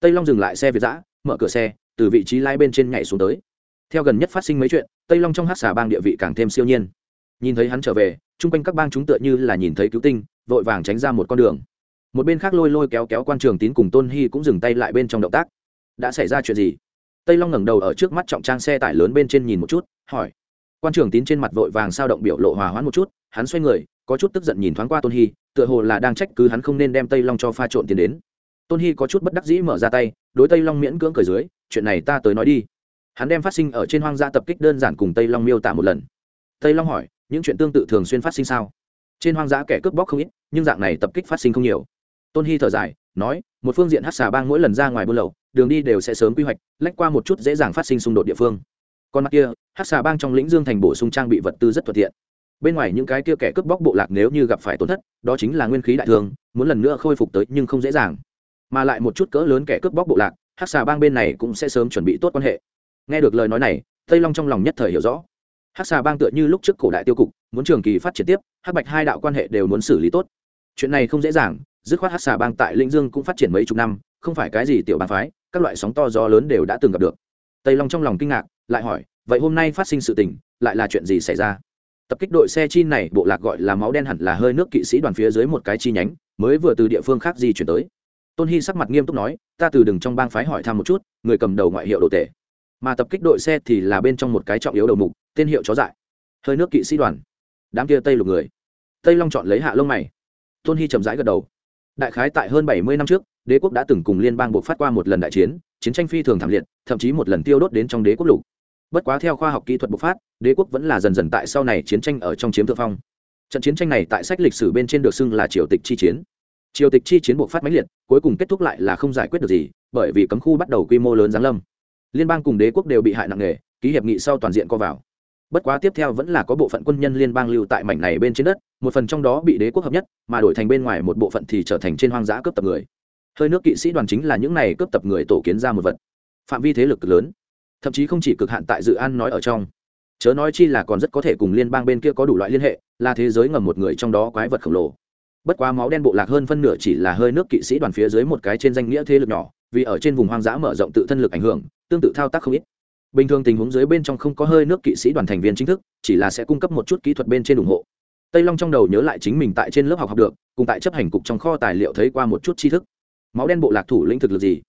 Tây long dừng lại xe việt giã mở cửa xe, từ vị trí lai bên trên nhảy xuống tới. Theo gần nhất phát sinh mấy chuyện, tây long trong hát xà bang địa vị càng thêm siêu nhiên. Nhìn thấy hắn trở về, chung quanh các bang chúng tựa như là nhìn thấy cứu tinh, vội vàng tránh ra một con đường. Một bên khác lôi lôi kéo kéo quan trường tín cùng tôn hy cũng dừng tay lại bên trong động tác. Đã xảy ra chuyện gì? Tây long ngẩng đầu ở trước mắt trọng trang xe tải lớn bên trên nhìn một chút, hỏi. Quan trưởng tín trên mặt vội vàng sao động biểu lộ hòa hoãn một chút, hắn xoay người, có chút tức giận nhìn thoáng qua tôn hy, tựa hồ là đang trách cứ hắn không nên đem tây long cho pha trộn tiền đến. Tôn hy có chút bất đắc dĩ mở ra tay, đối tây long miễn cưỡng cười dưới, chuyện này ta tới nói đi. Hắn đem phát sinh ở trên hoang dã tập kích đơn giản cùng tây long miêu tả một lần. Tây long hỏi, những chuyện tương tự thường xuyên phát sinh sao? Trên hoang dã kẻ cướp bóc không ít, nhưng dạng này tập kích phát sinh không nhiều. Tôn hy thở dài, nói một phương diện hát xà bang mỗi lần ra ngoài buôn lậu, đường đi đều sẽ sớm quy hoạch, lách qua một chút dễ dàng phát sinh xung đột địa phương. Còn mặt kia, hát xà bang trong lĩnh dương thành bổ sung trang bị vật tư rất thuận tiện. Bên ngoài những cái kia kẻ cướp bóc bộ lạc nếu như gặp phải tổn thất, đó chính là nguyên khí đại thương, muốn lần nữa khôi phục tới nhưng không dễ dàng. Mà lại một chút cỡ lớn kẻ cướp bóc bộ lạc, hát xà bang bên này cũng sẽ sớm chuẩn bị tốt quan hệ. Nghe được lời nói này, tây long trong lòng nhất thời hiểu rõ. Hát xà bang tựa như lúc trước cổ đại tiêu cục, muốn trường kỳ phát triển tiếp, hát bạch hai đạo quan hệ đều muốn xử lý tốt. Chuyện này không dễ dàng dứt khoát hát xà bang tại linh dương cũng phát triển mấy chục năm, không phải cái gì tiểu bang phái, các loại sóng to gió lớn đều đã từng gặp được. Tây long trong lòng kinh ngạc, lại hỏi, vậy hôm nay phát sinh sự tình, lại là chuyện gì xảy ra? Tập kích đội xe chi này, bộ lạc gọi là máu đen hẳn là hơi nước kỵ sĩ đoàn phía dưới một cái chi nhánh, mới vừa từ địa phương khác di chuyển tới. Tôn hy sắc mặt nghiêm túc nói, ta từ đừng trong bang phái hỏi thăm một chút, người cầm đầu ngoại hiệu đồ tể. Mà tập kích đội xe thì là bên trong một cái trọng yếu đầu mục, tên hiệu chó dại. Hơi nước kỵ sĩ đoàn. Đám kia tây lục người. Tây long chọn lấy hạ lông mày. Tôn hy chậm rãi gật đầu đại khái tại hơn bảy mươi năm trước, đế quốc đã từng cùng liên bang buộc phát qua một lần đại chiến chiến tranh phi thường thảm liệt, thậm chí một lần tiêu đốt đến trong đế quốc lục. Bất quá theo khoa học kỹ thuật bộc phát, đế quốc vẫn là dần dần tại sau này chiến tranh ở trong chiếm thượng phong. Trận chiến tranh này tại sách lịch sử bên trên được xưng là triều tịch chi chiến. Triều tịch chi chiến bộc phát mãnh liệt, cuối cùng kết thúc lại là không giải quyết được gì, bởi vì cấm khu bắt đầu quy mô lớn giáng lâm. Liên bang cùng đế quốc đều bị hại nặng nề, ký hiệp nghị sau toàn diện co vào bất quá tiếp theo vẫn là có bộ phận quân nhân liên bang lưu tại mảnh này bên trên đất, một phần trong đó bị đế quốc hợp nhất, mà đổi thành bên ngoài một bộ phận thì trở thành trên hoang dã cướp tập người. Hơi nước kỵ sĩ đoàn chính là những này cướp tập người tổ kiến ra một vật. Phạm vi thế lực lớn, thậm chí không chỉ cực hạn tại dự an nói ở trong. Chớ nói chi là còn rất có thể cùng liên bang bên kia có đủ loại liên hệ, là thế giới ngầm một người trong đó quái vật khổng lồ. Bất quá máu đen bộ lạc hơn phân nửa chỉ là hơi nước kỵ sĩ đoàn phía dưới một cái trên danh nghĩa thế lực nhỏ, vì ở trên vùng hoang dã mở rộng tự thân lực ảnh hưởng, tương tự thao tác không ít bình thường tình huống dưới bên trong không có hơi nước kỵ sĩ đoàn thành viên chính thức, chỉ là sẽ cung cấp một chút kỹ thuật bên trên ủng hộ. Tây long trong đầu nhớ lại chính mình tại trên lớp học học được, cùng tại chấp hành cục trong kho tài liệu thấy qua một chút tri thức. Máu đen bộ lạc thủ lĩnh thực lực gì?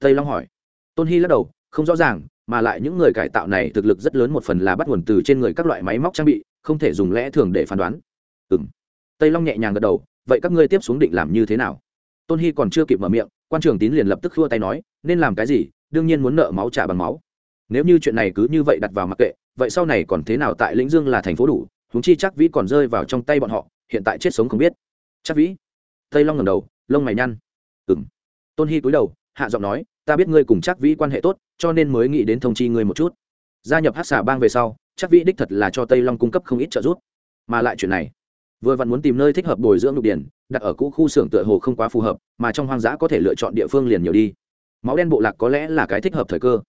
Tây long hỏi. Tôn hy lắc đầu, không rõ ràng, mà lại những người cải tạo này thực lực rất lớn một phần là bắt nguồn từ trên người các loại máy móc trang bị, không thể dùng lẽ thường để phán đoán. Ừ m tây long nhẹ nhàng gật đầu, vậy các ngươi tiếp xuống định làm như thế nào? Tôn hy còn chưa kịp mở miệng, quan trường tín liền lập tức khua tay nói, nên làm cái gì? Đương nhiên muốn nợ máu trả bằng máu nếu như chuyện này cứ như vậy đặt vào mặc kệ, vậy sau này còn thế nào tại lĩnh dương là thành phố đủ húng chi chắc vĩ còn rơi vào trong tay bọn họ, hiện tại chết sống không biết. Chắc vĩ? Tây long ngầm đầu, lông mày nhăn. Ừ m tôn hy cúi đầu, hạ giọng nói, ta biết ngươi cùng chắc vĩ quan hệ tốt, cho nên mới nghĩ đến thông chi ngươi một chút. Gia nhập hát xà bang về sau, chắc vĩ đích thật là cho tây long cung cấp không ít trợ giúp. Mà lại chuyện này, vừa vặn muốn tìm nơi thích hợp bồi dưỡng lục điển, đặt ở cũ khu xưởng tựa hồ không quá phù hợp, mà trong hoang dã có thể lựa chọn địa phương liền nhiều đi. Máu đen bộ lạc có lẽ là cái thích hợp thời cơ.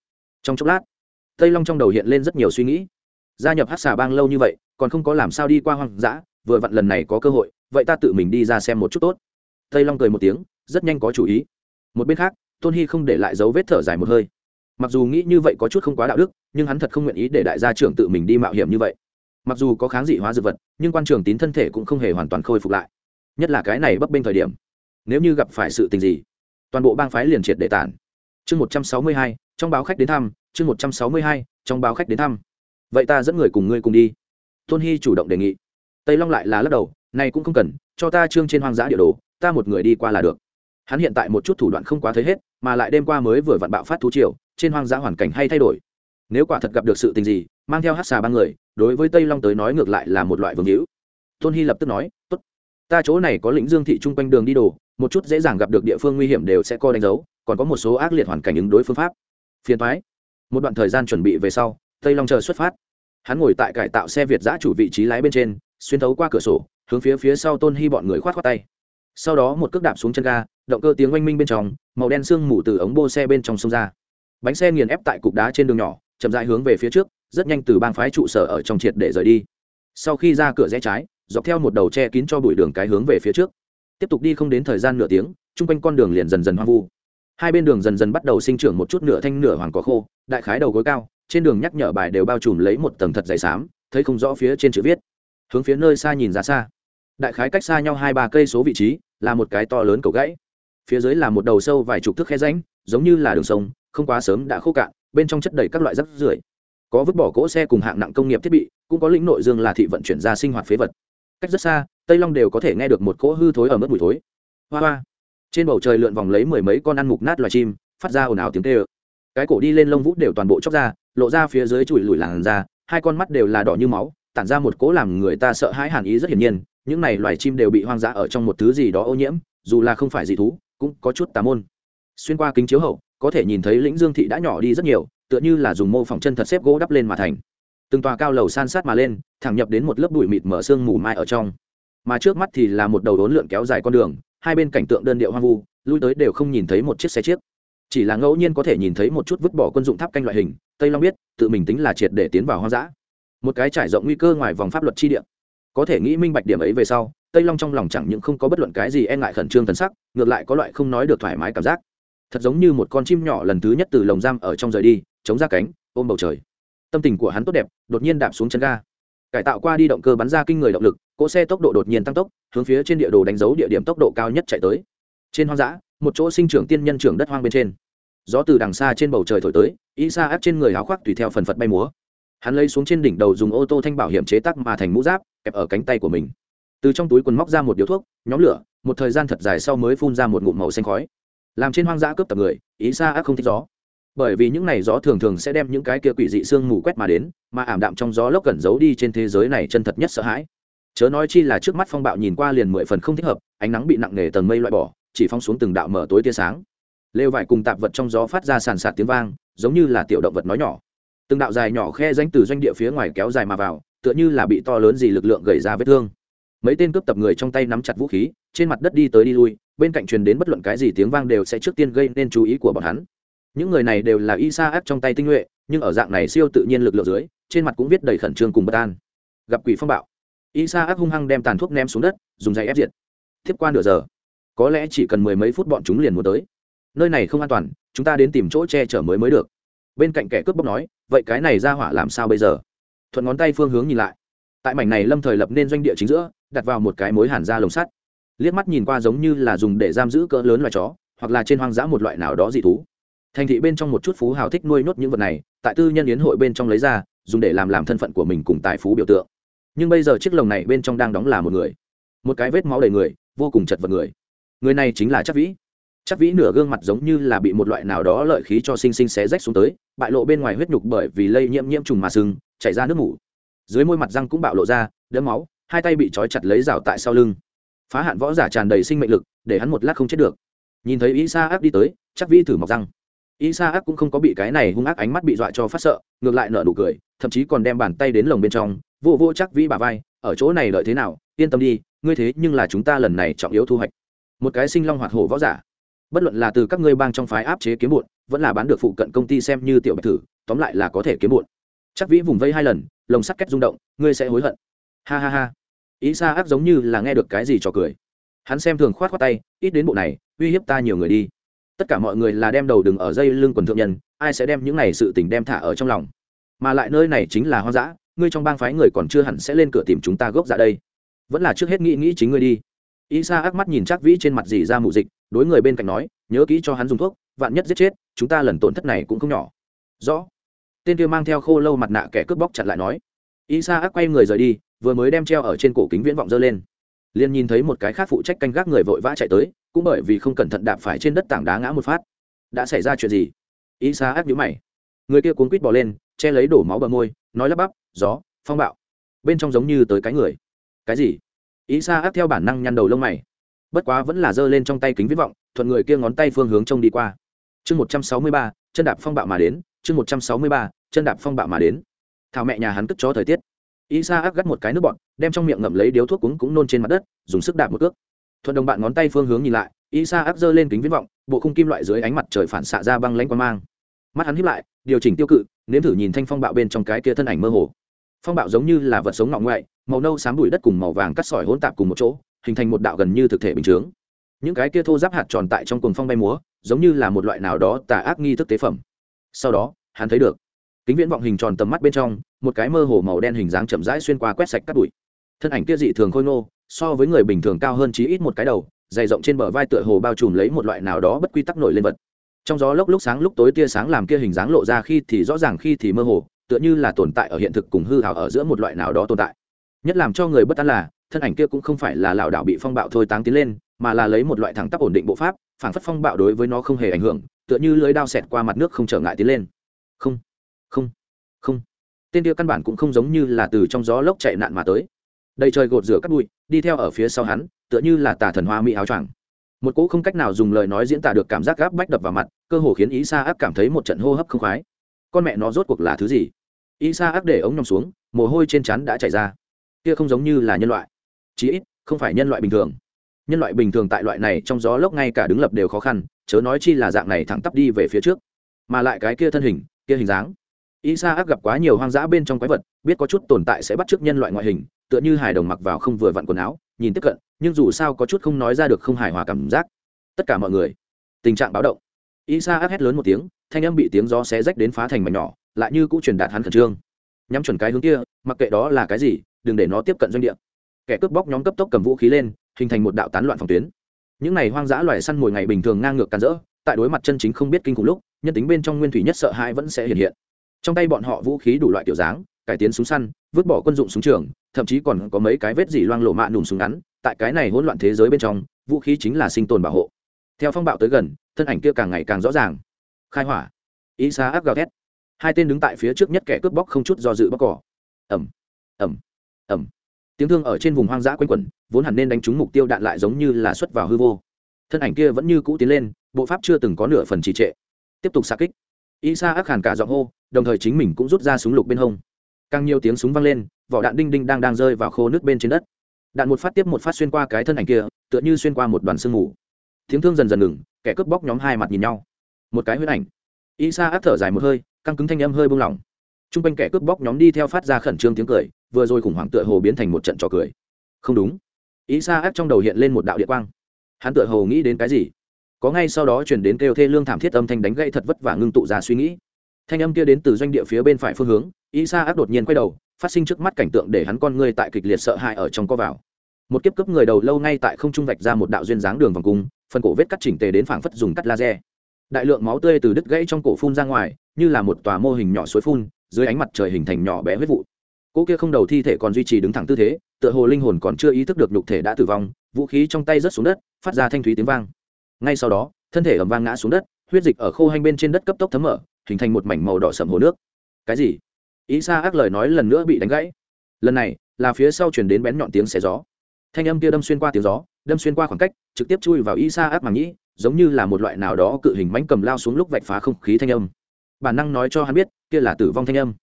Trong chốc lát tây long trong đầu hiện lên rất nhiều suy nghĩ. Gia nhập hát xà bang lâu như vậy, còn không có làm sao đi qua hoang dã, vừa vặn lần này có cơ hội, vậy ta tự mình đi ra xem một chút tốt. Tây long cười một tiếng, rất nhanh có chủ ý. Một bên khác, tôn hy không để lại dấu vết thở dài một hơi. Mặc dù nghĩ như vậy có chút không quá đạo đức, nhưng hắn thật không nguyện ý để đại gia trưởng tự mình đi mạo hiểm như vậy. Mặc dù có kháng dị hóa dược vật, nhưng quan trường tín thân thể cũng không hề hoàn toàn khôi phục lại. Nhất là cái này bấp bênh thời điểm. Nếu như gặp phải sự tình gì, toàn bộ bang phái liền triệt để tản chương một trăm sáu mươi hai, trong báo khách đến thăm chương một trăm sáu mươi hai, trong báo khách đến thăm. Vậy ta dẫn người cùng ngươi cùng đi. Tôn hy chủ động đề nghị. Tây long lại là lắc đầu, này cũng không cần, cho ta trương trên hoang dã địa đồ, ta một người đi qua là được. Hắn hiện tại một chút thủ đoạn không quá thấy hết, mà lại đêm qua mới vừa vặn bạo phát thú triều, trên hoang dã hoàn cảnh hay thay đổi. Nếu quả thật gặp được sự tình gì, mang theo hát xà ba người, đối với tây long tới nói ngược lại là một loại vương hữu. Tôn hy lập tức nói, tốt, ta chỗ này có lĩnh dương thị chung quanh đường đi đồ, một chút dễ dàng gặp được địa phương nguy hiểm đều sẽ co đánh dấu, còn có một số ác liệt hoàn cảnh ứng đối phương pháp. Phiền thoái một đoạn thời gian chuẩn bị về sau, tây long chờ xuất phát. Hắn ngồi tại cải tạo xe việt giã chủ vị trí lái bên trên, xuyên thấu qua cửa sổ, hướng phía phía sau tôn hy bọn người khoát khoát tay. Sau đó một cước đạp xuống chân ga, động cơ tiếng oanh minh bên trong, màu đen sương mù từ ống bô xe bên trong sông ra. Bánh xe nghiền ép tại cục đá trên đường nhỏ, chậm rãi hướng về phía trước, rất nhanh từ bang phái trụ sở ở trong triệt để rời đi. Sau khi ra cửa rẽ trái, dọc theo một đầu che kín cho bụi đường cái hướng về phía trước. Tiếp tục đi không đến thời gian nửa tiếng, chung quanh con đường liền dần dần hoang vu hai bên đường dần dần bắt đầu sinh trưởng một chút nửa thanh nửa hoàng có khô, đại khái đầu gối cao, trên đường nhắc nhở bài đều bao trùm lấy một tầng thật dày xám, thấy không rõ phía trên chữ viết. Hướng phía nơi xa nhìn ra xa. Đại khái cách xa nhau hai ba cây số vị trí, là một cái to lớn cầu gãy. Phía dưới là một đầu sâu vài chục thước khe ránh giống như là đường sông, không quá sớm đã khô cạn, bên trong chất đầy các loại rác rưởi. Có vứt bỏ cỗ xe cùng hạng nặng công nghiệp thiết bị, cũng có lĩnh nội dương là thị vận chuyển ra sinh hoạt phế vật. Cách rất xa, tây long đều có thể nghe được một cỗ hư thối ở mức mùi thối. Hoa hoa trên bầu trời lượn vòng lấy mười mấy con ăn mục nát loài chim, phát ra ồn ào tiếng tê ơ cái cổ đi lên lông vũ đều toàn bộ chóc ra, lộ ra phía dưới chùi lùi làn ra hai con mắt đều là đỏ như máu, tản ra một cỗ làm người ta sợ hãi hàn ý rất hiển nhiên, những này loài chim đều bị hoang dã ở trong một thứ gì đó ô nhiễm, dù là không phải dị thú, cũng có chút tà môn. Xuyên qua kính chiếu hậu, có thể nhìn thấy lĩnh dương thị đã nhỏ đi rất nhiều, tựa như là dùng mô phỏng chân thật xếp gỗ đắp lên mà thành. Từng tòa cao lầu san sát mà lên, thẳng nhập đến một lớp bụi mịt mở sương mù mai ở trong. Mà trước mắt thì là một đầu đốn lượn kéo dài con đường hai bên cảnh tượng đơn điệu hoang vu, lui tới đều không nhìn thấy một chiếc xe chiếc. Chỉ là ngẫu nhiên có thể nhìn thấy một chút vứt bỏ quân dụng tháp canh loại hình, tây long biết, tự mình tính là triệt để tiến vào hoang dã. Một cái trải rộng nguy cơ ngoài vòng pháp luật chi địa. Có thể nghĩ minh bạch điểm ấy về sau, tây long trong lòng chẳng những không có bất luận cái gì e ngại khẩn trương thần sắc, ngược lại có loại không nói được thoải mái cảm giác. Thật giống như một con chim nhỏ lần thứ nhất từ lồng giam ở trong rời đi, chống ra cánh, ôm bầu trời. Tâm tình của hắn tốt đẹp, đột nhiên đạp xuống chân ga. Cải tạo qua đi động cơ bắn ra kinh người động lực cỗ xe tốc độ đột nhiên tăng tốc, hướng phía trên địa đồ đánh dấu địa điểm tốc độ cao nhất chạy tới. Trên hoang dã, một chỗ sinh trưởng tiên nhân trưởng đất hoang bên trên. Gió từ đằng xa trên bầu trời thổi tới y sa áp trên người áo khoác tùy theo phần phật bay múa. Hắn lấy xuống trên đỉnh đầu dùng ô tô thanh bảo hiểm chế tắc mà thành mũ giáp, kẹp ở cánh tay của mình. Từ trong túi quần móc ra một điếu thuốc, nhóm lửa, một thời gian thật dài sau mới phun ra một ngụm màu xanh khói. Làm trên hoang dã cướp tập người ý xa ác không thích gió. Bởi vì những này gió thường thường sẽ đem những cái kia quỷ dị sương mù quét mà đến, mà ảm đạm trong gió lốc gần giấu đi trên thế giới này chân thật nhất sợ hãi chớ nói chi là trước mắt phong bạo nhìn qua liền mười phần không thích hợp, ánh nắng bị nặng nề tầng mây loại bỏ, chỉ phong xuống từng đạo mở tối tia sáng. Lều vải cùng tạp vật trong gió phát ra sàn sạt tiếng vang, giống như là tiểu động vật nói nhỏ. Từng đạo dài nhỏ khe danh từ doanh địa phía ngoài kéo dài mà vào, tựa như là bị to lớn gì lực lượng gầy ra vết thương. Mấy tên cướp tập người trong tay nắm chặt vũ khí, trên mặt đất đi tới đi lui, bên cạnh truyền đến bất luận cái gì tiếng vang đều sẽ trước tiên gây nên chú ý của bọn hắn. Những người này đều là y sa áp trong tay tinh nhuệ, nhưng ở dạng này siêu tự nhiên lực lượng dưới, trên mặt cũng viết đầy khẩn trương cùng bất an. Gặp quỷ phong bạo y sa ác hung hăng đem tàn thuốc ném xuống đất, dùng giày ép diệt. Tiếp qua nửa giờ. Có lẽ chỉ cần mười mấy phút bọn chúng liền muốn tới. Nơi này không an toàn, chúng ta đến tìm chỗ che chở mới mới được. Bên cạnh kẻ cướp bóc nói, vậy cái này ra hỏa làm sao bây giờ? Thuận ngón tay phương hướng nhìn lại. Tại mảnh này lâm thời lập nên doanh địa chính giữa, đặt vào một cái mối hàn ra lồng sắt. Liếc mắt nhìn qua giống như là dùng để giam giữ cỡ lớn loài chó, hoặc là trên hoang dã một loại nào đó dị thú. Thành thị bên trong một chút phú hào thích nuôi nốt những vật này, tại tư nhân yến hội bên trong lấy ra, dùng để làm làm thân phận của mình cùng tài phú biểu tượng nhưng bây giờ chiếc lồng này bên trong đang đóng là một người. Một cái vết máu đầy người, vô cùng chật vật người. Người này chính là chắc vĩ. Chắc vĩ nửa gương mặt giống như là bị một loại nào đó lợi khí cho sinh sinh xé rách xuống tới, bại lộ bên ngoài huyết nhục bởi vì lây nhiễm nhiễm trùng mà sưng, chảy ra nước mủ. Dưới môi mặt răng cũng bạo lộ ra, đẫm máu, hai tay bị trói chặt lấy rào tại sau lưng. Phá hạn võ giả tràn đầy sinh mệnh lực, để hắn một lát không chết được. Nhìn thấy y sa ác đi tới, chắc vĩ thử mọc răng. Y sa ác cũng không có bị cái này hung ác ánh mắt bị dọa cho phát sợ, ngược lại nở nụ cười, thậm chí còn đem bàn tay đến lồng bên trong vô vô chắc vĩ bà vai, ở chỗ này đợi thế nào? Yên tâm đi, ngươi thế nhưng là chúng ta lần này trọng yếu thu hoạch. Một cái sinh long hoạt hổ võ giả. Bất luận là từ các ngươi bang trong phái áp chế kiếm bụn, vẫn là bán được phụ cận công ty xem như tiểu bạch thử, tóm lại là có thể kiếm bụn. Chắc vĩ vùng vây hai lần, lồng sắt kết rung động, ngươi sẽ hối hận. Ha ha ha. Ý xa áp giống như là nghe được cái gì trò cười. Hắn xem thường khoát khoát tay, ít đến bộ này, uy hiếp ta nhiều người đi. Tất cả mọi người là đem đầu đừng ở dây lưng quần thượng nhân, ai sẽ đem những này sự tình đem thả ở trong lòng? Mà lại nơi này chính là hoang dã ngươi trong bang phái người còn chưa hẳn sẽ lên cửa tìm chúng ta gốc ra đây. Vẫn là trước hết nghĩ nghĩ chính ngươi đi. Y sa ác mắt nhìn chắc vĩ trên mặt dì ra mù dịch, đối người bên cạnh nói, nhớ kỹ cho hắn dùng thuốc, vạn nhất giết chết, chúng ta lần tổn thất này cũng không nhỏ. Rõ. Tên kia mang theo khô lâu mặt nạ kẻ cướp bóc chặn lại nói. Y sa ác quay người rời đi, vừa mới đem treo ở trên cổ kính viễn vọng dơ lên. Liền nhìn thấy một cái khác phụ trách canh gác người vội vã chạy tới, cũng bởi vì không cẩn thận đạp phải trên đất tảng đá ngã một phát. Đã xảy ra chuyện gì? Y sa ác nhíu mày. Người kia cuốn quýt bỏ lên, che lấy đổ máu bờ môi nói lắp bắp, gió, phong bạo. Bên trong giống như tới cái người. Cái gì? Ý xa áp theo bản năng nhăn đầu lông mày. Bất quá vẫn là giơ lên trong tay kính viết vọng, thuận người kia ngón tay phương hướng trông đi qua. Chương một trăm sáu mươi ba, chân đạp phong bạo mà đến, chương một trăm sáu mươi ba, chân đạp phong bạo mà đến. Thảo mẹ nhà hắn cất cho thời tiết. Ý xa áp gắt một cái nước bọn, đem trong miệng ngậm lấy điếu thuốc cúng cũng nôn trên mặt đất, dùng sức đạp một cước. Thuận đồng bạn ngón tay phương hướng nhìn lại ý xa áp giơ lên kính viết vọng, bộ khung kim loại dưới ánh mặt trời phản xạ ra băng lanh quang mang. Mắt hắn hiếp lại điều chỉnh tiêu cự, nếm thử nhìn thanh phong bạo bên trong cái kia thân ảnh mơ hồ. Phong bạo giống như là vật sống ngọng ngoại, màu nâu xám bụi đất cùng màu vàng cắt sỏi hỗn tạp cùng một chỗ, hình thành một đạo gần như thực thể bình chướng. Những cái kia thô giáp hạt tròn tại trong cuồng phong bay múa, giống như là một loại nào đó tà ác nghi thức tế phẩm. Sau đó, hắn thấy được, kính viễn vọng hình tròn tầm mắt bên trong, một cái mơ hồ màu đen hình dáng chậm rãi xuyên qua quét sạch cắt bụi. Thân ảnh kia dị thường khôi ngô, so với người bình thường cao hơn chí ít một cái đầu, dày rộng trên bờ vai tựa hồ bao trùm lấy một loại nào đó bất quy tắc nổi lên vật trong gió lốc lúc sáng lúc tối tia sáng làm kia hình dáng lộ ra khi thì rõ ràng khi thì mơ hồ, tựa như là tồn tại ở hiện thực cùng hư hào ở giữa một loại nào đó tồn tại. Nhất làm cho người bất an là, thân ảnh kia cũng không phải là lảo đảo bị phong bạo thôi táng tiến lên, mà là lấy một loại thẳng tắp ổn định bộ pháp phản phất phong bạo đối với nó không hề ảnh hưởng, tựa như lưới đao xẹt qua mặt nước không trở ngại tiến lên. Không không không. Tên kia căn bản cũng không giống như là từ trong gió lốc chạy nạn mà tới. Đầy trời gột rửa cắt bụi, đi theo ở phía sau hắn, tựa như là tà thần hoa mỹ áo choàng một cỗ không cách nào dùng lời nói diễn tả được cảm giác gáp bách đập vào mặt, cơ hồ khiến ý sa ác cảm thấy một trận hô hấp không khoái. Con mẹ nó rốt cuộc là thứ gì? Ý sa ác để ống nhòm xuống, mồ hôi trên chắn đã chảy ra. Kia không giống như là nhân loại. Chí ít, không phải nhân loại bình thường. Nhân loại bình thường tại loại này trong gió lốc ngay cả đứng lập đều khó khăn, chớ nói chi là dạng này thẳng tắp đi về phía trước. Mà lại cái kia thân hình, kia hình dáng. Ý sa ác gặp quá nhiều hoang dã bên trong quái vật, biết có chút tồn tại sẽ bắt chước nhân loại ngoại hình, tựa như hài đồng mặc vào không vừa vặn quần áo nhìn tiếp cận, nhưng dù sao có chút không nói ra được không hài hòa cảm giác. Tất cả mọi người, tình trạng báo động. Y sa hét lớn một tiếng, thanh âm bị tiếng gió xé rách đến phá thành mảnh nhỏ, lại như cũng truyền đạt hắn khẩn trương. Nhắm chuẩn cái hướng kia, mặc kệ đó là cái gì, đừng để nó tiếp cận doanh địa. Kẻ cướp bóc nhóm cấp tốc cầm vũ khí lên, hình thành một đạo tán loạn phòng tuyến. Những này hoang dã loài săn mồi ngày bình thường ngang ngược càn rỡ, tại đối mặt chân chính không biết kinh khủng lúc, nhân tính bên trong nguyên thủy nhất sợ hãi vẫn sẽ hiện hiện. Trong tay bọn họ vũ khí đủ loại kiểu dáng cải tiến súng săn, vứt bỏ quân dụng súng trường, thậm chí còn có mấy cái vết dỉ loang lộ mạ nùm súng ngắn, tại cái này hỗn loạn thế giới bên trong, vũ khí chính là sinh tồn bảo hộ. Theo phong bạo tới gần, thân ảnh kia càng ngày càng rõ ràng. Khai hỏa. Ý xa áp gào thét hai tên đứng tại phía trước nhất kẻ cướp bóc không chút do dự bóc cỏ. Ẩm ẩm ẩm tiếng thương ở trên vùng hoang dã quanh quẩn, vốn hẳn nên đánh trúng mục tiêu đạn lại giống như là xuất vào hư vô. Thân ảnh kia vẫn như cũ tiến lên, bộ pháp chưa từng có nửa phần trì trệ. Tiếp tục xa kích. Y sa ác hàn cả giọng hô, đồng thời chính mình cũng rút ra súng lục bên hông càng nhiều tiếng súng vang lên, vỏ đạn đinh đinh đang đang rơi vào khô nước bên trên đất. Đạn một phát tiếp một phát xuyên qua cái thân ảnh kia, tựa như xuyên qua một đoàn sương mù. Tiếng thương dần dần ngừng, kẻ cướp bóc nhóm hai mặt nhìn nhau. Một cái huyết ảnh. Y sa áp thở dài một hơi, căng cứng thanh âm hơi buông lỏng. T r u n g quanh kẻ cướp bóc nhóm đi theo phát ra khẩn trương tiếng cười, vừa rồi khủng hoảng tựa hồ biến thành một trận trò cười. Không đúng. Y sa áp trong đầu hiện lên một đạo địa quang. Hắn tựa hồ nghĩ đến cái gì? Có ngay sau đó chuyển đến kêu thê lương thảm thiết âm thanh đánh gậy thật vất vả ngưng tụ ra suy nghĩ thanh âm kia đến từ doanh địa phía bên phải phương hướng y sa ác đột nhiên quay đầu, phát sinh trước mắt cảnh tượng để hắn con người tại kịch liệt sợ hãi ở trong co vào. Một kiếp cướp người đầu lâu ngay tại không trung vạch ra một đạo duyên dáng đường vòng cung, phần cổ vết cắt chỉnh tề đến phảng phất dùng cắt laser. Đại lượng máu tươi từ đứt gãy trong cổ phun ra ngoài, như là một tòa mô hình nhỏ suối phun, dưới ánh mặt trời hình thành nhỏ bé huyết vụ. Cỗ kia không đầu thi thể còn duy trì đứng thẳng tư thế, tựa hồ linh hồn còn chưa ý thức được nhục thể đã tử vong, vũ khí trong tay rớt xuống đất, phát ra thanh thúy tiếng vang. Ngay sau đó, thân thể ầm vang ngã xuống đất, huyết dịch ở khô hanh bên trên đất cấp tốc thấm mở hình thành một mảnh màu đỏ sầm hồ nước. Cái gì? Ý xa ác lời nói lần nữa bị đánh gãy. Lần này, là phía sau chuyển đến bén nhọn tiếng xé gió. Thanh âm kia đâm xuyên qua tiếng gió, đâm xuyên qua khoảng cách, trực tiếp chui vào ý sa ác màng nhĩ giống như là một loại nào đó cự hình mánh cầm lao xuống lúc vạch phá không khí thanh âm. Bản năng nói cho hắn biết, kia là tử vong thanh âm.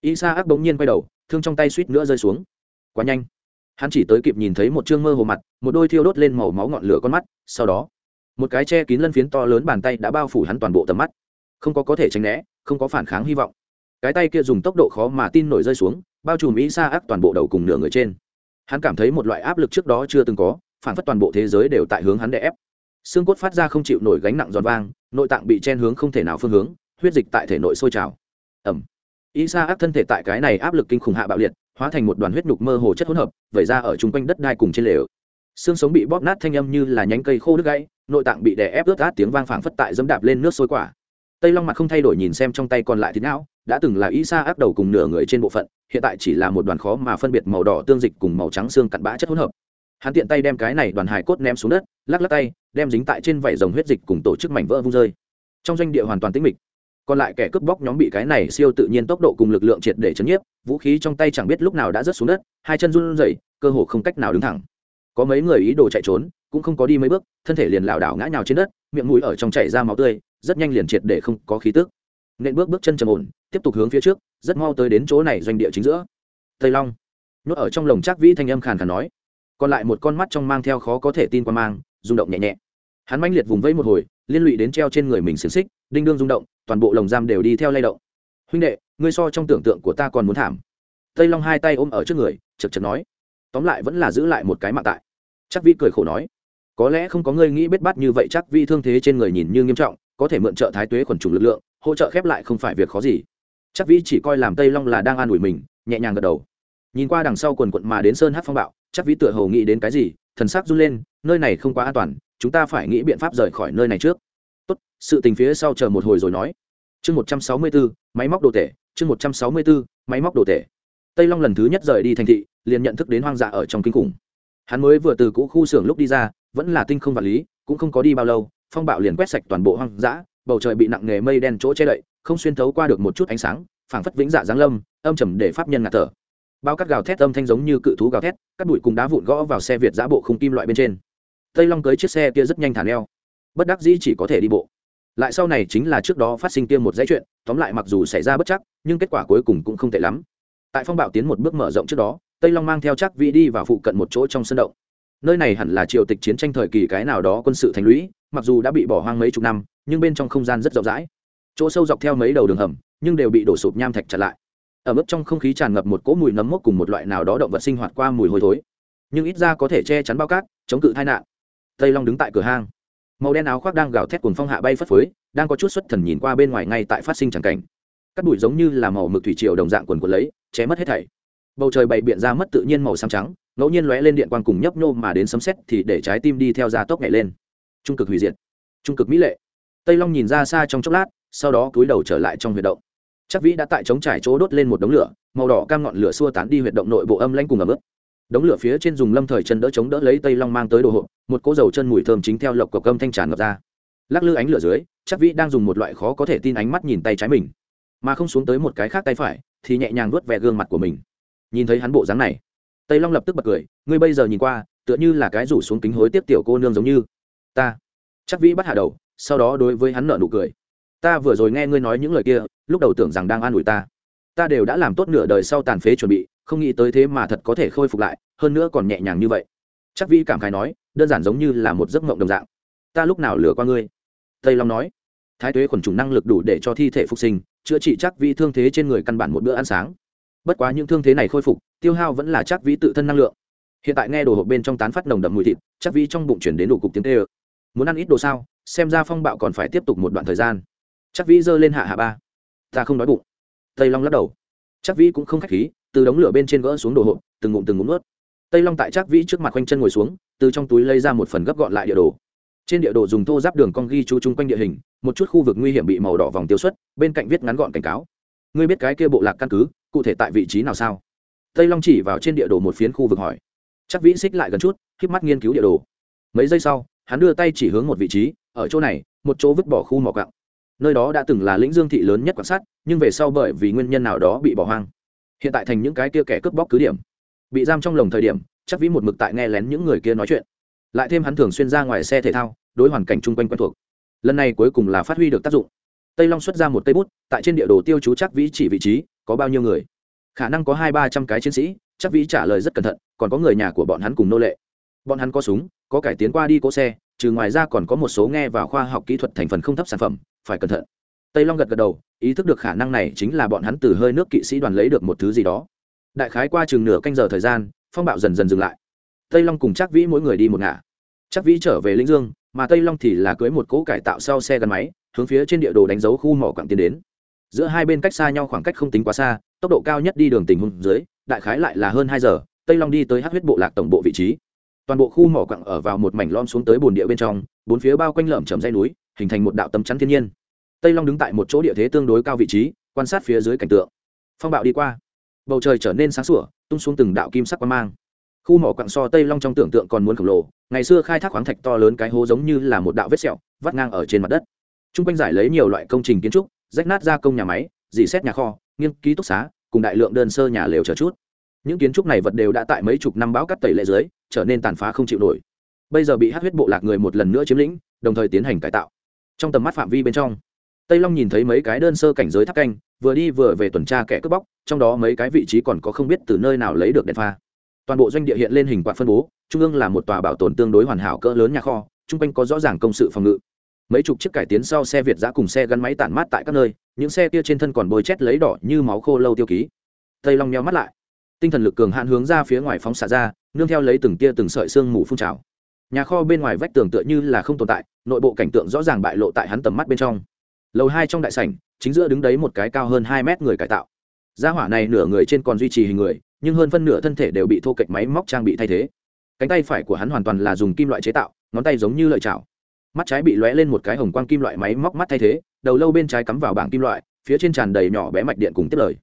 Ý sa ác bỗng nhiên quay đầu, thương trong tay suýt nữa rơi xuống. Quá nhanh. Hắn chỉ tới kịp nhìn thấy một chương mơ hồ mặt, một đôi thiêu đốt lên màu máu ngọn lửa con mắt, sau đó, một cái che kín lân phiến to lớn bàn tay đã bao phủ hắn toàn bộ tầm mắt không có có thể tránh né, không có phản kháng hy vọng. Cái tay kia dùng tốc độ khó mà tin nổi rơi xuống, bao trùm ý xa ác toàn bộ đầu cùng nửa người trên. Hắn cảm thấy một loại áp lực trước đó chưa từng có, phản phất toàn bộ thế giới đều tại hướng hắn đè ép. Xương cốt phát ra không chịu nổi gánh nặng giòn vang, nội tạng bị chen hướng không thể nào phương hướng, huyết dịch tại thể nội sôi trào. Ẩm ý xa ác thân thể tại cái này áp lực kinh khủng hạ bạo liệt, hóa thành một đoàn huyết nhục mơ hồ chất hỗn hợp, vẩy ra ở chung quanh đất đai cùng trên lều. Xương sống bị bóp nát thanh âm như là nhánh cây khô đứt gãy, nội tạng bị đè ép ướt át tiếng vang phảng phất tại dẫm đạp lên nước sôi quả tây long mặt không thay đổi nhìn xem trong tay còn lại thịt não, đã từng là y sa ác đầu cùng nửa người trên bộ phận, hiện tại chỉ là một đoàn khó mà phân biệt màu đỏ tương dịch cùng màu trắng xương cặn bã chất hỗn hợp. Hắn tiện tay đem cái này đoàn hài cốt ném xuống đất, lắc lắc tay, đem dính tại trên vảy dòng huyết dịch cùng tổ chức mảnh vỡ vung rơi. Trong doanh địa hoàn toàn tĩnh mịch. Còn lại kẻ cướp bóc nhóm bị cái này siêu tự nhiên tốc độ cùng lực lượng triệt để chấn nhiếp, vũ khí trong tay chẳng biết lúc nào đã rớt xuống đất, hai chân run rẩy, cơ hồ không cách nào đứng thẳng. Có mấy người ý đồ chạy trốn, cũng không có đi mấy bước, thân thể liền lảo đảo ngã nhào trên đất miệng mũi ở trong chảy ra máu tươi, rất nhanh liền triệt để không có khí tức. Nên bước bước chân trầm ổn, tiếp tục hướng phía trước, rất mau tới đến chỗ này doanh địa chính giữa. Tây long. Nhốt ở trong lồng chắc vĩ thanh âm khàn khàn nói. Còn lại một con mắt trong mang theo khó có thể tin qua mang, rung động nhẹ nhẹ. Hắn manh liệt vùng vẫy một hồi, liên lụy đến treo trên người mình xiềng xích, đinh đương rung động, toàn bộ lồng giam đều đi theo lay động. Huynh đệ, ngươi so trong tưởng tượng của ta còn muốn thảm. Tây long hai tay ôm ở trước người, chật chật nói. Tóm lại vẫn là giữ lại một cái mạng tại. Chắc vi cười khổ nói có lẽ không có ngươi nghĩ biết bắt như vậy chắc vi thương thế trên người nhìn như nghiêm trọng, có thể mượn trợ thái tuế khuẩn trùng lực lượng, hỗ trợ khép lại không phải việc khó gì. Chắc vi chỉ coi làm tây long là đang an ủi mình, nhẹ nhàng gật đầu. Nhìn qua đằng sau quần quận mà đến sơn hát phong bạo, chắc vi tựa hầu nghĩ đến cái gì, thần sắc run lên, nơi này không quá an toàn, chúng ta phải nghĩ biện pháp rời khỏi nơi này trước. Tốt, sự tình phía sau chờ một hồi rồi nói. Chương một trăm sáu mươi bốn máy móc đồ tể, chương một trăm sáu mươi bốn máy móc đồ tể. Tây long lần thứ nhất rời đi thành thị, liền nhận thức đến hoang dã ở trong kinh khủng. Hắn mới vừa từ cũ khu xưởng lúc đi ra vẫn là tinh không vật lý, cũng không có đi bao lâu, phong bạo liền quét sạch toàn bộ hoang dã, bầu trời bị nặng nghề mây đen chỗ che đậy, không xuyên thấu qua được một chút ánh sáng, phảng phất vĩnh dạ giáng lâm, âm trầm để pháp nhân ngạt thở. Bao cắt gào thét âm thanh giống như cự thú gào thét cắt bụi cùng đá vụn gõ vào xe việt giã bộ không kim loại bên trên. Tây long cưới chiếc xe kia rất nhanh thả neo. Bất đắc dĩ chỉ có thể đi bộ. Lại sau này chính là trước đó phát sinh kia một dãy chuyện, tóm lại mặc dù xảy ra bất chắc, nhưng kết quả cuối cùng cũng không tệ lắm. Tại phong bạo tiến một bước mở rộng trước đó, tây long mang theo chắc vị đi vào phụ cận một chỗ trong sân động nơi này hẳn là triều tịch chiến tranh thời kỳ cái nào đó quân sự thành lũy, mặc dù đã bị bỏ hoang mấy chục năm, nhưng bên trong không gian rất rộng rãi. Chỗ sâu dọc theo mấy đầu đường hầm, nhưng đều bị đổ sụp nham thạch chặt lại. Ở mức trong không khí tràn ngập một cỗ mùi nấm mốc cùng một loại nào đó động vật sinh hoạt qua mùi hôi thối. Nhưng ít ra có thể che chắn bao cát, chống cự tai nạn. Tây long đứng tại cửa hang. Màu đen áo khoác đang gào thét cùng phong hạ bay phất phới, đang có chút xuất thần nhìn qua bên ngoài ngay tại phát sinh tràng cảnh. Các bụi giống như là màu mực thủy triều đồng dạng quần quần lấy, che mất hết thảy. Bầu trời bày biện ra mất tự nhiên màu xám trắng ngẫu nhiên lóe lên điện quang cùng nhấp nhô mà đến sấm xét thì để trái tim đi theo gia tốc nhảy lên. Trung cực hủy diệt. Trung cực mỹ lệ. Tây long nhìn ra xa trong chốc lát, sau đó cúi đầu trở lại trong huyệt động. Chắc vĩ đã tại chống trải chỗ đốt lên một đống lửa, màu đỏ cam ngọn lửa xua tán đi huyệt động nội bộ âm lanh cùng ẩm ướt. Đống lửa phía trên dùng lâm thời chân đỡ chống đỡ lấy tây long mang tới đồ hộp, một cỗ dầu chân mùi thơm chính theo lộc cộc âm thanh tràn ngập ra. Lắc lư ánh lửa dưới, chắc vĩ đang dùng một loại khó có thể tin ánh mắt nhìn tay trái mình, mà không xuống tới một cái khác tay phải, thì nhẹ nhàng vuốt ve gương mặt của mình. Nhìn thấy hắn bộ dáng này tây long lập tức bật cười, ngươi bây giờ nhìn qua, tựa như là cái rủ xuống kính hối tiếp tiểu cô nương giống như. Ta. Chắc vĩ bắt hạ đầu, sau đó đối với hắn nợ nụ cười. Ta vừa rồi nghe ngươi nói những lời kia, lúc đầu tưởng rằng đang an ủi ta. Ta đều đã làm tốt nửa đời sau tàn phế chuẩn bị, không nghĩ tới thế mà thật có thể khôi phục lại, hơn nữa còn nhẹ nhàng như vậy. Chắc vĩ cảm khái nói, đơn giản giống như là một giấc mộng đồng dạng. Ta lúc nào lừa qua ngươi? Tây long nói. Thái tuế khuẩn trùng năng lực đủ để cho thi thể phục sinh, chữa trị chắc vĩ thương thế trên người căn bản một bữa ăn sáng bất quá những thương thế này khôi phục, tiêu hao vẫn là chắc vĩ tự thân năng lượng. Hiện tại nghe đồ hộp bên trong tán phát nồng đậm mùi thịt, chắc vĩ trong bụng chuyển đến đủ cục tiếng tê ơ. Muốn ăn ít đồ sao? Xem ra phong bạo còn phải tiếp tục một đoạn thời gian. Chắc vĩ giơ lên hạ hạ ba. Ta không đói bụng. Tây long lắc đầu. Chắc vĩ cũng không k h á c h khí, từ đống lửa bên trên gỡ xuống đồ hộp, từng ngụm từng ngụm ướt tây long tại chắc vĩ trước mặt quanh chân ngồi xuống, từ trong túi lấy ra một phần gấp gọn lại địa đồ. Trên địa đồ dùng thô giáp đường con ghi chú chung quanh địa hình, một chút khu vực nguy hiểm bị màu đỏ vòng tiêu xuất, bên cạnh viết ngắn gọn cảnh cáo. Ngươi biết cái kia bộ lạc căn cứ cụ thể tại vị trí nào sao? Tây long chỉ vào trên địa đồ một phiến khu vực hỏi. Chắc vĩ xích lại gần chút k mắt nghiên cứu địa đồ. Mấy giây sau, hắn đưa tay chỉ hướng một vị trí, ở chỗ này, một chỗ vứt bỏ khu mỏ cặng nơi đó đã từng là lĩnh dương thị lớn nhất quan sát nhưng về sau bởi vì nguyên nhân nào đó bị bỏ hoang. Hiện tại thành những cái kia kẻ cướp bóc cứ điểm. Bị giam trong lồng thời điểm, chắc vĩ một mực tại nghe lén những người kia nói chuyện. Lại thêm hắn thường xuyên ra ngoài xe thể thao, đối hoàn cảnh chung quanh quen thuộc. Lần này cuối cùng là phát huy được tác dụng. Tây long xuất ra một tay bút, tại trên địa đồ tiêu chú chắc vĩ chỉ vị trí có bao nhiêu người? Khả năng có hai ba trăm cái chiến sĩ, chắc vĩ trả lời rất cẩn thận, còn có người nhà của bọn hắn cùng nô lệ. Bọn hắn có súng, có cải tiến qua đi cỗ xe, trừ ngoài ra còn có một số nghe vào khoa học kỹ thuật thành phần không thấp sản phẩm, phải cẩn thận. Tây long gật gật đầu, ý thức được khả năng này chính là bọn hắn từ hơi nước kỵ sĩ đoàn lấy được một thứ gì đó. Đại khái qua chừng nửa canh giờ thời gian, phong bạo dần dần dừng lại. Tây long cùng chắc vĩ mỗi người đi một ngả. Chắc vĩ trở về lĩnh dương, mà tây long thì là cưới một cỗ cải tạo sau xe gắn máy, hướng phía trên địa đồ đánh dấu khu mỏ quảng tiến đến giữa hai bên cách xa nhau khoảng cách không tính quá xa, tốc độ cao nhất đi đường tình huống dưới, đại khái lại là hơn hai giờ, tây long đi tới hát huyết bộ lạc tổng bộ vị trí. Toàn bộ khu mỏ quặng ở vào một mảnh lom xuống tới bồn địa bên trong, bốn phía bao quanh lởm chầm dây núi, hình thành một đạo tấm chắn thiên nhiên. Tây long đứng tại một chỗ địa thế tương đối cao vị trí, quan sát phía dưới cảnh tượng. Phong bạo đi qua. Bầu trời trở nên sáng sủa, tung xuống từng đạo kim sắc quang mang. Khu mỏ quặng so tây long trong tưởng tượng còn muốn khổng lồ, ngày xưa khai thác khoáng thạch to lớn cái hố giống như là một đạo vết sẹo, vắt ngang ở trên mặt đất. T r u n g quanh giải lấy nhiều loại công trình kiến trúc rách nát gia công nhà máy, dì xét nhà kho, nghiên ký túc xá, cùng đại lượng đơn sơ nhà lều chờ chút. Những kiến trúc này vật đều đã tại mấy chục năm bão cắt tẩy lệ dưới, trở nên tàn phá không chịu nổi. Bây giờ bị hát huyết bộ lạc người một lần nữa chiếm lĩnh, đồng thời tiến hành cải tạo. Trong tầm mắt phạm vi bên trong, tây long nhìn thấy mấy cái đơn sơ cảnh giới tháp canh, vừa đi vừa về tuần tra kẻ cướp bóc, trong đó mấy cái vị trí còn có không biết từ nơi nào lấy được đèn pha. Toàn bộ doanh địa hiện lên hình quạt phân bố, trung ương là một tòa bảo tồn tương đối hoàn hảo cỡ lớn nhà kho, chung quanh có rõ ràng công sự phòng ngự mấy chục chiếc cải tiến sau xe việt giã cùng xe gắn máy tản mát tại các nơi, những xe kia trên thân còn bôi chét lấy đỏ như máu khô lâu tiêu ký. Tây long nheo mắt lại. Tinh thần lực cường hạn hướng ra phía ngoài phóng xả ra, nương theo lấy từng tia từng sợi xương mù phun trào. Nhà kho bên ngoài vách tường tựa như là không tồn tại, nội bộ cảnh tượng rõ ràng bại lộ tại hắn tầm mắt bên trong. Lầu hai trong đại sảnh, chính giữa đứng đấy một cái cao hơn hai mét người cải tạo. Gia hỏa này nửa người trên còn duy trì hình người, nhưng hơn phân nửa thân thể đều bị thô kệch máy móc trang bị thay thế. Cánh tay phải của hắn hoàn toàn là dùng kim loại chế tạo, ngón tay giống như lợi chảo mắt trái bị lóe lên một cái hồng quang kim loại máy móc mắt thay thế, đầu lâu bên trái cắm vào bảng kim loại, phía trên tràn đầy nhỏ bé mạch điện cùng tiếp lời.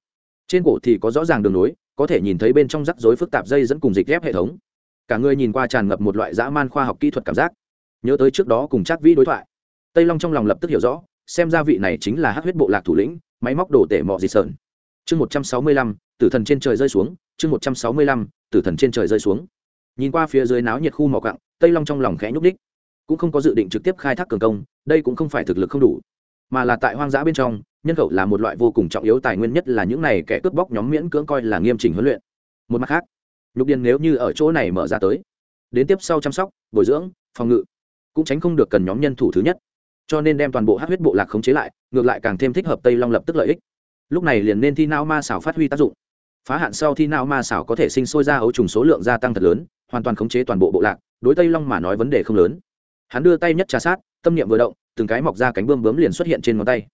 Trên cổ thì có rõ ràng đường nối, có thể nhìn thấy bên trong rắc rối phức tạp dây dẫn cùng dịch ghép hệ thống. Cả người nhìn qua tràn ngập một loại dã man khoa học kỹ thuật cảm giác. Nhớ tới trước đó cùng chắc vĩ đối thoại, tây long trong lòng lập tức hiểu rõ, xem ra vị này chính là hát huyết bộ lạc thủ lĩnh, máy móc đổ tể mọ dị sợn. Chương một trăm sáu mươi lăm, tử thần trên trời rơi xuống, chương một trăm sáu mươi lăm, tử thần trên trời rơi xuống. Nhìn qua phía dưới náo nhiệt khu mỏ cặng tây long trong lòng khẽ nhúc đích cũng không có dự định trực tiếp khai thác cường công, đây cũng không phải thực lực không đủ, mà là tại hoang dã bên trong, nhân khẩu là một loại vô cùng trọng yếu tài nguyên nhất là những này kẻ cướp bóc nhóm miễn cưỡng coi là nghiêm chỉnh huấn luyện. Một mặt khác, nhục điền nếu như ở chỗ này mở ra tới, đến tiếp sau chăm sóc, bồi dưỡng, phòng ngự, cũng tránh không được cần nhóm nhân thủ thứ nhất. Cho nên đem toàn bộ hát huyết bộ lạc khống chế lại, ngược lại càng thêm thích hợp tây long lập tức lợi ích. Lúc này liền nên thi nao ma xảo phát huy tác dụng. Phá hạn sau thi nao ma xảo có thể sinh sôi ra ấu trùng số lượng gia tăng thật lớn, hoàn toàn khống chế toàn bộ bộ lạc, đối tây long mà nói vấn đề không lớn hắn đưa tay nhất trà sát, tâm niệm vừa động, từng cái mọc ra cánh bươm bướm liền xuất hiện trên ngón tay.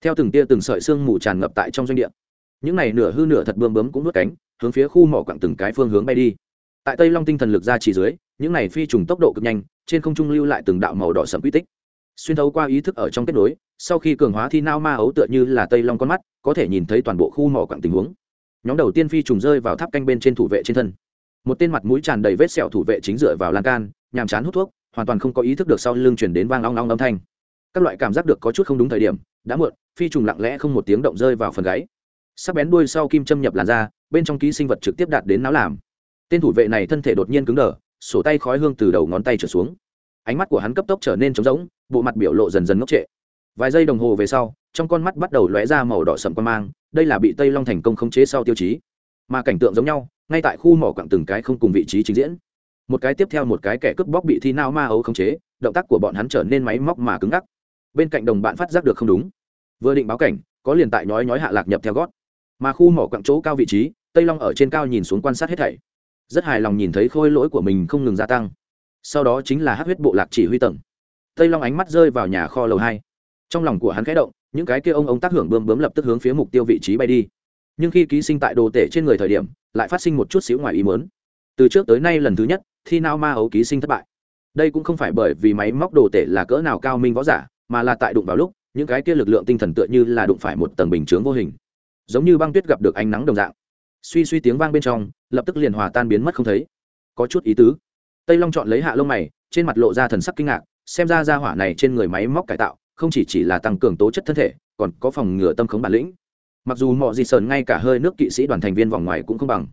Theo từng tia từng sợi xương mù tràn ngập tại trong doanh địa. Những này nửa hư nửa thật bươm bướm cũng nuốt cánh, hướng phía khu mỏ quặng từng cái phương hướng bay đi. Tại tây long tinh thần lực ra chỉ dưới, những này phi trùng tốc độ cực nhanh, trên không trung lưu lại từng đạo màu đỏ sẫm quy tích. Xuyên thấu qua ý thức ở trong kết nối, sau khi cường hóa thi nao ma ấu tựa như là tây long con mắt, có thể nhìn thấy toàn bộ khu mỏ quặng tình huống. Nhóm đầu tiên phi trùng rơi vào tháp canh bên trên thủ vệ trên thân. Một tên mặt mũi tràn đầy vết sẹo thủ vệ chính dựa vào lan can, nhàm chán hút thuốc hoàn toàn không có ý thức được sau lưng chuyển đến vang long long âm thanh. Các loại cảm giác được có chút không đúng thời điểm, đã muộn, phi trùng lặng lẽ không một tiếng động rơi vào phần gáy. Sắc bén đuôi sau kim châm nhập làn da, bên trong ký sinh vật trực tiếp đạt đến não làm. Tên thủ vệ này thân thể đột nhiên cứng đờ, sổ tay khói hương từ đầu ngón tay trở xuống. Ánh mắt của hắn cấp tốc trở nên trống rỗng, bộ mặt biểu lộ dần dần ngốc trệ. Vài giây đồng hồ về sau, trong con mắt bắt đầu lóe ra màu đỏ sậm quan mang, đây là bị tây long thành công khống chế sau tiêu chí. Mà cảnh tượng giống nhau, ngay tại khu mỏ quặng từng cái không cùng vị trí trình diễn một cái tiếp theo một cái kẻ cướp bóc bị thi nao ma ấu khống chế, động tác của bọn hắn trở nên máy móc mà cứng ngắc. Bên cạnh đồng bạn phát giác được không đúng. Vừa định báo cảnh, có liền tại nhói nhói hạ lạc nhập theo gót. Mà khu mỏ quặng chỗ cao vị trí, tây long ở trên cao nhìn xuống quan sát hết thảy. Rất hài lòng nhìn thấy khôi lỗi của mình không ngừng gia tăng. Sau đó chính là hát huyết bộ lạc chỉ huy tầng. Tây long ánh mắt rơi vào nhà kho lầu hai. Trong lòng của hắn khẽ động, những cái kia ông ông tác hưởng bơm bướm lập tức hướng phía mục tiêu vị trí bay đi. Nhưng khi ký sinh tại đồ tể trên người thời điểm, lại phát sinh một chút xíu ngoài ý mớn từ trước tới nay lần thứ nhất thi nao ma ấu ký sinh thất bại. Đây cũng không phải bởi vì máy móc đồ tể là cỡ nào cao minh võ giả, mà là tại đụng vào lúc, những cái kia lực lượng tinh thần tựa như là đụng phải một tầng bình chướng vô hình. Giống như băng tuyết gặp được ánh nắng đồng dạng. Suy suy tiếng vang bên trong, lập tức liền hòa tan biến mất không thấy. Có chút ý tứ. Tây long chọn lấy hạ lông mày, trên mặt lộ ra thần sắc kinh ngạc, xem ra ra hỏa này trên người máy móc cải tạo, không chỉ chỉ là tăng cường tố chất thân thể, còn có phòng ngừa tâm khống bản lĩnh. Mặc dù mọi gì sờn ngay cả hơi nước kỵ sĩ đoàn thành viên vòng ngoài cũng không bằng,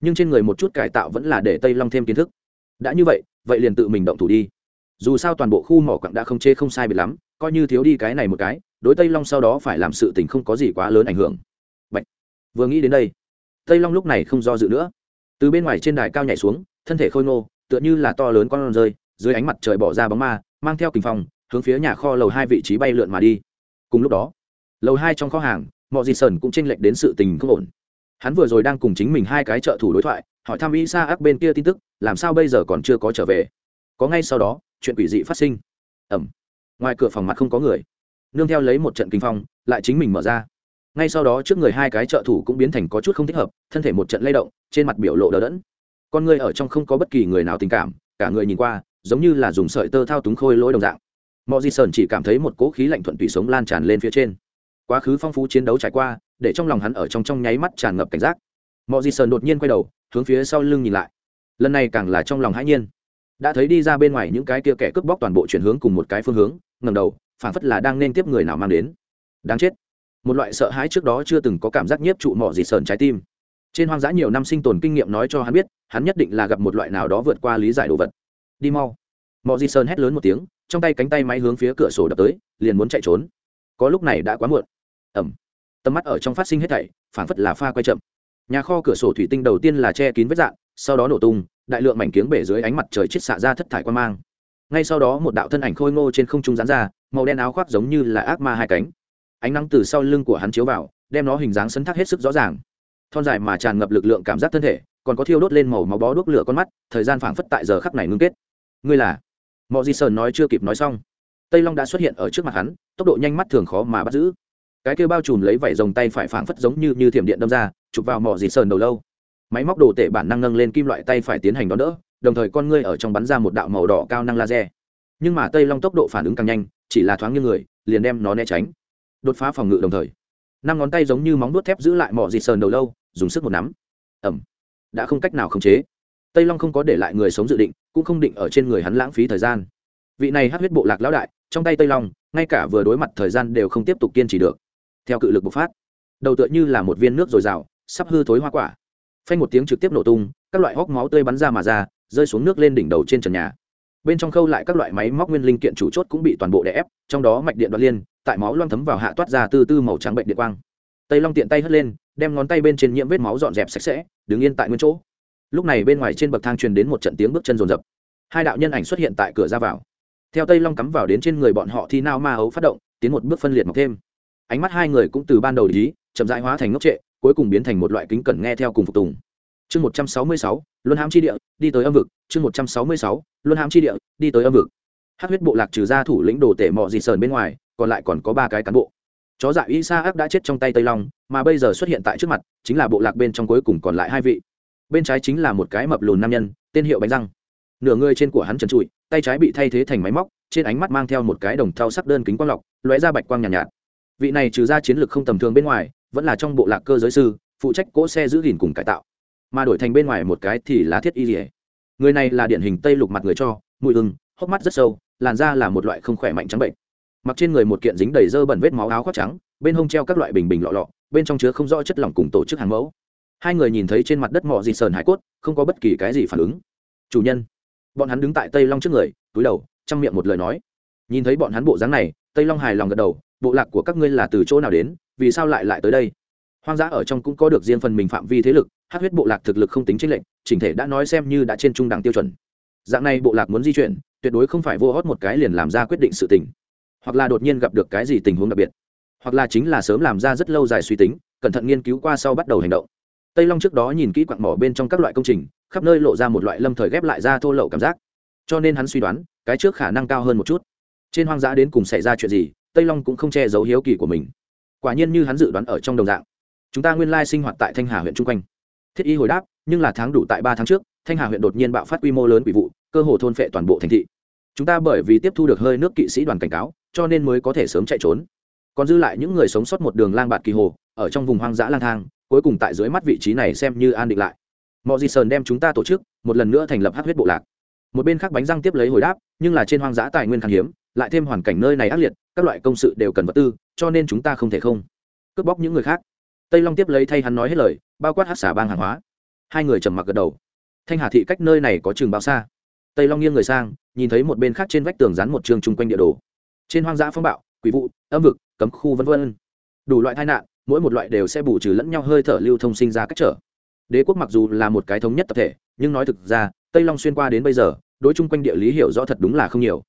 nhưng trên người một chút cải tạo vẫn là để tây long thêm kiến thức đã như vậy vậy liền tự mình động thủ đi. Dù sao toàn bộ khu mỏ quặng đã không chê không sai biệt lắm, coi như thiếu đi cái này một cái, đối tây long sau đó phải làm sự tình không có gì quá lớn ảnh hưởng. Bạch. vừa nghĩ đến đây, tây long lúc này không do dự nữa. Từ bên ngoài trên đài cao nhảy xuống, thân thể khôi ngô, tựa như là to lớn con rơi, dưới ánh mặt trời bỏ ra bóng ma, mang theo kình phong, hướng phía nhà kho lầu hai vị trí bay lượn mà đi. Cùng lúc đó, lầu hai trong kho hàng mọi gì sần cũng tranh lệch đến sự tình không ổn. Hắn vừa rồi đang cùng chính mình hai cái trợ thủ đối thoại hỏi thăm y sa ác bên kia tin tức, làm sao bây giờ còn chưa có trở về? Có ngay sau đó, chuyện quỷ dị phát sinh. Ẩm. Ngoài cửa phòng mặt không có người. Nương theo lấy một trận kinh phong, lại chính mình mở ra. Ngay sau đó trước người hai cái trợ thủ cũng biến thành có chút không thích hợp, thân thể một trận lay động, trên mặt biểu lộ đờ đẫn. Con người ở trong không có bất kỳ người nào tình cảm, cả người nhìn qua, giống như là dùng sợi tơ thao túng khôi lỗi đồng dạng. Mọi di sơn chỉ cảm thấy một cỗ khí lạnh thuận tùy sống lan tràn lên phía trên. Quá khứ phong phú chiến đấu trải qua, để trong lòng hắn ở trong trong nháy mắt tràn ngập cảnh giác. Mọi di sơn đột nhiên quay đầu hướng phía sau lưng nhìn lại. Lần này càng là trong lòng hãi nhiên. Đã thấy đi ra bên ngoài những cái kia kẻ cướp bóc toàn bộ chuyển hướng cùng một cái phương hướng ngầm đầu phản phất là đang nên tiếp người nào mang đến. Đáng chết. Một loại sợ hãi trước đó chưa từng có cảm giác nhiếp trụ mỏ gì sờn trái tim. Trên hoang dã nhiều năm sinh tồn kinh nghiệm nói cho hắn biết, hắn nhất định là gặp một loại nào đó vượt qua lý giải đồ vật. Đi mau. Mỏ gì sờn hét lớn một tiếng, trong tay cánh tay máy hướng phía cửa sổ đập tới, liền muốn chạy trốn. Có lúc này đã quá muộn. Ẩm tầm mắt ở trong phát sinh hết thảy phản phất là pha quay chậm nhà kho cửa sổ thủy tinh đầu tiên là che kín vết dạn sau đó nổ tung, đại lượng mảnh kiếng bể dưới ánh mặt trời chết xạ ra thất thải quan mang. Ngay sau đó một đạo thân ảnh khôi ngô trên không trung rán ra, màu đen áo khoác giống như là ác ma hai cánh. Ánh nắng từ sau lưng của hắn chiếu vào, đem nó hình dáng sấn thác hết sức rõ ràng. Thon dài mà tràn ngập lực lượng cảm giác thân thể, còn có thiêu đốt lên màu máu bó đuốc lửa con mắt, thời gian phảng phất tại giờ khắc này ngưng kết. Ngươi là? Mọi di sơn nói chưa kịp nói xong. Tây long đã xuất hiện ở trước mặt hắn, tốc độ nhanh mắt thường khó mà bắt giữ. Cái kêu bao trùm lấy vảy rồng tay phải phảng phất giống như như thiểm điện đâm ra chụp vào mỏ dì sờn đầu lâu. Máy móc đồ tệ bản năng nâng lên kim loại tay phải tiến hành đón đỡ, đồng thời con ngươi ở trong bắn ra một đạo màu đỏ cao năng laser. Nhưng mà tây long tốc độ phản ứng càng nhanh, chỉ là thoáng như người, liền đem nó né tránh. Đột phá phòng ngự đồng thời, năm ngón tay giống như móng đuốt thép giữ lại mỏ dịt sờn đầu lâu, dùng sức một nắm. Ẩm đã không cách nào khống chế. Tây long không có để lại người sống dự định, cũng không định ở trên người hắn lãng phí thời gian. Vị này hát huyết bộ lạc lão đại, trong tay tây long, ngay cả vừa đối mặt thời gian đều không tiếp tục kiên trì được. Theo cự lực bộc phát, đầu tựa như là một viên nước dồi dào sắp hư thối hoa quả. Phanh một tiếng trực tiếp nổ tung, các loại hốc máu tươi bắn ra mà ra, rơi xuống nước lên đỉnh đầu trên trần nhà. Bên trong khâu lại các loại máy móc nguyên linh kiện chủ chốt cũng bị toàn bộ đè ép, trong đó mạch điện đoạn liên, tại máu loang thấm vào hạ toát ra tư tư màu trắng bệnh điện quang. Tây long tiện tay hất lên, đem ngón tay bên trên nhiễm vết máu dọn dẹp sạch sẽ, đứng yên tại nguyên chỗ. Lúc này bên ngoài trên bậc thang truyền đến một trận tiếng bước chân rồn rập. Hai đạo nhân ảnh xuất hiện tại cửa ra vào. Theo tây long cắm vào đến trên người bọn họ thì nao ma ấu phát động, tiến một bước phân liệt mọc thêm. Ánh mắt hai người cũng từ ban đầu lý, chậm rãi hóa thành ngốc trệ cuối cùng biến thành một loại kính cẩn nghe theo cùng phục tùng. Chương một trăm sáu mươi sáu luân hãm chi địa đi tới âm vực. Chương một trăm sáu mươi sáu luân hãm chi địa đi tới âm vực. Hát huyết bộ lạc trừ ra thủ lĩnh đồ tể mọ gì sờn bên ngoài còn lại còn có ba cái cán bộ. Chó dạ y sa ác đã chết trong tay tây long mà bây giờ xuất hiện tại trước mặt chính là bộ lạc bên trong cuối cùng còn lại hai vị. Bên trái chính là một cái mập lùn nam nhân tên hiệu bánh răng. Nửa người trên của hắn trần trụi tay trái bị thay thế thành máy móc trên ánh mắt mang theo một cái đồng thau sắc đơn kính quang lọc lóe ra bạch quang nhàn nhạt, nhạt. Vị này trừ ra chiến lược không tầm thường bên ngoài vẫn là trong bộ lạc cơ giới sư, phụ trách cỗ xe giữ gìn cùng cải tạo. Mà đổi thành bên ngoài một cái thì lá thiết y dỉa người này là điển hình tây lục mặt người cho, mùi ưng hốc mắt rất sâu, làn da là một loại không khỏe mạnh trắng bệnh. Mặc trên người một kiện dính đầy dơ bẩn vết máu áo khoác trắng, bên hông treo các loại bình bình lọ lọ, bên trong chứa không rõ chất lỏng cùng tổ chức hàng mẫu. Hai người nhìn thấy trên mặt đất mỏ dịt sờn hải cốt, không có bất kỳ cái gì phản ứng. Chủ nhân. Bọn hắn đứng tại tây long trước người, túi đầu, chăm miệng một lời nói. Nhìn thấy bọn hắn bộ dáng này, tây long hài lòng gật đầu, bộ lạc của các ngươi là từ chỗ nào đến? Vì sao lại lại tới đây? Hoang dã ở trong cũng có được riêng phần mình phạm vi thế lực hát huyết bộ lạc thực lực không tính trên lệnh chỉnh thể đã nói xem như đã trên trung đẳng tiêu chuẩn. Dạng này bộ lạc muốn di chuyển, tuyệt đối không phải vô hót một cái liền làm ra quyết định sự tình. Hoặc là đột nhiên gặp được cái gì tình huống đặc biệt. Hoặc là chính là sớm làm ra rất lâu dài suy tính, cẩn thận nghiên cứu qua sau bắt đầu hành động. Tây long trước đó nhìn kỹ quặng mỏ bên trong các loại công trình, khắp nơi lộ ra một loại lâm thời ghép lại ra thô lậu cảm giác. Cho nên hắn suy đoán, cái trước khả năng cao hơn một chút. Trên hoang dã đến cùng xảy ra chuyện gì, tây long cũng không che giấu hiếu kỳ của mình quả nhiên như hắn dự đoán ở trong đồng dạng. Chúng ta nguyên lai sinh hoạt tại thanh hà huyện chung quanh. Thiết y hồi đáp, nhưng là tháng đủ tại ba tháng trước, thanh hà huyện đột nhiên bạo phát quy mô lớn quỷ vụ, cơ hồ thôn phệ toàn bộ thành thị. Chúng ta bởi vì tiếp thu được hơi nước kỵ sĩ đoàn cảnh cáo, cho nên mới có thể sớm chạy trốn. Còn dư lại những người sống sót một đường lang bạt kỳ hồ, ở trong vùng hoang dã lang thang, cuối cùng tại dưới mắt vị trí này xem như an định lại. Mọi di sơn đem chúng ta tổ chức, một lần nữa thành lập hát huyết bộ lạc. Một bên khác bánh răng tiếp lấy hồi đáp, nhưng là trên hoang dã tài nguyên khan hiếm, lại thêm hoàn cảnh nơi này ác liệt, các loại công sự đều cần vật tư cho nên chúng ta không thể không cướp bóc những người khác. Tây long tiếp lấy thay hắn nói hết lời, bao quát hát xả bang hàng hóa. Hai người trầm mặc gật đầu. Thanh hà thị cách nơi này có chừng bao xa? Tây long nghiêng người sang, nhìn thấy một bên khác trên vách tường dán một trường chung quanh địa đồ. Trên hoang dã phong bạo, quỷ vụ, âm vực, cấm khu v v đủ loại tai nạn, mỗi một loại đều sẽ bù trừ lẫn nhau hơi thở lưu thông sinh ra cách trở. Đế quốc mặc dù là một cái thống nhất tập thể, nhưng nói thực ra, tây long xuyên qua đến bây giờ, đối chung quanh địa lý hiểu rõ thật đúng là không nhiều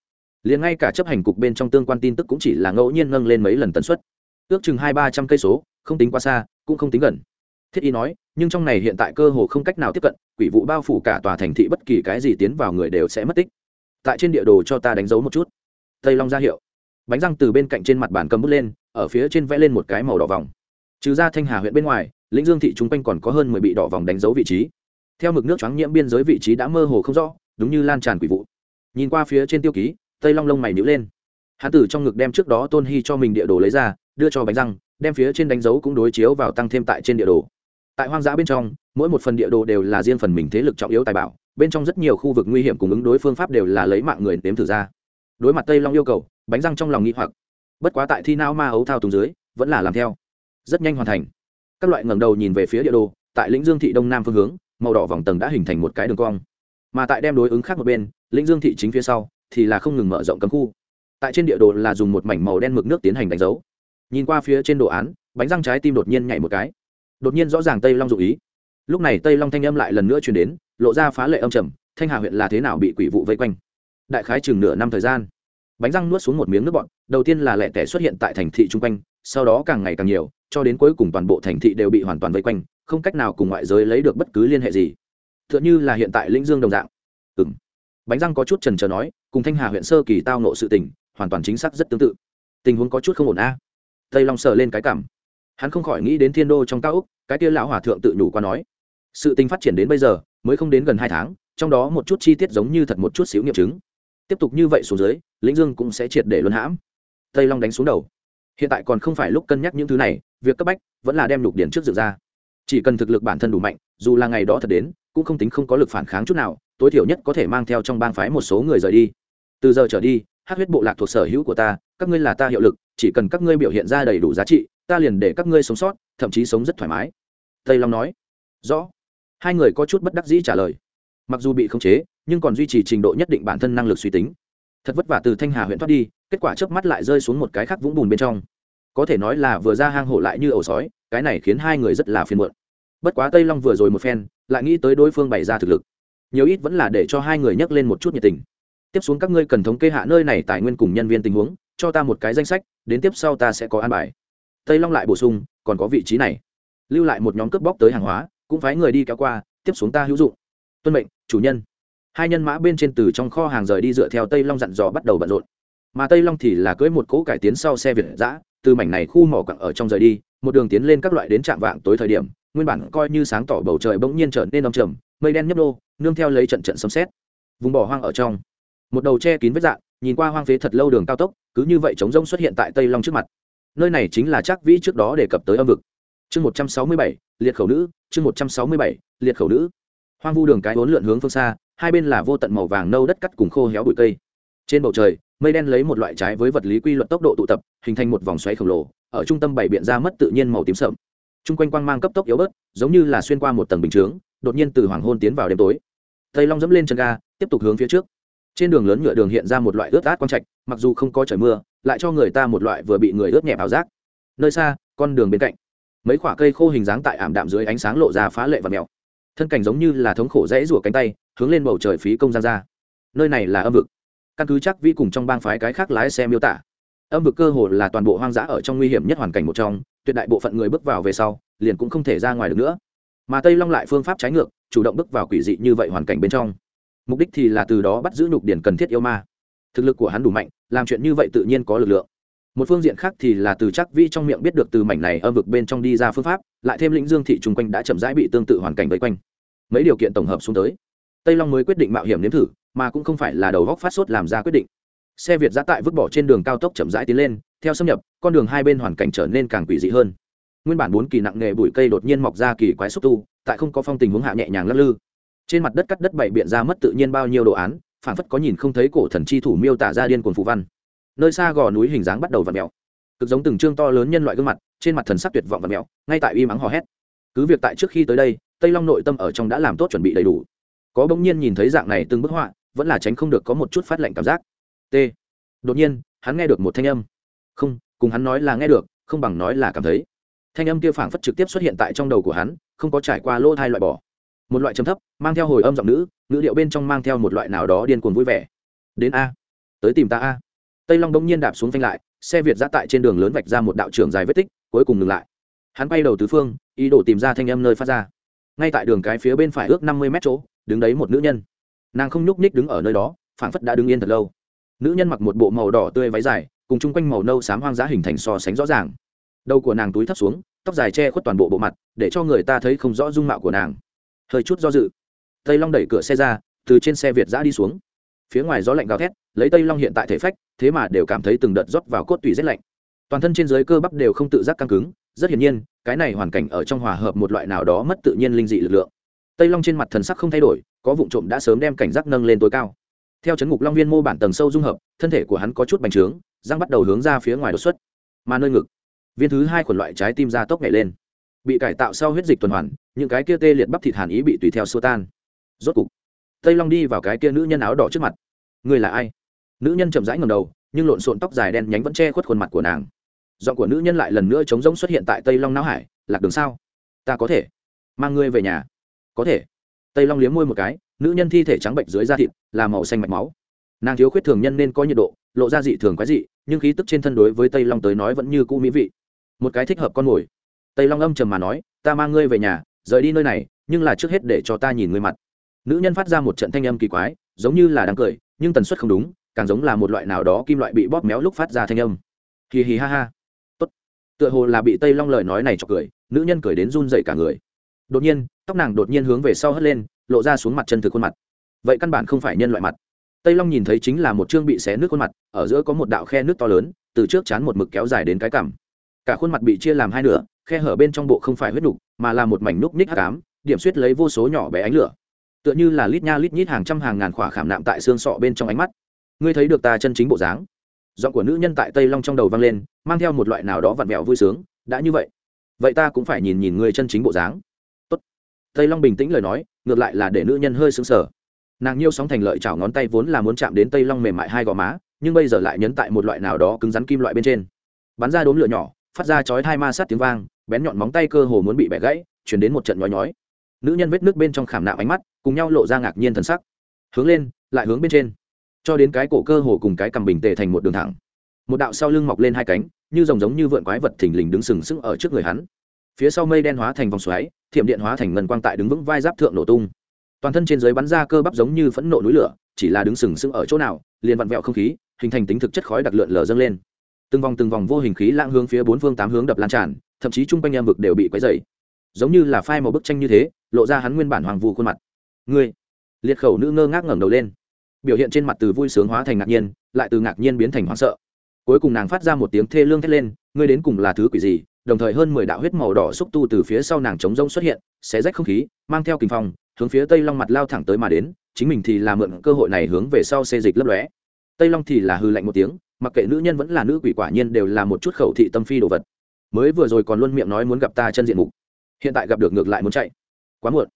liền ngay cả chấp hành cục bên trong tương quan tin tức cũng chỉ là ngẫu nhiên nâng lên mấy lần tần suất. Ước chừng hai ba trăm cây số, không tính quá xa, cũng không tính gần. Thiết y nói, nhưng trong này hiện tại cơ hồ không cách nào tiếp cận, quỷ vụ bao phủ cả tòa thành thị bất kỳ cái gì tiến vào người đều sẽ mất tích. Tại trên địa đồ cho ta đánh dấu một chút. Tây long ra hiệu. Bánh răng từ bên cạnh trên mặt bàn cầm bút lên, ở phía trên vẽ lên một cái màu đỏ vòng. Trừ ra thanh hà huyện bên ngoài, lĩnh dương thị chung quanh còn có hơn mười bị đỏ vòng đánh dấu vị trí. Theo mực nước choáng nhiễm biên giới vị trí đã mơ hồ không rõ, đúng như lan tràn quỷ vụ. Nhìn qua phía trên tiêu ký tây long lông mày nhữ lên. Hán tử trong ngực đem trước đó tôn hy cho mình địa đồ lấy ra, đưa cho bánh răng, đem phía trên đánh dấu cũng đối chiếu vào tăng thêm tại trên địa đồ. Tại hoang dã bên trong, mỗi một phần địa đồ đều là riêng phần mình thế lực trọng yếu tài bảo, bên trong rất nhiều khu vực nguy hiểm cùng ứng đối phương pháp đều là lấy mạng người nếm thử ra. Đối mặt tây long yêu cầu, bánh răng trong lòng nghĩ hoặc. Bất quá tại thi não ma ấu thao tùng dưới, vẫn là làm theo. Rất nhanh hoàn thành. Các loại ngẩng đầu nhìn về phía địa đồ, tại lĩnh dương thị đông nam phương hướng, màu đỏ vòng tầng đã hình thành một cái đường cong. Mà tại đem đối ứng khác một bên, lĩnh dương thị chính phía sau thì là không ngừng mở rộng cấm khu. Tại trên địa đồ là dùng một mảnh màu đen mực nước tiến hành đánh dấu. Nhìn qua phía trên đồ án, bánh răng trái tim đột nhiên nhảy một cái. Đột nhiên rõ ràng tây long dụ ý. Lúc này tây long thanh âm lại lần nữa chuyển đến, lộ ra phá lệ âm trầm, thanh hà huyện là thế nào bị quỷ vụ vây quanh? Đại khái chừng nửa năm thời gian, bánh răng nuốt xuống một miếng nước bọn đầu tiên là lẹ tẻ xuất hiện tại thành thị chung quanh, sau đó càng ngày càng nhiều, cho đến cuối cùng toàn bộ thành thị đều bị hoàn toàn vây quanh, không cách nào cùng ngoại giới lấy được bất cứ liên hệ gì. T h ư ợ n h ư là hiện tại lĩnh dương đồng dạng. Ừng bánh răng có chút trần trờ nói cùng thanh hà huyện sơ kỳ tao nộ sự tình, hoàn toàn chính xác rất tương tự. Tình huống có chút không ổn a. Tây long sờ lên cái cảm. Hắn không khỏi nghĩ đến thiên đô trong cao úc cái kia lão hòa thượng tự nhủ qua nói. Sự tình phát triển đến bây giờ, mới không đến gần hai tháng, trong đó một chút chi tiết giống như thật một chút xíu nghiệm chứng. Tiếp tục như vậy xuống dưới, lĩnh dương cũng sẽ triệt để luân hãm. Tây long đánh xuống đầu. Hiện tại còn không phải lúc cân nhắc những thứ này, việc cấp bách vẫn là đem lục điển trước dựng ra. Chỉ cần thực lực bản thân đủ mạnh, dù là ngày đó thật đến, cũng không tính không có lực phản kháng chút nào, tối thiểu nhất có thể mang theo trong bang phái một số người rời đi từ giờ trở đi, hát huyết bộ lạc thuộc sở hữu của ta, các ngươi là ta hiệu lực, chỉ cần các ngươi biểu hiện ra đầy đủ giá trị, ta liền để các ngươi sống sót, thậm chí sống rất thoải mái. Tây long nói. Rõ. Hai người có chút bất đắc dĩ trả lời. Mặc dù bị khống chế, nhưng còn duy trì trình độ nhất định bản thân năng lực suy tính. Thật vất vả từ thanh hà huyện thoát đi, kết quả chớp mắt lại rơi xuống một cái khác vũng bùn bên trong. Có thể nói là vừa ra hang hổ lại như ổ sói, cái này khiến hai người rất là phiền muộn. Bất quá tây long vừa rồi một phen, lại nghĩ tới đối phương bày ra thực lực. Nhiều ít vẫn là để cho hai người nhắc lên một chút nhiệt tình tiếp xuống các ngươi cần thống kê hạ nơi này tài nguyên cùng nhân viên tình huống, cho ta một cái danh sách, đến tiếp sau ta sẽ có an bài. Tây long lại bổ sung, còn có vị trí này. Lưu lại một nhóm cướp bóc tới hàng hóa, cũng phái người đi kéo qua, tiếp xuống ta hữu dụng. Tuân mệnh, chủ nhân. Hai nhân mã bên trên từ trong kho hàng rời đi dựa theo tây long dặn dò bắt đầu bận rộn. Mà tây long thì là cưỡi một cỗ cải tiến sau xe việt giã từ mảnh này khu mỏ quặng ở trong rời đi, một đường tiến lên các loại đến trạm vạng tối thời điểm, nguyên bản coi như sáng tỏ bầu trời bỗng nhiên trở nên đông trầm, mây đen nhấp đô nương theo lấy trận trận sấm xét vùng bỏ hoang ở trong một đầu che kín vết dạng, nhìn qua hoang phế thật lâu đường cao tốc, cứ như vậy trống rông xuất hiện tại tây long trước mặt. Nơi này chính là Trác vĩ trước đó đề cập tới âm vực. Chương một trăm sáu mươi bảy, liệt khẩu nữ, chương một trăm sáu mươi bảy, liệt khẩu nữ. Hoang vu đường cái vốn lượn hướng phương xa, hai bên là vô tận màu vàng nâu đất cắt cùng khô héo bụi cây. Trên bầu trời, mây đen lấy một loại trái với vật lý quy luật tốc độ tụ tập, hình thành một vòng xoáy khổng lồ, ở trung tâm bảy biện ra mất tự nhiên màu tím sậm. Chung quanh quang mang cấp tốc yếu bớt, giống như là xuyên qua một tầng bình chướng, đột nhiên từ hoàng hôn tiến vào đêm tối. Tây long dẫm lên chân ga, tiếp tục hướng phía trước trên đường lớn nhựa đường hiện ra một loại ướt át quang trạch, mặc dù không có trời mưa, lại cho người ta một loại vừa bị người ướt nhẹp ảo giác. Nơi xa, con đường bên cạnh, mấy khoả cây khô hình dáng tại ảm đạm dưới ánh sáng lộ ra phá lệ và mèo. Thân cảnh giống như là thống khổ rẽ rủa cánh tay, hướng lên bầu trời phí công gian ra. Nơi này là âm vực. Căn cứ chắc vi cùng trong bang phái cái khác lái xe miêu tả, âm vực cơ hồ là toàn bộ hoang dã ở trong nguy hiểm nhất hoàn cảnh một trong, tuyệt đại bộ phận người bước vào về sau, liền cũng không thể ra ngoài được nữa. Mà tây long lại phương pháp trái ngược, chủ động bước vào quỷ dị như vậy hoàn cảnh bên trong mục đích thì là từ đó bắt giữ nhục điển cần thiết yêu ma. Thực lực của hắn đủ mạnh, làm chuyện như vậy tự nhiên có lực lượng. Một phương diện khác thì là từ chắc vi trong miệng biết được từ mảnh này âm vực bên trong đi ra phương pháp, lại thêm lĩnh dương thị chung quanh đã chậm rãi bị tương tự hoàn cảnh vây quanh. Mấy điều kiện tổng hợp xuống tới. Tây long mới quyết định mạo hiểm nếm thử, mà cũng không phải là đầu góc phát sốt làm ra quyết định. Xe việt giã tại vứt bỏ trên đường cao tốc chậm rãi tiến lên, theo xâm nhập, con đường hai bên hoàn cảnh trở nên càng quỷ dị hơn. Nguyên bản bốn kỳ nặng nghề bụi cây đột nhiên mọc ra kỳ quái xúc tu, tại không có phong tình huống hạ nhẹ nhàng lắc lư trên mặt đất cắt đất bảy biện ra mất tự nhiên bao nhiêu đồ án phản phất có nhìn không thấy cổ thần chi thủ miêu tả ra điên cuồng phù văn. Nơi xa gò núi hình dáng bắt đầu v ặ mẹo cực giống từng chương to lớn nhân loại gương mặt, trên mặt thần sắc tuyệt vọng và mẹo ngay tại uy mắng hò hét. Cứ việc tại trước khi tới đây, tây long nội tâm ở trong đã làm tốt chuẩn bị đầy đủ. Có bỗng nhiên nhìn thấy dạng này từng bức họa, vẫn là tránh không được có một chút phát lệnh cảm giác. T. Đột nhiên, hắn nghe được một thanh âm. Không, cùng hắn nói là nghe được, không bằng nói là cảm thấy. Thanh âm kia phảng phất trực tiếp xuất hiện tại trong đầu của hắn, không có trải qua lỗ thai loại bỏ một loại trầm thấp, mang theo hồi âm giọng nữ, ngữ điệu bên trong mang theo một loại nào đó điên cuồng vui vẻ. Đến a. Tới tìm ta a. Tây long đông nhiên đạp xuống phanh lại, xe việt giã tại trên đường lớn vạch ra một đạo trường dài vết tích, cuối cùng ngừng lại. Hắn bay đầu tứ phương, ý đồ tìm ra thanh âm nơi phát ra. Ngay tại đường cái phía bên phải ước năm mươi mét chỗ, đứng đấy một nữ nhân. Nàng không nhúc nhích đứng ở nơi đó, phảng phất đã đứng yên thật lâu. Nữ nhân mặc một bộ màu đỏ tươi váy dài, cùng chung quanh màu nâu xám hoang dã hình thành so sánh rõ ràng. Đầu của nàng túi thấp xuống, tóc dài che khuất toàn bộ bộ mặt, để cho người ta thấy không rõ dung mạo của nàng hơi chút do dự, tây long đẩy cửa xe ra, từ trên xe việt giã đi xuống. Phía ngoài gió lạnh gào thét, lấy tây long hiện tại thể phách, thế mà đều cảm thấy từng đợt rót vào cốt tủy rét lạnh. Toàn thân trên giới cơ bắp đều không tự giác căng cứng, rất hiển nhiên, cái này hoàn cảnh ở trong hòa hợp một loại nào đó mất tự nhiên linh dị lực lượng. Tây long trên mặt thần sắc không thay đổi, có vụ trộm đã sớm đem cảnh giác nâng lên tối cao. Theo chấn ngục long viên mô bản tầng sâu dung hợp, thân thể của hắn có chút bành trướng, răng bắt đầu hướng ra phía ngoài đột xuất, mà nơi ngực, viên thứ hai khuẩn loại trái tim ra tốc nhảy lên bị cải tạo sau huyết dịch tuần hoàn, những cái kia tê liệt bắp thịt hàn ý bị tùy theo xua tan. Rốt cục, tây long đi vào cái kia nữ nhân áo đỏ trước mặt. Người là ai? Nữ nhân chậm rãi ngầm đầu, nhưng lộn xộn tóc dài đen nhánh vẫn che khuất khuôn mặt của nàng. Giọng của nữ nhân lại lần nữa trống rỗng xuất hiện tại tây long não hải, lạc đường sao? Ta có thể mang ngươi về nhà. Có thể. Tây long liếm môi một cái, nữ nhân thi thể trắng bệnh dưới da thịt, là màu xanh mạch máu. Nàng thiếu khuyết thường nhân nên có nhiệt độ, lộ ra dị thường quái dị, nhưng khí tức trên thân đối với tây long tới nói vẫn như cũ mỹ vị. Một cái thích hợp con mồi tây long âm trầm mà nói, ta mang ngươi về nhà, rời đi nơi này, nhưng là trước hết để cho ta nhìn ngươi mặt. Nữ nhân phát ra một trận thanh âm kỳ quái, giống như là đang cười, nhưng tần suất không đúng, càng giống là một loại nào đó kim loại bị bóp méo lúc phát ra thanh âm. Hì hì ha ha. Tốt. Tựa hồ là bị tây long lời nói này cho cười, nữ nhân cười đến run dậy cả người. Đột nhiên, tóc nàng đột nhiên hướng về sau hất lên, lộ ra xuống mặt chân thực khuôn mặt. Vậy căn bản không phải nhân loại mặt. Tây long nhìn thấy chính là một chương bị xé nước khuôn mặt, ở giữa có một đạo khe nước to lớn, từ trước chán một mực kéo dài đến cái cằm. Cả khuôn mặt bị chia làm hai nửa khe hở bên trong bộ không phải huyết đục mà là một mảnh núc ních hắc ám, điểm suýt lấy vô số nhỏ bé ánh lửa. Tựa như là lít nha lít nhít hàng trăm hàng ngàn khỏa khảm nạm tại xương sọ bên trong ánh mắt. Ngươi thấy được ta chân chính bộ dáng? Giọng của nữ nhân tại tây long trong đầu vang lên, mang theo một loại nào đó vặn vẹo vui sướng, đã như vậy vậy ta cũng phải nhìn nhìn ngươi chân chính bộ dáng. Tốt. tây long bình tĩnh lời nói, ngược lại là để nữ nhân hơi sững sờ. Nàng nhiêu sóng thành lợi chảo ngón tay vốn là muốn chạm đến tây long mềm mại hai gò má, nhưng bây giờ lại nhấn tại một loại nào đó cứng rắn kim loại bên trên. Bắn ra đốm lửa nhỏ, phát ra chói hai ma sát tiếng vang bén nhọn móng tay cơ hồ muốn bị bẻ gãy, chuyển đến một trận nhói nhói. Nữ nhân vết nước bên trong khảm nạm ánh mắt, cùng nhau lộ ra ngạc nhiên thần sắc. Hướng lên, lại hướng bên trên. Cho đến cái cổ cơ hồ cùng cái cầm bình tề thành một đường thẳng. Một đạo sau lưng mọc lên hai cánh, như rồng giống như vượn quái vật thình lình đứng sừng sững ở trước người hắn. Phía sau mây đen hóa thành vòng xoáy, thiểm điện hóa thành ngân quang tại đứng vững vai giáp thượng nổ tung. Toàn thân trên dưới bắn ra cơ bắp giống như phẫn nộ núi lửa, chỉ là đứng sừng sững ở chỗ nào, liền vặn vẹo không khí, hình thành tính thực chất khói đặc lượn lờ dâng lên. Từng vòng từng vòng vô hình khí lãng hướng phía bốn phương tám hướng đập lan tràn thậm chí chung quanh em vực đều bị quấy dày giống như là phai một bức tranh như thế, lộ ra hắn nguyên bản hoàng vù khuôn mặt. Ngươi! Liệt khẩu nữ ngơ ngác ngẩng đầu lên. Biểu hiện trên mặt từ vui sướng hóa thành ngạc nhiên, lại từ ngạc nhiên biến thành hoảng sợ. Cuối cùng nàng phát ra một tiếng thê lương thét lên, ngươi đến cùng là thứ quỷ gì? Đồng thời hơn mười đạo huyết màu đỏ xúc tu từ phía sau nàng trống rông xuất hiện, xé rách không khí, mang theo kinh phong, hướng phía tây long mặt lao thẳng tới mà đến, chính mình thì là mượn cơ hội này hướng về sau xê dịch lấp lóe. Tây long thì là hư lạnh một tiếng, mặc kệ nữ nhân vẫn là nữ quỷ quả nhiên đều là một chút khẩu thị tâm phi đồ vật mới vừa rồi còn luôn miệng nói muốn gặp ta chân diện mục. Hiện tại gặp được ngược lại muốn chạy. Quá muộn.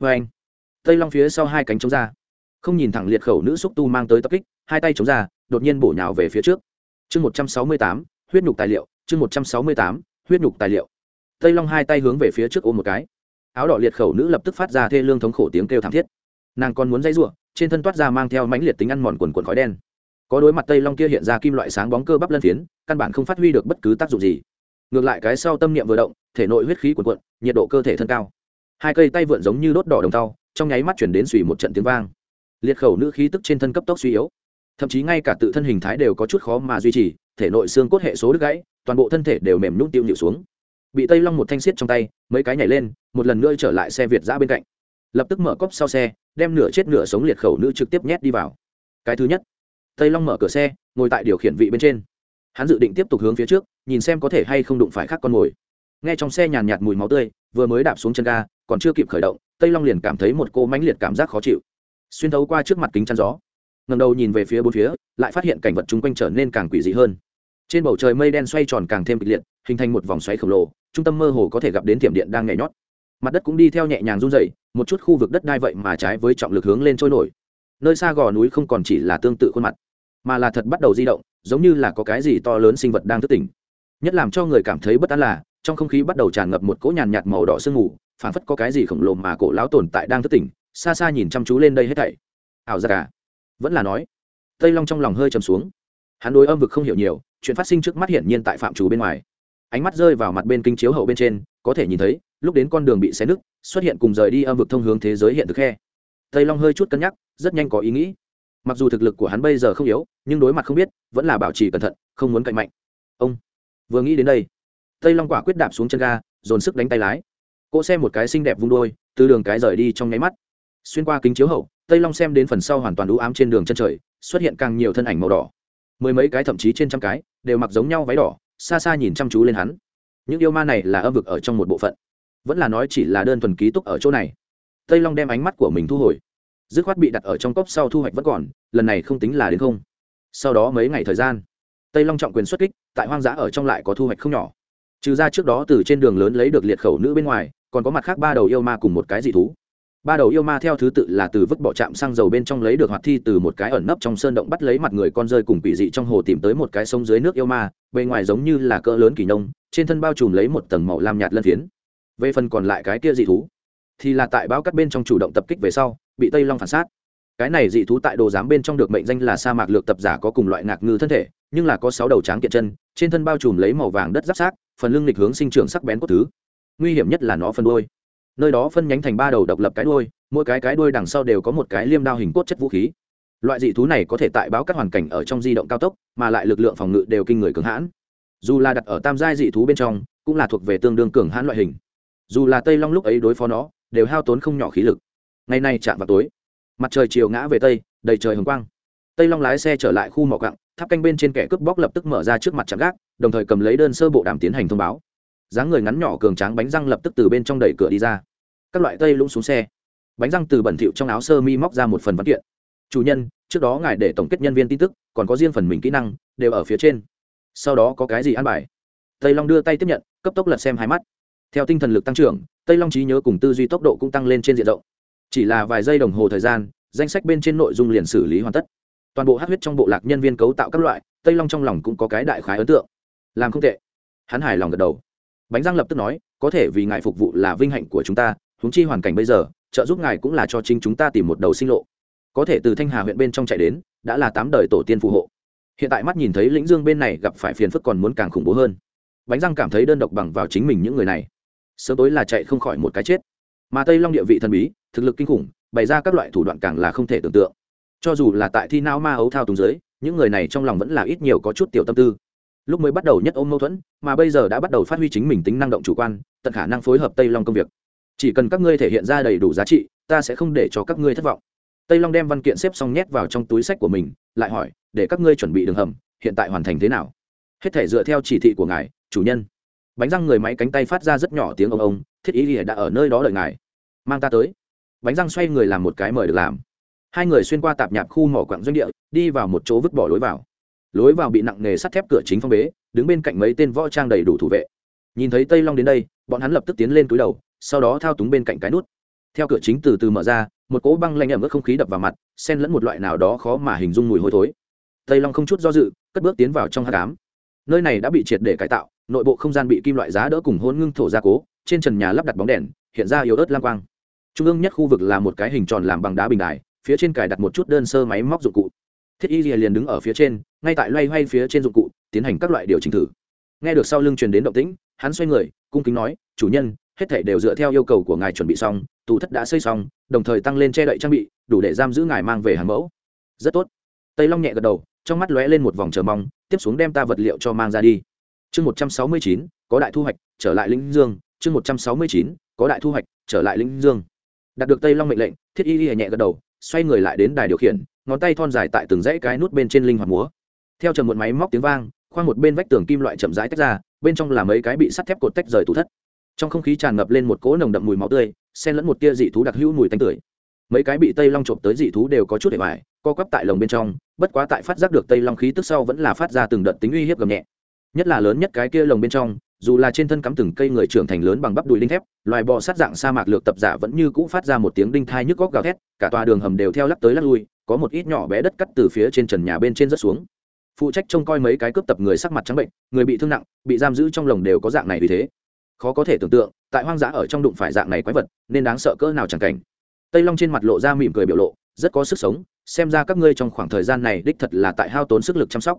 Vê anh, tây long phía sau hai cánh chống ra. Không nhìn thẳng liệt khẩu nữ xúc tu mang tới tập kích, hai tay chống ra, đột nhiên bổ nhào về phía trước. Chương một trăm sáu mươi tám, huyết nhục tài liệu, chương một trăm sáu mươi tám, huyết nhục tài liệu. Tây long hai tay hướng về phía trước ôm một cái. Áo đỏ liệt khẩu nữ lập tức phát ra thê lương thống khổ tiếng kêu thảm thiết. Nàng còn muốn dây r u ộ trên thân toát ra mang theo mãnh liệt tính ăn mòn quần quần khói đen. Có đối mặt tây long kia hiện ra kim loại sáng bóng cơ bắp lân phiến, căn bản không phát huy được bất cứ tác dụng gì ngược lại cái sau tâm niệm vừa động, thể nội huyết khí cuộn quận nhiệt độ cơ thể thân cao. Hai cây tay vượn giống như đốt đỏ đồng tàu, trong nháy mắt chuyển đến suy một trận tiếng vang. Liệt khẩu nữ khí tức trên thân cấp tốc suy yếu. Thậm chí ngay cả tự thân hình thái đều có chút khó mà duy trì, thể nội xương cốt hệ số đứt gãy, toàn bộ thân thể đều mềm nhũng tiêu nhịu xuống. Bị tây long một thanh xiết trong tay, mấy cái nhảy lên, một lần nữa trở lại xe việt giã bên cạnh. Lập tức mở cốc sau xe, đem nửa chết nửa sống liệt khẩu nữ trực tiếp nhét đi vào. Cái thứ nhất, tây long mở cửa xe, ngồi tại điều khiển vị bên trên. Hắn dự định tiếp tục hướng phía trước nhìn xem có thể hay không đụng phải khác con mồi. Nghe trong xe nhàn nhạt mùi máu tươi, vừa mới đạp xuống chân ga, còn chưa kịp khởi động, tây long liền cảm thấy một cô mãnh liệt cảm giác khó chịu. Xuyên thấu qua trước mặt kính chắn gió ngầm đầu nhìn về phía bốn phía, lại phát hiện cảnh vật chung quanh trở nên càng quỷ dị hơn. Trên bầu trời mây đen xoay tròn càng thêm kịch liệt, hình thành một vòng xoáy khổng lồ, trung tâm mơ hồ có thể gặp đến tiệm điện đang nhảy nhót. Mặt đất cũng đi theo nhẹ nhàng run dày một chút khu vực đất đai vậy mà trái với trọng lực hướng lên trôi nổi. Nơi xa gò núi không còn chỉ là tương tự khuôn mặt, mà là thật bắt đầu di động, giống như là có cái gì to lớn sinh vật đang thức tỉnh nhất làm cho người cảm thấy bất an là, trong không khí bắt đầu tràn ngập một cỗ nhàn nhạt màu đỏ sương mù, phảng phất có cái gì khổng lồ mà cổ lão tồn tại đang thức tỉnh, xa xa nhìn chăm chú lên đây hết thảy. Ảo ra cả vẫn là nói, tây long trong lòng hơi trầm xuống. Hắn đối âm vực không hiểu nhiều, chuyện phát sinh trước mắt hiển nhiên tại phạm chủ bên ngoài. Ánh mắt rơi vào mặt bên kinh chiếu hậu bên trên, có thể nhìn thấy, lúc đến con đường bị xé nứt, xuất hiện cùng rời đi âm vực thông hướng thế giới hiện thực khe. Tây long hơi chút cân nhắc, rất nhanh có ý nghĩ. Mặc dù thực lực của hắn bây giờ không yếu, nhưng đối mặt không biết, vẫn là bảo trì cẩn thận, không muốn cạnh mạnh. Ông vừa nghĩ đến đây, tây long quả quyết đạp xuống chân ga, dồn sức đánh tay lái. Cỗ xe một cái xinh đẹp vung đôi từ đường cái rời đi trong nháy mắt. Xuyên qua kính chiếu hậu, tây long xem đến phần sau hoàn toàn đũ ám trên đường chân trời, xuất hiện càng nhiều thân ảnh màu đỏ. Mười mấy cái thậm chí trên trăm cái, đều mặc giống nhau váy đỏ, xa xa nhìn chăm chú lên hắn. Những yêu ma này là âm vực ở trong một bộ phận. Vẫn là nói chỉ là đơn thuần ký túc ở chỗ này. Tây long đem ánh mắt của mình thu hồi. Dứt khoát bị đặt ở trong cốc sau thu hoạch vẫn còn, lần này không tính là đến không. Sau đó mấy ngày thời gian tây long trọng quyền xuất kích, tại hoang dã ở trong lại có thu hoạch không nhỏ. Trừ ra trước đó từ trên đường lớn lấy được liệt khẩu nữ bên ngoài, còn có mặt khác ba đầu yêu ma cùng một cái dị thú. Ba đầu yêu ma theo thứ tự là từ vứt bỏ trạm xăng dầu bên trong lấy được hoạt thi từ một cái ẩn nấp trong sơn động bắt lấy mặt người con rơi cùng quỷ dị trong hồ tìm tới một cái sông dưới nước yêu ma, bề ngoài giống như là cỡ lớn kỳ nông trên thân bao trùm lấy một tầng màu lam nhạt lân phiến. Về phần còn lại cái kia dị thú, thì là tại bao cắt bên trong chủ động tập kích về sau, bị tây long phản sát. Cái này dị thú tại đồ giám bên trong được mệnh danh là sa mạc lược tập giả có cùng loại ngạc ngư thân thể nhưng là có sáu đầu tráng kiện chân, trên thân bao trùm lấy màu vàng đất giáp sát phần lưng lịch hướng sinh trưởng sắc bén cốt thứ. Nguy hiểm nhất là nó phân đôi nơi đó phân nhánh thành ba đầu độc lập cái đuôi, mỗi cái cái đuôi đằng sau đều có một cái liêm đao hình cốt chất vũ khí. Loại dị thú này có thể tại báo các hoàn cảnh ở trong di động cao tốc, mà lại lực lượng phòng ngự đều kinh người cường hãn. Dù là đặt ở tam giai dị thú bên trong, cũng là thuộc về tương đương cường hãn loại hình. Dù là tây long lúc ấy đối phó nó, đều hao tốn không nhỏ khí lực. Ngày nay chạm vào tối, mặt trời chiều ngã về tây, đầy trời hồng quang. Tây long lái xe trở lại khu mỏ cặng tháp canh bên trên kẻ cướp bóc lập tức mở ra trước mặt chạm gác, đồng thời cầm lấy đơn sơ bộ đàm tiến hành thông báo. Dáng người ngắn nhỏ cường tráng bánh răng lập tức từ bên trong đẩy cửa đi ra. Các loại tây lũng xuống xe. Bánh răng từ bẩn thỉu trong áo sơ mi móc ra một phần văn kiện. Chủ nhân, trước đó ngài để tổng kết nhân viên tin tức, còn có riêng phần mình kỹ năng, đều ở phía trên. Sau đó có cái gì ăn bài? Tây long đưa tay tiếp nhận, cấp tốc lật xem hai mắt. Theo tinh thần lực tăng trưởng, tây long trí nhớ cùng tư duy tốc độ cũng tăng lên trên diện rộng. Chỉ là vài giây đồng hồ thời gian, danh sách bên trên nội dung liền xử lý hoàn tất toàn bộ hát huyết trong bộ lạc nhân viên cấu tạo các loại, tây long trong lòng cũng có cái đại khái ấn tượng. Làm không tệ. Hắn hài lòng gật đầu. Bánh răng lập tức nói, có thể vì ngài phục vụ là vinh hạnh của chúng ta húng chi hoàn cảnh bây giờ, trợ giúp ngài cũng là cho chính chúng ta tìm một đầu sinh lộ. Có thể từ thanh hà huyện bên trong chạy đến, đã là tám đời tổ tiên phù hộ. Hiện tại mắt nhìn thấy lĩnh dương bên này gặp phải phiền phức còn muốn càng khủng bố hơn. Bánh răng cảm thấy đơn độc bằng vào chính mình những người này. Sớm tối là chạy không khỏi một cái chết. Mà tây long địa vị thần bí, thực lực kinh khủng, bày ra các loại thủ đoạn càng là không thể tưởng tượng cho dù là tại thi não ma ấu thao túng giới những người này trong lòng vẫn là ít nhiều có chút tiểu tâm tư. Lúc mới bắt đầu nhất ôm mâu thuẫn, mà bây giờ đã bắt đầu phát huy chính mình tính năng động chủ quan, tận khả năng phối hợp tây long công việc. Chỉ cần các ngươi thể hiện ra đầy đủ giá trị, ta sẽ không để cho các ngươi thất vọng. Tây long đem văn kiện xếp xong nhét vào trong túi sách của mình, lại hỏi, để các ngươi chuẩn bị đường hầm, hiện tại hoàn thành thế nào? Hết thể dựa theo chỉ thị của ngài, chủ nhân. Bánh răng người máy cánh tay phát ra rất nhỏ tiếng ông ông, thiết ý ỉa đã ở nơi đó đợi ngài. Mang ta tới. Bánh răng xoay người làm một cái mời được làm hai người xuyên qua tạp nhạp khu mỏ quặng doanh địa, đi vào một chỗ vứt bỏ lối vào. Lối vào bị nặng nề sắt thép cửa chính phong bế, đứng bên cạnh mấy tên võ trang đầy đủ thủ vệ. Nhìn thấy tây long đến đây, bọn hắn lập tức tiến lên túi đầu, sau đó thao túng bên cạnh cái nút. Theo cửa chính từ từ mở ra, một cỗ băng lanh ẩm ướt không khí đập vào mặt, xen lẫn một loại nào đó khó mà hình dung mùi hôi thối. Tây long không chút do dự, cất bước tiến vào trong hát cám nơi này đã bị triệt để cải tạo, nội bộ không gian bị kim loại giá đỡ cùng hôn ngưng thổ gia cố, trên trần nhà lắp đặt bóng đèn, hiện ra yếu ớt lam quang. Trung ương nhất khu vực là một cái hình tròn làm bằng đá bình đài phía trên cài đặt một chút đơn sơ máy móc dụng cụ. Thiết y liền đứng ở phía trên, ngay tại loay hoay phía trên dụng cụ, tiến hành các loại điều chỉnh thử. Nghe được sau lưng truyền đến động tĩnh, hắn xoay người, cung kính nói, chủ nhân, hết thể đều dựa theo yêu cầu của ngài chuẩn bị xong, tù thất đã xây xong, đồng thời tăng lên che đậy trang bị, đủ để giam giữ ngài mang về hàng mẫu. Rất tốt. Tây long nhẹ gật đầu, trong mắt lóe lên một vòng chờ mong, tiếp xuống đem ta vật liệu cho mang ra đi. Chương một trăm sáu mươi chín, có đại thu hoạch, trở lại lĩnh dương. Chương một trăm sáu mươi chín, có đại thu hoạch, trở lại lĩnh dương. Đạt được tây long mệnh lệnh, thiết y y nhẹ gật đầu xoay người lại đến đài điều khiển ngón tay thon dài tại từng dãy cái nút bên trên linh hoạt múa. Theo trầm một máy móc tiếng vang khoang một bên vách tường kim loại chậm rãi tách ra bên trong là mấy cái bị sắt thép cột tách rời tủ thất. Trong không khí tràn ngập lên một cỗ nồng đậm mùi máu tươi xen lẫn một tia dị thú đặc hữu mùi tanh tưởi mấy cái bị tây long trộm tới dị thú đều có chút để bài, co quắp tại lồng bên trong bất quá tại phát giác được tây long khí tức sau vẫn là phát ra từng đợt tính uy hiếp gầm nhẹ. Nhất là lớn nhất cái kia lồng bên trong dù là trên thân cắm từng cây người trưởng thành lớn bằng bắp đùi đinh thép, loài bò sát dạng sa mạc lược tập giả vẫn như cũ phát ra một tiếng đinh thai nhức góc gào thét, cả tòa đường hầm đều theo lắc tới lắc lui, có một ít nhỏ bé đất cắt từ phía trên trần nhà bên trên rớt xuống. Phụ trách trông coi mấy cái cướp tập người sắc mặt trắng bệnh, người bị thương nặng, bị giam giữ trong lồng đều có dạng này vì thế. Khó có thể tưởng tượng, tại hoang dã ở trong đụng phải dạng này quái vật, nên đáng sợ cỡ nào chẳng cảnh. Tây long trên mặt lộ ra mỉm cười biểu lộ, rất có sức sống, xem ra các ngươi trong khoảng thời gian này đích thật là tại hao tốn sức lực chăm sóc.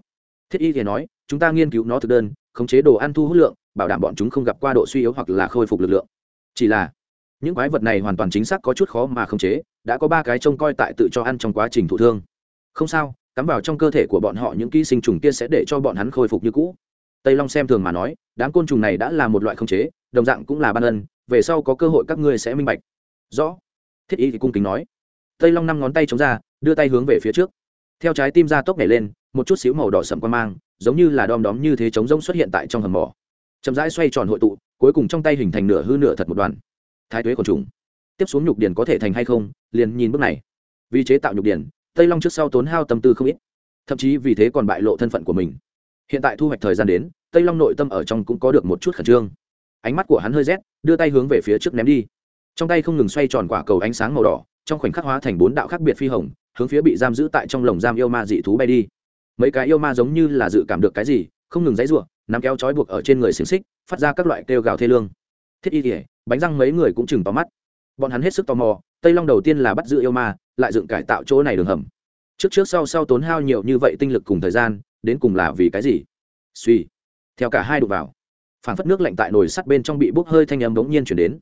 Thiết y thì nói, chúng ta nghiên cứu nó thực đơn, khống chế đồ ăn thu hút lượng bảo đảm bọn chúng không gặp qua độ suy yếu hoặc là khôi phục lực lượng. Chỉ là, những quái vật này hoàn toàn chính xác có chút khó mà khống chế, đã có ba cái trông coi tại tự cho ăn trong quá trình thụ thương. Không sao, cắm vào trong cơ thể của bọn họ những ký sinh trùng kia sẽ để cho bọn hắn khôi phục như cũ. Tây long xem thường mà nói, đám côn trùng này đã là một loại khống chế, đồng dạng cũng là ban ân, về sau có cơ hội các ngươi sẽ minh bạch. Rõ. Thiết y thì cung kính nói. Tây long năm ngón tay chống ra, đưa tay hướng về phía trước. Theo trái tim ra tốc nhảy lên, một chút xíu màu đỏ sậm quan mang, giống như là đom đóm như thế trống rỗng xuất hiện tại trong hầm mỏ chậm rãi xoay tròn hội tụ, cuối cùng trong tay hình thành nửa hư nửa thật một đoàn. Thái tuế còn trùng. Tiếp xuống nhục điển có thể thành hay không, liền nhìn bước này. Vì chế tạo nhục điển tây long trước sau tốn hao tâm tư không ít. Thậm chí vì thế còn bại lộ thân phận của mình. Hiện tại thu hoạch thời gian đến, tây long nội tâm ở trong cũng có được một chút khẩn trương. Ánh mắt của hắn hơi rét, đưa tay hướng về phía trước ném đi. Trong tay không ngừng xoay tròn quả cầu ánh sáng màu đỏ, trong khoảnh khắc hóa thành bốn đạo khác biệt phi hồng, hướng phía bị giam giữ tại trong lồng giam yêu ma dị thú bay đi. Mấy cái yêu ma giống như là dự cảm được cái gì không ngừng dãy r u ộ nắm kéo trói buộc ở trên người xiềng xích, phát ra các loại kêu gào thê lương. Thiết y kỉa bánh răng mấy người cũng chừng tóm mắt. Bọn hắn hết sức tò mò, tây long đầu tiên là bắt giữ yêu ma, lại dựng cải tạo chỗ này đường hầm. Trước trước sau sau tốn hao nhiều như vậy tinh lực cùng thời gian, đến cùng là vì cái gì? Suy. Theo cả hai đụng vào phản phất nước lạnh tại nồi sắt bên trong bị bốc hơi thanh âm bỗng nhiên chuyển đến.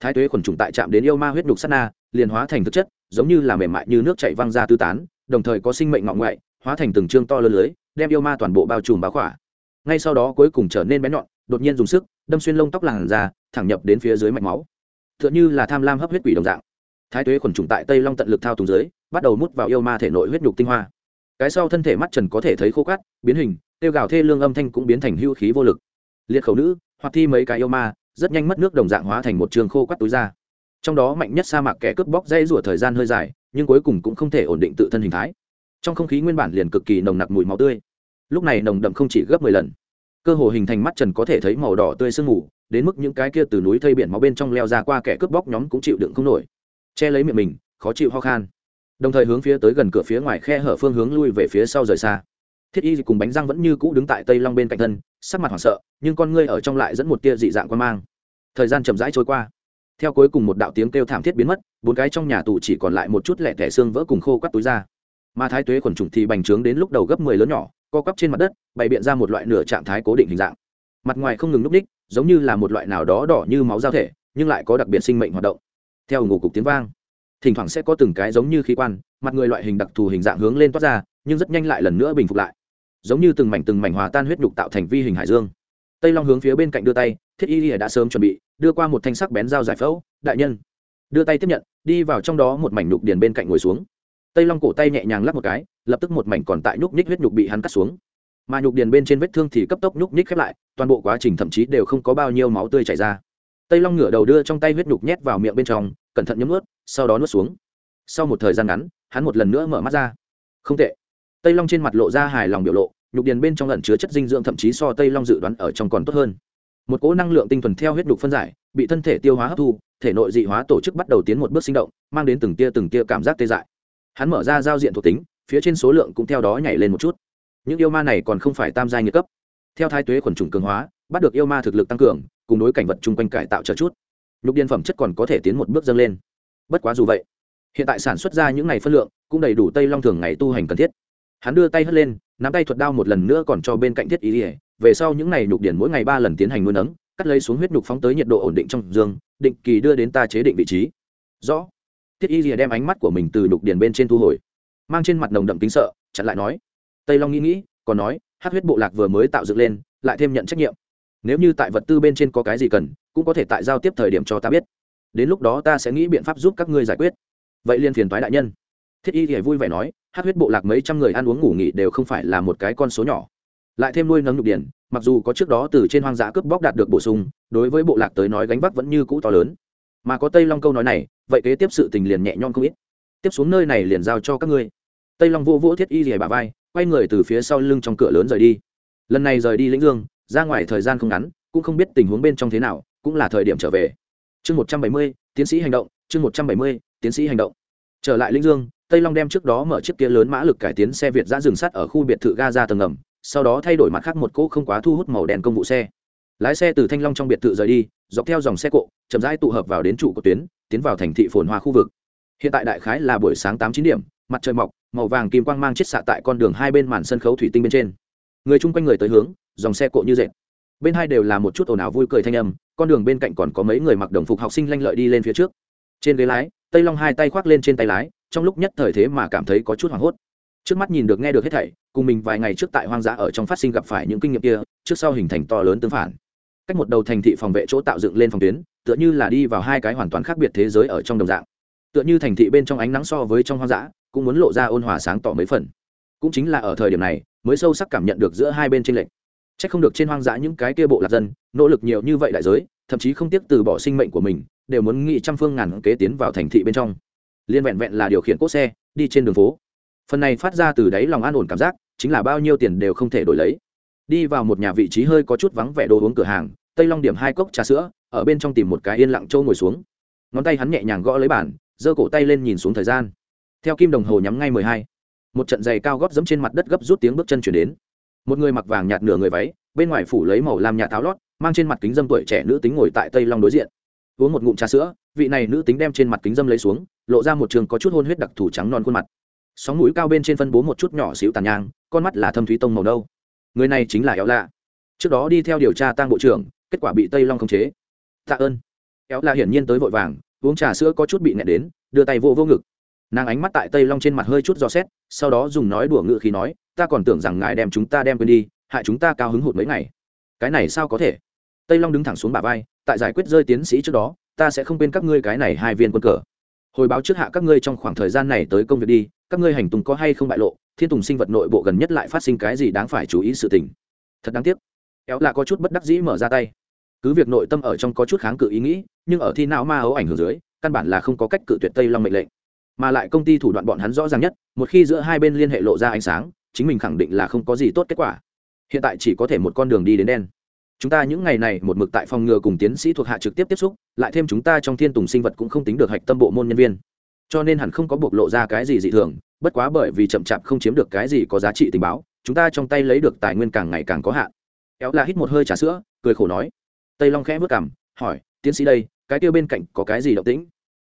Thái tuế khuẩn trùng tại chạm đến yêu ma huyết đục sắt na, liền hóa thành thực chất, giống như là mềm mại như nước chảy văng ra tư tán, đồng thời có sinh mệnh ngọn ngoại, hóa thành từng chương to lớn lưới, đem yêu ma toàn bộ bao trùm bao khỏa ngay sau đó cuối cùng trở nên bén nhọn, đột nhiên dùng sức, đâm xuyên lông tóc làn ra thẳng nhập đến phía dưới mạch máu. T h ư ợ n như là tham lam hấp huyết quỷ đồng dạng. Thái tuế khuẩn trùng tại tây long tận lực thao túng dưới, bắt đầu mút vào yêu ma thể nội huyết nhục tinh hoa. Cái sau thân thể mắt trần có thể thấy khô cát, biến hình, tiêu gào thê lương âm thanh cũng biến thành hưu khí vô lực. Liệt khẩu nữ, hoặc thi mấy cái yêu ma, rất nhanh mất nước đồng dạng hóa thành một trường khô cắt túi ra trong đó mạnh nhất sa mạc kẻ cướp bóc dây rủa thời gian hơi dài, nhưng cuối cùng cũng không thể ổn định tự thân hình thái. Trong không khí nguyên bản liền cực kỳ nồng nặc mùi máu tươi lúc này nồng đậm không chỉ gấp mười lần, cơ hồ hình thành mắt trần có thể thấy màu đỏ tươi sương mù, đến mức những cái kia từ núi thây biển máu bên trong leo ra qua kẻ cướp bóc nhóm cũng chịu đựng không nổi. Che lấy miệng mình, khó chịu ho khan. Đồng thời hướng phía tới gần cửa phía ngoài khe hở phương hướng lui về phía sau rời xa. Thiết y cùng bánh răng vẫn như cũ đứng tại tây long bên cạnh thân, sắc mặt hoảng sợ, nhưng con ngươi ở trong lại dẫn một tia dị dạng quan mang. Thời gian chậm rãi trôi qua. Theo cuối cùng một đạo tiếng kêu thảm thiết biến mất, bốn cái trong nhà tù chỉ còn lại một chút lẻ tẻ xương vỡ cùng khô quắt túi ra. Mà thái tuế quần trùng thì bành trướng đến lúc đầu gấp mười lớn nhỏ co quắp trên mặt đất, bày biện ra một loại nửa trạng thái cố định hình dạng. Mặt ngoài không ngừng núp ních, giống như là một loại nào đó đỏ như máu giao thể, nhưng lại có đặc biệt sinh mệnh hoạt động. Theo ngủ cục tiếng vang, thỉnh thoảng sẽ có từng cái giống như khí quan, mặt người loại hình đặc thù hình dạng hướng lên toát ra, nhưng rất nhanh lại lần nữa bình phục lại. Giống như từng mảnh từng mảnh hòa tan huyết nhục tạo thành vi hình hải dương. Tây long hướng phía bên cạnh đưa tay, thiết y lìa đã sớm chuẩn bị, đưa qua một thanh sắc bén dao giải phẫu, đại nhân. Đưa tay tiếp nhận, đi vào trong đó một mảnh nhục điền bên cạnh ngồi xuống tây long cổ tay nhẹ nhàng lắp một cái lập tức một mảnh còn tại nhúc nhích huyết nhục bị hắn cắt xuống mà nhục điền bên trên vết thương thì cấp tốc nhúc nhích khép lại toàn bộ quá trình thậm chí đều không có bao nhiêu máu tươi chảy ra tây long ngửa đầu đưa trong tay huyết nhục nhét vào miệng bên trong cẩn thận nhấm ướt sau đó nuốt xuống sau một thời gian ngắn hắn một lần nữa mở mắt ra không tệ tây long trên mặt lộ ra hài lòng biểu lộ nhục điền bên trong lẩn chứa chất dinh dưỡng thậm chí so tây long dự đoán ở trong còn tốt hơn một cỗ năng lượng tinh thuần theo huyết nhục phân giải bị thân thể tiêu hóa hấp thu thể nội dị hóa tổ chức bắt đầu tiến một bước sinh động mang đến từng tia từng tia cảm giác tê dại hắn mở ra giao diện thuộc tính, phía trên số lượng cũng theo đó nhảy lên một chút. Những yêu ma này còn không phải tam giai nghiệt cấp. Theo thái tuế khuẩn trùng cường hóa, bắt được yêu ma thực lực tăng cường, cùng đối cảnh vật chung quanh cải tạo chờ chút. Nhục điên phẩm chất còn có thể tiến một bước dâng lên. Bất quá dù vậy, hiện tại sản xuất ra những ngày phân lượng cũng đầy đủ tây long thường ngày tu hành cần thiết. Hắn đưa tay hất lên, nắm tay thuật đao một lần nữa còn cho bên cạnh thiết ý ỉa về sau những ngày nhục điển mỗi ngày ba lần tiến hành nuôi nấng, cắt lấy xuống huyết nhục phóng tới nhiệt độ ổn định trong dương, định kỳ đưa đến ta chế định vị trí. Rõ thiết y rìa đem ánh mắt của mình từ đục điền bên trên thu hồi. Mang trên mặt nồng đậm tính sợ, chặn lại nói. Tây long nghĩ nghĩ, còn nói hát huyết bộ lạc vừa mới tạo dựng lên, lại thêm nhận trách nhiệm. Nếu như tại vật tư bên trên có cái gì cần, cũng có thể tại giao tiếp thời điểm cho ta biết. Đến lúc đó ta sẽ nghĩ biện pháp giúp các ngươi giải quyết. Vậy liên phiền toái đại nhân. Thiết y thì vui vẻ nói hát huyết bộ lạc mấy trăm người ăn uống ngủ nghỉ đều không phải là một cái con số nhỏ. Lại thêm nuôi nấng nhục điển mặc dù có trước đó từ trên hoang dã cướp bóc đạt được bổ sung, đối với bộ lạc tới nói gánh vác vẫn như cũ to lớn mà có tây long câu nói này, vậy kế tiếp sự tình liền nhẹ nhõm không ít. Tiếp xuống nơi này liền giao cho các ngươi. Tây long vô vỗ thiết y rìa bà vai, quay người từ phía sau lưng trong cửa lớn rời đi. Lần này rời đi lĩnh dương, ra ngoài thời gian không ngắn, cũng không biết tình huống bên trong thế nào, cũng là thời điểm trở về. Chương một trăm bảy mươi, tiến sĩ hành động, chương một trăm bảy mươi, tiến sĩ hành động. Trở lại lĩnh dương, tây long đem trước đó mở chiếc kia lớn mã lực cải tiến xe việt giã dừng sắt ở khu biệt thự ga ra tầng ngầm, sau đó thay đổi mặt khác một cỗ không quá thu hút màu đen công vụ xe lái xe từ thanh long trong biệt thự rời đi, dọc theo dòng xe cộ, chậm rãi tụ hợp vào đến trụ của tuyến, tiến vào thành thị phồn hoa khu vực. Hiện tại đại khái là buổi sáng tám chín điểm, mặt trời mọc, màu vàng kim quang mang chiết xạ tại con đường hai bên màn sân khấu thủy tinh bên trên. Người chung quanh người tới hướng, dòng xe cộ như dệt. Bên hai đều là một chút ồn ào vui cười thanh âm, con đường bên cạnh còn có mấy người mặc đồng phục học sinh lanh lợi đi lên phía trước. Trên ghế lái, tây long hai tay khoác lên trên tay lái, trong lúc nhất thời thế mà cảm thấy có chút hoảng hốt. Trước mắt nhìn được nghe được hết thảy, cùng mình vài ngày trước tại hoang dã ở trong phát sinh gặp phải những kinh nghiệm kia, trước sau hình thành to lớn tương phản cách một đầu thành thị phòng vệ chỗ tạo dựng lên phòng tuyến, tựa như là đi vào hai cái hoàn toàn khác biệt thế giới ở trong đồng dạng. Tựa như thành thị bên trong ánh nắng so với trong hoang dã, cũng muốn lộ ra ôn hòa sáng tỏ mấy phần. Cũng chính là ở thời điểm này, mới sâu sắc cảm nhận được giữa hai bên tranh lệch. c h ắ c không được trên hoang dã những cái kia bộ lạc dân, nỗ lực nhiều như vậy đại giới, thậm chí không tiếc từ bỏ sinh mệnh của mình, đều muốn nghị trăm phương ngàn kế tiến vào thành thị bên trong. Liên vẹn vẹn là điều khiển cốt xe, đi trên đường phố. Phần này phát ra từ đáy lòng an ổn cảm giác, chính là bao nhiêu tiền đều không thể đổi lấy đi vào một nhà vị trí hơi có chút vắng vẻ đồ uống cửa hàng, tây long điểm hai cốc trà sữa, ở bên trong tìm một cái yên lặng trâu ngồi xuống. Ngón tay hắn nhẹ nhàng gõ lấy bản giơ cổ tay lên nhìn xuống thời gian. Theo kim đồng hồ nhắm ngay mười hai, một trận giày cao góp dẫm trên mặt đất gấp rút tiếng bước chân chuyển đến. Một người mặc vàng nhạt nửa người váy, bên ngoài phủ lấy màu làm nhà tháo lót, mang trên mặt kính dâm tuổi trẻ nữ tính ngồi tại tây long đối diện. Uống một ngụm trà sữa, vị này nữ tính đem trên mặt kính dâm lấy xuống, lộ ra một trường có chút hôn huyết đặc thù trắng non khuôn mặt. Sóng mũi cao bên trên phân bố một chút nhỏ xíu tàn nhang, con mắt là thâm thúy tông màu đâu người này chính là éo lạ trước đó đi theo điều tra tăng bộ trưởng kết quả bị tây long khống chế tạ ơn éo lạ hiển nhiên tới vội vàng uống trà sữa có chút bị nẹt đến đưa tay vô vô ngực nàng ánh mắt tại tây long trên mặt hơi chút dò xét sau đó dùng nói đùa ngự khi nói ta còn tưởng rằng ngài đem chúng ta đem quên đi hại chúng ta cao hứng hụt mấy ngày cái này sao có thể tây long đứng thẳng xuống bà vai tại giải quyết rơi tiến sĩ trước đó ta sẽ không quên các ngươi cái này hai viên quân cờ hồi báo trước hạ các ngươi trong khoảng thời gian này tới công việc đi, các ngươi hành tùng có hay không bại lộ, thiên tùng sinh vật nội bộ gần nhất lại phát sinh cái gì đáng phải chú ý sự tình. Thật đáng tiếc. Éo là có chút bất đắc dĩ mở ra tay. Cứ việc nội tâm ở trong có chút kháng cự ý nghĩ, nhưng ở thi não ma ấu ảnh hưởng dưới, căn bản là không có cách cự tuyệt tây long mệnh lệnh. Mà lại công ty thủ đoạn bọn hắn rõ ràng nhất, một khi giữa hai bên liên hệ lộ ra ánh sáng, chính mình khẳng định là không có gì tốt kết quả. Hiện tại chỉ có thể một con đường đi đến đen chúng ta những ngày này một mực tại phòng ngừa cùng tiến sĩ thuộc hạ trực tiếp tiếp xúc, lại thêm chúng ta trong thiên tùng sinh vật cũng không tính được hạch tâm bộ môn nhân viên. Cho nên hẳn không có bộc lộ ra cái gì dị thường, bất quá bởi vì chậm chạp không chiếm được cái gì có giá trị tình báo, chúng ta trong tay lấy được tài nguyên càng ngày càng có hạn. Éo là hít một hơi trà sữa, cười khổ nói. Tây long khẽ vất cảm hỏi, tiến sĩ đây, cái kia bên cạnh có cái gì động tĩnh?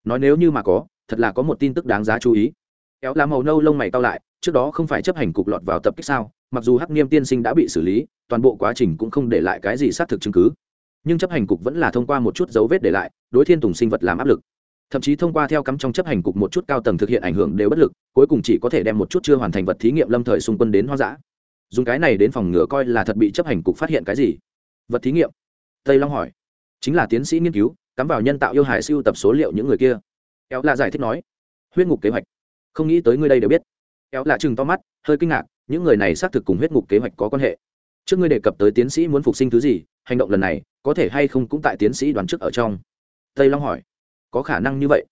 Nói nếu như mà có, thật là có một tin tức đáng giá chú ý éo là màu nâu lông mày cao lại, trước đó không phải chấp hành cục lọt vào tập kích sao, mặc dù hắc niêm tiên sinh đã bị xử lý, toàn bộ quá trình cũng không để lại cái gì xác thực chứng cứ. Nhưng chấp hành cục vẫn là thông qua một chút dấu vết để lại, đối thiên tùng sinh vật làm áp lực. Thậm chí thông qua theo cắm trong chấp hành cục một chút cao tầng thực hiện ảnh hưởng đều bất lực, cuối cùng chỉ có thể đem một chút chưa hoàn thành vật thí nghiệm lâm thời xung quân đến hoang dã. Dùng cái này đến phòng ngừa coi là thật bị chấp hành cục phát hiện cái gì. Vật thí nghiệm? Tây long hỏi. Chính là tiến sĩ nghiên cứu, cắm vào nhân tạo yêu hải siêu tập số liệu những người kia. Éo là giải thích nói. Huyết ngục kế hoạch không nghĩ tới ngươi đây đều biết. Éo lạ chừng to mắt, hơi kinh ngạc, những người này xác thực cùng huyết ngục kế hoạch có quan hệ. Trước ngươi đề cập tới tiến sĩ muốn phục sinh thứ gì, hành động lần này, có thể hay không cũng tại tiến sĩ đoán trước ở trong. Tây long hỏi, có khả năng như vậy?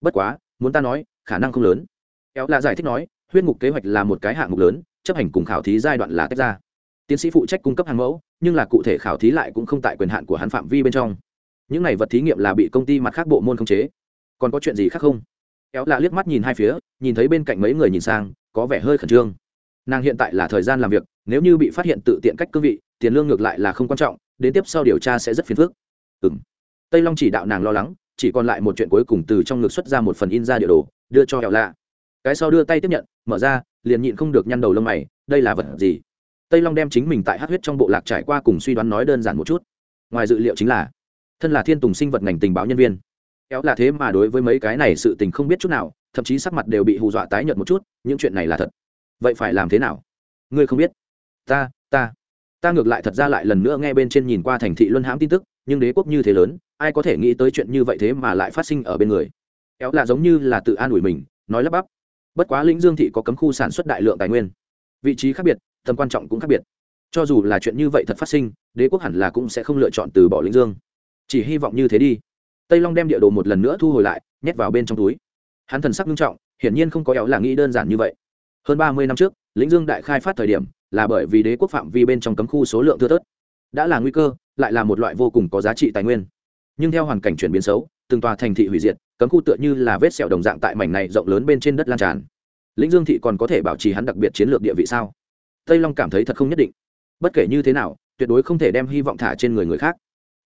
Bất quá, muốn ta nói, khả năng không lớn. Éo lạ giải thích nói, huyết ngục kế hoạch là một cái hạng mục lớn, chấp hành cùng khảo thí giai đoạn là tách ra. Tiến sĩ phụ trách cung cấp hàng mẫu, nhưng là cụ thể khảo thí lại cũng không tại quyền hạn của hắn phạm vi bên trong. Những này vật thí nghiệm là bị công ty mặt khác bộ môn khống chế. Còn có chuyện gì khác không? Éo lạ liếc mắt nhìn hai phía, nhìn thấy bên cạnh mấy người nhìn sang, có vẻ hơi khẩn trương. Nàng hiện tại là thời gian làm việc, nếu như bị phát hiện tự tiện cách cương vị, tiền lương ngược lại là không quan trọng, đến tiếp sau điều tra sẽ rất phiền phức. Ừng tây long chỉ đạo nàng lo lắng, chỉ còn lại một chuyện cuối cùng từ trong ngực xuất ra một phần in ra địa đồ, đưa cho éo lạ. Cái sau đưa tay tiếp nhận, mở ra, liền nhịn không được nhăn đầu lông mày, đây là vật gì? Tây long đem chính mình tại hát huyết trong bộ lạc trải qua cùng suy đoán nói đơn giản một chút. Ngoài dự liệu chính là, thân là thiên tùng sinh vật ngành tình báo nhân viên kéo là thế mà đối với mấy cái này sự tình không biết chút nào, thậm chí sắc mặt đều bị hù dọa tái nhợt một chút, những chuyện này là thật. Vậy phải làm thế nào? Ngươi không biết. Ta ta. Ta ngược lại thật ra lại lần nữa nghe bên trên nhìn qua thành thị luân hãm tin tức, nhưng đế quốc như thế lớn, ai có thể nghĩ tới chuyện như vậy thế mà lại phát sinh ở bên người. Kéo là giống như là tự an ủi mình, nói lắp bắp. Bất quá lĩnh dương thị có cấm khu sản xuất đại lượng tài nguyên. Vị trí khác biệt, tầm quan trọng cũng khác biệt. Cho dù là chuyện như vậy thật phát sinh, đế quốc hẳn là cũng sẽ không lựa chọn từ bỏ lĩnh dương. Chỉ hy vọng như thế đi tây long đem địa đồ một lần nữa thu hồi lại, nhét vào bên trong túi. Hắn thần sắc nghiêm trọng, hiển nhiên không có éo là nghĩ đơn giản như vậy. Hơn ba mươi năm trước, lĩnh dương đại khai phát thời điểm, là bởi vì đế quốc phạm vi bên trong cấm khu số lượng thưa thớt. Đã là nguy cơ, lại là một loại vô cùng có giá trị tài nguyên. Nhưng theo hoàn cảnh chuyển biến xấu, từng tòa thành thị hủy diệt, cấm khu tựa như là vết sẹo đồng dạng tại mảnh này rộng lớn bên trên đất lan tràn. Lĩnh dương thị còn có thể bảo trì hắn đặc biệt chiến lược địa vị sao? Tây long cảm thấy thật không nhất định. Bất kể như thế nào, tuyệt đối không thể đem hy vọng thả trên người người khác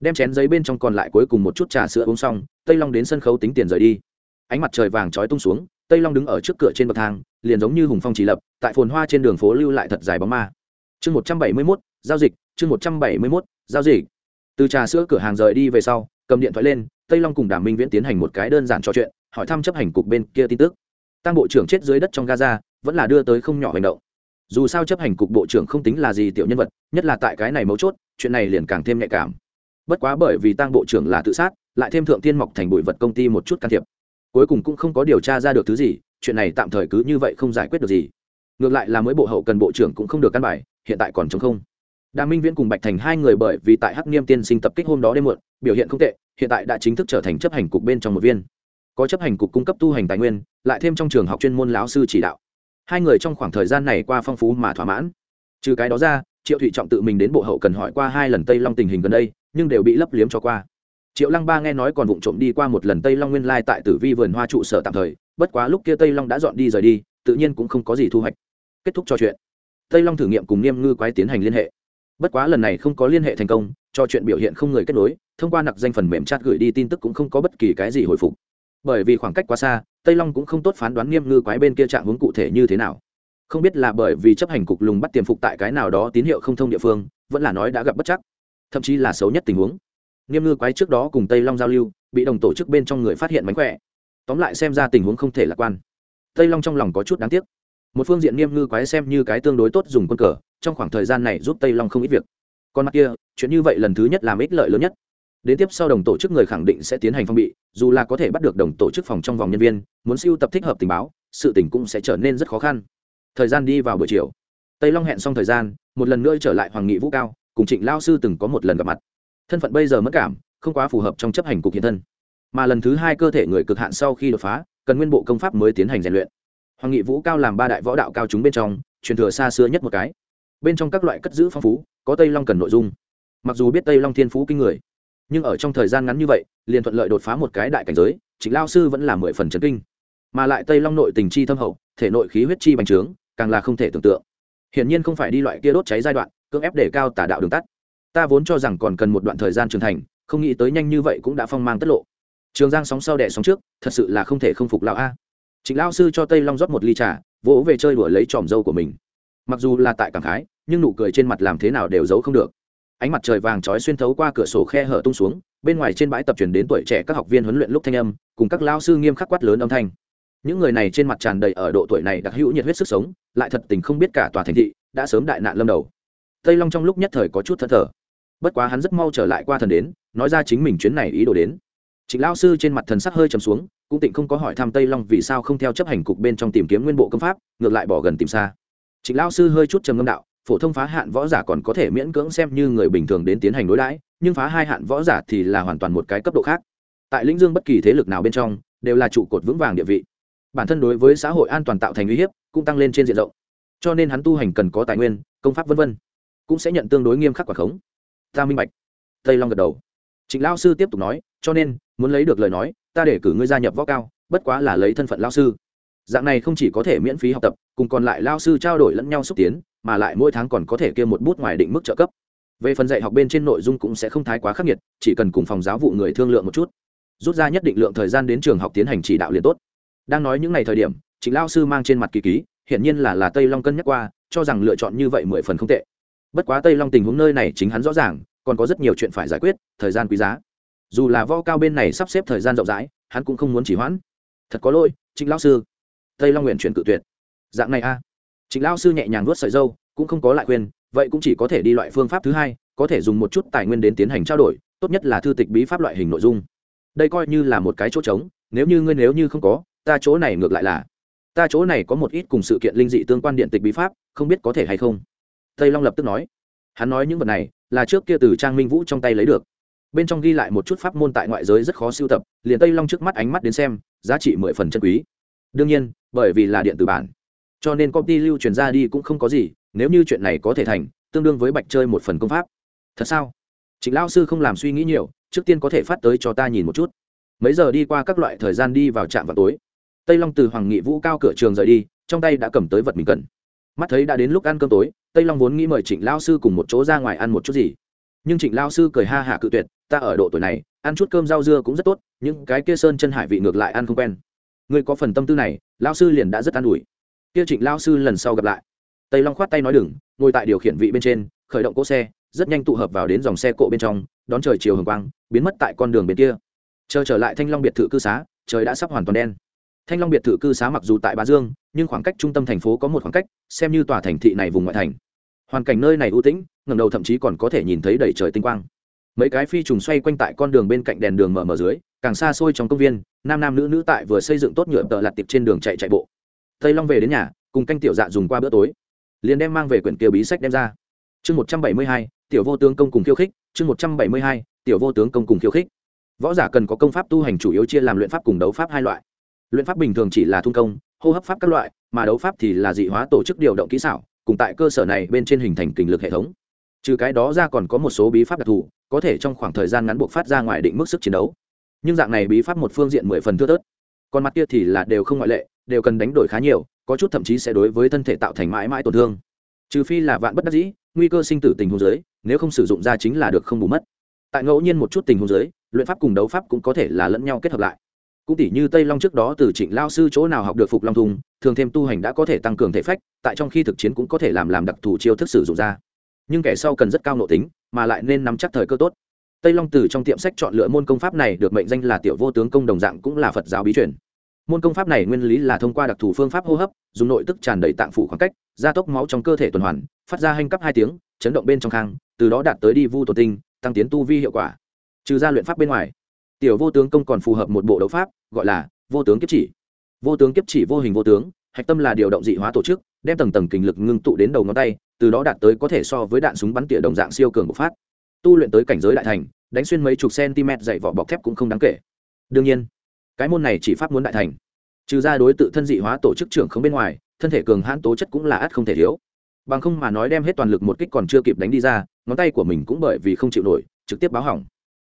đem chén giấy bên trong còn lại cuối cùng một chút trà sữa uống xong, tây long đến sân khấu tính tiền rời đi. Ánh mặt trời vàng trói tung xuống, tây long đứng ở trước cửa trên bậc thang, liền giống như hùng phong chỉ lập, tại phồn hoa trên đường phố lưu lại thật dài bóng ma. Chương một trăm bảy mươi mốt, giao dịch, chương một trăm bảy mươi mốt, giao dịch. Từ trà sữa cửa hàng rời đi về sau, cầm điện thoại lên, tây long cùng đàm minh viễn tiến hành một cái đơn giản trò chuyện, hỏi thăm chấp hành cục bên kia tin tức. Tăng bộ trưởng chết dưới đất trong gaza, vẫn là đưa tới không nhỏ hành động. Dù sao chấp hành cục bộ trưởng không tính là gì tiểu nhân vật, nhất là tại cái này mấu chốt, chuyện này liền càng thêm nhạy cảm bất quá bởi vì tăng bộ trưởng là tự sát, lại thêm thượng tiên mọc thành bụi vật công ty một chút can thiệp. Cuối cùng cũng không có điều tra ra được thứ gì, chuyện này tạm thời cứ như vậy không giải quyết được gì. Ngược lại là mới bộ hậu cần bộ trưởng cũng không được căn bài, hiện tại còn chống không. Đà minh viễn cùng bạch thành hai người bởi vì tại hắc niêm tiên sinh tập kích hôm đó đêm muộn, biểu hiện không tệ, hiện tại đã chính thức trở thành chấp hành cục bên trong một viên. Có chấp hành cục cung cấp tu hành tài nguyên, lại thêm trong trường học chuyên môn lão sư chỉ đạo. Hai người trong khoảng thời gian này qua phong phú mà thỏa mãn. Trừ cái đó ra, triệu thụy trọng tự mình đến bộ hậu cần hỏi qua hai lần tây long tình hình gần đây nhưng đều bị lấp liếm cho qua. Triệu lăng ba nghe nói còn vụng trộm đi qua một lần tây long nguyên lai tại tử vi vườn hoa trụ sở tạm thời, bất quá lúc kia tây long đã dọn đi rời đi, tự nhiên cũng không có gì thu hoạch. Kết thúc trò chuyện, tây long thử nghiệm cùng niêm ngư quái tiến hành liên hệ. Bất quá lần này không có liên hệ thành công, cho chuyện biểu hiện không người kết nối, thông qua nặc danh phần mềm chat gửi đi tin tức cũng không có bất kỳ cái gì hồi phục. Bởi vì khoảng cách quá xa, tây long cũng không tốt phán đoán niêm ngư quái bên kia trạng hướng cụ thể như thế nào. Không biết là bởi vì chấp hành cục lùng bắt tiềm phục tại cái nào đó tín hiệu không thông địa phương, vẫn là nói đã gặp bất chắc thậm chí là xấu nhất tình huống. Niêm ngư quái trước đó cùng tây long giao lưu, bị đồng tổ chức bên trong người phát hiện mánh khỏe. Tóm lại xem ra tình huống không thể lạc quan. Tây long trong lòng có chút đáng tiếc. Một phương diện niêm ngư quái xem như cái tương đối tốt dùng quân cờ, trong khoảng thời gian này giúp tây long không ít việc. Còn mặt kia, chuyện như vậy lần thứ nhất làm ích lợi lớn nhất. Đến tiếp sau đồng tổ chức người khẳng định sẽ tiến hành phong bị, dù là có thể bắt được đồng tổ chức phòng trong vòng nhân viên, muốn siêu tập thích hợp tình báo, sự tình cũng sẽ trở nên rất khó khăn. Thời gian đi vào buổi chiều. Tây long hẹn xong thời gian, một lần nữa trở lại hoàng nghị vũ cao cùng trịnh lao sư từng có một lần gặp mặt. Thân phận bây giờ mất cảm, không quá phù hợp trong chấp hành cục hiện thân. Mà lần thứ hai cơ thể người cực hạn sau khi đột phá, cần nguyên bộ công pháp mới tiến hành rèn luyện. Hoàng nghị vũ cao làm ba đại võ đạo cao chúng bên trong, truyền thừa xa xưa nhất một cái. Bên trong các loại cất giữ phong phú, có tây long cần nội dung. Mặc dù biết tây long thiên phú kinh người, nhưng ở trong thời gian ngắn như vậy, liền thuận lợi đột phá một cái đại cảnh giới, trịnh lao sư vẫn là mười phần trấn kinh. Mà lại tây long nội tình chi thâm hậu, thể nội khí huyết chi bành trướng, càng là không thể tưởng tượng. Hiển nhiên không phải đi loại kia đốt cháy giai đoạn cưỡng ép để cao tả đạo đường tắt. Ta vốn cho rằng còn cần một đoạn thời gian trưởng thành, không nghĩ tới nhanh như vậy cũng đã phong mang tất lộ. Trường giang sóng sau đẻ sóng trước, thật sự là không thể không phục lão a. Trịnh lao sư cho tây long rót một ly trà, vỗ về chơi đùa lấy tròm dâu của mình. Mặc dù là tại cảng khái, nhưng nụ cười trên mặt làm thế nào đều giấu không được. Ánh mặt trời vàng trói xuyên thấu qua cửa sổ khe hở tung xuống, bên ngoài trên bãi tập truyền đến tuổi trẻ các học viên huấn luyện lúc thanh âm, cùng các lao sư nghiêm khắc quát lớn âm thanh. Những người này trên mặt tràn đầy ở độ tuổi này đặc hữu nhiệt huyết sức sống, lại thật tình không biết cả tòa thành thị đã sớm đại nạn lâm đầu tây long trong lúc nhất thời có chút thất thờ. Bất quá hắn rất mau trở lại qua thần đến, nói ra chính mình chuyến này ý đồ đến. Trịnh lao sư trên mặt thần sắc hơi trầm xuống, cũng tịnh không có hỏi thăm tây long vì sao không theo chấp hành cục bên trong tìm kiếm nguyên bộ công pháp, ngược lại bỏ gần tìm xa. Trịnh lao sư hơi chút trầm ngâm đạo, phổ thông phá hạn võ giả còn có thể miễn cưỡng xem như người bình thường đến tiến hành đối đãi, nhưng phá hai hạn võ giả thì là hoàn toàn một cái cấp độ khác. Tại lĩnh dương bất kỳ thế lực nào bên trong, đều là trụ cột vững vàng địa vị. Bản thân đối với xã hội an toàn tạo thành uy hiếp, cũng tăng lên trên diện rộng. Cho nên hắn tu hành cần có tài nguyên, công pháp v v cũng sẽ nhận tương đối nghiêm khắc quả khống. Ta minh bạch. Tây long gật đầu. Trịnh lao sư tiếp tục nói, cho nên, muốn lấy được lời nói, ta để cử ngươi gia nhập võ cao, bất quá là lấy thân phận lao sư. Dạng này không chỉ có thể miễn phí học tập, cùng còn lại lao sư trao đổi lẫn nhau xúc tiến, mà lại mỗi tháng còn có thể kêu một bút ngoài định mức trợ cấp. Về phần dạy học bên trên nội dung cũng sẽ không thái quá khắc nghiệt, chỉ cần cùng phòng giáo vụ người thương lượng một chút. Rút ra nhất định lượng thời gian đến trường học tiến hành chỉ đạo liền tốt. Đang nói những ngày thời điểm chính lao sư mang trên mặt kỳ ký, hiển nhiên là là tây long cân nhắc qua, cho rằng lựa chọn như vậy mười phần không tệ bất quá tây long tình huống nơi này chính hắn rõ ràng, còn có rất nhiều chuyện phải giải quyết, thời gian quý giá. Dù là vo cao bên này sắp xếp thời gian rộng rãi, hắn cũng không muốn chỉ hoãn. Thật có lỗi, trịnh lão sư. Tây long nguyện chuyển cự tuyệt. Dạng này a. À. trịnh lão sư nhẹ nhàng nuốt sợi dâu, cũng không có lại khuyên, vậy cũng chỉ có thể đi loại phương pháp thứ hai, có thể dùng một chút tài nguyên đến tiến hành trao đổi, tốt nhất là thư tịch bí pháp loại hình nội dung. Đây coi như là một cái chỗ trống, nếu như ngươi nếu như không có, ta chỗ này ngược lại là. Ta chỗ này có một ít cùng sự kiện linh dị tương quan điện tịch bí pháp, không biết có thể hay không tây long lập tức nói, hắn nói những vật này là trước kia từ trang minh vũ trong tay lấy được. Bên trong ghi lại một chút pháp môn tại ngoại giới rất khó sưu tập, liền tây long trước mắt ánh mắt đến xem, giá trị mười phần chân quý. Đương nhiên, bởi vì là điện tử bản, cho nên công ty lưu truyền ra đi cũng không có gì, nếu như chuyện này có thể thành, tương đương với bạch chơi một phần công pháp. Thật sao? Trịnh lao sư không làm suy nghĩ nhiều, trước tiên có thể phát tới cho ta nhìn một chút. Mấy giờ đi qua các loại thời gian đi vào trạm vào tối. Tây long từ hoàng nghị vũ cao cửa trường rời đi, trong tay đã cầm tới vật mình cần mắt thấy đã đến lúc ăn cơm tối, tây long vốn nghĩ mời trịnh lao sư cùng một chỗ ra ngoài ăn một chút gì. Nhưng trịnh lao sư cười ha hạ cự tuyệt, ta ở độ tuổi này, ăn chút cơm rau dưa cũng rất tốt, những cái kia sơn chân hải vị ngược lại ăn không quen. Người có phần tâm tư này, lao sư liền đã rất an ủi. Kia trịnh lao sư lần sau gặp lại. Tây long khoát tay nói đừng, ngồi tại điều khiển vị bên trên, khởi động cỗ xe, rất nhanh tụ hợp vào đến dòng xe cộ bên trong, đón trời chiều hồng quang, biến mất tại con đường bên kia. Chờ trở lại thanh long biệt thự cư xá, trời đã sắp hoàn toàn đen thanh long biệt thự cư xá mặc dù tại bá dương, nhưng khoảng cách trung tâm thành phố có một khoảng cách, xem như tòa thành thị này vùng ngoại thành. Hoàn cảnh nơi này ưu tĩnh ngầm đầu thậm chí còn có thể nhìn thấy đầy trời tinh quang. Mấy cái phi trùng xoay quanh tại con đường bên cạnh đèn đường mở mở dưới, càng xa xôi trong công viên, nam nam nữ nữ tại vừa xây dựng tốt nhựa tợ lặt tiệp trên đường chạy chạy bộ. Tây long về đến nhà, cùng canh tiểu dạ dùng qua bữa tối, liền đem mang về quyển kiều bí sách đem ra. Chương một trăm bảy mươi hai, tiểu vô tướng công cùng khiêu khích, chương một trăm bảy mươi hai, tiểu vô tướng công cùng khiêu khích. Võ giả cần có công pháp tu hành chủ yếu chia làm luyện pháp cùng đấu pháp hai loại luyện pháp bình thường chỉ là thung công, hô hấp pháp các loại, mà đấu pháp thì là dị hóa tổ chức điều động kỹ xảo, cùng tại cơ sở này bên trên hình thành kình lực hệ thống. Trừ cái đó ra còn có một số bí pháp đặc thù, có thể trong khoảng thời gian ngắn buộc phát ra ngoài định mức sức chiến đấu. Nhưng dạng này bí pháp một phương diện mười phần thưa tớt còn mặt kia thì là đều không ngoại lệ, đều cần đánh đổi khá nhiều, có chút thậm chí sẽ đối với thân thể tạo thành mãi mãi tổn thương. Trừ phi là vạn bất đắc dĩ, nguy cơ sinh tử tình huống giới nếu không sử dụng ra chính là được không bù mất. Tại ngẫu nhiên một chút tình huống giới luyện pháp cùng đấu pháp cũng có thể là lẫn nhau kết hợp lại cũng tỷ như tây long trước đó từ trịnh lao sư chỗ nào học được phục long thùng thường thêm tu hành đã có thể tăng cường thể phách, tại trong khi thực chiến cũng có thể làm làm đặc thù chiêu thức sử dụng ra. Nhưng kẻ sau cần rất cao nội tính, mà lại nên nắm chắc thời cơ tốt. Tây long từ trong tiệm sách chọn lựa môn công pháp này được mệnh danh là tiểu vô tướng công đồng dạng cũng là phật giáo bí truyền. Môn công pháp này nguyên lý là thông qua đặc thù phương pháp hô hấp, dùng nội tức tràn đầy tạng phủ khoảng cách, gia tốc máu trong cơ thể tuần hoàn, phát ra hành cấp hai tiếng, chấn động bên trong khang, từ đó đạt tới đi vu tổ tinh, tăng tiến tu vi hiệu quả. Trừ ra luyện pháp bên ngoài tiểu vô tướng công còn phù hợp một bộ đấu pháp, gọi là vô tướng kiếp chỉ. Vô tướng kiếp chỉ vô hình vô tướng, hạch tâm là điều động dị hóa tổ chức, đem tầng tầng kình lực ngưng tụ đến đầu ngón tay, từ đó đạt tới có thể so với đạn súng bắn tỉa đồng dạng siêu cường bộc phát. Tu luyện tới cảnh giới đại thành, đánh xuyên mấy chục cm dày vỏ bọc thép cũng không đáng kể. Đương nhiên, cái môn này chỉ pháp muốn đại thành. Trừ ra đối tự thân dị hóa tổ chức trưởng không bên ngoài, thân thể cường hãn tố chất cũng là ắt không thể thiếu. Bằng không mà nói đem hết toàn lực một kích còn chưa kịp đánh đi ra, ngón tay của mình cũng bởi vì không chịu nổi, trực tiếp báo hỏng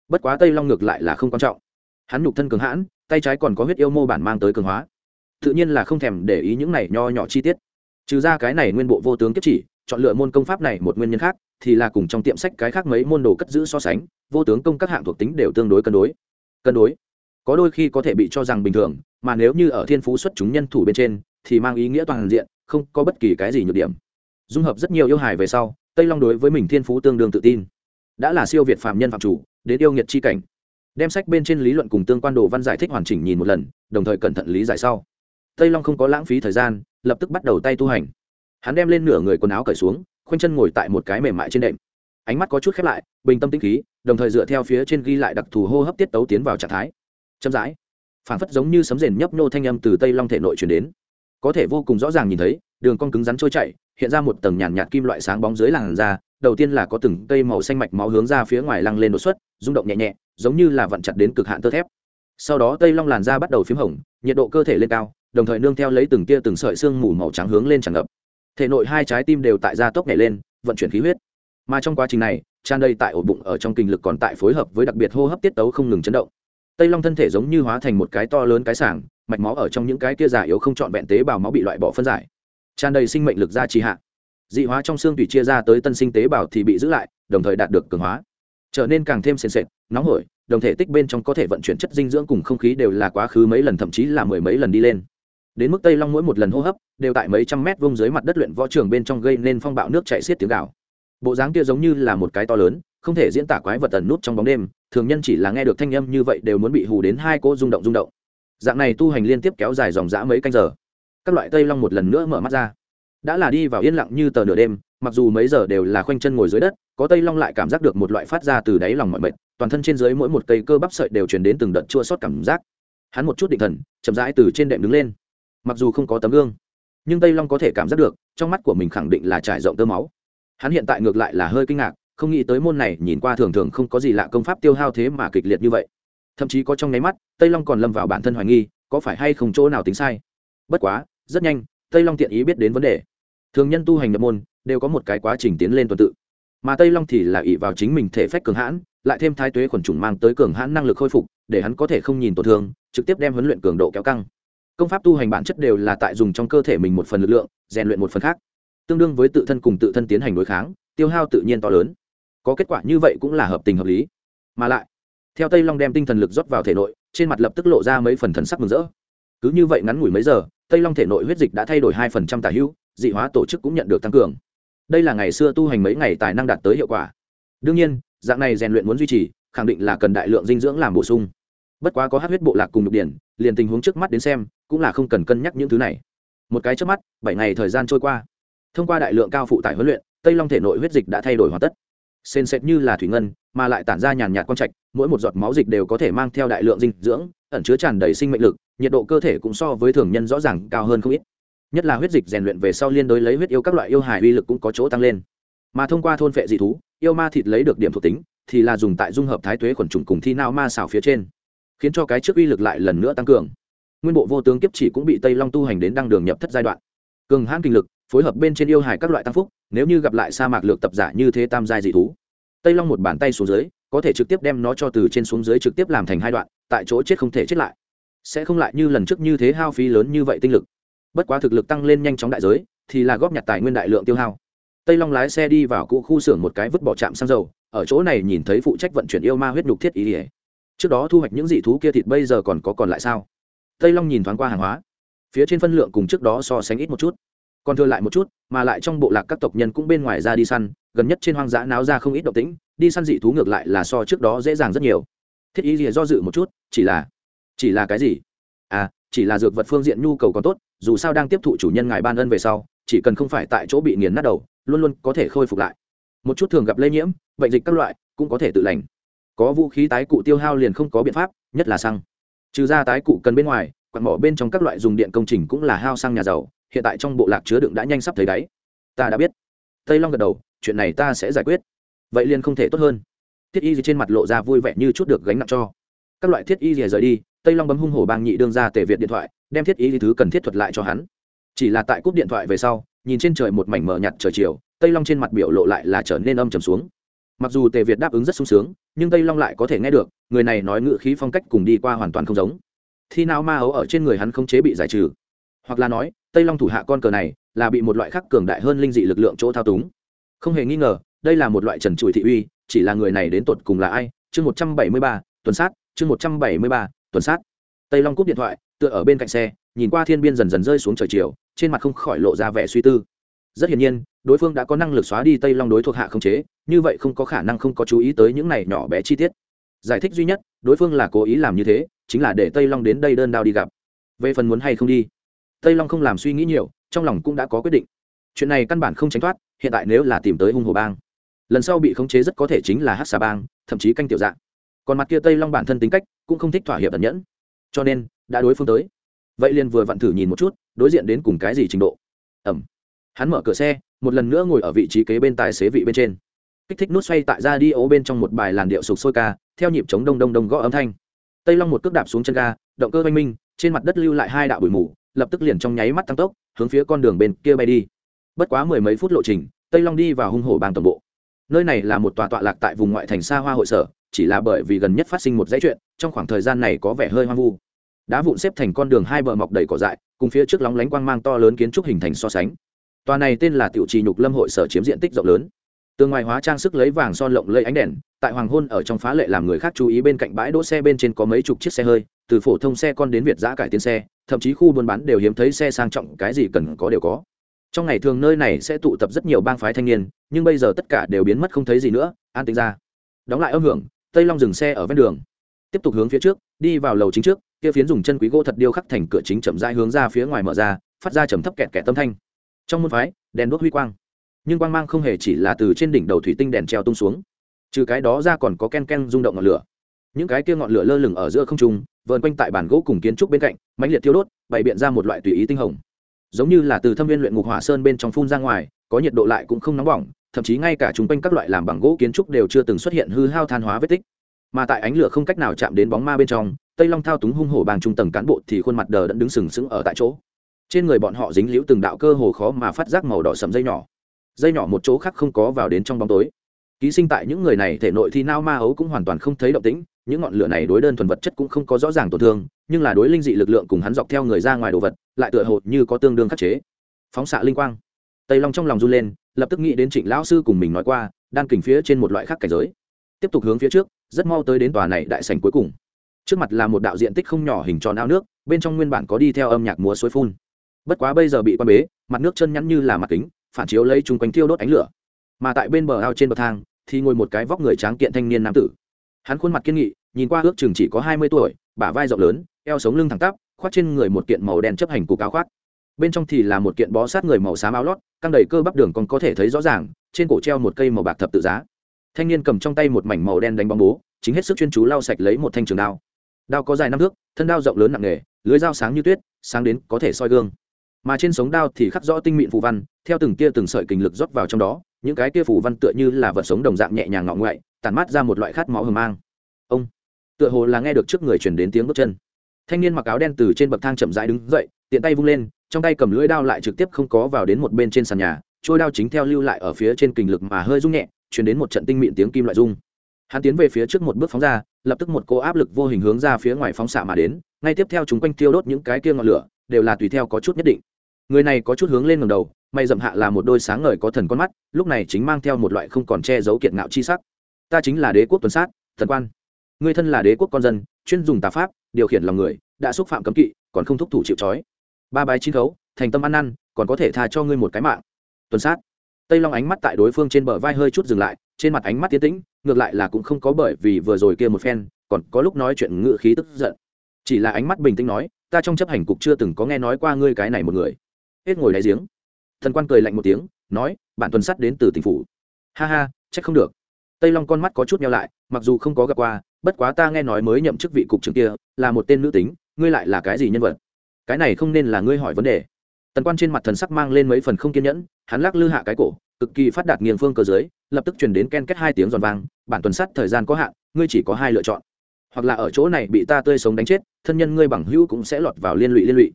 bất quá tây long ngược lại là không quan trọng. Hắn nhục thân cường hãn, tay trái còn có huyết yêu mô bản mang tới cường hóa. Tự nhiên là không thèm để ý những này nho nhỏ chi tiết. Trừ ra cái này nguyên bộ vô tướng kiếp chỉ, chọn lựa môn công pháp này một nguyên nhân khác, thì là cùng trong tiệm sách cái khác mấy môn đồ cất giữ so sánh, vô tướng công các hạng thuộc tính đều tương đối cân đối. Cân đối. Có đôi khi có thể bị cho rằng bình thường, mà nếu như ở thiên phú xuất chúng nhân thủ bên trên, thì mang ý nghĩa toàn diện, không có bất kỳ cái gì nhược điểm. Dung hợp rất nhiều yêu hài về sau, tây long đối với mình thiên phú tương đương tự tin. Đã là siêu việt phạm nhân phạm chủ đến yêu nghiệt chi cảnh. Đem sách bên trên lý luận cùng tương quan đồ văn giải thích hoàn chỉnh nhìn một lần đồng thời cẩn thận lý giải sau. Tây long không có lãng phí thời gian lập tức bắt đầu tay tu hành. Hắn đem lên nửa người quần áo cởi xuống khoanh chân ngồi tại một cái mềm mại trên đệm. Ánh mắt có chút khép lại bình tâm tĩnh khí đồng thời dựa theo phía trên ghi lại đặc thù hô hấp tiết tấu tiến vào trạng thái. Chậm rãi phản phất giống như sấm rền nhấp nô thanh âm từ tây long thể nội chuyển đến. Có thể vô cùng rõ ràng nhìn thấy đường cong cứng rắn trôi chạy hiện ra một tầng nhàn nhạt, kim loại sáng bóng dưới làn da đầu tiên là có từng cây màu xanh mạch máu hướng ra phía ngoài lăng lên đột xuất, rung động nhẹ nhẹ, giống như là vặn chặt đến cực hạn tơ thép. Sau đó tây long làn da bắt đầu p h í m hồng, nhiệt độ cơ thể lên cao, đồng thời nương theo lấy từng kia từng sợi xương mù màu trắng hướng lên tràn ngập. Thể nội hai trái tim đều tại gia tốc nhảy lên, vận chuyển khí huyết. Mà trong quá trình này, tràn đầy tại ổ bụng ở trong kinh lực còn tại phối hợp với đặc biệt hô hấp tiết tấu không ngừng chấn động. Tây long thân thể giống như hóa thành một cái to lớn cái sảng, mạch máu ở trong những cái kia giả yếu không trọn vẹn tế bào máu bị loại bỏ phân giải. Tràn đầy sinh mệnh lực ra trì hạ dị hóa trong xương tùy chia ra tới tân sinh tế bào thì bị giữ lại, đồng thời đạt được cường hóa. Trở nên càng thêm sền sệt, nóng hổi, đồng thể tích bên trong có thể vận chuyển chất dinh dưỡng cùng không khí đều là quá khứ mấy lần, thậm chí là mười mấy lần đi lên. Đến mức tây long mỗi một lần hô hấp, đều tại mấy trăm mét vông dưới mặt đất luyện võ trường bên trong gây nên phong bạo nước chạy xiết tiếng gạo bộ dáng kia giống như là một cái to lớn, không thể diễn tả quái vật tần nút trong bóng đêm, thường nhân chỉ là nghe được thanh âm như vậy đều muốn bị hù đến hai cô rung động rung động. Dạng này tu hành liên tiếp kéo dài dòng dã mấy canh giờ. Các loại tây long một lần nữa mở mắt ra đã là đi vào yên lặng như tờ nửa đêm, mặc dù mấy giờ đều là khoanh chân ngồi dưới đất, có tây long lại cảm giác được một loại phát ra từ đáy lòng mọi mệt, toàn thân trên dưới mỗi một cây cơ bắp sợi đều truyền đến từng đợt chua sót cảm giác. Hắn một chút định thần, chậm rãi từ trên đệm đứng lên. Mặc dù không có tấm gương, nhưng tây long có thể cảm giác được, trong mắt của mình khẳng định là trải rộng tơ máu. Hắn hiện tại ngược lại là hơi kinh ngạc, không nghĩ tới môn này nhìn qua thường thường không có gì lạ công pháp tiêu hao thế mà kịch liệt như vậy. Thậm chí có trong nháy mắt, tây long còn lâm vào bản thân hoài nghi, có phải hay không chỗ nào tính sai. Bất quá, rất nhanh, tây long tiện ý biết đến vấn đề thường nhân tu hành nhập môn, đều có một cái quá trình tiến lên tuần tự. Mà tây long thì là ỷ vào chính mình thể phách cường hãn, lại thêm thái tuế khuẩn trùng mang tới cường hãn năng lực khôi phục, để hắn có thể không nhìn tổn thương, trực tiếp đem huấn luyện cường độ kéo căng. Công pháp tu hành bản chất đều là tại dùng trong cơ thể mình một phần lực lượng, rèn luyện một phần khác. Tương đương với tự thân cùng tự thân tiến hành đối kháng, tiêu hao tự nhiên to lớn. Có kết quả như vậy cũng là hợp tình hợp lý. Mà lại, theo tây long đem tinh thần lực rót vào thể nội, trên mặt lập tức lộ ra mấy phần thần sắc mừng rỡ. Cứ như vậy ngắn ngủi mấy giờ, tây long thể nội huyết dịch đã thay đổi hai phần trăm tả hữu dị hóa tổ chức cũng nhận được tăng cường. Đây là ngày xưa tu hành mấy ngày tài năng đạt tới hiệu quả. Đương nhiên, dạng này rèn luyện muốn duy trì, khẳng định là cần đại lượng dinh dưỡng làm bổ sung. Bất quá có hát huyết bộ lạc cùng nhục điển, liền tình huống trước mắt đến xem, cũng là không cần cân nhắc những thứ này. Một cái trước mắt, bảy ngày thời gian trôi qua. Thông qua đại lượng cao phụ tải huấn luyện, tây long thể nội huyết dịch đã thay đổi hoàn tất. Sền sệt như là thủy ngân, mà lại tản ra nhàn nhạt quang trạch, mỗi một giọt máu dịch đều có thể mang theo đại lượng dinh dưỡng, ẩn chứa tràn đầy sinh mệnh lực, nhiệt độ cơ thể cũng so với thường nhân rõ ràng cao hơn không ít nhất là huyết dịch rèn luyện về sau liên đối lấy huyết yêu các loại yêu hài uy lực cũng có chỗ tăng lên. Mà thông qua thôn phệ dị thú, yêu ma thịt lấy được điểm thuộc tính, thì là dùng tại dung hợp thái tuế khuẩn trùng cùng thi nao ma xảo phía trên, khiến cho cái trước uy lực lại lần nữa tăng cường. Nguyên bộ vô tướng kiếp chỉ cũng bị tây long tu hành đến đăng đường nhập thất giai đoạn. Cường hãn kinh lực, phối hợp bên trên yêu hài các loại tăng phúc, nếu như gặp lại sa mạc lược tập giả như thế tam giai dị thú, tây long một bàn tay xuống dưới, có thể trực tiếp đem nó cho từ trên xuống dưới trực tiếp làm thành hai đoạn, tại chỗ chết không thể chết lại. Sẽ không lại như lần trước như thế hao phí lớn như vậy tinh lực bất quá thực lực tăng lên nhanh chóng đại giới, thì là góp nhặt tài nguyên đại lượng tiêu hao. Tây long lái xe đi vào cụ khu xưởng một cái vứt bỏ trạm xăng dầu, ở chỗ này nhìn thấy phụ trách vận chuyển yêu ma huyết nhục thiết ý ỉa trước đó thu hoạch những dị thú kia thịt bây giờ còn có còn lại sao? Tây long nhìn thoáng qua hàng hóa. Phía trên phân lượng cùng trước đó so sánh ít một chút. Còn thừa lại một chút, mà lại trong bộ lạc các tộc nhân cũng bên ngoài ra đi săn, gần nhất trên hoang dã náo ra không ít động tĩnh, đi săn dị thú ngược lại là so trước đó dễ dàng rất nhiều. Thiết ý gì do dự một chút, chỉ là chỉ là cái gì? À chỉ là dược vật phương diện nhu cầu còn tốt dù sao đang tiếp thụ chủ nhân ngài ban ân về sau, chỉ cần không phải tại chỗ bị nghiền nát đầu, luôn luôn có thể khôi phục lại. Một chút thường gặp lây nhiễm, bệnh dịch các loại, cũng có thể tự lành. Có vũ khí tái cụ tiêu hao liền không có biện pháp, nhất là xăng. Trừ ra tái cụ cần bên ngoài quạt mỏ bên trong các loại dùng điện công trình cũng là hao xăng nhà giàu, hiện tại trong bộ lạc chứa đựng đã nhanh sắp thấy đáy. Ta đã biết. Tây long gật đầu, chuyện này ta sẽ giải quyết. Vậy liền không thể tốt hơn. Thiết y gì trên mặt lộ ra vui vẻ như chút được gánh nặng cho. Các loại thiết y gì rời đi tây long bấm hung hổ bang nhị đương ra tề việt điện thoại, đem thiết ý lý thứ cần thiết thuật lại cho hắn. Chỉ là tại cúp điện thoại về sau, nhìn trên trời một mảnh mờ nhạt trời chiều, tây long trên mặt biểu lộ lại là trở nên âm trầm xuống. Mặc dù tề việt đáp ứng rất sung sướng, nhưng tây long lại có thể nghe được, người này nói ngự khí phong cách cùng đi qua hoàn toàn không giống. Thi nào ma ấu ở trên người hắn không chế bị giải trừ. Hoặc là nói, tây long thủ hạ con cờ này là bị một loại khắc cường đại hơn linh dị lực lượng chỗ thao túng. Không hề nghi ngờ, đây là một loại trần trụi thị uy, chỉ là người này đến tột cùng là ai? Chương một trăm bảy mươi ba, tuần sát, chương một trăm bảy mươi ba tuần sát. Tây long cúp điện thoại, tựa ở bên cạnh xe, nhìn qua thiên biên dần dần rơi xuống trời chiều, trên mặt không khỏi lộ ra vẻ suy tư. Rất hiển nhiên, đối phương đã có năng lực xóa đi tây long đối thuộc hạ không chế, như vậy không có khả năng không có chú ý tới những này nhỏ bé chi tiết. Giải thích duy nhất, đối phương là cố ý làm như thế, chính là để tây long đến đây đơn đao đi gặp. Về phần muốn hay không đi, tây long không làm suy nghĩ nhiều, trong lòng cũng đã có quyết định. Chuyện này căn bản không tránh thoát, hiện tại nếu là tìm tới hung hồ bang, lần sau bị khống chế rất có thể chính là hát xà bang, thậm chí canh tiểu dạng còn mặt kia tây long bản thân tính cách cũng không thích thỏa hiệp tận nhẫn cho nên đã đối phương tới vậy liền vừa vặn thử nhìn một chút đối diện đến cùng cái gì trình độ ẩm hắn mở cửa xe một lần nữa ngồi ở vị trí kế bên tài xế vị bên trên kích thích nút xoay tại ra đi ố bên trong một bài làn điệu sục sôi ca theo nhịp chống đông đông đông gõ âm thanh tây long một cước đạp xuống chân ga động cơ oanh minh trên mặt đất lưu lại hai đạo bụi mù lập tức liền trong nháy mắt tăng tốc hướng phía con đường bên kia bay đi bất quá mười mấy phút lộ trình tây long đi vào hung hồ bang tổng bộ nơi này là một tòa tọa lạc tại vùng ngoại thành xa hoa hội sở chỉ là bởi vì gần nhất phát sinh một dãy chuyện, trong khoảng thời gian này có vẻ hơi hoang vu. Đá vụn xếp thành con đường hai bờ mọc đầy cỏ dại, cùng phía trước lóng lánh quang mang to lớn kiến trúc hình thành so sánh. Tòa này tên là tiểu trì nhục lâm hội sở chiếm diện tích rộng lớn. Tường ngoài hóa trang sức lấy vàng son lộng lẫy ánh đèn, tại hoàng hôn ở trong phá lệ làm người khác chú ý bên cạnh bãi đỗ xe bên trên có mấy chục chiếc xe hơi, từ phổ thông xe con đến việt giã cải tiến xe, thậm chí khu buôn bán đều hiếm thấy xe sang trọng, cái gì cần có đều có. Trong ngày thường nơi này sẽ tụ tập rất nhiều bang phái thanh niên, nhưng bây giờ tất cả đều biến mất không thấy gì nữa, an tính ra. Đóng lại âm hưởng tây long dừng xe ở ven đường. Tiếp tục hướng phía trước, đi vào lầu chính trước, kia phiến dùng chân quý gỗ thật điêu khắc thành cửa chính chậm rãi hướng ra phía ngoài mở ra, phát ra trầm thấp kẹt kẹt tâm thanh. Trong môn phái, đèn đuốc huy quang. Nhưng quang mang không hề chỉ là từ trên đỉnh đầu thủy tinh đèn treo tung xuống. Trừ cái đó ra còn có ken ken rung động ngọn lửa. Những cái kia ngọn lửa lơ lửng ở giữa không trung, vờn quanh tại bàn gỗ cùng kiến trúc bên cạnh, mãnh liệt thiêu đốt, bày biện ra một loại tùy ý tinh hồng. Giống như là từ thâm viên luyện ngục hỏa sơn bên trong phun ra ngoài, có nhiệt độ lại cũng không nóng bỏng thậm chí ngay cả chúng quanh các loại làm bằng gỗ kiến trúc đều chưa từng xuất hiện hư hao than hóa vết tích. Mà tại ánh lửa không cách nào chạm đến bóng ma bên trong, tây long thao túng hung hổ bàng trung tầng cán bộ thì khuôn mặt đờ đẫn đứng sừng sững ở tại chỗ. Trên người bọn họ dính liễu từng đạo cơ hồ khó mà phát giác màu đỏ sầm dây nhỏ. Dây nhỏ một chỗ khác không có vào đến trong bóng tối. Ký sinh tại những người này thể nội thì nao ma ấu cũng hoàn toàn không thấy động tĩnh, những ngọn lửa này đối đơn thuần vật chất cũng không có rõ ràng tổn thương, nhưng là đối linh dị lực lượng cùng hắn dọc theo người ra ngoài đồ vật, lại tựa hồ như có tương đương khắc chế. Phóng xạ linh quang tây long trong lòng run lên, lập tức nghĩ đến trịnh lão sư cùng mình nói qua, đan kình phía trên một loại khác cảnh giới. Tiếp tục hướng phía trước, rất mau tới đến tòa này đại sành cuối cùng. Trước mặt là một đạo diện tích không nhỏ hình tròn ao nước, bên trong nguyên bản có đi theo âm nhạc múa suối phun. Bất quá bây giờ bị quan bế, mặt nước chân nhắn như là mặt kính, phản chiếu lấy chung quanh thiêu đốt ánh lửa. Mà tại bên bờ ao trên bậc thang, thì ngồi một cái vóc người tráng kiện thanh niên nam tử. Hắn khuôn mặt kiên nghị, nhìn qua ước chừng chỉ có hai mươi tuổi, bả vai rộng lớn, eo sống lưng thẳng tắp, khoác trên người một kiện màu đen chấp hành cục áo khoác bên trong thì là một kiện bó sát người màu xám áo lót, căng đầy cơ bắp đường còn có thể thấy rõ ràng, trên cổ treo một cây màu bạc thập tự giá. Thanh niên cầm trong tay một mảnh màu đen đánh bóng bố, chính hết sức chuyên chú lau sạch lấy một thanh trường đao. Đao có dài năm thước, thân đao rộng lớn nặng nề, lưới dao sáng như tuyết, sáng đến có thể soi gương. Mà trên sống đao thì khắc rõ tinh mịn phù văn, theo từng kia từng sợi kình lực rót vào trong đó, những cái kia phù văn tựa như là vật sống đồng dạng nhẹ nhàng ngọ ngoại tàn mát ra một loại khát máu hờ mang. Ông, tựa hồ là nghe được trước người chuyển đến tiếng bước chân. Thanh niên mặc áo đen từ trên bậc thang chậm rãi đứng dậy, tiện tay vung lên trong tay cầm lưỡi đao lại trực tiếp không có vào đến một bên trên sàn nhà trôi đao chính theo lưu lại ở phía trên kình lực mà hơi rung nhẹ chuyển đến một trận tinh mịn tiếng kim loại rung. Hắn tiến về phía trước một bước phóng ra, lập tức một cô áp lực vô hình hướng ra phía ngoài phóng xạ mà đến, ngay tiếp theo chúng quanh tiêu đốt những cái kia ngọn lửa, đều là tùy theo có chút nhất định. Người này có chút hướng lên ngầm đầu, may dậm hạ là một đôi sáng ngời có thần con mắt, lúc này chính mang theo một loại không còn che giấu kiệt ngạo chi sắc. Ta chính là đế quốc tuần sát, thần quan. Người thân là đế quốc con dân, chuyên dùng tà pháp, điều khiển lòng người, đã xúc phạm cấm kỵ, còn không thúc thủ chịu trói ba bái chín khấu, thành tâm ăn năn, còn có thể tha cho ngươi một cái mạng. Tuần sát, tây long ánh mắt tại đối phương trên bờ vai hơi chút dừng lại, trên mặt ánh mắt tiến tĩnh, ngược lại là cũng không có bởi vì vừa rồi kia một phen, còn có lúc nói chuyện ngự khí tức giận. Chỉ là ánh mắt bình tĩnh nói, ta trong chấp hành cục chưa từng có nghe nói qua ngươi cái này một người. Hết ngồi đáy giếng. Thần quan cười lạnh một tiếng, nói, bản tuần sắt đến từ tỉnh phủ. Ha ha trách không được. Tây long con mắt có chút nhau lại, mặc dù không có gặp qua, bất quá ta nghe nói mới nhậm chức vị cục trưởng kia là một tên nữ tính, ngươi lại là cái gì nhân vật? Cái này không nên là ngươi hỏi vấn đề. Tần quan trên mặt thần sắc mang lên mấy phần không kiên nhẫn, hắn lắc lư hạ cái cổ, cực kỳ phát đạt nghiền phương cơ giới, lập tức chuyển đến ken kết hai tiếng giòn vang, bản tuần sắt thời gian có hạn, ngươi chỉ có hai lựa chọn. Hoặc là ở chỗ này bị ta tươi sống đánh chết, thân nhân ngươi bằng hữu cũng sẽ lọt vào liên lụy liên lụy.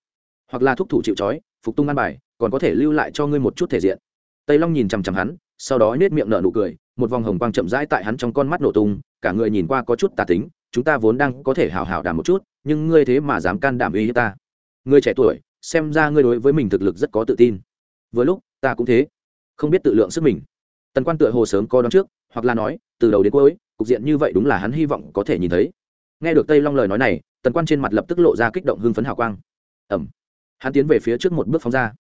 Hoặc là thúc thủ chịu trói, phục tung ăn bài, còn có thể lưu lại cho ngươi một chút thể diện. Tây long nhìn chằm chằm hắn, sau đó nết miệng nở nụ cười, một vòng hồng quang chậm rãi tại hắn trong con mắt nổ tung, cả người nhìn qua có chút tà tính, chúng ta vốn đang có thể hào hào đàm một chút, nhưng ngươi thế mà dám can đảm uy hiếp ta ngươi trẻ tuổi, xem ra ngươi đối với mình thực lực rất có tự tin. Vừa lúc, ta cũng thế. Không biết tự lượng sức mình. Tần quan tựa hồ sớm có đón trước, hoặc là nói, từ đầu đến cuối, cục diện như vậy đúng là hắn hy vọng có thể nhìn thấy. Nghe được tây long lời nói này, tần quan trên mặt lập tức lộ ra kích động hưng phấn hào quang. Ẩm hắn tiến về phía trước một bước phóng ra.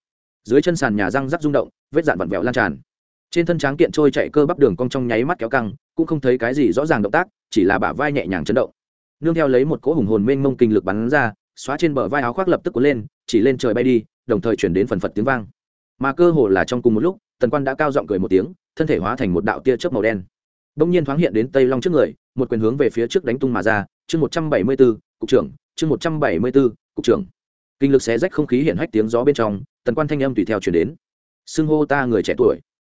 Dưới chân sàn nhà răng rắc rung động, vết dạn vặn vẹo lan tràn. Trên thân tráng kiện trôi chạy cơ bắp đường cong trong nháy mắt kéo căng, cũng không thấy cái gì rõ ràng động tác, chỉ là bả vai nhẹ nhàng chấn động. Nương theo lấy một cỗ hùng hồn mênh mông kinh lực bắn ra xóa trên bờ vai áo khoác lập tức cuốn lên, chỉ lên trời bay đi, đồng thời chuyển đến phần phật tiếng vang. Mà cơ hồ là trong cùng một lúc, tần quan đã cao giọng cười một tiếng, thân thể hóa thành một đạo tia chớp màu đen. Đông nhiên thoáng hiện đến tây long trước người, một quyền hướng về phía trước đánh tung mà ra, chương một trăm bảy mươi b ố cục trưởng, chương một trăm bảy mươi b ố cục trưởng. Kinh lực xé rách không khí hiện hách tiếng gió bên trong, tần quan thanh âm tùy theo chuyển đến. Xưng hô ta người trẻ tuổi.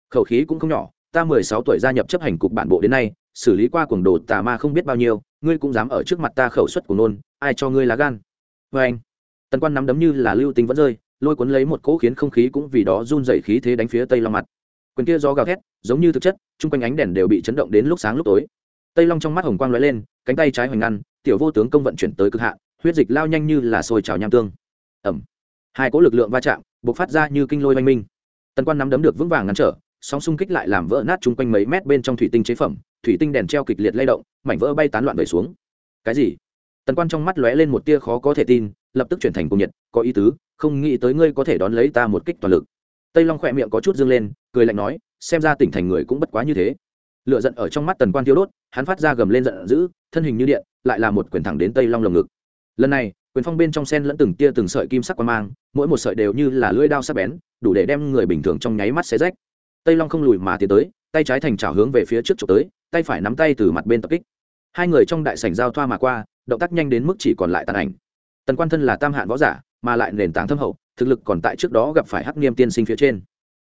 Khẩu khí cũng không nhỏ, ta mười sáu tuổi gia nhập chấp hành cục bản bộ đến nay, xử lý qua cuồng đồ tà ma không biết bao nhiêu, ngươi cũng dám ở trước mặt ta khẩu suất của nôn, ai cho ngươi lá gan? Vê anh. Tần quan nắm đấm như là lưu tinh vẫn rơi lôi cuốn lấy một cỗ khiến không khí cũng vì đó run dậy khí thế đánh phía tây long mặt. Quyền kia gió gào thét giống như thực chất chung quanh ánh đèn đều bị chấn động đến lúc sáng lúc tối. Tây long trong mắt hồng quang lóe lên cánh tay trái hoành ngăn tiểu vô tướng công vận chuyển tới cực hạ, huyết dịch lao nhanh như là sôi trào nham tương. Ẩm hai cỗ lực lượng va chạm b ộ c phát ra như kinh lôi oanh minh. Tần quan nắm đấm được vững vàng ngăn trở sóng xung kích lại làm vỡ nát chung quanh mấy mét bên trong thủy tinh chế phẩm thủy tinh đèn treo kịch liệt lay động mảnh vỡ bay tán loạn về xuống. Cái gì? Tần quan trong mắt lóe lên một tia khó có thể tin, lập tức chuyển thành cung nhiệt, có ý tứ, không nghĩ tới ngươi có thể đón lấy ta một kích toàn lực. Tây long khỏe miệng có chút dương lên, cười lạnh nói, xem ra tỉnh thành người cũng bất quá như thế. Lựa giận ở trong mắt tần quan tiêu đốt, hắn phát ra gầm lên giận dữ, thân hình như điện, lại là một quyền thẳng đến tây long lồng ngực. Lần này, quyền phong bên trong sen lẫn từng tia từng sợi kim sắc qua mang, mỗi một sợi đều như là lưỡi đao sắc bén, đủ để đem người bình thường trong nháy mắt xé rách. Tây long không lùi mà tiến tới, tay trái thành trào hướng về phía trước trục tới, tay phải nắm tay từ mặt bên tập kích. Hai người trong đại sảnh giao thoa mà qua động tác nhanh đến mức chỉ còn lại tàn ảnh. Tần quan thân là tam hạn võ giả, mà lại nền tảng thâm hậu, thực lực còn tại trước đó gặp phải hắc niêm tiên sinh phía trên.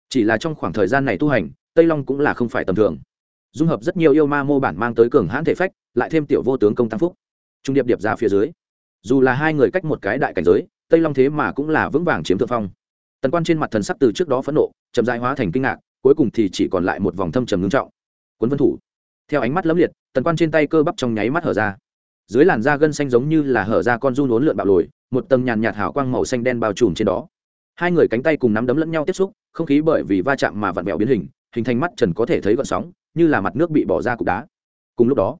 Chỉ là trong khoảng thời gian này tu hành, tây long cũng là không phải tầm thường. Dung hợp rất nhiều yêu ma mô bản mang tới cường hãn thể phách, lại thêm tiểu vô tướng công tăng phúc. Trung điệp điệp ra phía dưới. Dù là hai người cách một cái đại cảnh giới, tây long thế mà cũng là vững vàng chiếm thượng phong. Tần quan trên mặt thần sắc từ trước đó phẫn nộ, chậm dại hóa thành kinh ngạc, cuối cùng thì chỉ còn lại một vòng thâm trầm ngưng trọng. Quấn vân thủ. Theo ánh mắt lấm liệt, tần quan trên tay cơ bắp trong nháy mắt hở ra dưới làn da gân xanh giống như là hở ra con run uốn lượn bạo lồi, một tầng nhàn nhạt hào quang màu xanh đen bao trùm trên đó. Hai người cánh tay cùng nắm đấm lẫn nhau tiếp xúc, không khí bởi vì va chạm mà vặn vẹo biến hình hình thành mắt trần có thể thấy gọn sóng, như là mặt nước bị bỏ ra cục đá. Cùng lúc đó,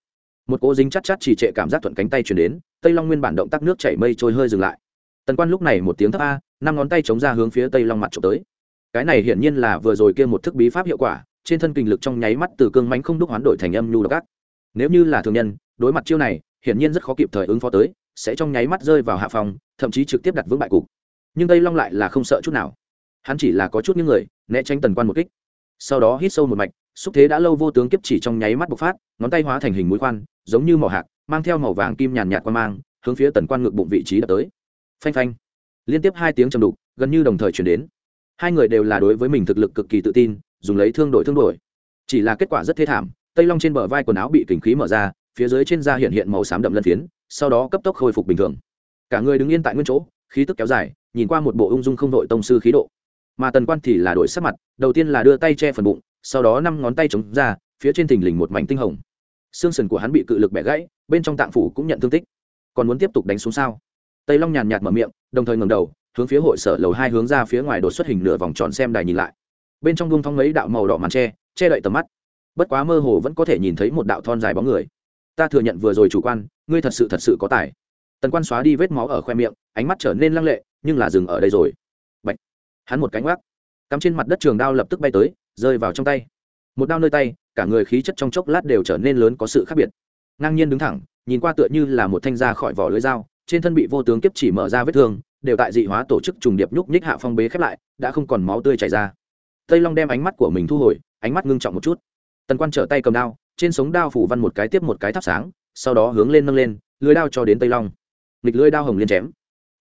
một cỗ dính chắc chắc chỉ trệ cảm giác thuận cánh tay chuyển đến, tây long nguyên bản động tác nước chảy mây trôi hơi dừng lại. Tần quan lúc này một tiếng thấp a, năm ngón tay chống ra hướng phía tây long mặt trộm tới. Cái này hiển nhiên là vừa rồi kia một thức bí pháp hiệu quả, trên thân kinh lực trong nháy mắt từ cương mánh không đúc hoán đổi thành âm nhu độc ác. Nếu như là thường nhân, đối mặt chiêu này hiển nhiên rất khó kịp thời ứng phó tới, sẽ trong nháy mắt rơi vào hạ phòng, thậm chí trực tiếp đặt vững bại cục. Nhưng tây long lại là không sợ chút nào. Hắn chỉ là có chút những người, né tránh tần quan một kích. Sau đó hít sâu một mạch, xúc thế đã lâu vô tướng kiếp chỉ trong nháy mắt bộc phát, ngón tay hóa thành hình mũi khoan, giống như màu hạc, mang theo màu vàng kim nhàn nhạt qua mang, hướng phía tần quan ngực bụng vị trí đập tới. Phanh phanh. Liên tiếp hai tiếng trầm đục, gần như đồng thời chuyển đến. Hai người đều là đối với mình thực lực cực kỳ tự tin, dùng lấy thương đổi thương đổi. Chỉ là kết quả rất thê thảm, tây long trên bờ vai quần áo bị kình khí mở ra phía dưới trên da hiện hiện màu xám đậm lân phiến, sau đó cấp tốc khôi phục bình thường. Cả người đứng yên tại nguyên chỗ, khí tức kéo dài, nhìn qua một bộ ung dung không đội tông sư khí độ. Mà tần quan thì là đổi sắc mặt, đầu tiên là đưa tay che phần bụng, sau đó năm ngón tay chống ra, phía trên thình lình một mảnh tinh hồng. Xương sườn của hắn bị cự lực bẻ gãy, bên trong tạng phủ cũng nhận thương tích. Còn muốn tiếp tục đánh xuống sao? Tây long nhàn nhạt mở miệng, đồng thời ngầm đầu, hướng phía hội sở lầu hai hướng ra phía ngoài đột xuất hình nửa vòng tròn xem đài nhìn lại. Bên trong gông thong mấy đạo màu đỏ màn tre, che đậy tầm mắt. Bất quá mơ hồ vẫn có thể nhìn thấy một đạo thon dài bóng người ta thừa nhận vừa rồi chủ quan, ngươi thật sự thật sự có tài. Tần quan xóa đi vết máu ở khoe miệng, ánh mắt trở nên lăng lệ, nhưng là dừng ở đây rồi. Bạch. hắn một cánh gác cắm trên mặt đất trường đao lập tức bay tới, rơi vào trong tay. Một đao nơi tay, cả người khí chất trong chốc lát đều trở nên lớn có sự khác biệt. Ngang nhiên đứng thẳng, nhìn qua tựa như là một thanh ra khỏi vỏ lưới dao, trên thân bị vô tướng kiếp chỉ mở ra vết thương, đều tại dị hóa tổ chức trùng điệp nhúc nhích hạ phong bế khép lại, đã không còn máu tươi chảy ra. Tây long đem ánh mắt của mình thu hồi, ánh mắt ngưng trọng một chút. Tần quan trở tay cầm đao trên sống đao phủ văn một cái tiếp một cái thắp sáng, sau đó hướng lên nâng lên, lưới đao cho đến tây long. Nghịch lưới đao hồng liên chém.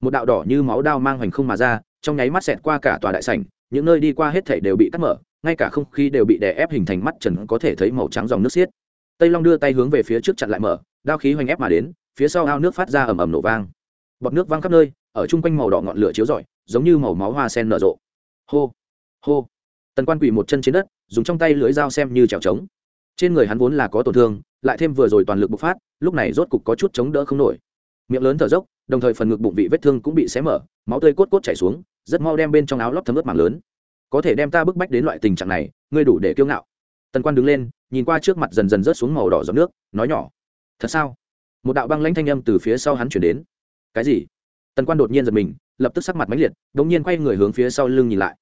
Một đạo đỏ như máu đao mang hoành không mà ra, trong nháy mắt xẹt qua cả tòa đại sảnh, những nơi đi qua hết thảy đều bị cắt mở, ngay cả không khí đều bị đè ép hình thành mắt trần có thể thấy màu trắng dòng nước xiết. Tây long đưa tay hướng về phía trước chặn lại mở, đao khí hoành ép mà đến, phía sau ao nước phát ra ầm ầm nổ vang. Bọt nước văng khắp nơi, ở chung quanh màu đỏ ngọn lửa chiếu rọi, giống như màu máu hoa sen nở rộ. Hô hô. Tần quan quỳ một chân trên đất, dùng trong tay lưỡi dao xem như trèo trống trên người hắn vốn là có tổn thương, lại thêm vừa rồi toàn lực bộc phát, lúc này rốt cục có chút chống đỡ không nổi. Miệng lớn thở dốc, đồng thời phần ngực bụng vị vết thương cũng bị xé mở, máu tươi cốt cốt chảy xuống, rất mau đem bên trong áo lót thấm ướt mảng lớn. Có thể đem ta bức bách đến loại tình trạng này, ngươi đủ để kiêu ngạo. Tần quan đứng lên, nhìn qua trước mặt dần dần rớt xuống màu đỏ giọt nước, nói nhỏ, thật sao? Một đạo băng lãnh thanh âm từ phía sau hắn chuyển đến. Cái gì? Tần quan đột nhiên giật mình, lập tức sắc mặt mãnh liệt đ ỗ n g nhiên quay người hướng phía sau lưng nhìn lại.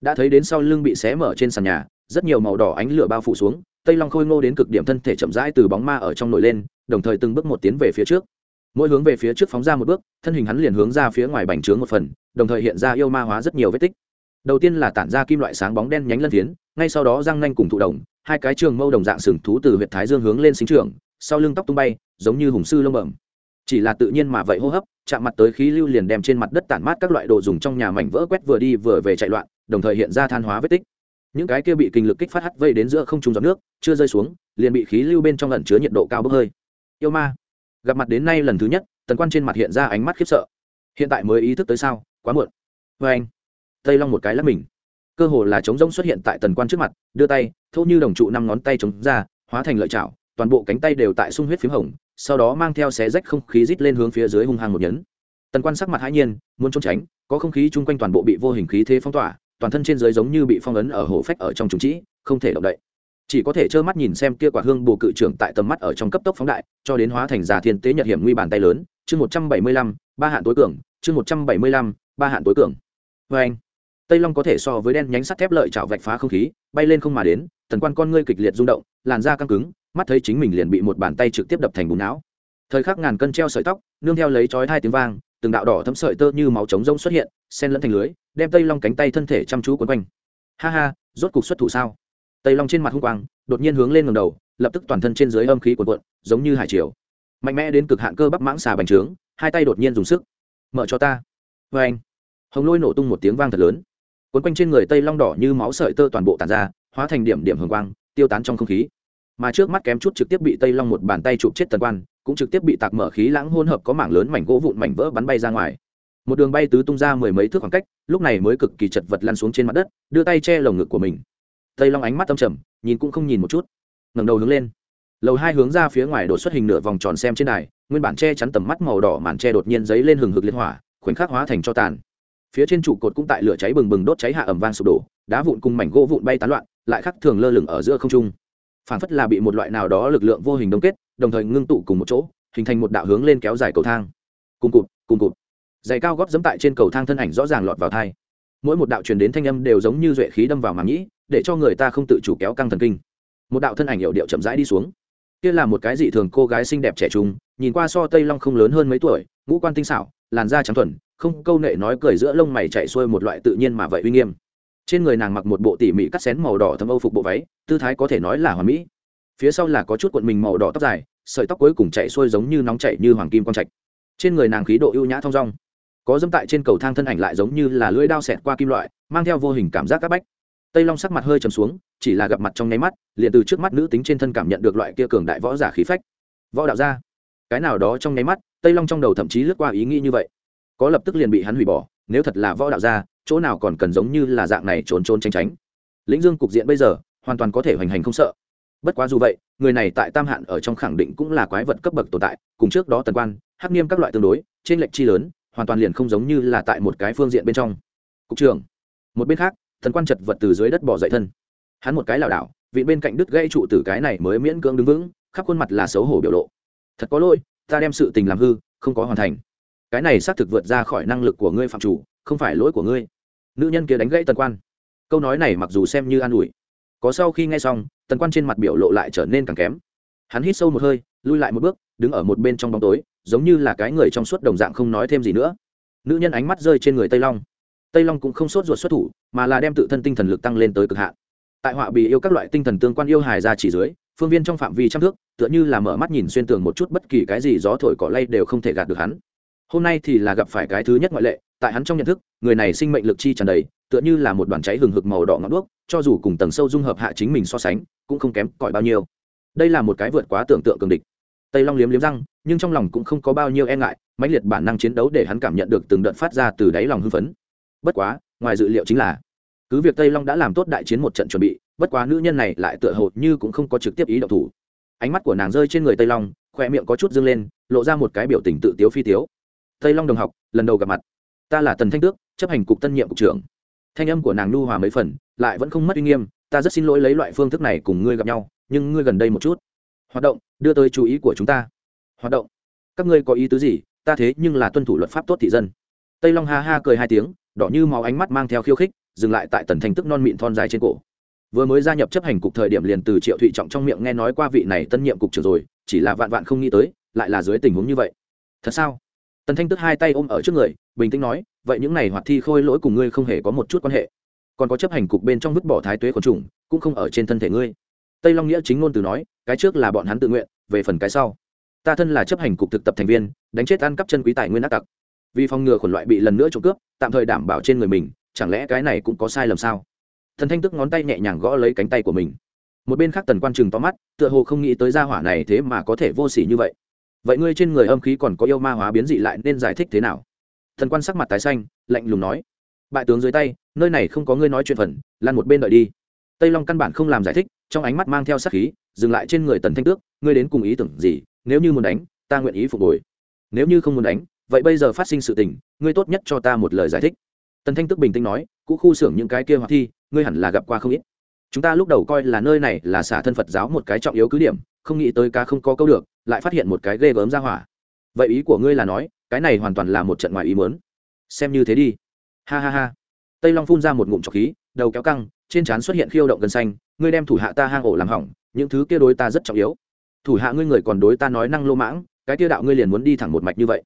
Đã thấy đến sau lưng bị xé mở trên sàn nhà, rất nhiều màu đỏ ánh lửa bao phủ xuống tây long khôi ngô đến cực điểm thân thể chậm rãi từ bóng ma ở trong nổi lên, đồng thời từng bước một tiến về phía trước. Mỗi hướng về phía trước phóng ra một bước, thân hình hắn liền hướng ra phía ngoài bành trướng một phần, đồng thời hiện ra yêu ma hóa rất nhiều vết tích. Đầu tiên là tản ra kim loại sáng bóng đen nhánh lân thiến ngay sau đó răng nanh cùng thụ đồng hai cái trường mâu đồng dạng sừng thú từ huyện thái dương hướng lên sinh trường sau lưng tóc tung bay, giống như hùng sư lông bẩm. Chỉ là tự nhiên mà vậy hô hấp, chạm mặt tới khí lưu liền đem trên mặt đất tản mát các loại đồ dùng trong nhà mảnh vỡ quét vừa đi vừa về chạy loạn, đồng thời hiện ra than hóa vết tích những cái kia bị kinh lực kích phát hắt vây đến giữa không trung giọt nước, chưa rơi xuống, liền bị khí lưu bên trong lẩn chứa nhiệt độ cao bốc hơi. Yêu ma. Gặp mặt đến nay lần thứ nhất, tần quan trên mặt hiện ra ánh mắt khiếp sợ. Hiện tại mới ý thức tới sao, quá muộn. Vê anh. Tây long một cái lắp mình. Cơ hồ là trống rỗng xuất hiện tại tần quan trước mặt, đưa tay, thô như đồng trụ năm ngón tay chống ra, hóa thành lợi chảo, toàn bộ cánh tay đều tại sung huyết p h í m hồng, sau đó mang theo xé rách không khí rít lên hướng phía dưới hung hăng một nhấn. Tần quan sắc mặt hãi nhiên, muốn trốn tránh, có không khí chung quanh toàn bộ bị vô hình khí thế phong tỏa toàn thân trên dưới giống như bị phong ấn ở hổ phách ở trong trùng trĩ, không thể động đậy. Chỉ có thể trơ mắt nhìn xem kia quả hương bồ cự trưởng tại tầm mắt ở trong cấp tốc phóng đại, cho đến hóa thành già thiên tế nhật hiểm nguy bàn tay lớn, chương một trăm bảy mươi lăm, ba hạn tối cường, chương một trăm bảy mươi lăm, ba hạn tối cường. Vê anh, tây long có thể so với đen nhánh sắt thép lợi chảo vạch phá không khí, bay lên không mà đến tần quan con ngươi kịch liệt rung động, làn da căng cứng, mắt thấy chính mình liền bị một bàn tay trực tiếp đập thành bùn não. Thời khắc ngàn cân treo sợi tóc, nương theo lấy chói hai tiếng vang từng đạo đỏ thấm sợi tơ như máu trống rông xuất hiện sen lẫn thành lưới, đem tây long cánh tay thân thể chăm chú quấn quanh. Ha ha, rốt cục xuất thủ sao? Tây long trên mặt hung quang, đột nhiên hướng lên ngầm đầu, lập tức toàn thân trên dưới âm khí cuộn cuộn, giống như hải triều. Mạnh mẽ đến cực hạn cơ bắp mãng xà bành trướng, hai tay đột nhiên dùng sức. Mở cho ta. Vê anh hồng lôi nổ tung một tiếng vang thật lớn. Quấn quanh trên người tây long đỏ như máu sợi tơ toàn bộ tàn ra, hóa thành điểm điểm hồng quang, tiêu tán trong không khí. Mà trước mắt kém chút trực tiếp bị tây long một bàn tay chụp chết tần quan cũng trực tiếp bị tạc mở khí lãng hỗn hợp có mảng lớn mảnh gỗ vụn mảnh vỡ bắn bay ra ngoài. Một đường bay tứ tung ra mười mấy thước khoảng cách, lúc này mới cực kỳ chật vật lăn xuống trên mặt đất, đưa tay che lồng ngực của mình. Tây long ánh mắt tâm trầm, nhìn cũng không nhìn một chút. Ngẩng đầu hướng lên. Lầu hai hướng ra phía ngoài đột xuất hình nửa vòng tròn xem trên đài, nguyên bản che chắn tầm mắt màu đỏ màn che đột nhiên giấy lên hừng hực liên hỏa, khoảnh khắc hóa thành cho tàn. Phía trên trụ cột cũng tại lửa cháy bừng bừng đốt cháy hạ ẩm vang sụp đổ, đá vụn cùng mảnh gỗ vụn bay tán loạn, lại khắc thường lơ lửng ở giữa không trung phản phất là bị một loại nào đó lực lượng vô hình đông kết, đồng thời ngưng tụ cùng một chỗ, hình thành một đạo hướng lên kéo dài cầu thang. Cùng cụt cùng cụt. Giày cao góp dẫm tại trên cầu thang thân ảnh rõ ràng lọt vào thai. Mỗi một đạo truyền đến thanh âm đều giống như duệ khí đâm vào màng nhĩ, để cho người ta không tự chủ kéo căng thần kinh. Một đạo thân ảnh hiệu điệu chậm rãi đi xuống. Kia là một cái dị thường cô gái xinh đẹp trẻ trung, nhìn qua so tây long không lớn hơn mấy tuổi, ngũ quan tinh xảo, làn da trắng thuần, không câu nệ nói cười giữa lông mày chạy xuôi một loại tự nhiên mà vậy uy nghiêm trên người nàng mặc một bộ tỉ mỉ cắt xén màu đỏ thâm âu phục bộ váy, tư thái có thể nói là hoàn mỹ. Phía sau là có chút cuộn mình màu đỏ tóc dài, sợi tóc cuối cùng chạy xuôi giống như nóng chạy như hoàng kim quang trạch. Trên người nàng khí độ ưu nhã thong dong, có dâm tại trên cầu thang thân ảnh lại giống như là lưỡi đao xẹt qua kim loại, mang theo vô hình cảm giác c áp bách. Tây long sắc mặt hơi trầm xuống, chỉ là gặp mặt trong nháy mắt, liền từ trước mắt nữ tính trên thân cảm nhận được loại kia cường đại võ giả khí phách. Võ đạo gia, cái nào đó trong nháy mắt, tây long trong đầu thậm chí lướt qua ý nghĩ như vậy. Có lập tức liền bị hắn hủy bỏ nếu thật là võ đạo gia, chỗ nào còn cần giống như là dạng này trốn trốn tránh tránh. Lĩnh dương cục diện bây giờ, hoàn toàn có thể hoành hành không sợ. Bất quá dù vậy, người này tại tam hạn ở trong khẳng định cũng là quái vật cấp bậc tồn tại, cùng trước đó tần quan, hắc nghiêm các loại tương đối, trên lệnh chi lớn, hoàn toàn liền không giống như là tại một cái phương diện bên trong. Cục trưởng, một bên khác thần quan chật vật từ dưới đất bỏ dậy thân. Hắn một cái lảo đảo, vị bên cạnh đứt gây trụ tử cái này mới miễn cưỡng đứng vững, khắp khuôn mặt là xấu hổ biểu lộ. Thật có lỗi, ta đem sự tình làm hư, không có hoàn thành cái này xác thực vượt ra khỏi năng lực của ngươi phạm chủ, không phải lỗi của ngươi. Nữ nhân kia đánh gãy tần quan. Câu nói này mặc dù xem như an ủi, có sau khi nghe xong, tần quan trên mặt biểu lộ lại trở nên càng kém. Hắn hít sâu một hơi, lui lại một bước, đứng ở một bên trong bóng tối, giống như là cái người trong suốt đồng dạng không nói thêm gì nữa. Nữ nhân ánh mắt rơi trên người tây long. Tây long cũng không sốt ruột xuất thủ, mà là đem tự thân tinh thần lực tăng lên tới cực hạn. Tại họa bị yêu các loại tinh thần tương quan yêu hài ra chỉ dưới, phương viên trong phạm vi trăm thước, tựa như là mở mắt nhìn xuyên tường một chút bất kỳ cái gì gió thổi cỏ lay đều không thể gạt được hắn hôm nay thì là gặp phải cái thứ nhất ngoại lệ, tại hắn trong nhận thức, người này sinh mệnh lực chi tràn đầy, tựa như là một đoàn cháy hừng hực màu đỏ ngọn đuốc, cho dù cùng tầng sâu dung hợp hạ chính mình so sánh, cũng không kém cỏi bao nhiêu. Đây là một cái vượt quá tưởng tượng cường địch. Tây long liếm liếm răng, nhưng trong lòng cũng không có bao nhiêu e ngại, mãnh liệt bản năng chiến đấu để hắn cảm nhận được từng đợt phát ra từ đáy lòng hưng phấn. Bất quá, ngoài dự liệu chính là, cứ việc tây long đã làm tốt đại chiến một trận chuẩn bị, bất quá nữ nhân này lại tựa hồ như cũng không có trực tiếp ý động thủ. Ánh mắt của nàng rơi trên người tây long, khoe miệng có chút dâng lên, lộ ra một cái biểu tình tự tiếu phi tiếu tây long đồng học, lần đầu gặp mặt. Ta là tần thanh tước, chấp hành cục tân nhiệm cục trưởng. Thanh âm của nàng nhu hòa mấy phần, lại vẫn không mất uy nghiêm. Ta rất xin lỗi lấy loại phương thức này cùng ngươi gặp nhau, nhưng ngươi gần đây một chút. Hoạt động, đưa tới chú ý của chúng ta. Hoạt động. Các ngươi có ý tứ gì? Ta thế nhưng là tuân thủ luật pháp tốt thị dân. Tây long ha ha cười hai tiếng, đỏ như máu ánh mắt mang theo khiêu khích, dừng lại tại tần thanh tức non mịn thon dài trên cổ. Vừa mới gia nhập chấp hành cục thời điểm liền từ triệu thụy trọng trong miệng nghe nói qua vị này tân nhiệm cục trưởng rồi, chỉ là vạn vạn không nghĩ tới, lại là dưới tình huống như vậy. Thật sao? Tần thanh tức hai tay ôm ở trước người, bình tĩnh nói, vậy những này hoạt thi khôi lỗi cùng ngươi không hề có một chút quan hệ. Còn có chấp hành cục bên trong vứt bỏ thái tuế quần trùng, cũng không ở trên thân thể ngươi. Tây long nghĩa chính ngôn từ nói, cái trước là bọn hắn tự nguyện, về phần cái sau. Ta thân là chấp hành cục thực tập thành viên, đánh chết ăn cắp chân quý tài nguyên ác tặc. Vì phòng ngừa khuẩn loại bị lần nữa trộm cướp, tạm thời đảm bảo trên người mình, chẳng lẽ cái này cũng có sai lầm sao? Thần thanh tức ngón tay nhẹ nhàng gõ lấy cánh tay của mình. Một bên khác tần quan trừng to mắt, tựa hồ không nghĩ tới gia hỏa này thế mà có thể vô s ỉ như vậy vậy ngươi trên người âm khí còn có yêu ma hóa biến dị lại nên giải thích thế nào? Thần quan sắc mặt tái xanh, lạnh lùng nói. Bại tướng dưới tay, nơi này không có ngươi nói chuyện phần lan một bên đợi đi. Tây long căn bản không làm giải thích, trong ánh mắt mang theo sắc khí, dừng lại trên người tần thanh tước, ngươi đến cùng ý tưởng gì, nếu như muốn đánh, ta nguyện ý phục hồi. Nếu như không muốn đánh, vậy bây giờ phát sinh sự tình, ngươi tốt nhất cho ta một lời giải thích. Tần thanh tước bình tĩnh nói, cũ khu xưởng những cái kia hoạt thi, ngươi hẳn là gặp qua không ít. Chúng ta lúc đầu coi là nơi này là xả thân phật giáo một cái trọng yếu cứ điểm, không nghĩ tới cá không có câu được lại phát hiện một cái ghê gớm ra hỏa. Vậy ý của ngươi là nói, cái này hoàn toàn là một trận ngoài ý mớn xem như thế đi. Ha ha ha. Tây long phun ra một ngụm trọc khí, đầu kéo căng, trên trán xuất hiện khiêu động gần xanh, ngươi đem thủ hạ ta hang ổ làm hỏng, những thứ kia đối ta rất trọng yếu. Thủ hạ ngươi người còn đối ta nói năng lô mãng, cái kia đạo ngươi liền muốn đi thẳng một mạch như vậy.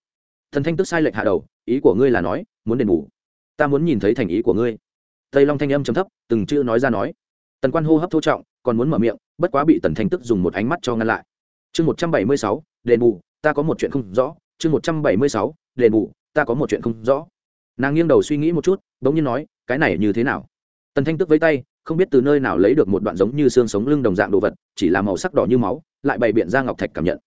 Thần thanh tức sai lệch hạ đầu, ý của ngươi là nói, muốn đền bù. Ta muốn nhìn thấy thành ý của ngươi. Tây long thanh âm chấm thấp, từng chữ nói ra nói. Tần quan hô hấp thô trọng, còn muốn mở miệng, bất quá bị tần thanh tức dùng một ánh mắt cho ngăn lại chương một trăm bảy mươi sáu, đền bù, ta có một chuyện không rõ. Chương một trăm bảy mươi sáu, đền bù, ta có một chuyện không rõ. Nàng nghiêng đầu suy nghĩ một chút đ n g nhiên nói, cái này như thế nào? Tần thanh tức với tay, không biết từ nơi nào lấy được một đoạn giống như xương sống lưng đồng dạng đồ vật, chỉ là màu sắc đỏ như máu, lại bày biện ra ngọc thạch cảm nhận.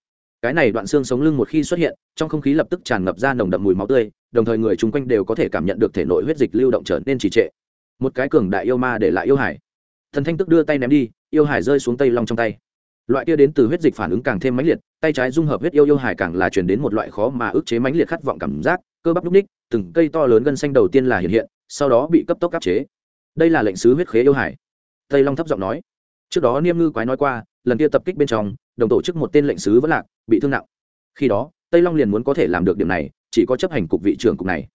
Cái này đoạn xương sống lưng một khi xuất hiện, trong không khí lập tức tràn ngập ra nồng đậm mùi máu tươi, đồng thời người chung quanh đều có thể cảm nhận được thể nội huyết dịch lưu động trở nên trì trệ. Một cái cường đại yêu ma để lại yêu hải. Thần thanh tức đưa tay ném đi, yêu hải rơi xuống tây long trong tay loại kia đến từ huyết dịch phản ứng càng thêm mãnh liệt, tay trái dung hợp huyết yêu yêu hải càng là chuyển đến một loại khó mà ức chế mãnh liệt khát vọng cảm giác, cơ bắp đúc ních, từng cây to lớn gân xanh đầu tiên là hiện hiện, sau đó bị cấp tốc áp chế. Đây là lệnh sứ huyết khế yêu hải tây long thấp giọng nói. Trước đó niêm ngư quái nói qua, lần kia tập kích bên trong, đồng tổ chức một tên lệnh sứ vẫn lạc, bị thương nặng. Khi đó, tây long liền muốn có thể làm được điểm này, chỉ có chấp hành cục vị trưởng cục này.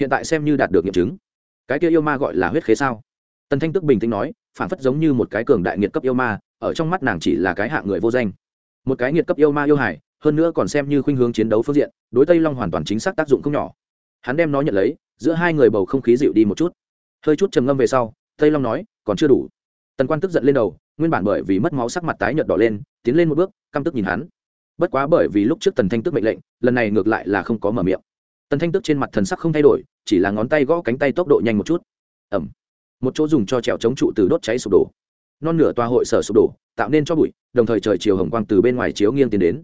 Hiện tại xem như đạt được nghiệm chứng. Cái kia yêu ma gọi là huyết khế sao? Tần thanh tức bình tĩnh nói, phản phất giống như một cái cường đại nghiệt cấp yêu ma ở trong mắt nàng chỉ là cái hạng người vô danh. Một cái nghiệt cấp yêu ma yêu hải, hơn nữa còn xem như khuynh hướng chiến đấu phương diện, đối tây long hoàn toàn chính xác tác dụng không nhỏ. Hắn đem nó nhận lấy, giữa hai người bầu không khí dịu đi một chút. Hơi chút trầm ngâm về sau, tây long nói, còn chưa đủ. Tần quan tức giận lên đầu, nguyên bản bởi vì mất máu sắc mặt tái nhợt đỏ lên, tiến lên một bước, căm tức nhìn hắn. Bất quá bởi vì lúc trước tần thanh tức mệnh lệnh, lần này ngược lại là không có mở miệng. Tần thanh tức trên mặt thần sắc không thay đổi, chỉ là ngón tay gõ cánh tay tốc độ nhanh một chút. Ẩm một chỗ dùng cho trèo chống trụ từ đốt cháy sụp đổ non nửa tòa hội sở sụp đổ, tạo nên cho bụi, đồng thời trời chiều hồng quang từ bên ngoài chiếu nghiêng tiến đến.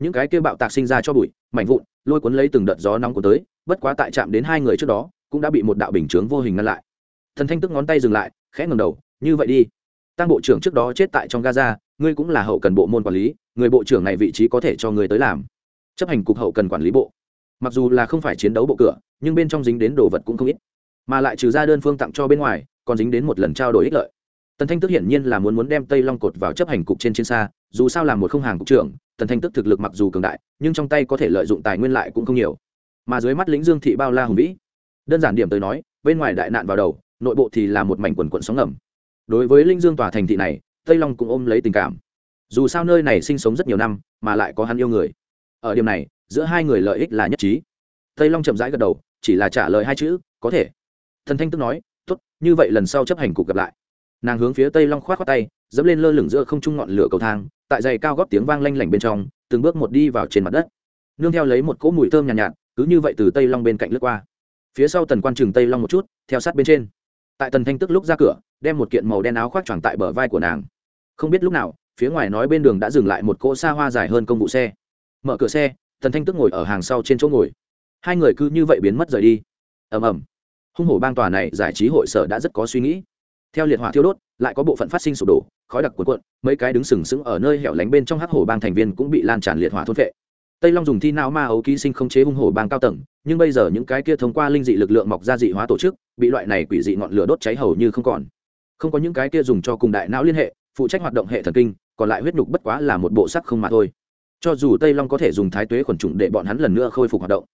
Những cái kia bạo tạc sinh ra cho bụi, mảnh vụn, lôi cuốn lấy từng đợt gió nóng của tới, bất quá tại chạm đến hai người trước đó, cũng đã bị một đạo bình chướng vô hình ngăn lại. Thần thanh tức ngón tay dừng lại, khẽ ngầm đầu, như vậy đi. Tăng bộ trưởng trước đó chết tại trong gaza, ngươi cũng là hậu cần bộ môn quản lý, người bộ trưởng này vị trí có thể cho người tới làm. Chấp hành cục hậu cần quản lý bộ. Mặc dù là không phải chiến đấu bộ cửa, nhưng bên trong dính đến đồ vật cũng không ít. Mà lại trừ ra đơn phương tặng cho bên ngoài, còn dính đến một lần trao đổi ích lợi tần thanh tức hiển nhiên là muốn muốn đem tây long cột vào chấp hành cục trên chiến xa, dù sao là một không hàng cục trưởng, tần thanh tức thực lực mặc dù cường đại, nhưng trong tay có thể lợi dụng tài nguyên lại cũng không nhiều. Mà dưới mắt lĩnh dương thị bao la hùng vĩ. Đơn giản điểm tới nói, bên ngoài đại nạn vào đầu, nội bộ thì là một mảnh quần quận sóng ngầm. Đối với linh dương tòa thành thị này, tây long cũng ôm lấy tình cảm. Dù sao nơi này sinh sống rất nhiều năm, mà lại có hắn yêu người. Ở điểm này, giữa hai người lợi ích là nhất trí. Tây long chậm rãi gật đầu, chỉ là trả lời hai chữ, có thể. Thần thanh tức nói, tốt, như vậy lần sau chấp hành cục gặp lại nàng hướng phía tây long khoát h tay dẫm lên lơ lửng giữa không trung ngọn lửa cầu thang tại giày cao góp tiếng vang lanh lảnh bên trong từng bước một đi vào trên mặt đất. Nương theo lấy một cỗ mùi thơm nhàn nhạt, nhạt cứ như vậy từ tây long bên cạnh lướt qua. Phía sau tần quan trường tây long một chút theo sát bên trên. Tại tần thanh tức lúc ra cửa đem một kiện màu đen áo khoác choàng tại bờ vai của nàng. Không biết lúc nào phía ngoài nói bên đường đã dừng lại một cỗ xa hoa dài hơn công vụ xe. Mở cửa xe tần thanh tức ngồi ở hàng sau trên chỗ ngồi. Hai người cứ như vậy biến mất rời đi. Ầm ầm. Hung hổ bang tòa này giải trí hội sở đã rất có suy nghĩ theo liệt hỏa thiêu đốt, lại có bộ phận phát sinh sụp đổ, khói đặc cuộn cuộn, mấy cái đứng sừng sững ở nơi hẻo lánh bên trong hắc hổ bang thành viên cũng bị lan tràn liệt hỏa thôn vệ. Tây long dùng thi não ma ấu ký sinh không chế hung hổ bang cao tầng, nhưng bây giờ những cái kia thông qua linh dị lực lượng mọc ra dị hóa tổ chức, bị loại này quỷ dị ngọn lửa đốt cháy hầu như không còn. Không có những cái kia dùng cho cùng đại não liên hệ, phụ trách hoạt động hệ thần kinh, còn lại huyết nhục bất quá là một bộ sắc không mà thôi. Cho dù tây long có thể dùng thái tuế khuẩn trùng để bọn hắn lần nữa khôi phục hoạt động,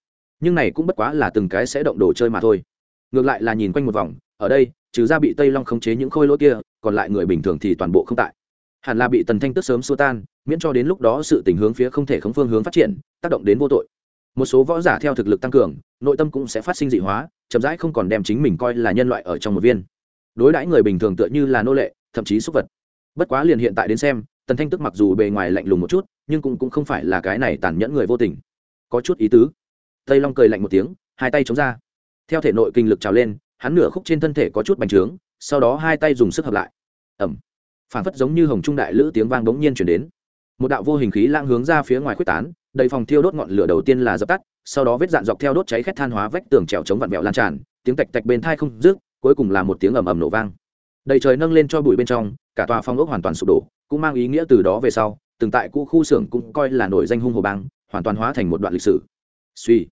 nhưng này cũng bất quá là từng cái sẽ động đồ chơi mà thôi. Ngược lại là nhìn quanh một vòng, ở đây trừ ra bị tây long khống chế những khôi lỗi kia còn lại người bình thường thì toàn bộ không tại. Hẳn là bị tần thanh tức sớm xua tan miễn cho đến lúc đó sự tình hướng phía không thể không phương hướng phát triển tác động đến vô tội. Một số võ giả theo thực lực tăng cường nội tâm cũng sẽ phát sinh dị hóa chậm rãi không còn đem chính mình coi là nhân loại ở trong một viên. Đối đãi người bình thường tựa như là nô lệ thậm chí súc vật. Bất quá liền hiện tại đến xem tần thanh tức mặc dù bề ngoài lạnh lùng một chút nhưng cũng, cũng không phải là cái này tàn nhẫn người vô tình. Có chút ý tứ. Tây long cười lạnh một tiếng hai tay chống ra. Theo thể nội kinh lực trào lên hắn nửa khúc trên thân thể có chút bành trướng, sau đó hai tay dùng sức hợp lại. Ẩm phản phất giống như hồng trung đại lữ tiếng vang bỗng nhiên chuyển đến. Một đạo vô hình khí lang hướng ra phía ngoài quyết tán, đầy phòng thiêu đốt ngọn lửa đầu tiên là dập tắt, sau đó vết dạn dọc theo đốt cháy khét than hóa vách tường trèo chống vặn vẹo lan tràn, tiếng tạch tạch bên thai không rước cuối cùng là một tiếng ầm ầm nổ vang. Đầy trời nâng lên cho bụi bên trong, cả tòa phong ốc hoàn toàn sụp đổ, cũng mang ý nghĩa từ đó về sau, từng tại cũ khu xưởng cũng coi là nổi danh hung hồ bang, hoàn toàn hóa thành một đoạn lịch sử. Suy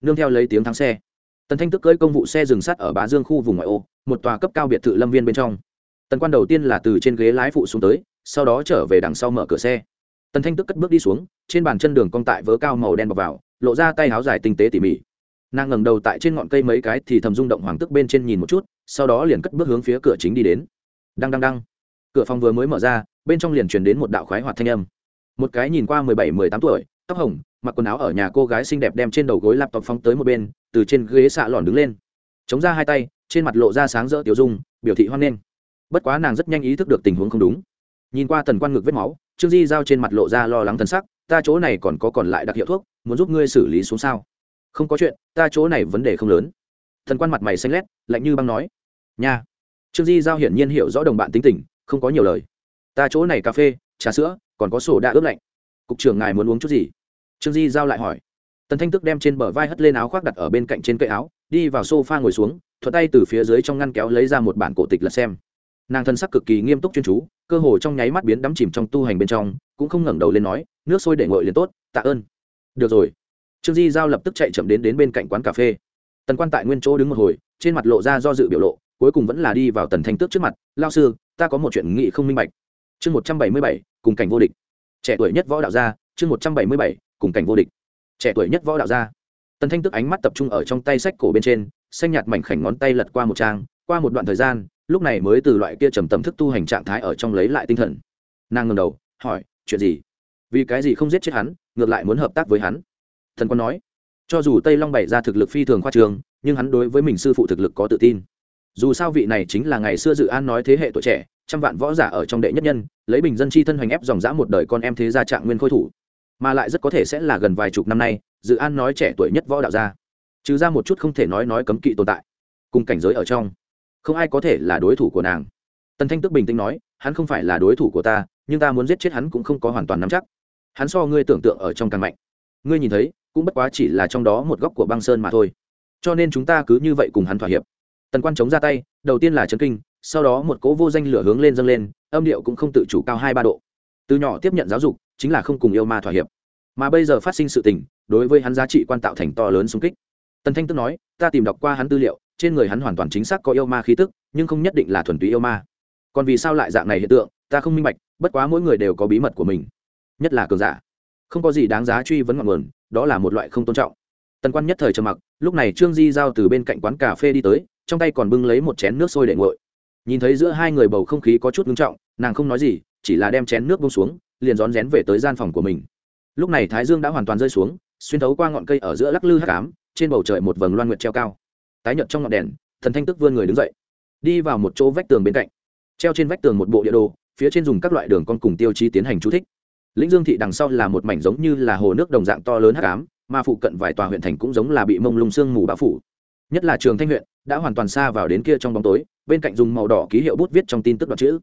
nương theo lấy tiếng thắng xe tần thanh tức cưỡi công vụ xe dừng sắt ở bá dương khu vùng ngoại ô, một tòa cấp cao biệt thự lâm viên bên trong. Tần quan đầu tiên là từ trên ghế lái phụ xuống tới, sau đó trở về đằng sau mở cửa xe. Tần thanh tức cất bước đi xuống, trên bàn chân đường cong tại vớ cao màu đen bọc vào, lộ ra tay áo dài tinh tế tỉ mỉ. Nàng ngẩng đầu tại trên ngọn cây mấy cái thì thầm rung động hoàng tức bên trên nhìn một chút, sau đó liền cất bước hướng phía cửa chính đi đến. Đăng đăng đăng. Cửa phòng vừa mới mở ra, bên trong liền truyền đến một đạo khoái hoạt thanh âm. Một cái nhìn qua mười bảy, mười tám tuổi, tóc hồng, mặc quần áo ở nhà cô gái xinh đẹp đem trên đầu gối laptop phóng tới một bên từ trên ghế xạ lòn đứng lên. Chống ra hai tay, trên mặt lộ ra sáng rỡ tiểu dung, biểu thị hoan nghênh. Bất quá nàng rất nhanh ý thức được tình huống không đúng. Nhìn qua tần quan ngực vết máu, trương di giao trên mặt lộ ra lo lắng thần sắc, ta chỗ này còn có còn lại đặc hiệu thuốc, muốn giúp ngươi xử lý xuống sao? Không có chuyện, ta chỗ này vấn đề không lớn. Thần quan mặt mày xanh lét, lạnh như băng nói, nha. Trương di giao hiển nhiên hiểu rõ đồng bạn tính tình, không có nhiều lời. Ta chỗ này cà phê, trà sữa, còn có sổ đã ướp lạnh. Cục trưởng ngài muốn uống chút gì? Trương di giao lại hỏi tần thanh tức đem trên bờ vai hất lên áo khoác đặt ở bên cạnh trên cây áo, đi vào s o f a ngồi xuống, thuận tay từ phía dưới trong ngăn kéo lấy ra một bản cổ tịch lật xem. Nàng thân sắc cực kỳ nghiêm túc chuyên chú, cơ hồ trong nháy mắt biến đắm chìm trong tu hành bên trong, cũng không ngẩng đầu lên nói, nước sôi để ngội liền tốt, tạ ơn. Được rồi. Trương di giao lập tức chạy chậm đến đến bên cạnh quán cà phê. Tần quan tại nguyên chỗ đứng một hồi, trên mặt lộ ra do dự biểu lộ, cuối cùng vẫn là đi vào tần thanh tước trước mặt, lao sư, ta có một chuyện nghị không minh bạch. Chương một trăm bảy mươi bảy, cùng cảnh vô địch. Trẻ tuổi nhất võ đạo gia, chương một trăm bảy mươi bảy, cùng cảnh vô địch trẻ tuổi nhất võ đạo gia. Tần thanh tức ánh mắt tập trung ở trong tay sách cổ bên trên, xanh nhạt mảnh khảnh ngón tay lật qua một trang, qua một đoạn thời gian, lúc này mới từ loại kia trầm tầm thức tu hành trạng thái ở trong lấy lại tinh thần. Nàng ngầm đầu, hỏi, chuyện gì? Vì cái gì không giết chết hắn, ngược lại muốn hợp tác với hắn. Thần quân nói, cho dù tây long bày ra thực lực phi thường khoa trường nhưng hắn đối với mình sư phụ thực lực có tự tin. Dù sao vị này chính là ngày xưa dự an nói thế hệ tuổi trẻ, trăm vạn võ giả ở trong đệ nhất nhân, lấy bình dân chi thân hoành ép dòng dã một đời con em thế gia trạng nguyên khôi thủ mà lại rất có thể sẽ là gần vài chục năm nay, dự an nói trẻ tuổi nhất võ đạo gia. Trừ ra một chút không thể nói nói cấm kỵ tồn tại, cùng cảnh giới ở trong, không ai có thể là đối thủ của nàng. Tần thanh tức bình tĩnh nói, hắn không phải là đối thủ của ta, nhưng ta muốn giết chết hắn cũng không có hoàn toàn nắm chắc. Hắn so ngươi tưởng tượng ở trong càng mạnh. Ngươi nhìn thấy, cũng bất quá chỉ là trong đó một góc của băng sơn mà thôi. Cho nên chúng ta cứ như vậy cùng hắn thỏa hiệp. Tần quan chống ra tay, đầu tiên là chấn kinh, sau đó một cỗ vô danh lửa hướng lên dâng lên, âm điệu cũng không tự chủ cao hai ba độ từ nhỏ tiếp nhận giáo dục chính là không cùng yêu ma thỏa hiệp. Mà bây giờ phát sinh sự tình, đối với hắn giá trị quan tạo thành to lớn xung kích. Tần thanh tức nói, ta tìm đọc qua hắn tư liệu, trên người hắn hoàn toàn chính xác có yêu ma khí tức, nhưng không nhất định là thuần túy yêu ma. Còn vì sao lại dạng này hiện tượng, ta không minh bạch, bất quá mỗi người đều có bí mật của mình. Nhất là cường giả. Không có gì đáng giá truy vấn ngọn nguồn, đó là một loại không tôn trọng. Tần quan nhất thời trầm mặc, lúc này trương di giao từ bên cạnh quán cà phê đi tới, trong tay còn bưng lấy một chén nước sôi để nguội. Nhìn thấy giữa hai người bầu không khí có chút ngưng trọng, nàng không nói gì chỉ là đem chén nước bông xuống, liền rón rén về tới gian phòng của mình. Lúc này thái dương đã hoàn toàn rơi xuống, xuyên thấu qua ngọn cây ở giữa lắc lư hắc ám, trên bầu trời một vầng loan nguyệt treo cao. Tái nhợt trong ngọn đèn, thần thanh tức vươn người đứng dậy, đi vào một chỗ vách tường bên cạnh. Treo trên vách tường một bộ địa đồ, phía trên dùng các loại đường con cùng tiêu chí tiến hành chú thích. Lĩnh dương thị đằng sau là một mảnh giống như là hồ nước đồng dạng to lớn hắc ám, mà phụ cận vài tòa huyện thành cũng giống là bị mông lung sương mù bao phủ. Nhất là trường thanh huyện, đã hoàn toàn xa vào đến kia trong bóng tối, bên cạnh dùng màu đỏ ký hiệu bút viết trong tin tức đoạn chữ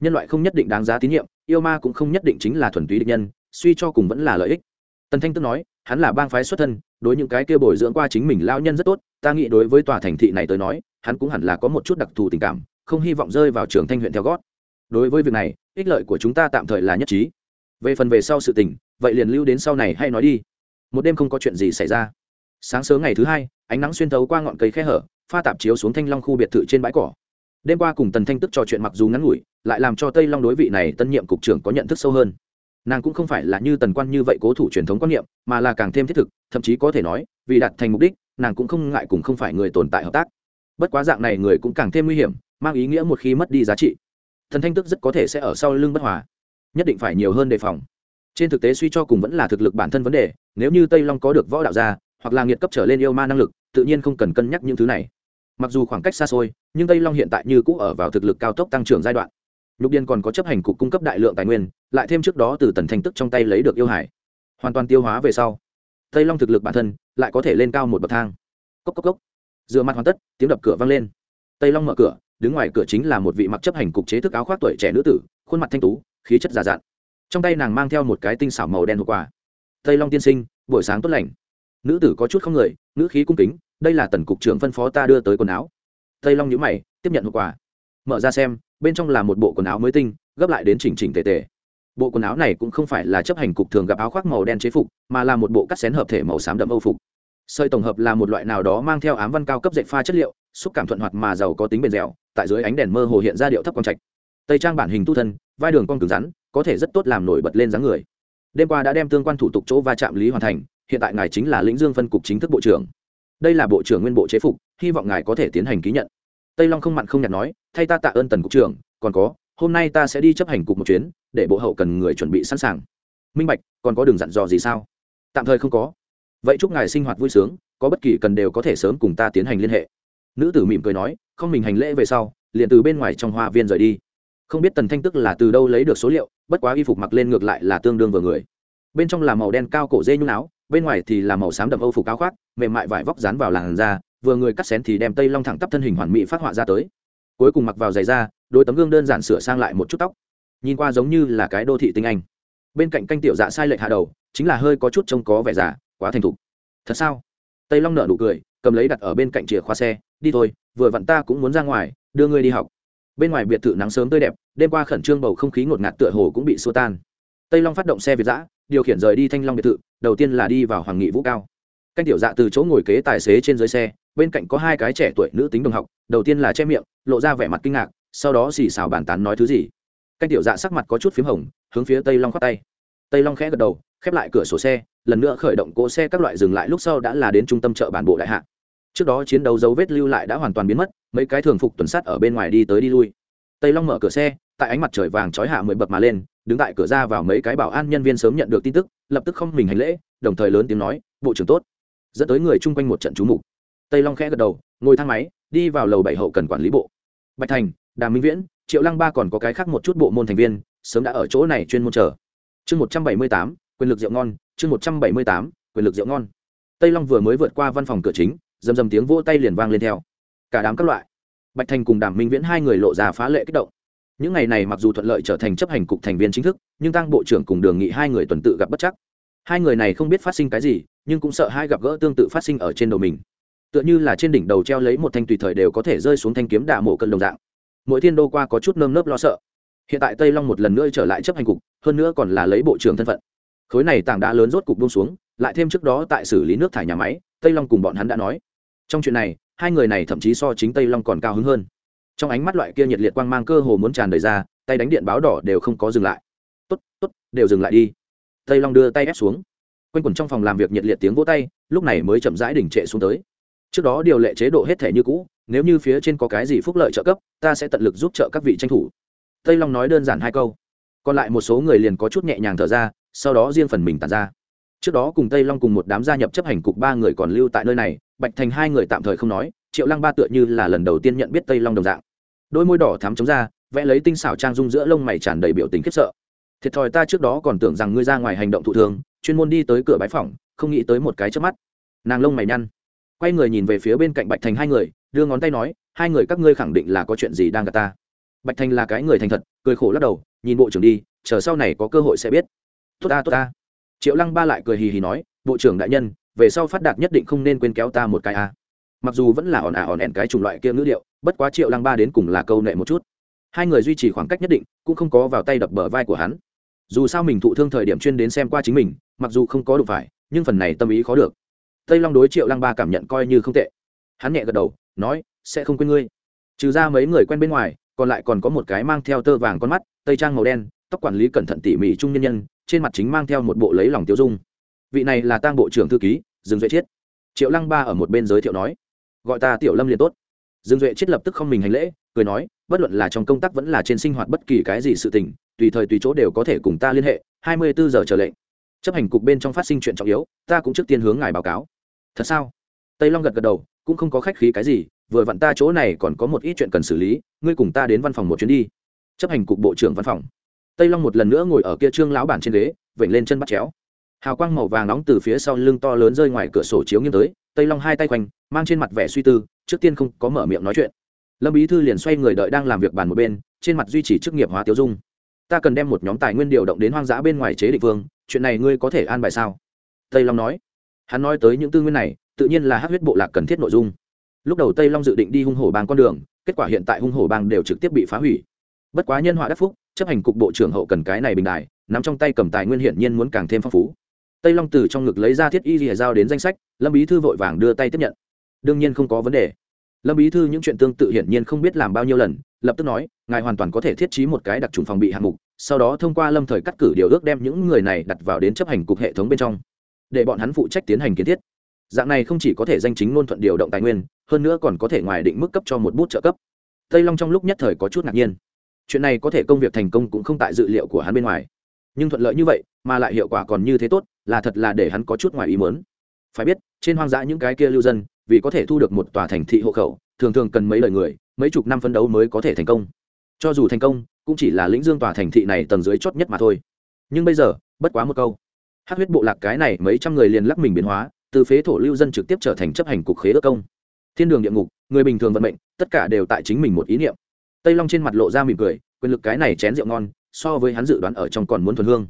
nhân loại không nhất định đáng giá tín nhiệm, yêu ma cũng không nhất định chính là thuần túy địch nhân, suy cho cùng vẫn là lợi ích. Tần thanh tức nói, hắn là bang phái xuất thân, đối những cái kia bồi dưỡng qua chính mình lao nhân rất tốt, ta nghĩ đối với tòa thành thị này tới nói, hắn cũng hẳn là có một chút đặc thù tình cảm, không hy vọng rơi vào trường thanh huyện theo gót. Đối với việc này, ích lợi của chúng ta tạm thời là nhất trí. Về phần về sau sự tình, vậy liền lưu đến sau này hay nói đi. Một đêm không có chuyện gì xảy ra. Sáng sớm ngày thứ hai, ánh nắng xuyên thấu qua ngọn cây khe hở, pha tạp chiếu xuống thanh long khu biệt thự trên bãi cỏ đêm qua cùng tần thanh tức trò chuyện mặc dù ngắn ngủi, lại làm cho tây long đối vị này tân nhiệm cục trưởng có nhận thức sâu hơn. Nàng cũng không phải là như tần quan như vậy cố thủ truyền thống quan niệm, mà là càng thêm thiết thực, thậm chí có thể nói, vì đạt thành mục đích, nàng cũng không ngại cùng không phải người tồn tại hợp tác. Bất quá dạng này người cũng càng thêm nguy hiểm, mang ý nghĩa một khi mất đi giá trị thần thanh tức rất có thể sẽ ở sau lưng bất hòa. Nhất định phải nhiều hơn đề phòng. Trên thực tế suy cho cùng vẫn là thực lực bản thân vấn đề, nếu như tây long có được võ đạo gia, hoặc là nghiệt cấp trở lên yêu ma năng lực, tự nhiên không cần cân nhắc những thứ này. Mặc dù khoảng cách xa xôi nhưng tây long hiện tại như cũ ở vào thực lực cao tốc tăng trưởng giai đoạn nhục điên còn có chấp hành cục cung cấp đại lượng tài nguyên lại thêm trước đó từ tần thanh tức trong tay lấy được yêu hải hoàn toàn tiêu hóa về sau tây long thực lực bản thân lại có thể lên cao một bậc thang cốc cốc cốc. Dựa mặt hoàn tất, tiếng đập cửa vang lên. Tây long mở cửa, đứng ngoài cửa chính là một vị mặc chấp hành cục chế thức áo khoác tuổi trẻ nữ tử, khuôn mặt thanh tú, khí chất già dặn. Trong tay nàng mang theo một cái tinh xảo màu đen hộp quà. Tây long tiên sinh, buổi sáng tốt lành. Nữ tử có chút không người nữ khí cung kính, đây là tần cục trưởng phân phó ta đưa tới quần áo tây long nhữ mày, tiếp nhận hộp quà. Mở ra xem, bên trong là một bộ quần áo mới tinh, gấp lại đến chỉnh chỉnh tề tề. Bộ quần áo này cũng không phải là chấp hành cục thường gặp áo khoác màu đen chế phục, mà là một bộ cắt xén hợp thể màu xám đậm âu phục. Sợi tổng hợp là một loại nào đó mang theo ám văn cao cấp dạy pha chất liệu, xúc cảm thuận hoạt mà giàu có tính bền dẻo, tại dưới ánh đèn mơ hồ hiện ra điệu thấp quang trạch. Tây trang bản hình tu thân, vai đường con cứng rắn, có thể rất tốt làm nổi bật lên dáng người. Đêm qua đã đem tương quan thủ tục chỗ va chạm lý hoàn thành, hiện tại ngài chính là lĩnh dương phân cục chính thức bộ trưởng. Đây là bộ trưởng nguyên bộ chế phục hy vọng ngài có thể tiến hành ký nhận. Tây long không mặn không nhạt nói, thay ta tạ ơn tần cục trưởng, còn có, hôm nay ta sẽ đi chấp hành cục một chuyến, để bộ hậu cần người chuẩn bị sẵn sàng. Minh bạch, còn có đường dặn dò gì sao? Tạm thời không có. Vậy chúc ngài sinh hoạt vui sướng, có bất kỳ cần đều có thể sớm cùng ta tiến hành liên hệ. Nữ tử mỉm cười nói, không mình hành lễ về sau, liền từ bên ngoài trong hoa viên rời đi. Không biết tần thanh tức là từ đâu lấy được số liệu, bất quá y phục mặc lên ngược lại là tương đương vừa người. Bên trong là màu đen cao cổ dê nhung áo, bên ngoài thì là màu xám đậm âu phục áo khoác, mềm mại vải vóc dán vào làn da vừa người cắt xén thì đem tây long thẳng tắp thân hình hoàn mỹ phát họa ra tới. Cuối cùng mặc vào giày da, đôi tấm gương đơn giản sửa sang lại một chút tóc. Nhìn qua giống như là cái đô thị tinh anh. Bên cạnh canh tiểu dạ sai lệch hạ đầu, chính là hơi có chút trông có vẻ giả quá thành thục. Thật sao? Tây long nở nụ cười, cầm lấy đặt ở bên cạnh chìa khóa xe, đi thôi, vừa vặn ta cũng muốn ra ngoài, đưa ngươi đi học. Bên ngoài biệt thự nắng sớm tươi đẹp, đêm qua khẩn trương bầu không khí ngột ngạt tựa hồ cũng bị xua tan. Tây long phát động xe việt giã điều khiển rời đi thanh long biệt thự, đầu tiên là đi vào hoàng nghị vũ cao. Canh tiểu dạ từ chỗ ngồi kế tài xế trên dưới xe bên cạnh có hai cái trẻ tuổi nữ tính đồng học, đầu tiên là che miệng, lộ ra vẻ mặt kinh ngạc, sau đó xì xào bàn tán nói thứ gì. Canh tiểu dạ sắc mặt có chút p h í m hồng, hướng phía tây long khoác tay. Tây long khẽ gật đầu, khép lại cửa sổ xe, lần nữa khởi động cỗ xe các loại dừng lại lúc sau đã là đến trung tâm chợ bản bộ đại hạ. Trước đó chiến đấu dấu vết lưu lại đã hoàn toàn biến mất, mấy cái thường phục tuần sắt ở bên ngoài đi tới đi lui. Tây long mở cửa xe, tại ánh mặt trời vàng trói hạ mười bậc mà lên, đứng tại cửa ra vào mấy cái bảo an nhân viên sớm nhận được tin tức, lập tức không mình hành lễ, đồng thời lớn tiếng nói, bộ trưởng tốt. Dẫn tới người chung quanh một trận trú mục tây long khẽ gật đầu, ngồi thang máy, đi vào lầu bảy hậu cần quản lý bộ. Bạch thành, đàm minh viễn, triệu lăng ba còn có cái khác một chút bộ môn thành viên, sớm đã ở chỗ này chuyên môn chờ. Chương một trăm bảy mươi tám, quyền lực rượu ngon, chương một trăm bảy mươi tám, quyền lực rượu ngon. Tây long vừa mới vượt qua văn phòng cửa chính dầm dầm tiếng vỗ tay liền vang lên theo. Cả đám các loại. Bạch thành cùng đàm minh viễn hai người lộ ra phá lệ kích động. Những ngày này mặc dù thuận lợi trở thành chấp hành cục thành viên chính thức, nhưng tăng bộ trưởng cùng đường nghị hai người tuần tự gặp bất chắc. Hai người này không biết phát sinh cái gì, nhưng cũng sợ hai gặp gỡ tương tự phát sinh ở trên đầu mình tựa như là trên đỉnh đầu treo lấy một thanh tùy thời đều có thể rơi xuống thanh kiếm đạ mộ cân đồng dạng. Mỗi thiên đô qua có chút nơm nớp lo sợ. Hiện tại tây long một lần nữa trở lại chấp hành cục, hơn nữa còn là lấy bộ trưởng thân phận. Khối này tảng đá lớn rốt cục buông xuống, lại thêm trước đó tại xử lý nước thải nhà máy, tây long cùng bọn hắn đã nói. Trong chuyện này, hai người này thậm chí so chính tây long còn cao hứng hơn. Trong ánh mắt loại kia nhiệt liệt quang mang cơ hồ muốn tràn đầy ra, tay đánh điện báo đỏ đều không có dừng lại. Tốt tốt, đều dừng lại đi. Tây long đưa tay ép xuống. Quanh quẩn trong phòng làm việc nhiệt liệt tiếng vỗ tay, lúc này mới chậm rãi đỉnh trệ xuống tới trước đó điều lệ chế độ hết thể như cũ, nếu như phía trên có cái gì phúc lợi trợ cấp, ta sẽ tận lực giúp trợ các vị tranh thủ. Tây long nói đơn giản hai câu. Còn lại một số người liền có chút nhẹ nhàng thở ra, sau đó riêng phần mình tàn ra. Trước đó cùng tây long cùng một đám gia nhập chấp hành cục ba người còn lưu tại nơi này, bạch thành hai người tạm thời không nói, triệu lăng ba tựa như là lần đầu tiên nhận biết tây long đồng dạng. Đôi môi đỏ thắm chống ra, vẽ lấy tinh xảo trang dung giữa lông mày tràn đầy biểu tình khiếp sợ. Thiệt thòi ta trước đó còn tưởng rằng ngươi ra ngoài hành động thụ thường, chuyên môn đi tới cửa bãi phòng không nghĩ tới một cái trước mắt. Nàng lông mày nhăn quay người nhìn về phía bên cạnh bạch thành hai người, đưa ngón tay nói, hai người các ngươi khẳng định là có chuyện gì đang gặp ta? Bạch thành là cái người thành thật, cười khổ lắc đầu, nhìn bộ trưởng đi, chờ sau này có cơ hội sẽ biết. Tốt ta tốt ta. Triệu lăng ba lại cười hì hì nói, bộ trưởng đại nhân, về sau phát đạt nhất định không nên quên kéo ta một cái a. Mặc dù vẫn là ỏn ả ỏn ẻn cái chủng loại kia ngữ điệu, bất quá triệu lăng ba đến cùng là câu nệ một chút. Hai người duy trì khoảng cách nhất định, cũng không có vào tay đập bờ vai của hắn. Dù sao mình thụ thương thời điểm chuyên đến xem qua chính mình, mặc dù không có đụng phải, nhưng phần này tâm ý khó được tây long đối triệu lăng ba cảm nhận coi như không tệ. Hắn nhẹ gật đầu, nói, sẽ không quên ngươi. Trừ ra mấy người quen bên ngoài, còn lại còn có một cái mang theo tơ vàng con mắt, tây trang màu đen, tóc quản lý cẩn thận tỉ mỉ trung nhân nhân, trên mặt chính mang theo một bộ lấy lòng tiêu dung. Vị này là tang bộ trưởng thư ký, dương duệ chiết. Triệu lăng ba ở một bên giới thiệu nói, gọi ta tiểu lâm liền tốt. Dương duệ chiết lập tức không mình hành lễ, cười nói, bất luận là trong công tác vẫn là trên sinh hoạt bất kỳ cái gì sự tình, tùy thời tùy chỗ đều có thể cùng ta liên hệ, hai mươi bốn giờ trở lệnh. Chấp hành cục bên trong phát sinh chuyện trọng yếu, ta cũng trước tiên hướng ngài báo cáo thật sao? Tây long gật gật đầu, cũng không có khách khí cái gì, vừa vặn ta chỗ này còn có một ít chuyện cần xử lý, ngươi cùng ta đến văn phòng một chuyến đi. Chấp hành cục bộ trưởng văn phòng. Tây long một lần nữa ngồi ở kia trương lão bản trên ghế, vểnh lên chân bắt chéo. Hào quang màu vàng nóng từ phía sau lưng to lớn rơi ngoài cửa sổ chiếu nghiêng tới, tây long hai tay quanh mang trên mặt vẻ suy tư, trước tiên không có mở miệng nói chuyện. Lâm bí thư liền xoay người đợi đang làm việc bàn một bên, trên mặt duy trì chức nghiệp hóa tiêu dung. Ta cần đem một nhóm tài nguyên điều động đến hoang dã bên ngoài chế định vương, chuyện này ngươi có thể an bài sao? Tây long nói hắn nói tới những tư nguyên này, tự nhiên là hát huyết bộ lạc cần thiết nội dung. Lúc đầu tây long dự định đi hung hổ bang con đường, kết quả hiện tại hung hổ bang đều trực tiếp bị phá hủy. Bất quá nhân họa đắc phúc, chấp hành cục bộ trưởng hậu cần cái này bình đại, nắm trong tay cầm tài nguyên hiển nhiên muốn càng thêm phong phú. Tây long từ trong ngực lấy ra thiết y rìa giao đến danh sách, lâm bí thư vội vàng đưa tay tiếp nhận. Đương nhiên không có vấn đề. Lâm bí thư những chuyện tương tự hiển nhiên không biết làm bao nhiêu lần, lập tức nói, ngài hoàn toàn có thể thiết trí một cái đặc trùng phòng bị hạng mục, sau đó thông qua lâm thời cắt cử điều ước đem những người này đặt vào đến chấp hành cục hệ thống bên trong để bọn hắn phụ trách tiến hành kiến thiết. Dạng này không chỉ có thể danh chính ngôn thuận điều động tài nguyên, hơn nữa còn có thể ngoài định mức cấp cho một bút trợ cấp. Tây long trong lúc nhất thời có chút ngạc nhiên. Chuyện này có thể công việc thành công cũng không tại dự liệu của hắn bên ngoài. Nhưng thuận lợi như vậy, mà lại hiệu quả còn như thế tốt, là thật là để hắn có chút ngoài ý mớn phải biết, trên hoang dã những cái kia lưu dân, vì có thể thu được một tòa thành thị hộ khẩu, thường thường cần mấy lời người, mấy chục năm phấn đấu mới có thể thành công. Cho dù thành công, cũng chỉ là lĩnh dương tòa thành thị này tầng dưới chót nhất mà thôi. Nhưng bây giờ, bất quá một câu hát huyết bộ lạc cái này mấy trăm người liền lắc mình biến hóa, từ phế thổ lưu dân trực tiếp trở thành chấp hành cục khế ước công. Thiên đường địa ngục, người bình thường vận mệnh, tất cả đều tại chính mình một ý niệm. Tây long trên mặt lộ ra mỉm cười, quyền lực cái này chén rượu ngon, so với hắn dự đoán ở trong còn muốn thuần hương.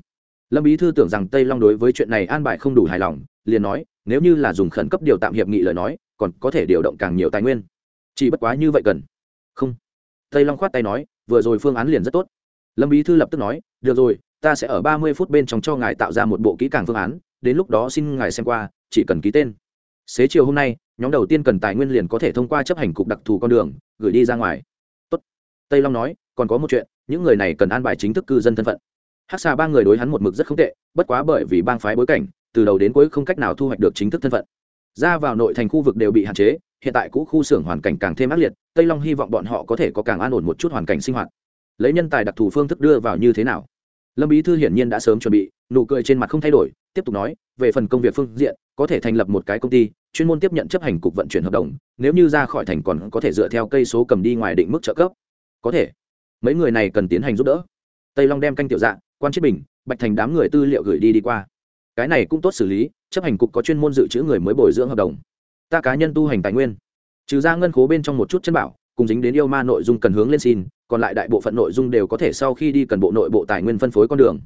Lâm bí thư tưởng rằng tây long đối với chuyện này an bài không đủ hài lòng, liền nói, nếu như là dùng khẩn cấp điều tạm hiệp nghị lời nói, còn có thể điều động càng nhiều tài nguyên. Chỉ bất quá như vậy cần. Không. Tây long khoát tay nói, vừa rồi phương án liền rất tốt. Lâm bí thư lập tức nói, được rồi ta sẽ ở ba mươi phút bên trong cho ngài tạo ra một bộ kỹ càng phương án, đến lúc đó xin ngài xem qua, chỉ cần ký tên. Xế chiều hôm nay, nhóm đầu tiên cần tài nguyên liền có thể thông qua chấp hành cục đặc thù con đường, gửi đi ra ngoài. Tốt. tây long nói, còn có một chuyện, những người này cần an bài chính thức cư dân thân phận. Hắc xà ba người đối hắn một mực rất không tệ, bất quá bởi vì bang phái bối cảnh, từ đầu đến cuối không cách nào thu hoạch được chính thức thân phận. Ra vào nội thành khu vực đều bị hạn chế, hiện tại cũ khu xưởng hoàn cảnh càng thêm ác liệt, tây long hy vọng bọn họ có thể có càng an ổn một chút hoàn cảnh sinh hoạt. Lấy nhân tài đặc thù phương thức đưa vào như thế nào? Lâm bí thư hiển nhiên đã sớm chuẩn bị, nụ cười trên mặt không thay đổi, tiếp tục nói, về phần công việc phương diện, có thể thành lập một cái công ty, chuyên môn tiếp nhận chấp hành cục vận chuyển hợp đồng, nếu như ra khỏi thành còn có thể dựa theo cây số cầm đi ngoài định mức trợ cấp. Có thể. Mấy người này cần tiến hành giúp đỡ. Tây long đem canh tiểu dạng quan chiết bình, bạch thành đám người tư liệu gửi đi đi qua. Cái này cũng tốt xử lý, chấp hành cục có chuyên môn dự trữ người mới bồi dưỡng hợp đồng. Ta cá nhân tu hành tài nguyên. Trừ ra ngân khố bên trong một chút chân bảo cùng dính đến yêu ma nội dung cần hướng lên xin, còn lại đại bộ phận nội dung đều có thể sau khi đi cần bộ nội bộ tài nguyên phân phối con đường.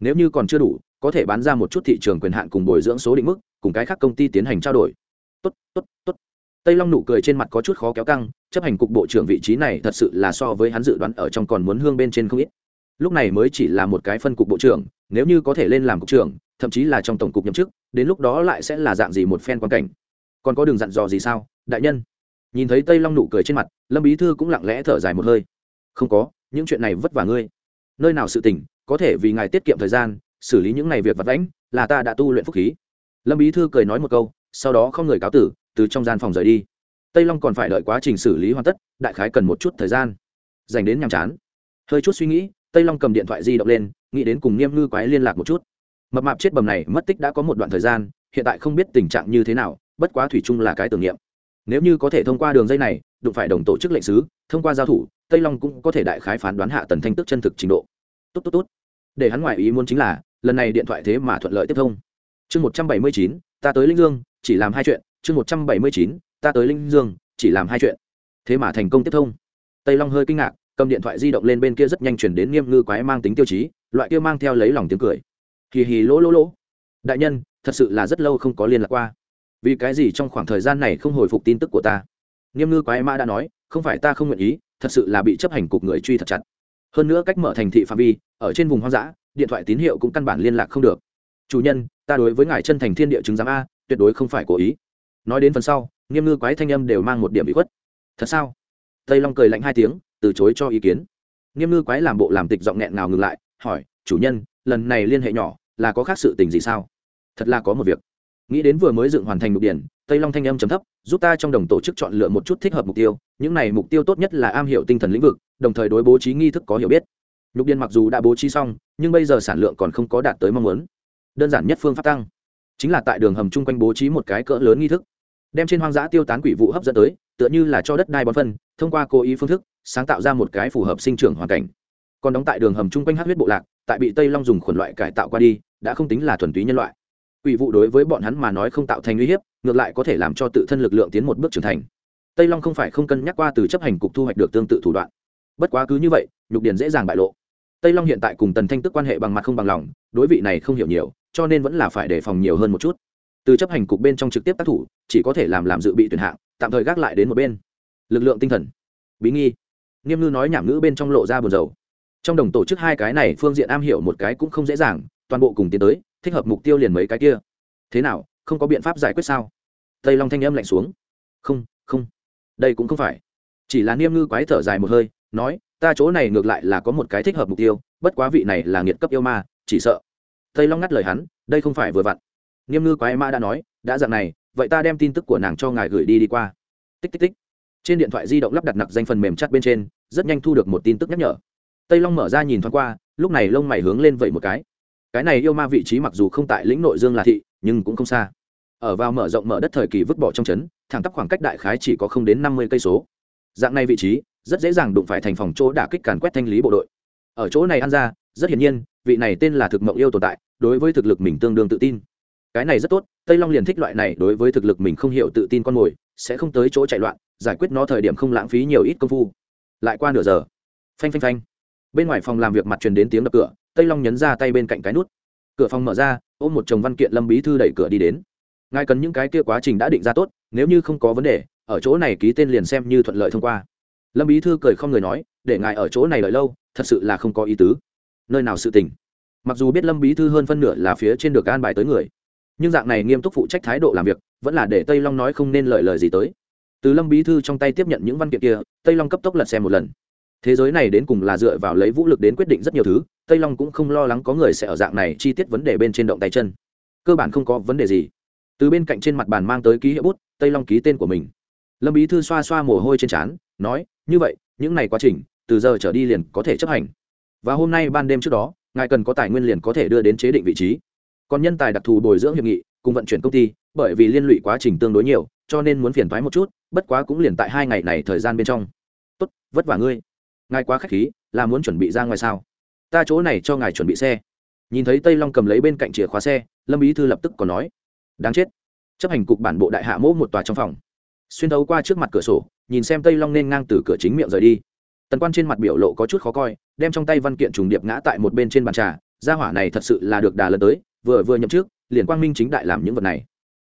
Nếu như còn chưa đủ, có thể bán ra một chút thị trường quyền hạn cùng bồi dưỡng số định mức, cùng cái khác công ty tiến hành trao đổi. Tốt tốt tốt. Tây long nụ cười trên mặt có chút khó kéo căng, chấp hành cục bộ trưởng vị trí này thật sự là so với hắn dự đoán ở trong còn muốn hương bên trên không ít. Lúc này mới chỉ là một cái phân cục bộ trưởng, nếu như có thể lên làm cục trưởng, thậm chí là trong tổng cục nhậm chức, đến lúc đó lại sẽ là dạng gì một phen quan cảnh. Còn có đường dặn dò gì sao, đại nhân? Nhìn thấy tây long nụ cười trên mặt, lâm bí thư cũng lặng lẽ thở dài một hơi. Không có, những chuyện này vất vả ngươi. Nơi nào sự tình, có thể vì ngài tiết kiệm thời gian, xử lý những ngày việc vặt vãnh, là ta đã tu luyện phúc khí. Lâm bí thư cười nói một câu, sau đó không người cáo tử, từ trong gian phòng rời đi. Tây long còn phải đợi quá trình xử lý hoàn tất, đại khái cần một chút thời gian. Dành đến nhàm chán. Hơi chút suy nghĩ, tây long cầm điện thoại di động lên, nghĩ đến cùng niêm ngư quái liên lạc một chút. Mập mạp chết bầm này mất tích đã có một đoạn thời gian, hiện tại không biết tình trạng như thế nào, bất quá thủy chung là cái tưởng niệm nếu như có thể thông qua đường dây này, đụng phải đồng tổ chức lệnh sứ, thông qua giao thủ, tây long cũng có thể đại khái phán đoán hạ tần thanh tức chân thực trình độ. Tốt tốt tốt. Để hắn ngoại ý muốn chính là, lần này điện thoại thế mà thuận lợi tiếp thông. Chương một trăm bảy mươi chín, ta tới linh dương, chỉ làm hai chuyện. Chương một trăm bảy mươi chín, ta tới linh dương, chỉ làm hai chuyện. Thế mà thành công tiếp thông. Tây long hơi kinh ngạc, cầm điện thoại di động lên bên kia rất nhanh chuyển đến nghiêm ngư quái mang tính tiêu chí, loại kia mang theo lấy lòng tiếng cười. Hì hì lỗ lỗ lỗ. Đại nhân, thật sự là rất lâu không có liên lạc qua vì cái gì trong khoảng thời gian này không hồi phục tin tức của ta? Nghiêm ngư quái mã đã nói, không phải ta không nguyện ý, thật sự là bị chấp hành cục người truy thật chặt. Hơn nữa cách mở thành thị phạm vi, ở trên vùng hoang dã, điện thoại tín hiệu cũng căn bản liên lạc không được. Chủ nhân, ta đối với ngài chân thành thiên địa chứng giám a, tuyệt đối không phải cố ý. Nói đến phần sau, nghiêm ngư quái thanh âm đều mang một điểm bị khuất. Thật sao? Tây long cười lạnh hai tiếng, từ chối cho ý kiến. Nghiêm ngư quái làm bộ làm tịch giọng nghẹn nào ngừng lại, hỏi, chủ nhân, lần này liên hệ nhỏ, là có khác sự tình gì sao? Thật là có một việc nghĩ đến vừa mới dựng hoàn thành mục điển, tây long thanh âm chấm thấp, giúp ta trong đồng tổ chức chọn lựa một chút thích hợp mục tiêu, những này mục tiêu tốt nhất là am hiểu tinh thần lĩnh vực, đồng thời đối bố trí nghi thức có hiểu biết. Nhục điền mặc dù đã bố trí xong, nhưng bây giờ sản lượng còn không có đạt tới mong muốn. Đơn giản nhất phương pháp tăng, chính là tại đường hầm chung quanh bố trí một cái cỡ lớn nghi thức, đem trên hoang dã tiêu tán quỷ vụ hấp dẫn tới, tựa như là cho đất đai bón phân, thông qua cố ý phương thức, sáng tạo ra một cái phù hợp sinh trưởng hoàn cảnh. Còn đóng tại đường hầm chung quanh hát huyết bộ lạc, tại bị tây long dùng khuẩn loại cải tạo qua đi, đã không tính là thuần túy nhân loại quỷ vụ đối với bọn hắn mà nói không tạo thành uy hiếp, ngược lại có thể làm cho tự thân lực lượng tiến một bước trưởng thành. Tây long không phải không cân nhắc qua từ chấp hành cục thu hoạch được tương tự thủ đoạn. Bất quá cứ như vậy, nhục điền dễ dàng bại lộ. Tây long hiện tại cùng tần thanh tức quan hệ bằng mặt không bằng lòng, đối vị này không hiểu nhiều, cho nên vẫn là phải đề phòng nhiều hơn một chút. Từ chấp hành cục bên trong trực tiếp tác thủ, chỉ có thể làm làm dự bị tuyển hạng, tạm thời gác lại đến một bên. Lực lượng tinh thần. Bí nghi. Nghiêm ngư nói nhảm ngữ bên trong lộ ra buồn dầu trong đồng tổ chức hai cái này, phương diện am hiểu một cái cũng không dễ dàng, toàn bộ cùng tiến tới thích hợp mục tiêu liền mấy cái kia. Thế nào, không có biện pháp giải quyết sao? Tây long thanh âm lạnh xuống. Không không. Đây cũng không phải. Chỉ là niêm ngư quái thở dài một hơi, nói, ta chỗ này ngược lại là có một cái thích hợp mục tiêu, bất quá vị này là nghiệt cấp yêu ma, chỉ sợ. Tây long ngắt lời hắn, đây không phải vừa vặn. Niêm ngư quái ma đã nói, đã dạng này, vậy ta đem tin tức của nàng cho ngài gửi đi đi qua. Tích tích tích. Trên điện thoại di động lắp đặt nặc danh phần mềm chắt bên trên, rất nhanh thu được một tin tức nhắc nhở. Tây long mở ra nhìn thoáng qua, lúc này lông mày hướng lên vậy một cái cái này yêu ma vị trí mặc dù không tại lĩnh nội dương là thị, nhưng cũng không xa. Ở vào mở rộng mở đất thời kỳ vứt bỏ trong trấn, thẳng tắp khoảng cách đại khái chỉ có không đến năm mươi cây số. Dạng này vị trí, rất dễ dàng đụng phải thành phòng chỗ đả kích càn quét thanh lý bộ đội. Ở chỗ này ăn ra, rất hiển nhiên, vị này tên là thực mộng yêu tồn tại, đối với thực lực mình tương đương tự tin. Cái này rất tốt, tây long liền thích loại này, đối với thực lực mình không hiểu tự tin con mồi, sẽ không tới chỗ chạy loạn, giải quyết nó thời điểm không lãng phí nhiều ít công phu. Lại qua nửa giờ, phanh phanh phanh. Bên ngoài phòng làm việc mặt truyền đến tiếng đập cửa tây long nhấn ra tay bên cạnh cái nút. Cửa phòng mở ra, ôm một chồng văn kiện lâm bí thư đẩy cửa đi đến. Ngài cần những cái kia quá trình đã định ra tốt, nếu như không có vấn đề, ở chỗ này ký tên liền xem như thuận lợi thông qua. Lâm bí thư cười không người nói, để ngài ở chỗ này đợi lâu, thật sự là không có ý tứ. Nơi nào sự tình? Mặc dù biết lâm bí thư hơn phân nửa là phía trên được an bài tới người, nhưng dạng này nghiêm túc phụ trách thái độ làm việc, vẫn là để tây long nói không nên lời lời gì tới. Từ lâm bí thư trong tay tiếp nhận những văn kiện kia, tây long cấp tốc lật xem một lần thế giới này đến cùng là dựa vào lấy vũ lực đến quyết định rất nhiều thứ, tây long cũng không lo lắng có người sẽ ở dạng này chi tiết vấn đề bên trên động tay chân. Cơ bản không có vấn đề gì. Từ bên cạnh trên mặt bàn mang tới ký hiệu bút, tây long ký tên của mình. Lâm bí thư xoa xoa mồ hôi trên trán, nói, như vậy, những này quá trình, từ giờ trở đi liền có thể chấp hành. Và hôm nay ban đêm trước đó, ngài cần có tài nguyên liền có thể đưa đến chế định vị trí. Còn nhân tài đặc thù bồi dưỡng hiệp nghị, cùng vận chuyển công ty, bởi vì liên lụy quá trình tương đối nhiều, cho nên muốn phiền thoái một chút, bất quá cũng liền tại hai ngày này thời gian bên trong. Tốt, vất vả ngươi ngài quá k h á c h khí, là muốn chuẩn bị ra ngoài sao? Ta chỗ này cho ngài chuẩn bị xe. Nhìn thấy tây long cầm lấy bên cạnh chìa khóa xe, lâm Ý thư lập tức còn nói, đáng chết, chấp hành cục bản bộ đại hạ mỗ một tòa trong phòng. Xuyên thấu qua trước mặt cửa sổ, nhìn xem tây long nên ngang từ cửa chính miệng rời đi. Tần quan trên mặt biểu lộ có chút khó coi, đem trong tay văn kiện trùng điệp ngã tại một bên trên bàn trà, gia hỏa này thật sự là được đà lần tới, vừa vừa nhậm trước liền quang minh chính đại làm những vật này.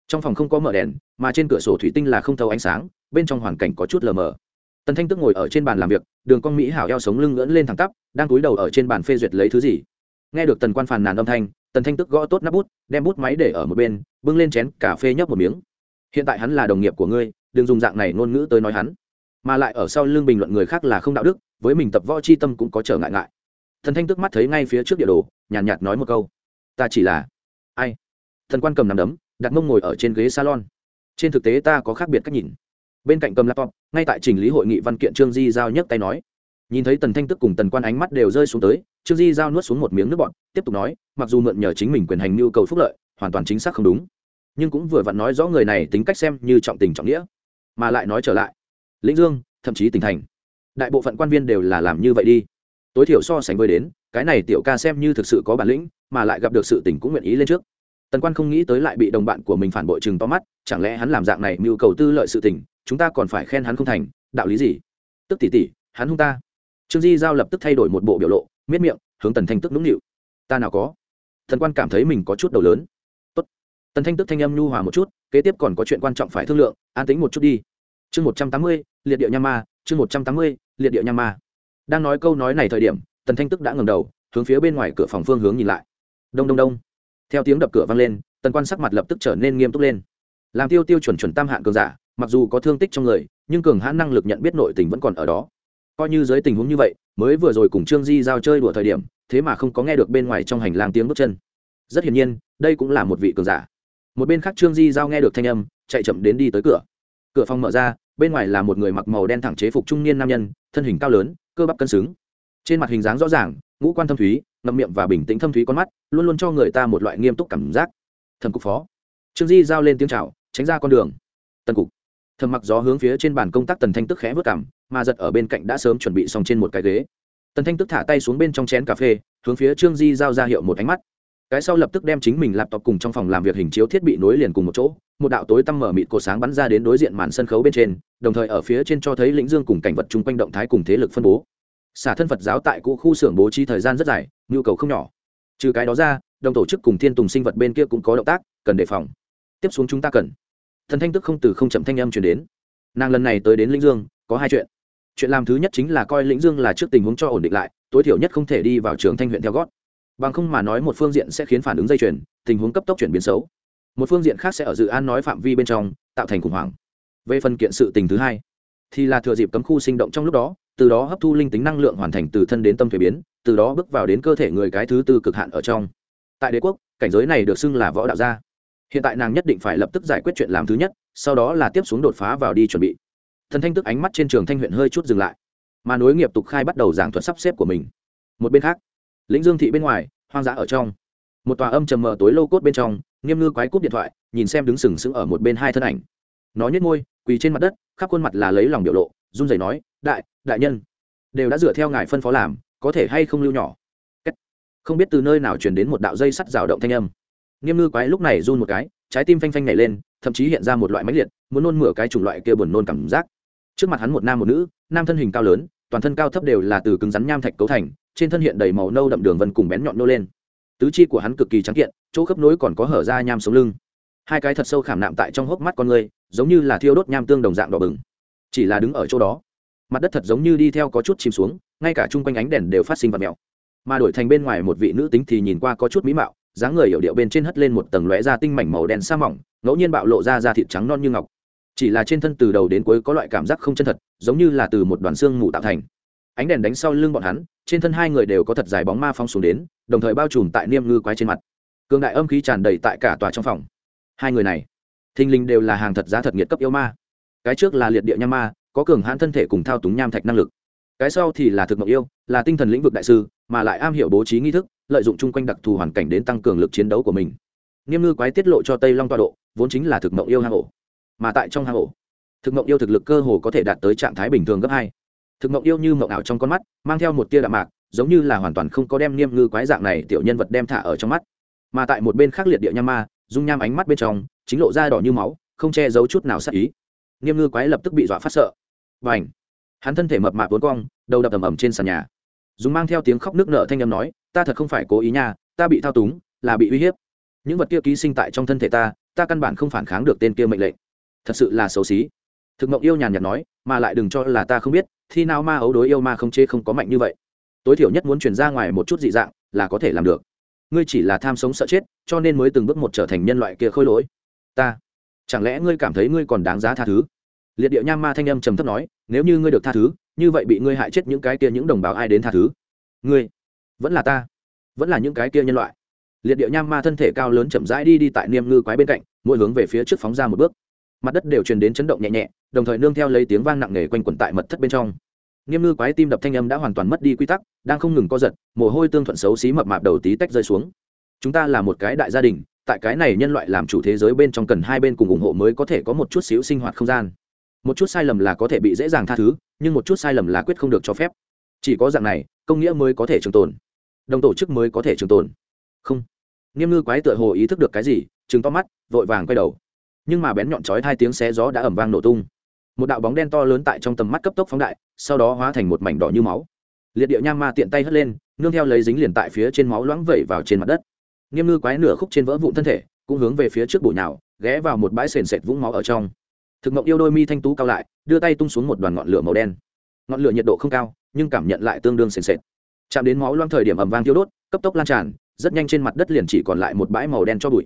Trong phòng không có mở đèn, mà trên cửa sổ thủy tinh là không thấu ánh sáng, bên trong hoàn cảnh có chút lờ mờ tần thanh tức ngồi ở trên bàn làm việc đường con mỹ hảo eo sống lưng ngưỡn lên thẳng tắp đang cúi đầu ở trên bàn phê duyệt lấy thứ gì. Nghe được tần quan phàn nàn âm thanh tần thanh tức gõ tốt nắp bút đem bút máy để ở một bên bưng lên chén cà phê nhấp một miếng. Hiện tại hắn là đồng nghiệp của ngươi đừng dùng dạng này ngôn ngữ tới nói hắn. Mà lại ở sau lưng bình luận người khác là không đạo đức với mình tập võ c h i tâm cũng có trở ngại ngại. Thần thanh tức mắt thấy ngay phía trước địa đồ nhàn nhạt, nhạt nói một câu. Ta chỉ là ai? Thần quan cầm nằm đấm đặt mông ngồi ở trên ghế salon. Trên thực tế ta có khác biệt cách nhìn bên cạnh cầm laptop, ngay tại trình lý hội nghị văn kiện, trương di giao nhấc tay nói. Nhìn thấy tần thanh tức cùng tần quan ánh mắt đều rơi xuống tới, trương di giao nuốt xuống một miếng nước bọn tiếp tục nói, mặc dù mượn nhờ chính mình quyền hành nhu cầu phúc lợi, hoàn toàn chính xác không đúng. Nhưng cũng vừa vặn nói rõ người này tính cách xem như trọng tình trọng nghĩa. Mà lại nói trở lại, lĩnh dương, thậm chí tỉnh thành. Đại bộ phận quan viên đều là làm như vậy đi. Tối thiểu so sánh với đến, cái này tiểu ca xem như thực sự có bản lĩnh, mà lại gặp được sự tình cũng nguyện ý lên trước. Tần quan không nghĩ tới lại bị đồng bạn của mình phản bội chừng to mắt, chẳng lẽ hắn làm dạng này mưu cầu tư lợi sự tình chúng ta còn phải khen hắn không thành, đạo lý gì? Tức tỉ tỉ hắn hung ta. Trương di giao lập tức thay đổi một bộ biểu lộ, miết miệng, hướng tần thanh tức nũng nịu. Ta nào có? Thần quan cảm thấy mình có chút đầu lớn. Tốt. tần thanh tức thanh âm nhu hòa một chút, kế tiếp còn có chuyện quan trọng phải thương lượng, an tính một chút đi. Chương một trăm tám mươi, liệt điệu nha ma, chương một trăm tám mươi, liệt điệu nha ma. Đang nói câu nói này thời điểm, tần thanh tức đã ngầm đầu, hướng phía bên ngoài cửa phòng phương hướng nhìn lại. Đông đông đông. Theo tiếng đập cửa vang lên, tần quan sắc mặt lập tức trở nên nghiêm túc lên làm tiêu tiêu chuẩn chuẩn tam hạn cường giả, mặc dù có thương tích trong người, nhưng cường hãn năng lực nhận biết nội tình vẫn còn ở đó. Coi như dưới tình huống như vậy, mới vừa rồi cùng trương di giao chơi đùa thời điểm, thế mà không có nghe được bên ngoài trong hành lang tiếng bước chân. Rất hiển nhiên, đây cũng là một vị cường giả. Một bên khác trương di giao nghe được thanh âm, chạy chậm đến đi tới cửa. Cửa phòng mở ra, bên ngoài là một người mặc màu đen thẳng chế phục trung niên nam nhân, thân hình cao lớn, cơ bắp cân xứng. Trên mặt hình dáng rõ ràng, ngũ quan thâm thúy, ngậm miệng và bình tĩnh thâm thúy con mắt, luôn luôn cho người ta một loại nghiêm túc cảm giác. Thần cục phó. Trương di giao lên tiếng chào tránh ra con đường. Tần cục. Thầm mặc gió hướng phía trên bàn công tác tần thanh tức khẽ vớt cảm mà giật ở bên cạnh đã sớm chuẩn bị xong trên một cái ghế. Tần thanh tức thả tay xuống bên trong chén cà phê, hướng phía trương di giao ra hiệu một ánh mắt. Cái sau lập tức đem chính mình lạp laptop cùng trong phòng làm việc hình chiếu thiết bị nối liền cùng một chỗ, một đạo tối tăm mở mịt cột sáng bắn ra đến đối diện màn sân khấu bên trên, đồng thời ở phía trên cho thấy lĩnh dương cùng cảnh vật chung quanh động thái cùng thế lực phân bố. Xả thân phật giáo tại cũ khu xưởng bố trí thời gian rất dài, nhu cầu không nhỏ. Trừ cái đó ra, đồng tổ chức cùng thiên tùng sinh vật bên kia cũng có động tác, cần đề phòng. Tiếp xuống chúng ta cần thần thanh tức không từ không chậm thanh âm chuyển đến. Nàng lần này tới đến lĩnh dương, có hai chuyện. Chuyện làm thứ nhất chính là coi lĩnh dương là trước tình huống cho ổn định lại, tối thiểu nhất không thể đi vào trường thanh huyện theo gót. Bằng không mà nói một phương diện sẽ khiến phản ứng dây chuyền, tình huống cấp tốc chuyển biến xấu. Một phương diện khác sẽ ở dự án nói phạm vi bên trong, tạo thành khủng hoảng. Về phần kiện sự tình thứ hai, thì là thừa dịp cấm khu sinh động trong lúc đó, từ đó hấp thu linh tính năng lượng hoàn thành từ thân đến tâm thuế biến, từ đó bước vào đến cơ thể người cái thứ tư cực hạn ở trong. Tại đế quốc, cảnh giới này được xưng là võ đạo gia hiện tại nàng nhất định phải lập tức giải quyết chuyện làm thứ nhất, sau đó là tiếp xuống đột phá vào đi chuẩn bị. Thần thanh tức ánh mắt trên trường thanh huyện hơi chút dừng lại. Mà nối nghiệp tục khai bắt đầu giảng thuật sắp xếp của mình. Một bên khác, lĩnh dương thị bên ngoài, hoang dã ở trong. Một tòa âm trầm mờ tối lô cốt bên trong, nghiêm ngư quái cúp điện thoại, nhìn xem đứng sừng sững ở một bên hai thân ảnh. Nó nhếch môi, quỳ trên mặt đất, khắp khuôn mặt là lấy lòng biểu lộ, run rẩy nói, đại đại nhân, đều đã dựa theo ngài phân phó làm, có thể hay không lưu nhỏ? Không biết từ nơi nào truyền đến một đạo dây sắt rào động thanh âm nghiêm ngư quái lúc này run một cái, trái tim phanh phanh nhảy lên, thậm chí hiện ra một loại máy liệt, muốn nôn mửa cái chủng loại kia buồn nôn cảm giác. Trước mặt hắn một nam một nữ, nam thân hình cao lớn, toàn thân cao thấp đều là từ cứng rắn nham thạch cấu thành, trên thân hiện đầy màu nâu đậm đường vân cùng bén nhọn nô lên. Tứ chi của hắn cực kỳ trắng kiện, chỗ khớp nối còn có hở ra nham sống lưng. Hai cái thật sâu khảm nạm tại trong hốc mắt con người, giống như là thiêu đốt nham tương đồng dạng đỏ bừng. Chỉ là đứng ở chỗ đó, mặt đất thật giống như đi theo có chút chìm xuống, ngay cả chung quanh ánh đèn đều phát sinh vật mèo. Mà đổi thành bên ngoài một vị nữ tính thì nhìn qua có chút mỹ mạo dáng người hiểu điệu bên trên hất lên một tầng lóe da tinh mảnh màu đen sa mỏng, ngẫu nhiên bạo lộ ra da thịt trắng non như ngọc. Chỉ là trên thân từ đầu đến cuối có loại cảm giác không chân thật, giống như là từ một đoàn xương mù tạo thành. Ánh đèn đánh sau lưng bọn hắn, trên thân hai người đều có thật dài bóng ma phong xuống đến, đồng thời bao trùm tại niêm ngư quái trên mặt. Cường đại âm khí tràn đầy tại cả tòa trong phòng. Hai người này, thình linh đều là hàng thật giá thật nghiệt cấp yêu ma. Cái trước là liệt địa nham ma, có cường hãn thân thể cùng thao túng nham thạch năng lực. Cái sau thì là thực mộng yêu, là tinh thần lĩnh vực đại sư, mà lại am hiểu bố trí nghi thức lợi dụng chung quanh đặc thù hoàn cảnh đến tăng cường lực chiến đấu của mình. Niêm ngư quái tiết lộ cho tây long Toa độ, vốn chính là thực mộng yêu hang ổ. Mà tại trong hang ổ, thực mộng yêu thực lực cơ hồ có thể đạt tới trạng thái bình thường gấp hai. Thực mộng yêu như mộng ảo trong con mắt, mang theo một tia đạm mạc, giống như là hoàn toàn không có đem niêm ngư quái dạng này tiểu nhân vật đem thả ở trong mắt. Mà tại một bên khác liệt địa nham ma, dung nham ánh mắt bên trong, chính lộ ra đỏ như máu, không che giấu chút nào sắc ý. Niêm ngư quái lập tức bị dọa phát sợ. Và ảnh hắn thân thể mập mạp vốn cong, đầu đập ầm ầm trên sàn nhà. Dùng mang theo tiếng khóc nước nợ thanh âm nói ta thật không phải cố ý nha, ta bị thao túng, là bị uy hiếp. Những vật kia ký sinh tại trong thân thể ta ta căn bản không phản kháng được tên kia mệnh lệnh. Thật sự là xấu xí. Thực mộng yêu nhàn nhạt nói, mà lại đừng cho là ta không biết, thi nào ma ấu đối yêu ma không chê không có mạnh như vậy. Tối thiểu nhất muốn chuyển ra ngoài một chút dị dạng, là có thể làm được. Ngươi chỉ là tham sống sợ chết, cho nên mới từng bước một trở thành nhân loại kia khôi lỗi. Ta, chẳng lẽ ngươi cảm thấy ngươi còn đáng giá tha thứ? Liệt điệu nham ma thanh âm trầm thấp nói, nếu như ngươi được tha thứ, như vậy bị ngươi hại chết những cái kia những đồng bào ai đến tha thứ? Ngươi vẫn là ta, vẫn là những cái kia nhân loại. Liệt địa nham ma thân thể cao lớn chậm rãi đi đi tại niêm ngư quái bên cạnh, mỗi hướng về phía trước phóng ra một bước. Mặt đất đều truyền đến chấn động nhẹ nhẹ, đồng thời nương theo lấy tiếng vang nặng nề quanh quẩn tại mật thất bên trong. Niêm ngư quái tim đập thanh âm đã hoàn toàn mất đi quy tắc, đang không ngừng co giật, mồ hôi tương thuận xấu xí mập mạp đầu tí tách rơi xuống. Chúng ta là một cái đại gia đình, tại cái này nhân loại làm chủ thế giới bên trong cần hai bên cùng ủng hộ mới có thể có một chút xíu sinh hoạt không gian. Một chút sai lầm là có thể bị dễ dàng tha thứ, nhưng một chút sai lầm là quyết không được cho phép. Chỉ có dạng này, công nghĩa mới có thể trường tồn đồng tổ chức mới có thể trường tồn. Không. Nghiêm ngư quái tựa hồ ý thức được cái gì chừng to mắt, vội vàng quay đầu. Nhưng mà bén nhọn chói hai tiếng xé gió đã ẩm vang nổ tung. Một đạo bóng đen to lớn tại trong tầm mắt cấp tốc phóng đại, sau đó hóa thành một mảnh đỏ như máu. Liệt điệu nham ma tiện tay hất lên, nương theo lấy dính liền tại phía trên máu loãng vẩy vào trên mặt đất. Nghiêm ngư quái nửa khúc trên vỡ vụn thân thể, cũng hướng về phía trước bụi nhào, ghé vào một bãi sền sệt vũng máu ở trong. Thực mộng yêu đôi mi thanh tú cao lại, đưa tay tung xuống một đoàn ngọn lửa màu đen. Ngọn lửa nhiệt độ không cao, nhưng cảm nhận lại tương đương sền sệt chạm đến máu loang thời điểm ẩm vang tiêu đốt, cấp tốc lan tràn, rất nhanh trên mặt đất liền chỉ còn lại một bãi màu đen cho bụi.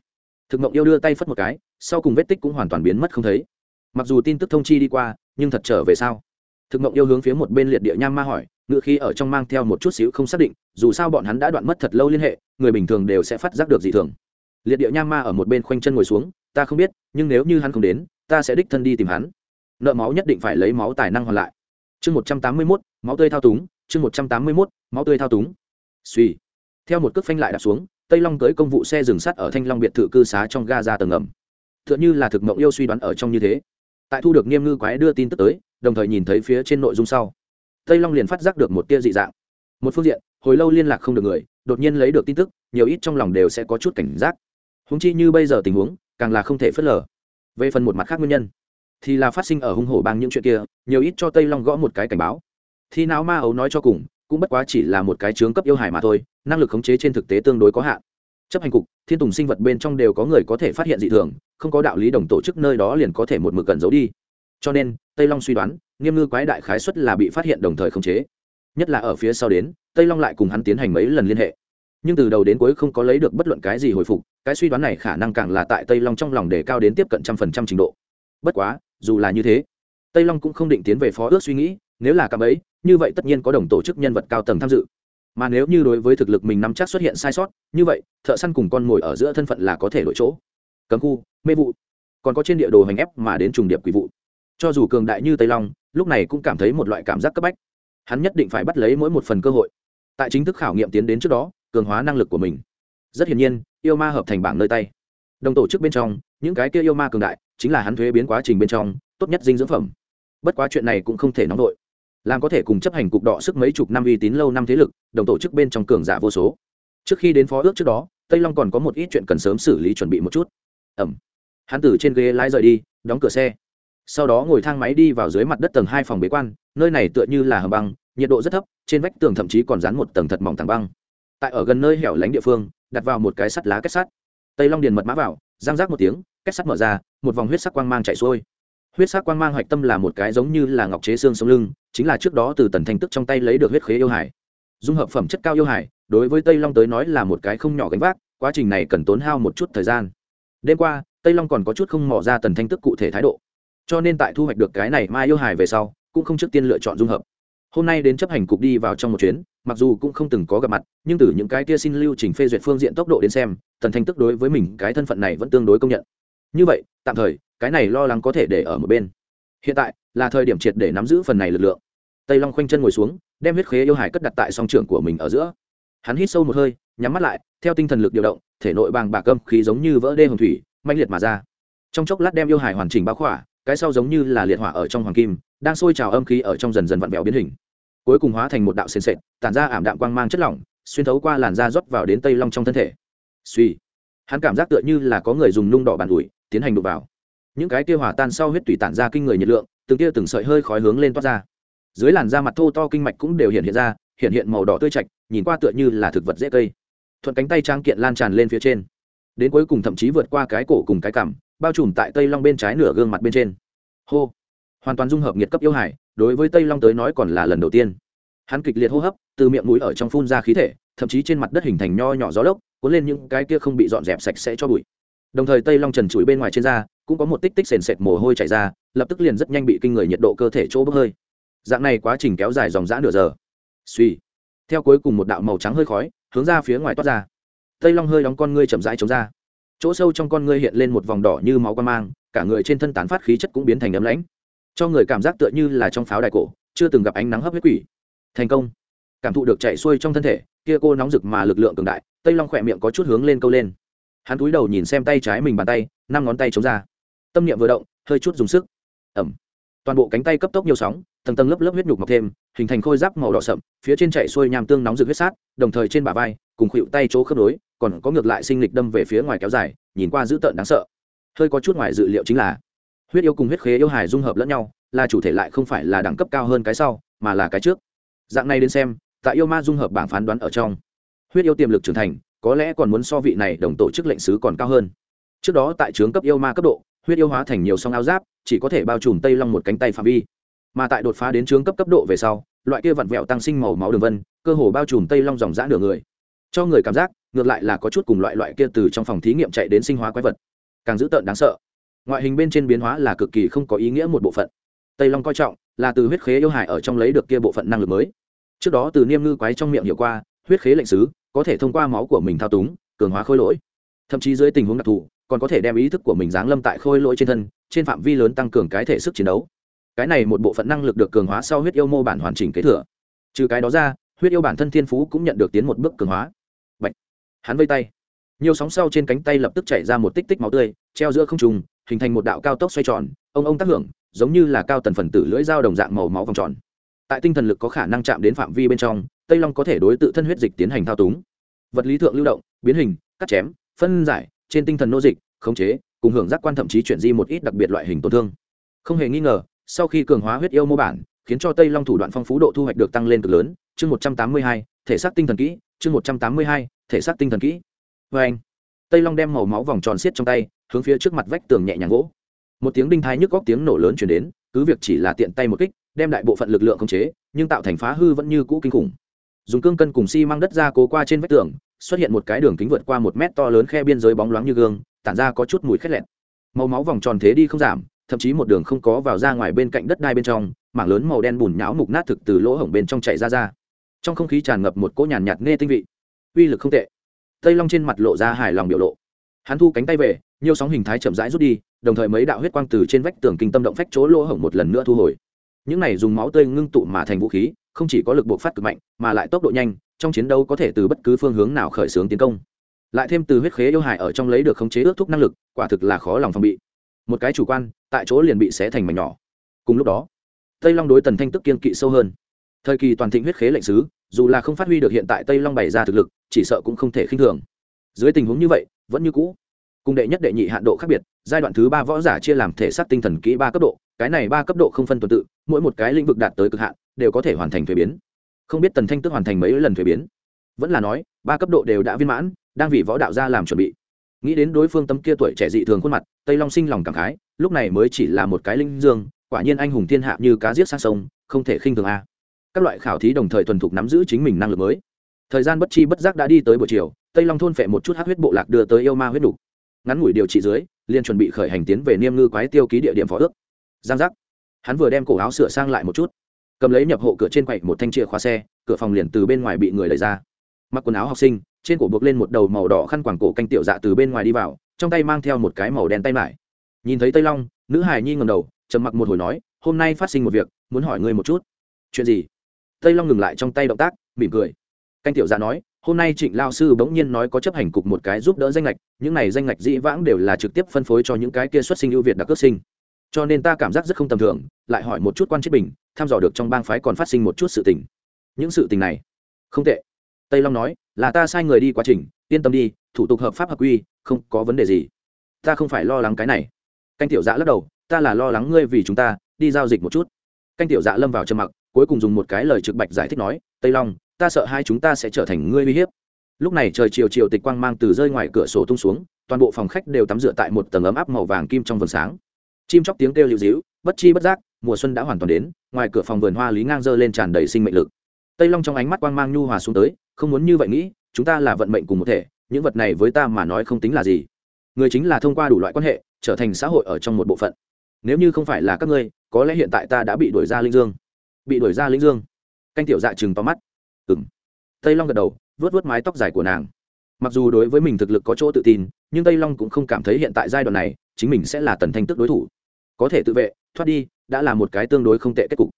Thực mộng yêu đưa tay phất một cái, sau cùng vết tích cũng hoàn toàn biến mất không thấy. Mặc dù tin tức thông chi đi qua, nhưng thật trở về sau thực mộng yêu hướng phía một bên liệt địa nham ma hỏi ngự khi ở trong mang theo một chút xíu không xác định, dù sao bọn hắn đã đoạn mất thật lâu liên hệ, người bình thường đều sẽ phát giác được dị thường. Liệt địa nham ma ở một bên khoanh chân ngồi xuống, ta không biết, nhưng nếu như hắn không đến, ta sẽ đích thân đi tìm hắn. Nợ máu nhất định phải lấy máu tài năng hoàn lại. Chương một trăm tám mươi mốt, máu tươi thao túng chương một trăm tám mươi mốt, máu tươi thao túng. Suy theo một cước phanh lại đạp xuống, tây long tới công vụ xe dừng sắt ở thanh long biệt thự cư xá trong ga ra tầng ngầm t h ư ợ n h ư là thực mộng yêu suy đoán ở trong như thế. Tại thu được nghiêm ngư quái đưa tin tức tới, đồng thời nhìn thấy phía trên nội dung sau. Tây long liền phát giác được một tia dị dạng. Một phương diện, hồi lâu liên lạc không được người, đột nhiên lấy được tin tức, nhiều ít trong lòng đều sẽ có chút cảnh giác. Húng chi như bây giờ tình huống, càng là không thể phớt lờ. Về phần một mặt khác nguyên nhân, thì là phát sinh ở hung hổ bang những chuyện kia, nhiều ít cho tây long gõ một cái cảnh báo thì não ma ấu nói cho cùng, cũng bất quá chỉ là một cái chướng cấp yêu hài mà thôi, năng lực khống chế trên thực tế tương đối có hạn. Chấp hành cục, thiên tùng sinh vật bên trong đều có người có thể phát hiện dị thường, không có đạo lý đồng tổ chức nơi đó liền có thể một mực cần giấu đi. Cho nên, tây long suy đoán, nghiêm ngư quái đại khái xuất là bị phát hiện đồng thời khống chế. Nhất là ở phía sau đến, tây long lại cùng hắn tiến hành mấy lần liên hệ. Nhưng từ đầu đến cuối không có lấy được bất luận cái gì hồi phục, cái suy đoán này khả năng càng là tại tây long trong lòng để cao đến tiếp cận trăm phần trăm trình độ. Bất quá, dù là như thế, tây long cũng không định tiến về phó ước suy nghĩ, nếu là cạm ấy như vậy tất nhiên có đồng tổ chức nhân vật cao tầng tham dự. Mà nếu như đối với thực lực mình nắm chắc xuất hiện sai sót, như vậy, thợ săn cùng con mồi ở giữa thân phận là có thể đổi chỗ. Cấm khu, mê vụ. Còn có trên địa đồ hành ép mà đến trùng điệp quỷ vụ. Cho dù cường đại như tây long, lúc này cũng cảm thấy một loại cảm giác cấp bách. Hắn nhất định phải bắt lấy mỗi một phần cơ hội. Tại chính thức khảo nghiệm tiến đến trước đó, cường hóa năng lực của mình. Rất hiển nhiên, yêu ma hợp thành bảng nơi tay. Đồng tổ chức bên trong, những cái kia yêu ma cường đại, chính là hắn thuế biến quá trình bên trong, tốt nhất dinh dưỡng phẩm. Bất quá chuyện này cũng không thể nóng vội làm có thể cùng chấp hành cục đọ sức mấy chục năm uy tín lâu năm thế lực, đồng tổ chức bên trong cường giả vô số. Trước khi đến phó ước trước đó, tây long còn có một ít chuyện cần sớm xử lý chuẩn bị một chút. Ẩm. Hắn từ trên ghế lái rời đi, đóng cửa xe. Sau đó ngồi thang máy đi vào dưới mặt đất tầng hai phòng bế quan, nơi này tựa như là hầm băng, nhiệt độ rất thấp, trên vách tường thậm chí còn dán một tầng thật mỏng tảng băng. Tại ở gần nơi hẻo lánh địa phương, đặt vào một cái sắt lá kết sắt. Tây long điền mật mã vào giang rác một tiếng, kết sắt mở ra, một vòng huyết sắc quang mang chạy xuôi huyết sắc quang mang hoạch tâm là một cái giống như là ngọc chế xương sống lưng, chính là trước đó từ tần thanh tức trong tay lấy được huyết khế yêu hải. Dung hợp phẩm chất cao yêu hải, đối với tây long tới nói là một cái không nhỏ gánh vác, quá trình này cần tốn hao một chút thời gian. Đêm qua, tây long còn có chút không mỏ ra tần thanh tức cụ thể thái độ. Cho nên tại thu hoạch được cái này mai yêu hải về sau, cũng không trước tiên lựa chọn dung hợp. Hôm nay đến chấp hành cục đi vào trong một chuyến, mặc dù cũng không từng có gặp mặt, nhưng từ những cái kia xin lưu trình phê duyệt phương diện tốc độ đến xem, tần thanh tức đối với mình cái thân phận này vẫn tương đối công nhận. Như vậy, tạm thời cái này lo lắng có thể để ở một bên. Hiện tại, là thời điểm triệt để nắm giữ phần này lực lượng. Tây long khoanh chân ngồi xuống, đem huyết khế yêu hải cất đặt tại song trường của mình ở giữa. Hắn hít sâu một hơi, nhắm mắt lại, theo tinh thần lực điều động, thể nội bàng bạc âm khí giống như vỡ đê hồng thủy mạnh liệt mà ra. Trong chốc lát đem yêu hải hoàn chỉnh bao khỏa, cái sau giống như là liệt hỏa ở trong hoàng kim, đang sôi trào âm khí ở trong dần dần vặn vẹo biến hình. Cuối cùng hóa thành một đạo sền sệt, tản ra ảm đạm quang mang chất lỏng, xuyên thấu qua làn da rót vào đến tây long trong thân thể. Suy hắn cảm giác tựa như là có người dùng nung đỏ bàn ủi, tiến hành đục vào những cái kia hỏa tan sau huyết tủy tản ra kinh người nhiệt lượng, từng tia từng sợi hơi khói hướng lên toát ra. Dưới làn da mặt thô to kinh mạch cũng đều hiện hiện ra, hiện hiện màu đỏ tươi chạch nhìn qua tựa như là thực vật dễ cây. Thuận cánh tay trang kiện lan tràn lên phía trên. Đến cuối cùng thậm chí vượt qua cái cổ cùng cái cằm, bao trùm tại tây long bên trái nửa gương mặt bên trên. Hô! Hoàn toàn dung hợp nhiệt cấp yêu hải, đối với tây long tới nói còn là lần đầu tiên. Hắn kịch liệt hô hấp, từ miệng mũi ở trong phun ra khí thể, thậm chí trên mặt đất hình thành nho nhỏ gió lốc, cuốn lên những cái kia không bị dọn dẹp sạch sẽ cho bụi. Đồng thời tây long trần trụi bên ngoài trên da cũng có một tích tích sền sệt mồ hôi chảy ra, lập tức liền rất nhanh bị kinh người nhiệt độ cơ thể chỗ bốc hơi. Dạng này quá trình kéo dài dòng dã nửa giờ. Suy theo cuối cùng một đạo màu trắng hơi khói, hướng ra phía ngoài toát ra. Tây long hơi đóng con ngươi chậm rãi chống ra. Chỗ sâu trong con ngươi hiện lên một vòng đỏ như máu quan mang, cả người trên thân tán phát khí chất cũng biến thành ấm lãnh. Cho người cảm giác tựa như là trong pháo đài cổ, chưa từng gặp ánh nắng hấp huyết quỷ. Thành công. Cảm thụ được chạy xuôi trong thân thể, kia cô nóng rực mà lực lượng cường đại, tây long khỏe miệng có chút hướng lên câu lên. Hắn cúi đầu nhìn xem tay trái mình bàn tay, năm ngón tay chống ra tâm niệm vừa động, hơi chút dùng sức. Ẩm. Toàn bộ cánh tay cấp tốc nhiều sóng, tầng tầng lớp lớp huyết nhục mọc thêm, hình thành khôi giáp màu đỏ sậm, phía trên chạy xuôi nham tương nóng rực huyết sát, đồng thời trên bả vai, cùng khuỵu tay chỗ khớp nối, còn có ngược lại sinh lịch đâm về phía ngoài kéo dài, nhìn qua dữ tợn đáng sợ. Hơi có chút ngoài dự liệu chính là, huyết yêu cùng huyết khế yêu hài dung hợp lẫn nhau, là chủ thể lại không phải là đẳng cấp cao hơn cái sau, mà là cái trước. Dạng này đến xem, tại yêu ma dung hợp bảng phán đoán ở trong, huyết yêu tiềm lực trưởng thành, có lẽ còn muốn so vị này đồng tổ chức lệnh sứ còn cao hơn. Trước đó tại trướng cấp yêu ma cấp độ huyết yêu hóa thành nhiều song áo giáp, chỉ có thể bao trùm tây long một cánh tay phạm vi. Mà tại đột phá đến trướng cấp cấp độ về sau, loại kia vặn vẹo tăng sinh màu máu đường vân, cơ hồ bao trùm tây long dòng dã nửa người. Cho người cảm giác, ngược lại là có chút cùng loại loại kia từ trong phòng thí nghiệm chạy đến sinh hóa quái vật. Càng dữ tợn đáng sợ. Ngoại hình bên trên biến hóa là cực kỳ không có ý nghĩa một bộ phận. Tây long coi trọng, là từ huyết khế yêu hải ở trong lấy được kia bộ phận năng lực mới. Trước đó từ niêm ngư quái trong miệng hiểu qua, huyết khế lệnh sứ, có thể thông qua máu của mình thao túng, cường hóa khôi lỗi. Thậm chí dưới tình huống đặc thù còn có thể đem ý thức của mình giáng lâm tại khôi lỗi trên thân, trên phạm vi lớn tăng cường cái thể sức chiến đấu. Cái này một bộ phận năng lực được cường hóa sau huyết yêu mô bản hoàn chỉnh kế thừa. Trừ cái đó ra, huyết yêu bản thân thiên phú cũng nhận được tiến một bước cường hóa. Bạch. hắn vây tay. Nhiều sóng sau trên cánh tay lập tức chảy ra một tích tích máu tươi, treo giữa không trùng hình thành một đạo cao tốc xoay tròn, ông ông tác hưởng, giống như là cao tần phần tử lưỡi dao đồng dạng màu máu vòng tròn. Tại tinh thần lực có khả năng chạm đến phạm vi bên trong, tây long có thể đối tự thân huyết dịch tiến hành thao túng. Vật lý thượng lưu động, biến hình, cắt chém, phân giải trên tinh thần nô dịch, khống chế, cùng hưởng giác quan thậm chí chuyển di một ít đặc biệt loại hình tổn thương. Không hề nghi ngờ, sau khi cường hóa huyết yêu mô bản, khiến cho tây long thủ đoạn phong phú độ thu hoạch được tăng lên cực lớn. Chương một trăm tám mươi hai, thể xác tinh thần kỹ. Chương một trăm tám mươi hai, thể xác tinh thần kỹ. Vê anh, tây long đem màu máu vòng tròn xiết trong tay, hướng phía trước mặt vách tường nhẹ nhàng gỗ. Một tiếng đinh thái nhức góc tiếng nổ lớn chuyển đến, cứ việc chỉ là tiện tay một kích, đem đại bộ phận lực lượng khống chế, nhưng tạo thành phá hư vẫn như cũ kinh khủng. Dùng cương cân cùng xi、si、mang đất ra cố qua trên vách tường xuất hiện một cái đường kính vượt qua một mét to lớn khe biên giới bóng loáng như gương tản ra có chút mùi khét lẹt. Màu máu vòng tròn thế đi không giảm thậm chí một đường không có vào ra ngoài bên cạnh đất đai bên trong mảng lớn màu đen bùn nhão mục nát thực từ lỗ hổng bên trong chạy ra ra. Trong không khí tràn ngập một cỗ nhàn nhạt, nghe tinh vị. Uy lực không tệ. Tây long trên mặt lộ ra hài lòng biểu lộ. Hắn thu cánh tay về nhiều sóng hình thái chậm rãi rút đi đồng thời mấy đạo huyết quang từ trên vách tường kinh tâm động phách chỗ lỗ hổng một lần nữa thu hồi những này dùng máu tươi ngưng tụ mà thành vũ khí, không chỉ có lực buộc phát cực mạnh, mà lại tốc độ nhanh, trong chiến đấu có thể từ bất cứ phương hướng nào khởi xướng tiến công. Lại thêm từ huyết khế yêu hại ở trong lấy được khống chế ước thúc năng lực, quả thực là khó lòng phòng bị. Một cái chủ quan, tại chỗ liền bị xé thành mảnh nhỏ. Cùng lúc đó, tây long đối tần thanh tức kiên kỵ sâu hơn. Thời kỳ toàn thịnh huyết khế lệnh sứ, dù là không phát huy được hiện tại tây long bày ra thực lực, chỉ sợ cũng không thể khinh thường. Dưới tình huống như vậy, vẫn như cũ. Cùng đệ nhất đệ nhị hạn độ khác biệt, giai đoạn thứ ba võ giả chia làm thể xác tinh thần kỹ ba cấp độ cái này ba cấp độ không phân tuần tự, mỗi một cái lĩnh vực đạt tới cực hạn, đều có thể hoàn thành thuế biến. Không biết tần thanh tức hoàn thành mấy lần thuế biến? Vẫn là nói, ba cấp độ đều đã viên mãn, đang vì võ đạo gia làm chuẩn bị. Nghĩ đến đối phương tấm kia tuổi trẻ dị thường khuôn mặt, tây long sinh lòng cảm khái, lúc này mới chỉ là một cái linh dương, quả nhiên anh hùng thiên hạ như cá giết sang sông, không thể khinh thường a. Các loại khảo thí đồng thời thuần thục nắm giữ chính mình năng lực mới. Thời gian bất chi bất giác đã đi tới buổi chiều, tây long thôn phệ một chút hát huyết bộ lạc đưa tới yêu ma huyết đủ ngắn ngủi điều trị dưới, liền chuẩn bị khởi hành tiến về niêm ngư quái tiêu ký địa điểm phó ước giang giác. Hắn vừa đem cổ áo sửa sang lại một chút, cầm lấy nhập hộ cửa trên quậy một thanh chìa khóa xe, cửa phòng liền từ bên ngoài bị người lấy ra. Mặc quần áo học sinh, trên cổ buộc lên một đầu màu đỏ khăn quàng cổ canh tiểu dạ từ bên ngoài đi vào, trong tay mang theo một cái màu đen tay mải. Nhìn thấy tây long, nữ hải nhi ngầm đầu, trầm mặc một hồi nói, hôm nay phát sinh một việc, muốn hỏi ngươi một chút. Chuyện gì? Tây long ngừng lại trong tay động tác, mỉm cười. Canh tiểu dạ nói, hôm nay trịnh lao sư bỗng nhiên nói có chấp hành cục một cái giúp đỡ danh lệch những này danh lệch dĩ vãng đều là trực tiếp phân phối cho những cái kia xuất sinh ưu việt đặc cước sinh cho nên ta cảm giác rất không tầm thường, lại hỏi một chút quan chết bình, thăm dò được trong bang phái còn phát sinh một chút sự tình. Những sự tình này? Không tệ. Tây long nói, là ta sai người đi quá trình, yên tâm đi, thủ tục hợp pháp hợp quy, không có vấn đề gì. Ta không phải lo lắng cái này. Canh tiểu dạ lắc đầu, ta là lo lắng ngươi vì chúng ta, đi giao dịch một chút. Canh tiểu dạ lâm vào trầm mặc, cuối cùng dùng một cái lời trực bạch giải thích nói, tây long, ta sợ hai chúng ta sẽ trở thành ngươi uy hiếp. Lúc này trời chiều chiều tịch quang mang từ rơi ngoài cửa sổ tung xuống, toàn bộ phòng khách đều tắm rửa tại một tầng ấm áp màu vàng kim trong vườn sáng chim chóc tiếng kêu liu dĩu bất chi bất giác, mùa xuân đã hoàn toàn đến, ngoài cửa phòng vườn hoa lý ngang dơ lên tràn đầy sinh mệnh lực. Tây long trong ánh mắt quang mang nhu hòa xuống tới, không muốn như vậy nghĩ, chúng ta là vận mệnh cùng một thể, những vật này với ta mà nói không tính là gì. Người chính là thông qua đủ loại quan hệ, trở thành xã hội ở trong một bộ phận. Nếu như không phải là các ngươi, có lẽ hiện tại ta đã bị đuổi ra linh dương. Bị đuổi ra linh dương. Canh tiểu dạ chừng to mắt. Ừng tây long gật đầu vớt vớt mái tóc dài của nàng. Mặc dù đối với mình thực lực có chỗ tự tin, nhưng tây long cũng không cảm thấy hiện tại giai đoạn này, chính mình sẽ là tần thanh tức đối thủ có thể tự vệ, thoát đi, đã là một cái tương đối không tệ kết cục.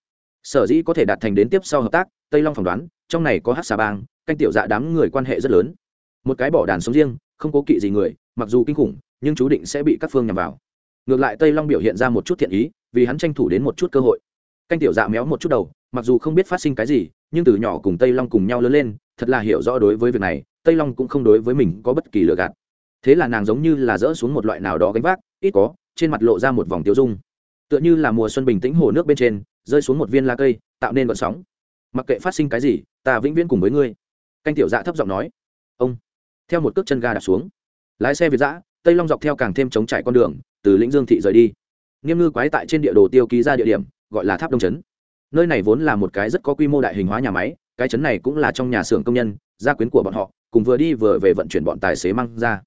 Sở dĩ có thể đạt thành đến tiếp sau hợp tác, tây long phỏng đoán, trong này có hát xà bang, canh tiểu dạ đám người quan hệ rất lớn. Một cái bỏ đàn sống riêng, không cố kỵ gì người, mặc dù kinh khủng, nhưng chú định sẽ bị các phương nhằm vào. Ngược lại tây long biểu hiện ra một chút thiện ý, vì hắn tranh thủ đến một chút cơ hội. Canh tiểu dạ méo một chút đầu, mặc dù không biết phát sinh cái gì, nhưng từ nhỏ cùng tây long cùng nhau lớn lên, thật là hiểu rõ đối với việc này, tây long cũng không đối với mình có bất kỳ lừa gạt. Thế là nàng giống như là dỡ xuống một loại nào đó gánh vác, ít có trên mặt lộ ra một vòng tiêu dung. Tựa như là mùa xuân bình tĩnh hồ nước bên trên, rơi xuống một viên lá cây, tạo nên vận sóng. Mặc kệ phát sinh cái gì, ta vĩnh viễn cùng với ngươi. Canh tiểu dạ thấp giọng nói. Ông. Theo một cước chân ga đạp xuống. Lái xe việt giã tây long dọc theo càng thêm chống trải con đường, từ lĩnh dương thị rời đi. Nghiêm ngư quái tại trên địa đồ tiêu ký ra địa điểm, gọi là tháp đông trấn. Nơi này vốn là một cái rất có quy mô đại hình hóa nhà máy, cái trấn này cũng là trong nhà xưởng công nhân, gia quyến của bọn họ, cùng vừa đi vừa về vận chuyển bọn tài xế mang ra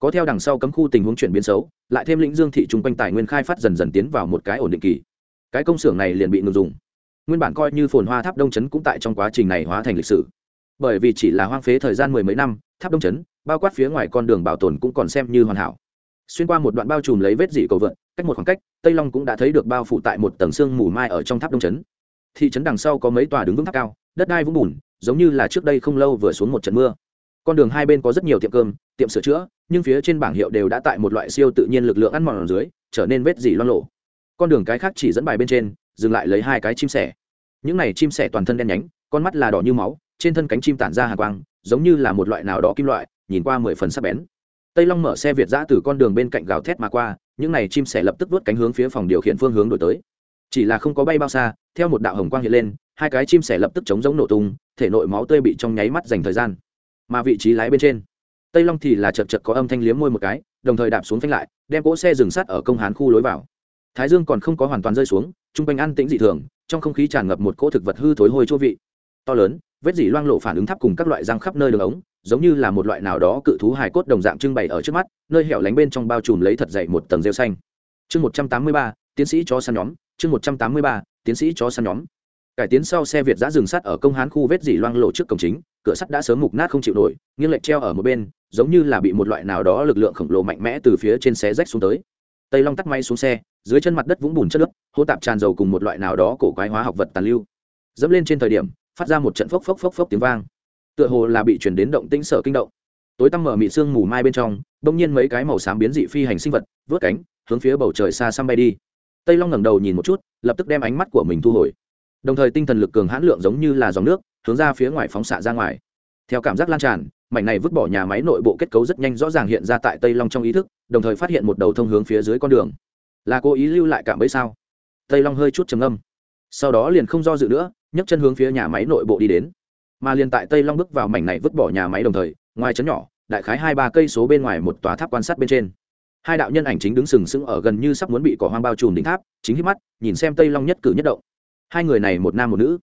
có theo đằng sau cấm khu tình huống chuyển biến xấu, lại thêm lĩnh dương thị Trung quanh tài nguyên khai phát dần dần tiến vào một cái ổn định kỳ. Cái công xưởng này liền bị ngừng dùng. Nguyên bản coi như phồn hoa tháp đông chấn cũng tại trong quá trình này hóa thành lịch sử. Bởi vì chỉ là hoang phế thời gian mười mấy năm, tháp đông chấn, bao quát phía ngoài con đường bảo tồn cũng còn xem như hoàn hảo. Xuyên qua một đoạn bao trùm lấy vết dỉ cầu vượt cách một khoảng cách, tây long cũng đã thấy được bao phủ tại một tầng xương mù mai ở trong tháp đông chấn. Thị trấn đằng sau có mấy tòa đứng vững tháp cao, đất đai vũng bùn, giống như là trước đây không lâu vừa xuống một trận mưa. Con đường hai bên có rất nhiều tiệm cơm tiệm sửa chữa, nhưng phía trên bảng hiệu đều đã tại một loại siêu tự nhiên lực lượng ăn mòn ở dưới, trở nên vết dỉ loan lộ con đường cái khác chỉ dẫn bài bên trên, dừng lại lấy hai cái chim sẻ. Những này chim sẻ toàn thân đen nhánh, con mắt là đỏ như máu, trên thân cánh chim tản ra hà quang, giống như là một loại nào đó kim loại, nhìn qua mười phần sắc bén. Tây long mở xe việt giã từ con đường bên cạnh gào thét mà qua, những này chim sẻ lập tức vớt cánh hướng phía phòng điều khiển phương hướng đổi tới. Chỉ là không có bay bao xa, theo một đạo hồng quang hiện lên, hai cái chim sẻ lập tức chống giống nổ tung, thể nội máu tươi bị trong nháy mắt dành thời gian. Mà vị trí lái bên trên tây long thì là chật chật có âm thanh liếm môi một cái, đồng thời đạp xuống phanh lại, đem cỗ xe dừng sát ở công hán khu lối vào. Thái dương còn không có hoàn toàn rơi xuống t r u n g quanh ăn tĩnh dị thường, trong không khí tràn ngập một cỗ thực vật hư thối hôi chua vị. To lớn, vết dỉ loang lộ phản ứng thắp cùng các loại răng khắp nơi đường ống, giống như là một loại nào đó cự thú hài cốt đồng dạng trưng bày ở trước mắt, nơi hẻo lánh bên trong bao trùm lấy thật dậy một tầng rêu xanh. Chương một trăm tám mươi ba, tiến sĩ cho săn nhóm, chương một trăm tám mươi ba, tiến sĩ cho săn nhóm. Cải tiến sau xe việt giã dừng sắt ở công hán khu vết dỉ loang lộ trước cổng chính cửa sắt đã sớm mục nát không chịu nổi, nghiêng lệch treo ở một bên, giống như là bị một loại nào đó lực lượng khổng lồ mạnh mẽ từ phía trên xe rách xuống tới. Tây long tắt may xuống xe, dưới chân mặt đất vũng bùn chất nước hô tạp tràn dầu cùng một loại nào đó cổ quái hóa học vật tàn lưu. Dẫm lên trên thời điểm, phát ra một trận phốc phốc phốc phốc tiếng vang. Tựa hồ là bị chuyển đến động tĩnh sở kinh động. Tối tăm mở mị sương mù mai bên trong, bỗng nhiên mấy cái màu xám biến dị phi hành sinh vật, vớt cánh, hướng phía bầu trời xa xăm bay đi. Tây long ngẩng đầu nhìn một chút, lập tức đem ánh mắt của mình thu hồi đồng thời tinh thần lực cường hãn lượng giống như là dòng nước, hướng ra phía ngoài phóng xạ ra ngoài. Theo cảm giác lan tràn, mảnh này vứt bỏ nhà máy nội bộ kết cấu rất nhanh rõ ràng hiện ra tại tây long trong ý thức, đồng thời phát hiện một đầu thông hướng phía dưới con đường. Là cố ý lưu lại cảm ấy sao? Tây long hơi chút trầm âm sau đó liền không do dự nữa, nhấc chân hướng phía nhà máy nội bộ đi đến. Mà liền tại tây long bước vào mảnh này vứt bỏ nhà máy đồng thời, ngoài trấn nhỏ, đại khái hai ba cây số bên ngoài một tòa tháp quan sát bên trên. Hai đạo nhân ảnh chính đứng sừng sững ở gần như sắp muốn bị cỏ hoang bao trùm đỉnh tháp, chính hít mắt, nhìn xem tây long nhất cử nhất động hai người này một nam một nữ.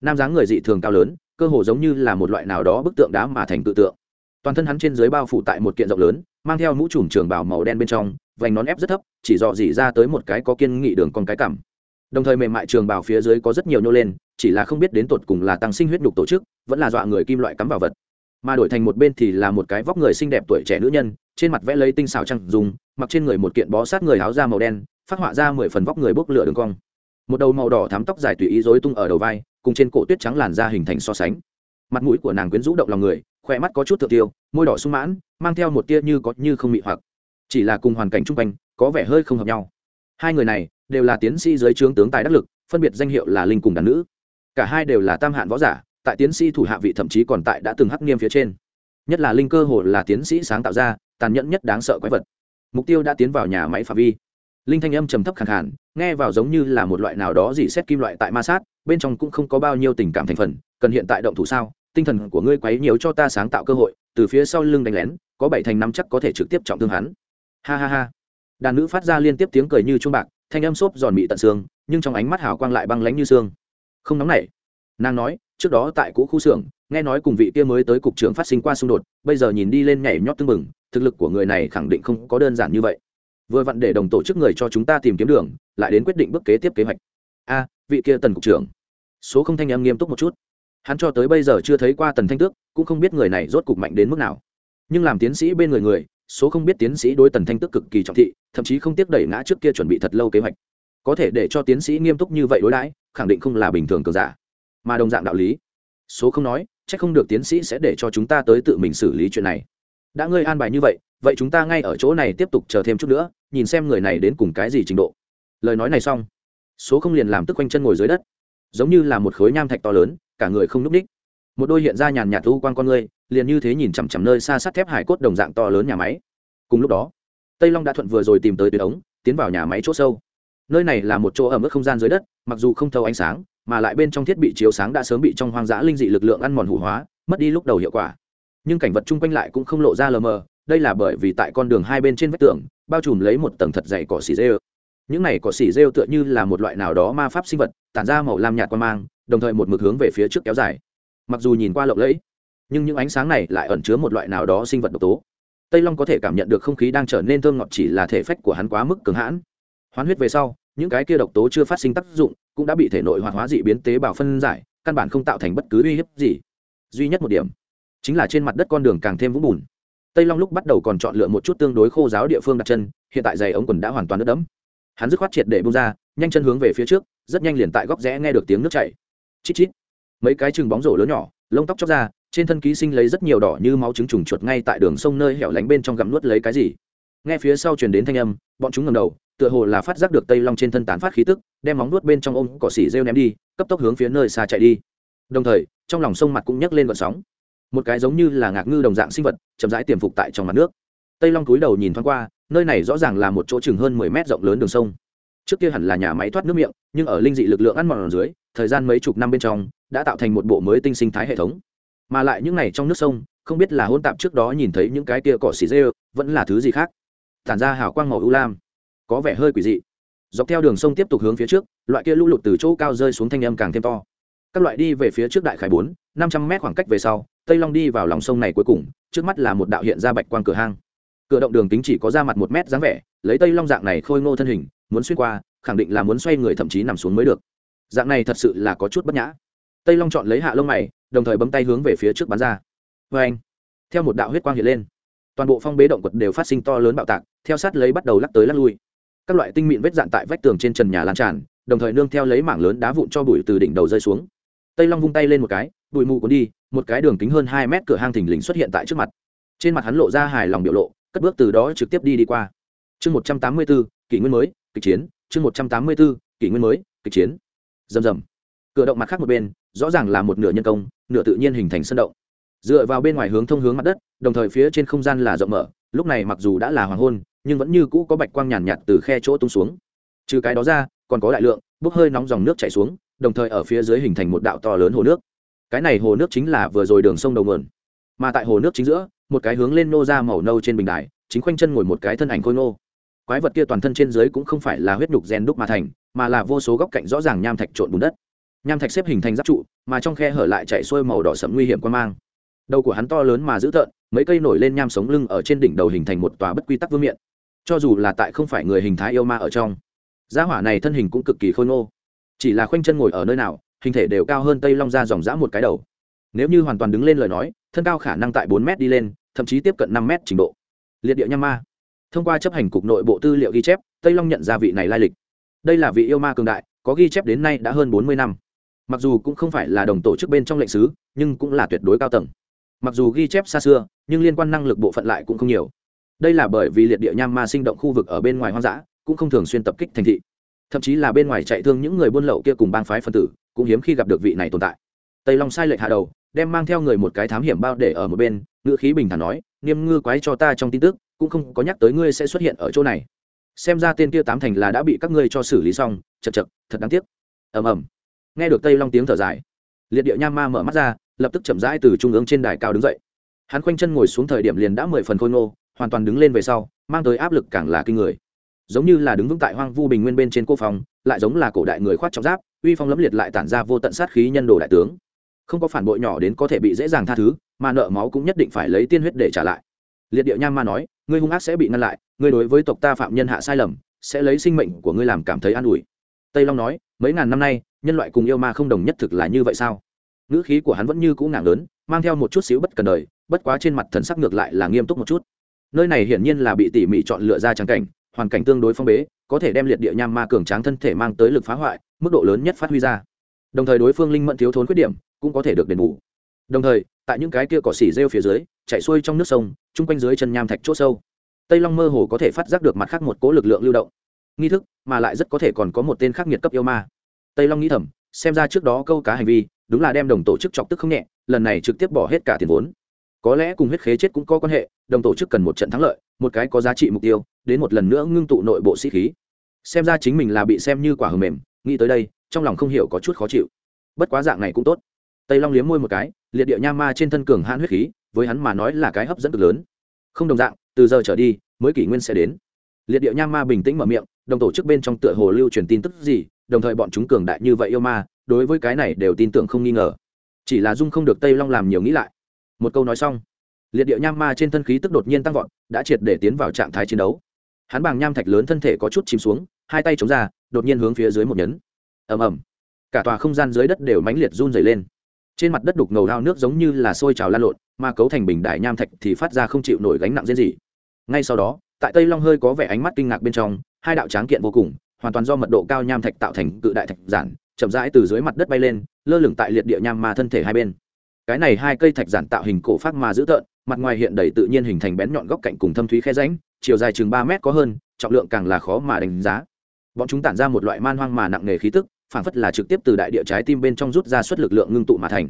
Nam dáng người dị thường cao lớn, cơ hồ giống như là một loại nào đó bức tượng đá mà thành tự tượng. Toàn thân hắn trên dưới bao phủ tại một kiện rộng lớn, mang theo mũ trùm trường bào màu đen bên trong, vành nón ép rất thấp, chỉ dò dỉ ra tới một cái có kiên nghị đường con cái cảm đồng thời mềm mại trường bào phía dưới có rất nhiều nhô lên, chỉ là không biết đến tột cùng là tăng sinh huyết đục tổ chức, vẫn là dọa người kim loại cắm vào vật. Mà đổi thành một bên thì là một cái vóc người xinh đẹp tuổi trẻ nữ nhân, trên mặt vẽ lấy tinh xào trăng dùng mặc trên người một kiện bó sát người áo da màu đen, phát họa ra mười phần vóc người bốc lửa đường cong một đầu màu đỏ thám tóc dài tùy ý rối tung ở đầu vai, cùng trên cổ tuyết trắng làn da hình thành so sánh. Mặt mũi của nàng quyến rũ động lòng người, khỏe mắt có chút thượng tiêu, môi đỏ sung mãn, mang theo một tia như có như không mị hoặc. Chỉ là cùng hoàn cảnh chung quanh, có vẻ hơi không hợp nhau. Hai người này, đều là tiến sĩ dưới trướng tướng tài đắc lực, phân biệt danh hiệu là linh cùng đàn nữ. Cả hai đều là tam hạn võ giả, tại tiến sĩ thủ hạ vị thậm chí còn tại đã từng hắc niêm phía trên. Nhất là linh cơ hồ là tiến sĩ sáng tạo ra, tàn nhẫn nhất đáng sợ quái vật. Mục tiêu đã tiến vào nhà máy phạm vi linh thanh âm trầm thấp khẳng khản nghe vào giống như là một loại nào đó dỉ xét kim loại tại ma sát, bên trong cũng không có bao nhiêu tình cảm thành phần, cần hiện tại động thủ sao? Tinh thần của ngươi quấy nhiều cho ta sáng tạo cơ hội, từ phía sau lưng đánh lén, có bảy thành năm chắc có thể trực tiếp trọng thương hắn. Ha ha ha. Đàn nữ phát ra liên tiếp tiếng cười như chuông bạc, thanh âm xốp giòn mị tận xương, nhưng trong ánh mắt hào quang lại băng lánh như xương. Không nóng nảy. Nàng nói, trước đó tại cũ khu xưởng, nghe nói cùng vị kia mới tới cục trưởng phát sinh qua xung đột, bây giờ nhìn đi lên nhảy nhót tưng bừng, thực lực của người này khẳng định không có đơn giản như vậy vừa vặn để đồng tổ chức người cho chúng ta tìm kiếm đường, lại đến quyết định bước kế tiếp kế hoạch. A, vị kia tần cục trưởng. Số không thanh em nghiêm túc một chút. Hắn cho tới bây giờ chưa thấy qua tần thanh tước, cũng không biết người này rốt cục mạnh đến mức nào. Nhưng làm tiến sĩ bên người người, số không biết tiến sĩ đối tần thanh tước cực kỳ trọng thị, thậm chí không tiếc đẩy ngã trước kia chuẩn bị thật lâu kế hoạch. Có thể để cho tiến sĩ nghiêm túc như vậy đối đãi, khẳng định không là bình thường cường giả. Mà đồng dạng đạo lý. Số không nói c h ắ c không được tiến sĩ sẽ để cho chúng ta tới tự mình xử lý chuyện này đã ngươi an bài như vậy vậy chúng ta ngay ở chỗ này tiếp tục chờ thêm chút nữa, nhìn xem người này đến cùng cái gì trình độ. Lời nói này xong, số không liền làm tức quanh chân ngồi dưới đất. Giống như là một khối nham thạch to lớn, cả người không núp ních. Một đôi hiện ra nhàn nhạt thu quan con ngươi, liền như thế nhìn chằm chằm nơi xa sắt thép hải cốt đồng dạng to lớn nhà máy. Cùng lúc đó, tây long đã thuận vừa rồi tìm tới tuyến ống, tiến vào nhà máy chỗ sâu. Nơi này là một chỗ ở mức không gian dưới đất, mặc dù không thâu ánh sáng, mà lại bên trong thiết bị chiếu sáng đã sớm bị trong hoang dã linh dị lực lượng ăn mòn hủ hóa, mất đi lúc đầu hiệu quả nhưng cảnh vật chung quanh lại cũng không lộ ra lờ mờ, đây là bởi vì tại con đường hai bên trên vách tường, bao trùm lấy một tầng thật dày cỏ xỉ rêu. Những này cỏ xỉ rêu tựa như là một loại nào đó ma pháp sinh vật, tản ra màu lam nhạt quan mang, đồng thời một mực hướng về phía trước kéo dài. Mặc dù nhìn qua lộng lẫy, nhưng những ánh sáng này lại ẩn chứa một loại nào đó sinh vật độc tố. Tây long có thể cảm nhận được không khí đang trở nên thơm ngọt chỉ là thể phách của hắn quá mức cường hãn. Hoán huyết về sau, những cái kia độc tố chưa phát sinh tác dụng, cũng đã bị thể nội hoạt hóa dị biến tế bào phân giải, căn bản không tạo thành bất cứ uy hiếp gì. Duy nhất một điểm chính là trên mặt đất con đường càng thêm vũng bùn. Tây long lúc bắt đầu còn chọn lựa một chút tương đối khô giáo địa phương đặt chân, hiện tại giày ống quần đã hoàn toàn đất đẫm. Hắn dứt khoát triệt để bung ra, nhanh chân hướng về phía trước, rất nhanh liền tại góc rẽ nghe được tiếng nước chảy. Chít chít. Mấy cái chừng bóng rổ lớn nhỏ, lông tóc chóc ra, trên thân ký sinh lấy rất nhiều đỏ như máu trứng trùng chuột ngay tại đường sông nơi hẻo lánh bên trong gặm nuốt lấy cái gì. Nghe phía sau truyền đến thanh âm, bọn chúng ngầm đầu, tựa hồ là phát giác được tây long trên thân tán phát khí tức, đem móng nuốt bên trong ôm cỏ xỉ rêu ném đi, cấp tốc hướng phía nơi xa chạy đi. Đồng thời, trong lòng sông mặt cũng nhấc lên vận sóng một cái giống như là ngạc ngư đồng dạng sinh vật, chậm rãi tiềm phục tại trong mặt nước. Tây long cúi đầu nhìn thoáng qua, nơi này rõ ràng là một chỗ chừng hơn mười mét rộng lớn đường sông. Trước kia hẳn là nhà máy thoát nước miệng, nhưng ở linh dị lực lượng ăn mòn ở dưới, thời gian mấy chục năm bên trong, đã tạo thành một bộ mới tinh sinh thái hệ thống. Mà lại những này trong nước sông, không biết là hôn tạp trước đó nhìn thấy những cái kia cỏ xì rêu vẫn là thứ gì khác. Tản ra hào quang màu ưu lam, có vẻ hơi quỷ dị. Dọc theo đường sông tiếp tục hướng phía trước, loại kia lũ lụt từ chỗ cao rơi xuống thanh âm càng thêm to. Các loại đi về phía trước đại khải bốn, năm trăm mét khoảng cách về sau tây long đi vào lòng sông này cuối cùng, trước mắt là một đạo hiện ra bạch quang cửa hang. Cửa động đường kính chỉ có ra mặt một mét dáng vẻ, lấy tây long dạng này khôi ngô thân hình, muốn xuyên qua, khẳng định là muốn xoay người thậm chí nằm xuống mới được. Dạng này thật sự là có chút bất nhã. Tây long chọn lấy hạ lông mày, đồng thời bấm tay hướng về phía trước bắn ra. Vê anh, theo một đạo huyết quang hiện lên, toàn bộ phong bế động quật đều phát sinh to lớn bạo tạc, theo sát lấy bắt đầu lắc tới lắc lui. Các loại tinh mịn vết dạn tại vách tường trên trần nhà lan tràn, đồng thời nương theo lấy mảng lớn đá vụn cho bụi từ đỉnh đầu rơi xuống. Tây long vung tay lên một cái bụi mù cuốn đi một cái đường kính hơn hai mét cửa hang thình lình xuất hiện tại trước mặt. Trên mặt hắn lộ ra hài lòng biểu lộ cất bước từ đó trực tiếp đi đi qua. Chương một trăm tám mươi bốn kỷ nguyên mới kịch chiến. Chương một trăm tám mươi bốn kỷ nguyên mới kịch chiến. Rầm rầm. Cửa động mặt khác một bên rõ ràng là một nửa nhân công nửa tự nhiên hình thành sân động. Dựa vào bên ngoài hướng thông hướng mặt đất đồng thời phía trên không gian là rộng mở lúc này mặc dù đã là hoàng hôn nhưng vẫn như cũ có bạch quang nhàn nhạt, nhạt từ khe chỗ tung xuống. Trừ cái đó ra còn có đại lượng bốc hơi nóng dòng nước chảy xuống đồng thời ở phía dưới hình thành một đạo to lớn hồ nước cái này hồ nước chính là vừa rồi đường sông đầu nguồn. Mà tại hồ nước chính giữa, một cái hướng lên nô ra màu nâu trên bình đài, chính khoanh chân ngồi một cái thân ảnh khôi nô quái vật kia toàn thân trên dưới cũng không phải là huyết nhục gen đúc mà thành, mà là vô số góc cạnh rõ ràng nham thạch trộn bùn đất. Nham thạch xếp hình thành giáp trụ, mà trong khe hở lại chạy xuôi màu đỏ sẫm nguy hiểm quan mang. Đầu của hắn to lớn mà dữ tợn, mấy cây nổi lên nham sống lưng ở trên đỉnh đầu hình thành một tòa bất quy tắc vương miện. Cho dù là tại không phải người hình thái yêu ma ở trong, gia hỏa này thân hình cũng cực kỳ khôi ngô. Chỉ là khoanh chân ngồi ở nơi nào hình thể đều cao hơn tây long ra dòng dã một cái đầu. Nếu như hoàn toàn đứng lên lời nói, thân cao khả năng tại bốn m đi lên, thậm chí tiếp cận năm m trình độ. Liệt địa nham ma. Thông qua chấp hành cục nội bộ tư liệu ghi chép, tây long nhận ra vị này lai lịch. Đây là vị yêu ma cường đại, có ghi chép đến nay đã hơn bốn mươi năm. Mặc dù cũng không phải là đồng tổ chức bên trong lệnh sứ, nhưng cũng là tuyệt đối cao tầng. Mặc dù ghi chép xa xưa, nhưng liên quan năng lực bộ phận lại cũng không nhiều. Đây là bởi vì liệt địa nham ma sinh động khu vực ở bên ngoài hoang dã, cũng không thường xuyên tập kích thành thị. Thậm chí là bên ngoài chạy thương những người buôn lậu kia cùng bang phái phân tử cũng hiếm khi gặp được vị này tồn tại. Tây long sai lệch hạ đầu, đem mang theo người một cái thám hiểm bao để ở một bên, ngữ khí bình thản nói, niêm ngư quái cho ta trong tin tức, cũng không có nhắc tới ngươi sẽ xuất hiện ở chỗ này. Xem ra tên kia tám thành là đã bị các ngươi cho xử lý xong, chật chật, thật đáng tiếc. Ầm ầm. Nghe được tây long tiếng thở dài, liệt địa nham ma mở mắt ra, lập tức chậm rãi từ trung ương trên đài cao đứng dậy. Hắn khoanh chân ngồi xuống thời điểm liền đã mười phần khôi ngô, hoàn toàn đứng lên về sau, mang tới áp lực càng là kinh người. Giống như là đứng vững tại hoang vu bình nguyên bên trên cô phòng lại giống là cổ đại người khoát trọng giáp, uy phong lẫm liệt lại tản ra vô tận sát khí nhân đồ đại tướng. Không có phản bội nhỏ đến có thể bị dễ dàng tha thứ, mà nợ máu cũng nhất định phải lấy tiên huyết để trả lại. Liệt địa nham ma nói, ngươi hung ác sẽ bị ngăn lại, ngươi đối với tộc ta phạm nhân hạ sai lầm, sẽ lấy sinh mệnh của ngươi làm cảm thấy an ủi. Tây long nói, mấy ngàn năm nay, nhân loại cùng yêu ma không đồng nhất thực là như vậy sao? Ngữ khí của hắn vẫn như cũ ngạc lớn, mang theo một chút xíu bất cần đời, bất quá trên mặt thần sắc ngược lại là nghiêm túc một chút. Nơi này hiển nhiên là bị tỉ mỉ chọn lựa ra trắng cảnh, hoàn cảnh tương đối phong bế có thể đem liệt địa nham ma cường tráng thân thể mang tới lực phá hoại, mức độ lớn nhất phát huy ra. Đồng thời đối phương linh mẫn thiếu thốn khuyết điểm, cũng có thể được đền bù. Đồng thời, tại những cái kia cỏ xỉ rêu phía dưới, chạy xuôi trong nước sông, chung quanh dưới chân nham thạch c h ỗ sâu. Tây long mơ hồ có thể phát giác được mặt khác một cố lực lượng lưu động. Nghi thức, mà lại rất có thể còn có một tên khắc nghiệt cấp yêu ma. Tây long nghĩ thầm, xem ra trước đó câu cá hành vi, đúng là đem đồng tổ chức chọc tức không nhẹ, lần này trực tiếp bỏ hết cả tiền vốn. Có lẽ cùng huyết khế chết cũng có quan hệ, đồng tổ chức cần một trận thắng lợi, một cái có giá trị mục tiêu, đến một lần nữa ngưng tụ nội bộ sĩ khí xem ra chính mình là bị xem như quả hờ mềm, nghĩ tới đây, trong lòng không hiểu có chút khó chịu. Bất quá dạng này cũng tốt. Tây long liếm môi một cái, liệt địa nha ma trên thân cường hãn huyết khí, với hắn mà nói là cái hấp dẫn cực lớn. Không đồng dạng, từ giờ trở đi, mới kỷ nguyên sẽ đến. Liệt địa nha ma bình tĩnh mở miệng, đồng tổ chức bên trong tựa hồ lưu truyền tin tức gì, đồng thời bọn chúng cường đại như vậy yêu ma, đối với cái này đều tin tưởng không nghi ngờ. Chỉ là dung không được tây long làm nhiều nghĩ lại. Một câu nói xong, liệt địa nham ma trên thân khí tức đột nhiên tăng vọt, đã triệt để tiến vào trạng thái chiến đấu hắn bằng nham thạch lớn thân thể có chút chìm xuống, hai tay chống ra, đột nhiên hướng phía dưới một nhấn. Ầm ầm. Cả tòa không gian dưới đất đều mãnh liệt run dày lên. Trên mặt đất đục ngầu lao nước giống như là sôi trào lan lộn, mà cấu thành bình đại nham thạch thì phát ra không chịu nổi gánh nặng riêng gì ngay sau đó, tại tây long hơi có vẻ ánh mắt kinh ngạc bên trong, hai đạo tráng kiện vô cùng, hoàn toàn do mật độ cao nham thạch tạo thành cự đại thạch giản, chậm rãi từ dưới mặt đất bay lên, lơ lửng tại liệt địa nham ma thân thể hai bên. Cái này hai cây thạch giản tạo hình cổ phát mà dữ tợn, mặt ngoài hiện đầy tự nhiên hình thành bén nhọn góc cạnh cùng thâm thúy khe ránh chiều dài chừng ba mét có hơn, trọng lượng càng là khó mà đánh giá. Bọn chúng tản ra một loại man hoang mà nặng nề khí tức phản phất là trực tiếp từ đại địa trái tim bên trong rút ra suất lực lượng ngưng tụ mà thành.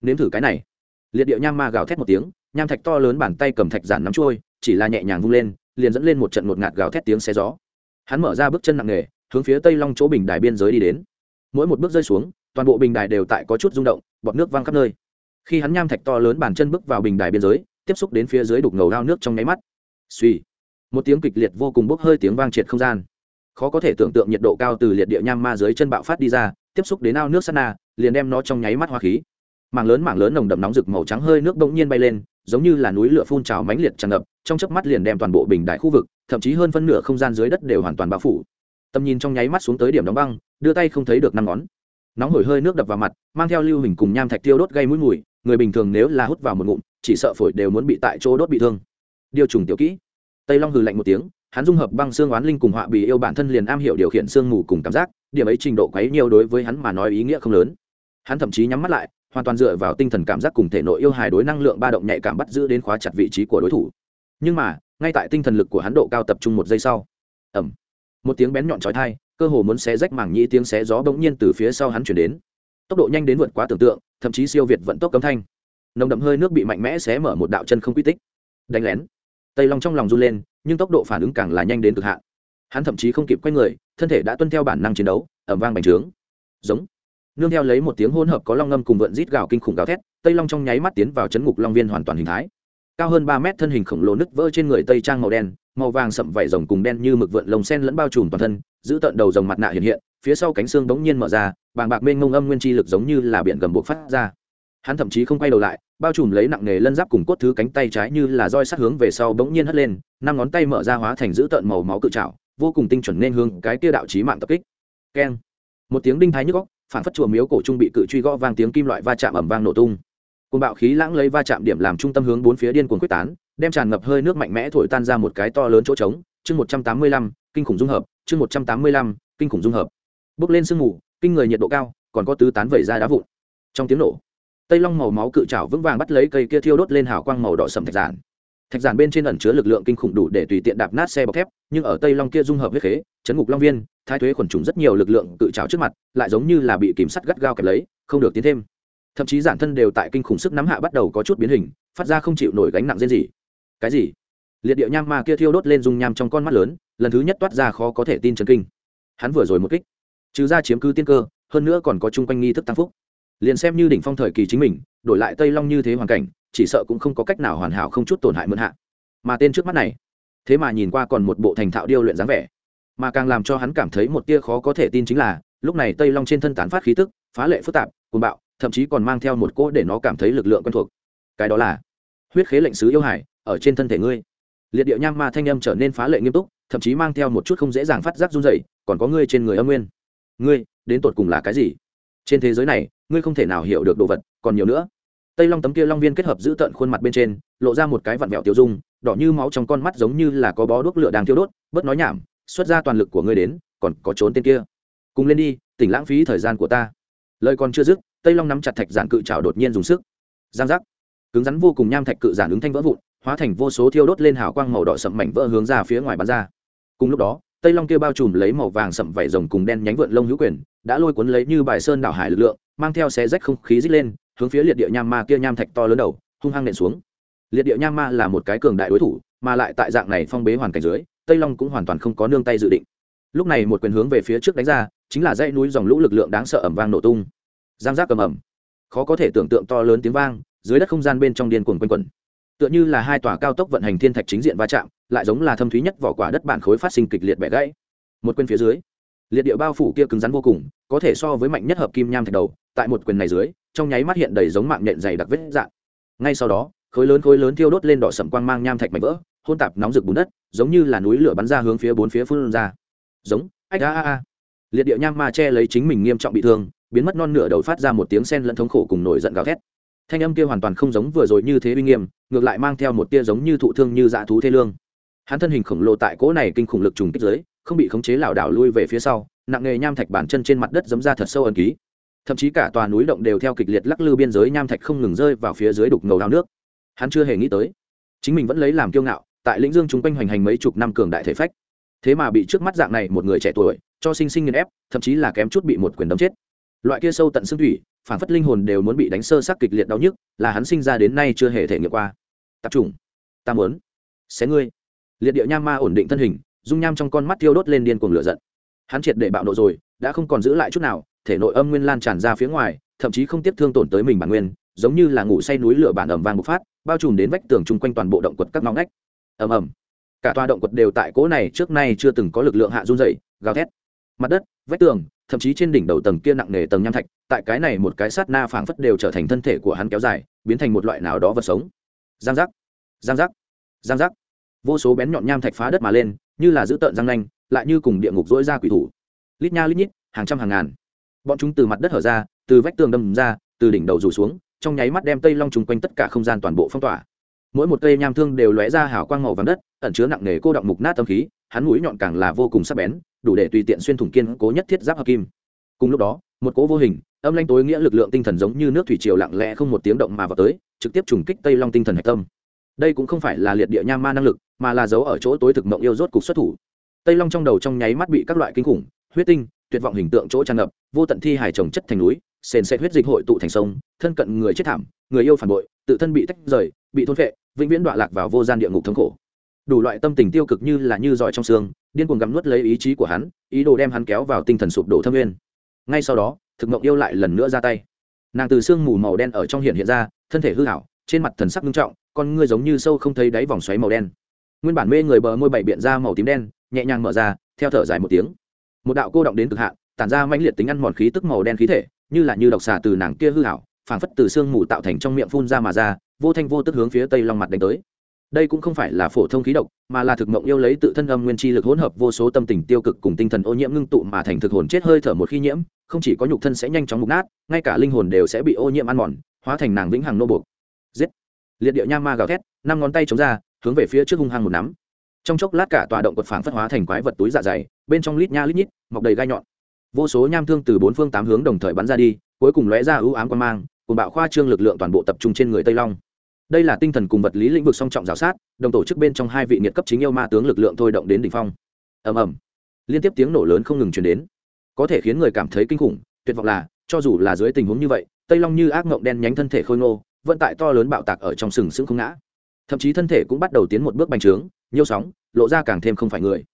Nếm thử cái này. Liệt địa nham ma gào thét một tiếng, nham thạch to lớn bàn tay cầm thạch giản nắm trôi, chỉ là nhẹ nhàng vung lên, liền dẫn lên một trận một ngạt gào thét tiếng xé gió. Hắn mở ra bước chân nặng nề, hướng phía tây long chỗ bình đài biên giới đi đến. Mỗi một bước rơi xuống, toàn bộ bình đài đều tại có chút rung động, bọt nước văng khắp nơi. Khi hắn nham thạch to lớn bàn chân bước vào bình đài biên giới, tiếp xúc đến phía dưới đục ngầu đao nước trong nháy mắt. Suy một tiếng kịch liệt vô cùng bốc hơi tiếng vang triệt không gian. Khó có thể tưởng tượng nhiệt độ cao từ liệt địa nham ma dưới chân bạo phát đi ra, tiếp xúc đến ao nước sắt na, liền đem nó trong nháy mắt hoa khí. Mảng lớn mảng lớn nồng đậm nóng rực màu trắng hơi nước bỗng nhiên bay lên, giống như là núi lửa phun trào mãnh liệt tràn ngập, trong chớp mắt liền đem toàn bộ bình đại khu vực, thậm chí hơn phân nửa không gian dưới đất đều hoàn toàn bao phủ. Tầm nhìn trong nháy mắt xuống tới điểm đóng băng, đưa tay không thấy được năm ngón. Nóng hổi hơi nước đập vào mặt, mang theo lưu hình cùng nham thạch tiêu đốt gây mũi mùi, người bình thường nếu là hút vào một ngụm, chỉ sợ phổi đều muốn bị tại chỗ đốt bị thương. Điều trùng tiểu kỹ tây long hừ lạnh một tiếng, hắn dung hợp băng xương oán linh cùng họa bì yêu bản thân liền am hiểu điều khiển xương mù cùng cảm giác, điểm ấy trình độ quấy nhiều đối với hắn mà nói ý nghĩa không lớn. Hắn thậm chí nhắm mắt lại, hoàn toàn dựa vào tinh thần cảm giác cùng thể nội yêu hài đối năng lượng ba động nhạy cảm bắt giữ đến khóa chặt vị trí của đối thủ. Nhưng mà, ngay tại tinh thần lực của hắn độ cao tập trung một giây sau ẩm một tiếng bén nhọn trói thai cơ hồ muốn xé rách mảng nhĩ tiếng xé gió bỗng nhiên từ phía sau hắn chuyển đến. Tốc độ nhanh đến vượt quá tưởng tượng, thậm chí siêu việt vận tốc cấm thanh. Nồng đậm hơi nước bị mạnh mẽ xé mở một đạo chân không quy tích. Đánh lén tây long trong lòng run lên, nhưng tốc độ phản ứng càng là nhanh đến cực hạn. Hắn thậm chí không kịp quay người, thân thể đã tuân theo bản năng chiến đấu ẩm vang bành trướng. Giống. Nương theo lấy một tiếng hỗn hợp có long ngâm cùng vượn rít gào kinh khủng gào thét, tây long trong nháy mắt tiến vào chấn ngục long viên hoàn toàn hình thái. Cao hơn ba mét thân hình khổng lồ nứt vỡ trên người tây trang màu đen, màu vàng sậm vảy rồng cùng đen như mực vượn lồng sen lẫn bao trùm toàn thân, giữ tận đầu rồng mặt nạ hiện hiện, phía sau cánh xương bỗng nhiên mở ra, bàng bạc mênh ngông âm nguyên chi lực giống như là biển gầm buộc phát ra hắn thậm chí không quay đầu lại, bao trùm lấy nặng nghề lân giáp cùng cốt thứ cánh tay trái như là roi sát hướng về sau bỗng nhiên hất lên, năm ngón tay mở ra hóa thành giữ tận màu máu cự trào vô cùng tinh chuẩn nên hướng cái kia đạo trí mạng tập kích. Keng. Một tiếng đinh thái nhức góc phản phất chùa miếu cổ trung bị cự truy gõ vang tiếng kim loại va chạm ẩm vang nổ tung. Cùng bạo khí lãng lấy va chạm điểm làm trung tâm hướng bốn phía điên cuồng quyết tán, đem tràn ngập hơi nước mạnh mẽ thổi tan ra một cái to lớn chỗ trống. Chương một trăm tám mươi lăm, kinh khủng dung hợp, chương một trăm tám mươi lăm, kinh khủng dung hợp. Bước lên sương mù, kinh người nhiệt độ cao, còn có tứ tán vẩy ra đá vụn. Trong tiếng nổ tây long màu máu cự trảo vững vàng bắt lấy cây kia thiêu đốt lên hào quang màu đỏ sầm thạch giản. Thạch giản bên trên ẩn chứa lực lượng kinh khủng đủ để tùy tiện đạp nát xe bọc thép, nhưng ở tây long kia dung hợp huyết khế, chấn ngục long viên, thái thuế khuẩn trùng rất nhiều lực lượng cự trảo trước mặt, lại giống như là bị kìm sắt gắt gao kẹp lấy, không được tiến thêm. Thậm chí giản thân đều tại kinh khủng sức nắm hạ bắt đầu có chút biến hình, phát ra không chịu nổi gánh nặng riêng gì cái gì? Liệt địa nham ma kia thiêu đốt lên dung nham trong con mắt lớn, lần thứ nhất toát ra khó có thể tin chấn kinh. Hắn vừa rồi một kích. Trừ ra chiếm cứ tiên cơ, hơn nữa còn có chung quanh nghi thức tăng phúc liền xem như đỉnh phong thời kỳ chính mình, đổi lại tây long như thế hoàn cảnh, chỉ sợ cũng không có cách nào hoàn hảo không chút tổn hại mượn hạ. Mà tên trước mắt này, thế mà nhìn qua còn một bộ thành thạo điêu luyện dáng vẻ. Mà càng làm cho hắn cảm thấy một tia khó có thể tin chính là, lúc này tây long trên thân tán phát khí tức, phá lệ phức tạp, cuồng bạo, thậm chí còn mang theo một cỗ để nó cảm thấy lực lượng quen thuộc. Cái đó là huyết khế lệnh sứ yêu hải, ở trên thân thể ngươi. Liệt điệu nham ma thanh âm trở nên phá lệ nghiêm túc, thậm chí mang theo một chút không dễ dàng phát giác run dậy còn có ngươi trên người âm nguyên. Ngươi, đến tột cùng là cái gì? Trên thế giới này, ngươi không thể nào hiểu được đồ vật, còn nhiều nữa. Tây long tấm kia long viên kết hợp giữ tận khuôn mặt bên trên, lộ ra một cái vặn vẹo tiêu dung, đỏ như máu trong con mắt giống như là có bó đuốc lửa đang thiêu đốt, bớt nói nhảm, xuất ra toàn lực của ngươi đến, còn có trốn tên kia. Cùng lên đi, tỉnh lãng phí thời gian của ta. Lời còn chưa dứt, tây long nắm chặt thạch giản cự trào đột nhiên dùng sức. Giang giác. Cứng rắn vô cùng nham thạch cự giản ứng thanh vỡ vụn, hóa thành vô số thiêu đốt lên hào quang màu đỏ sậm mảnh vỡ hướng ra phía ngoài bắn ra. Cùng lúc đó tây long kia bao trùm lấy màu vàng sậm vảy rồng cùng đen nhánh vượn lông hữu quyền, đã lôi cuốn lấy như bài sơn đảo hải lực lượng, mang theo xé rách không khí dít lên, hướng phía liệt địa nham ma kia nham thạch to lớn đầu, hung hăng nện xuống. Liệt địa nham ma là một cái cường đại đối thủ, mà lại tại dạng này phong bế hoàn cảnh dưới, tây long cũng hoàn toàn không có nương tay dự định. Lúc này một quyền hướng về phía trước đánh ra, chính là dãy núi dòng lũ lực lượng đáng sợ ẩm vang nổ tung. Giang giác cầm ẩm khó có thể tưởng tượng to lớn tiếng vang, dưới đất không gian bên trong điên cuồng quanh quẩn tựa như là hai tòa cao tốc vận hành thiên thạch chính diện va chạm, lại giống là thâm thúy nhất vỏ quả đất bản khối phát sinh kịch liệt bẻ gãy. Một quyền phía dưới, liệt địa bao phủ kia cứng rắn vô cùng, có thể so với mạnh nhất hợp kim nham thạch đầu, tại một quyền này dưới, trong nháy mắt hiện đầy giống mạng nhện dày đặc vết dạng ngay sau đó, khối lớn khối lớn thiêu đốt lên đỏ sầm quang mang nham thạch mảnh vỡ, hôn tạp nóng rực bùn đất, giống như là núi lửa bắn ra hướng phía bốn phía phun ra. Giống, ách a a a. Liệt địa nham ma che lấy chính mình nghiêm trọng bị thương, biến mất non nửa đầu phát ra một tiếng sen lẫn thống khổ cùng nổi giận gào thét thanh âm kia hoàn toàn không giống vừa rồi như thế uy nghiêm, ngược lại mang theo một tia giống như thụ thương như dạ thú thê lương. Hắn thân hình khổng lồ tại cỗ này kinh khủng lực trùng kích dưới, không bị khống chế lảo đảo lui về phía sau, nặng nghề nham thạch bản chân trên mặt đất giấm ra thật sâu ẩn ký. Thậm chí cả tòa núi động đều theo kịch liệt lắc lư biên giới nham thạch không ngừng rơi vào phía dưới đục ngầu đao nước. Hắn chưa hề nghĩ tới, chính mình vẫn lấy làm kiêu ngạo, tại lĩnh dương chúng quanh hoành hành mấy chục năm cường đại thể phách. Thế mà bị trước mắt dạng này một người trẻ tuổi, cho sinh sinh nghiền ép, thậm chí là kém chút bị một quyền đấm chết. Loại kia sâu tận xương thủy phản phất linh hồn đều muốn bị đánh sơ sắc kịch liệt đau nhức, là hắn sinh ra đến nay chưa hề thể nghiệm qua. Tập trung. Ta muốn. Xé ngươi. Liệt địa nham ma ổn định thân hình, dung nham trong con mắt thiêu đốt lên điên cuồng lửa giận. Hắn triệt để bạo nộ rồi, đã không còn giữ lại chút nào, thể nội âm nguyên lan tràn ra phía ngoài, thậm chí không tiếp thương tổn tới mình bản nguyên, giống như là ngủ say núi lửa bản ẩm vàng bộc phát, bao trùm đến vách tường chung quanh toàn bộ động quật các ngõ ngách. Ầm ầm. Cả tòa động quật đều tại cỗ này trước nay chưa từng có lực lượng hạ run dày gào thét. Mặt đất, vách tường thậm chí trên đỉnh đầu tầng kia nặng nề tầng nham thạch, tại cái này một cái sát na phảng phất đều trở thành thân thể của hắn kéo dài, biến thành một loại nào đó vật sống. Giang giác giang giác giang giác. Vô số bén nhọn nham thạch phá đất mà lên, như là giữ tợn răng nanh, lại như cùng địa ngục dỗi ra quỷ thủ. Lít nha lít nhít, hàng trăm hàng ngàn. Bọn chúng từ mặt đất hở ra, từ vách tường đâm ra, từ đỉnh đầu rủ xuống, trong nháy mắt đem tây long chung quanh tất cả không gian toàn bộ phong tỏa mỗi một cây nham thương đều lóe ra hào quang màu vàng đất, ẩn chứa nặng nề cô động mục nát tâm khí, hắn mũi nhọn càng là vô cùng sắc bén, đủ để tùy tiện xuyên thủng kiên cố nhất thiết giáp hợp kim. Cùng lúc đó, một cỗ vô hình, âm lanh tối nghĩa lực lượng tinh thần giống như nước thủy triều lặng lẽ không một tiếng động mà vào tới, trực tiếp trùng kích tây long tinh thần hạch tâm. Đây cũng không phải là liệt địa nham ma năng lực, mà là giấu ở chỗ tối thực mộng yêu rốt cục xuất thủ. Tây long trong đầu trong nháy mắt bị các loại kinh khủng, huyết tinh, tuyệt vọng hình tượng chỗ tràn ngập, vô tận thi hài trồng chất thành núi, sền sệt huyết dịch hội tụ thành sông, thân cận người chết thảm, người yêu phản bội, tự thân bị tách rời bị thôn phệ, vĩnh viễn đọa lạc vào vô gian địa ngục thống khổ. Đủ loại tâm tình tiêu cực như là như giỏi trong xương, điên cuồng gặm nuốt lấy ý chí của hắn, ý đồ đem hắn kéo vào tinh thần sụp đổ thâm nguyên. Ngay sau đó, thực mộng yêu lại lần nữa ra tay. Nàng từ sương mù màu đen ở trong hiện hiện ra, thân thể hư hảo, trên mặt thần sắc nghiêm trọng, con ngươi giống như sâu không thấy đáy vòng xoáy màu đen. Nguyên bản mê người bờ môi bảy biện ra màu tím đen, nhẹ nhàng mở ra, theo thở dài một tiếng. Một đạo cô động đến cực hạn, tản ra mãnh liệt tính ăn mòn khí tức màu đen khí thể, như là như độc xà từ nàng kia hư hảo phảng phất từ xương mù tạo thành trong miệng phun ra mà ra, vô thanh vô tức hướng phía tây long mặt đánh tới. Đây cũng không phải là phổ thông khí độc, mà là thực mộng yêu lấy tự thân âm nguyên chi lực hỗn hợp vô số tâm tình tiêu cực cùng tinh thần ô nhiễm ngưng tụ mà thành thực hồn chết hơi thở một khi nhiễm, không chỉ có nhục thân sẽ nhanh chóng mục nát, ngay cả linh hồn đều sẽ bị ô nhiễm ăn mòn, hóa thành nàng vĩnh hằng nô buộc. Giết! Liệt địa nham ma gào thét, năm ngón tay chống ra, hướng về phía trước hung hăng một nắm. Trong chốc lát cả tòa động quật phảng phất hóa thành quái vật túi dạ dày, bên trong lít nha lít nhít, mọc đầy gai nhọn. Vô số nham thương từ bốn phương tám hướng đồng thời bắn ra đi, cuối cùng lóe ra ưu ám quan mang cùng bạo khoa trương lực lượng toàn bộ tập trung trên người tây long. Đây là tinh thần cùng vật lý lĩnh vực song trọng giáo sát, đồng tổ chức bên trong hai vị nghiệt cấp chính yêu ma tướng lực lượng thôi động đến đỉnh phong. Ầm ầm. Liên tiếp tiếng nổ lớn không ngừng truyền đến. Có thể khiến người cảm thấy kinh khủng, tuyệt vọng là, cho dù là dưới tình huống như vậy, tây long như ác mộng đen nhánh thân thể khôi ngô vận tải to lớn bạo tạc ở trong sừng sững không ngã. Thậm chí thân thể cũng bắt đầu tiến một bước bành trướng nhiêu sóng, lộ ra càng thêm không phải người.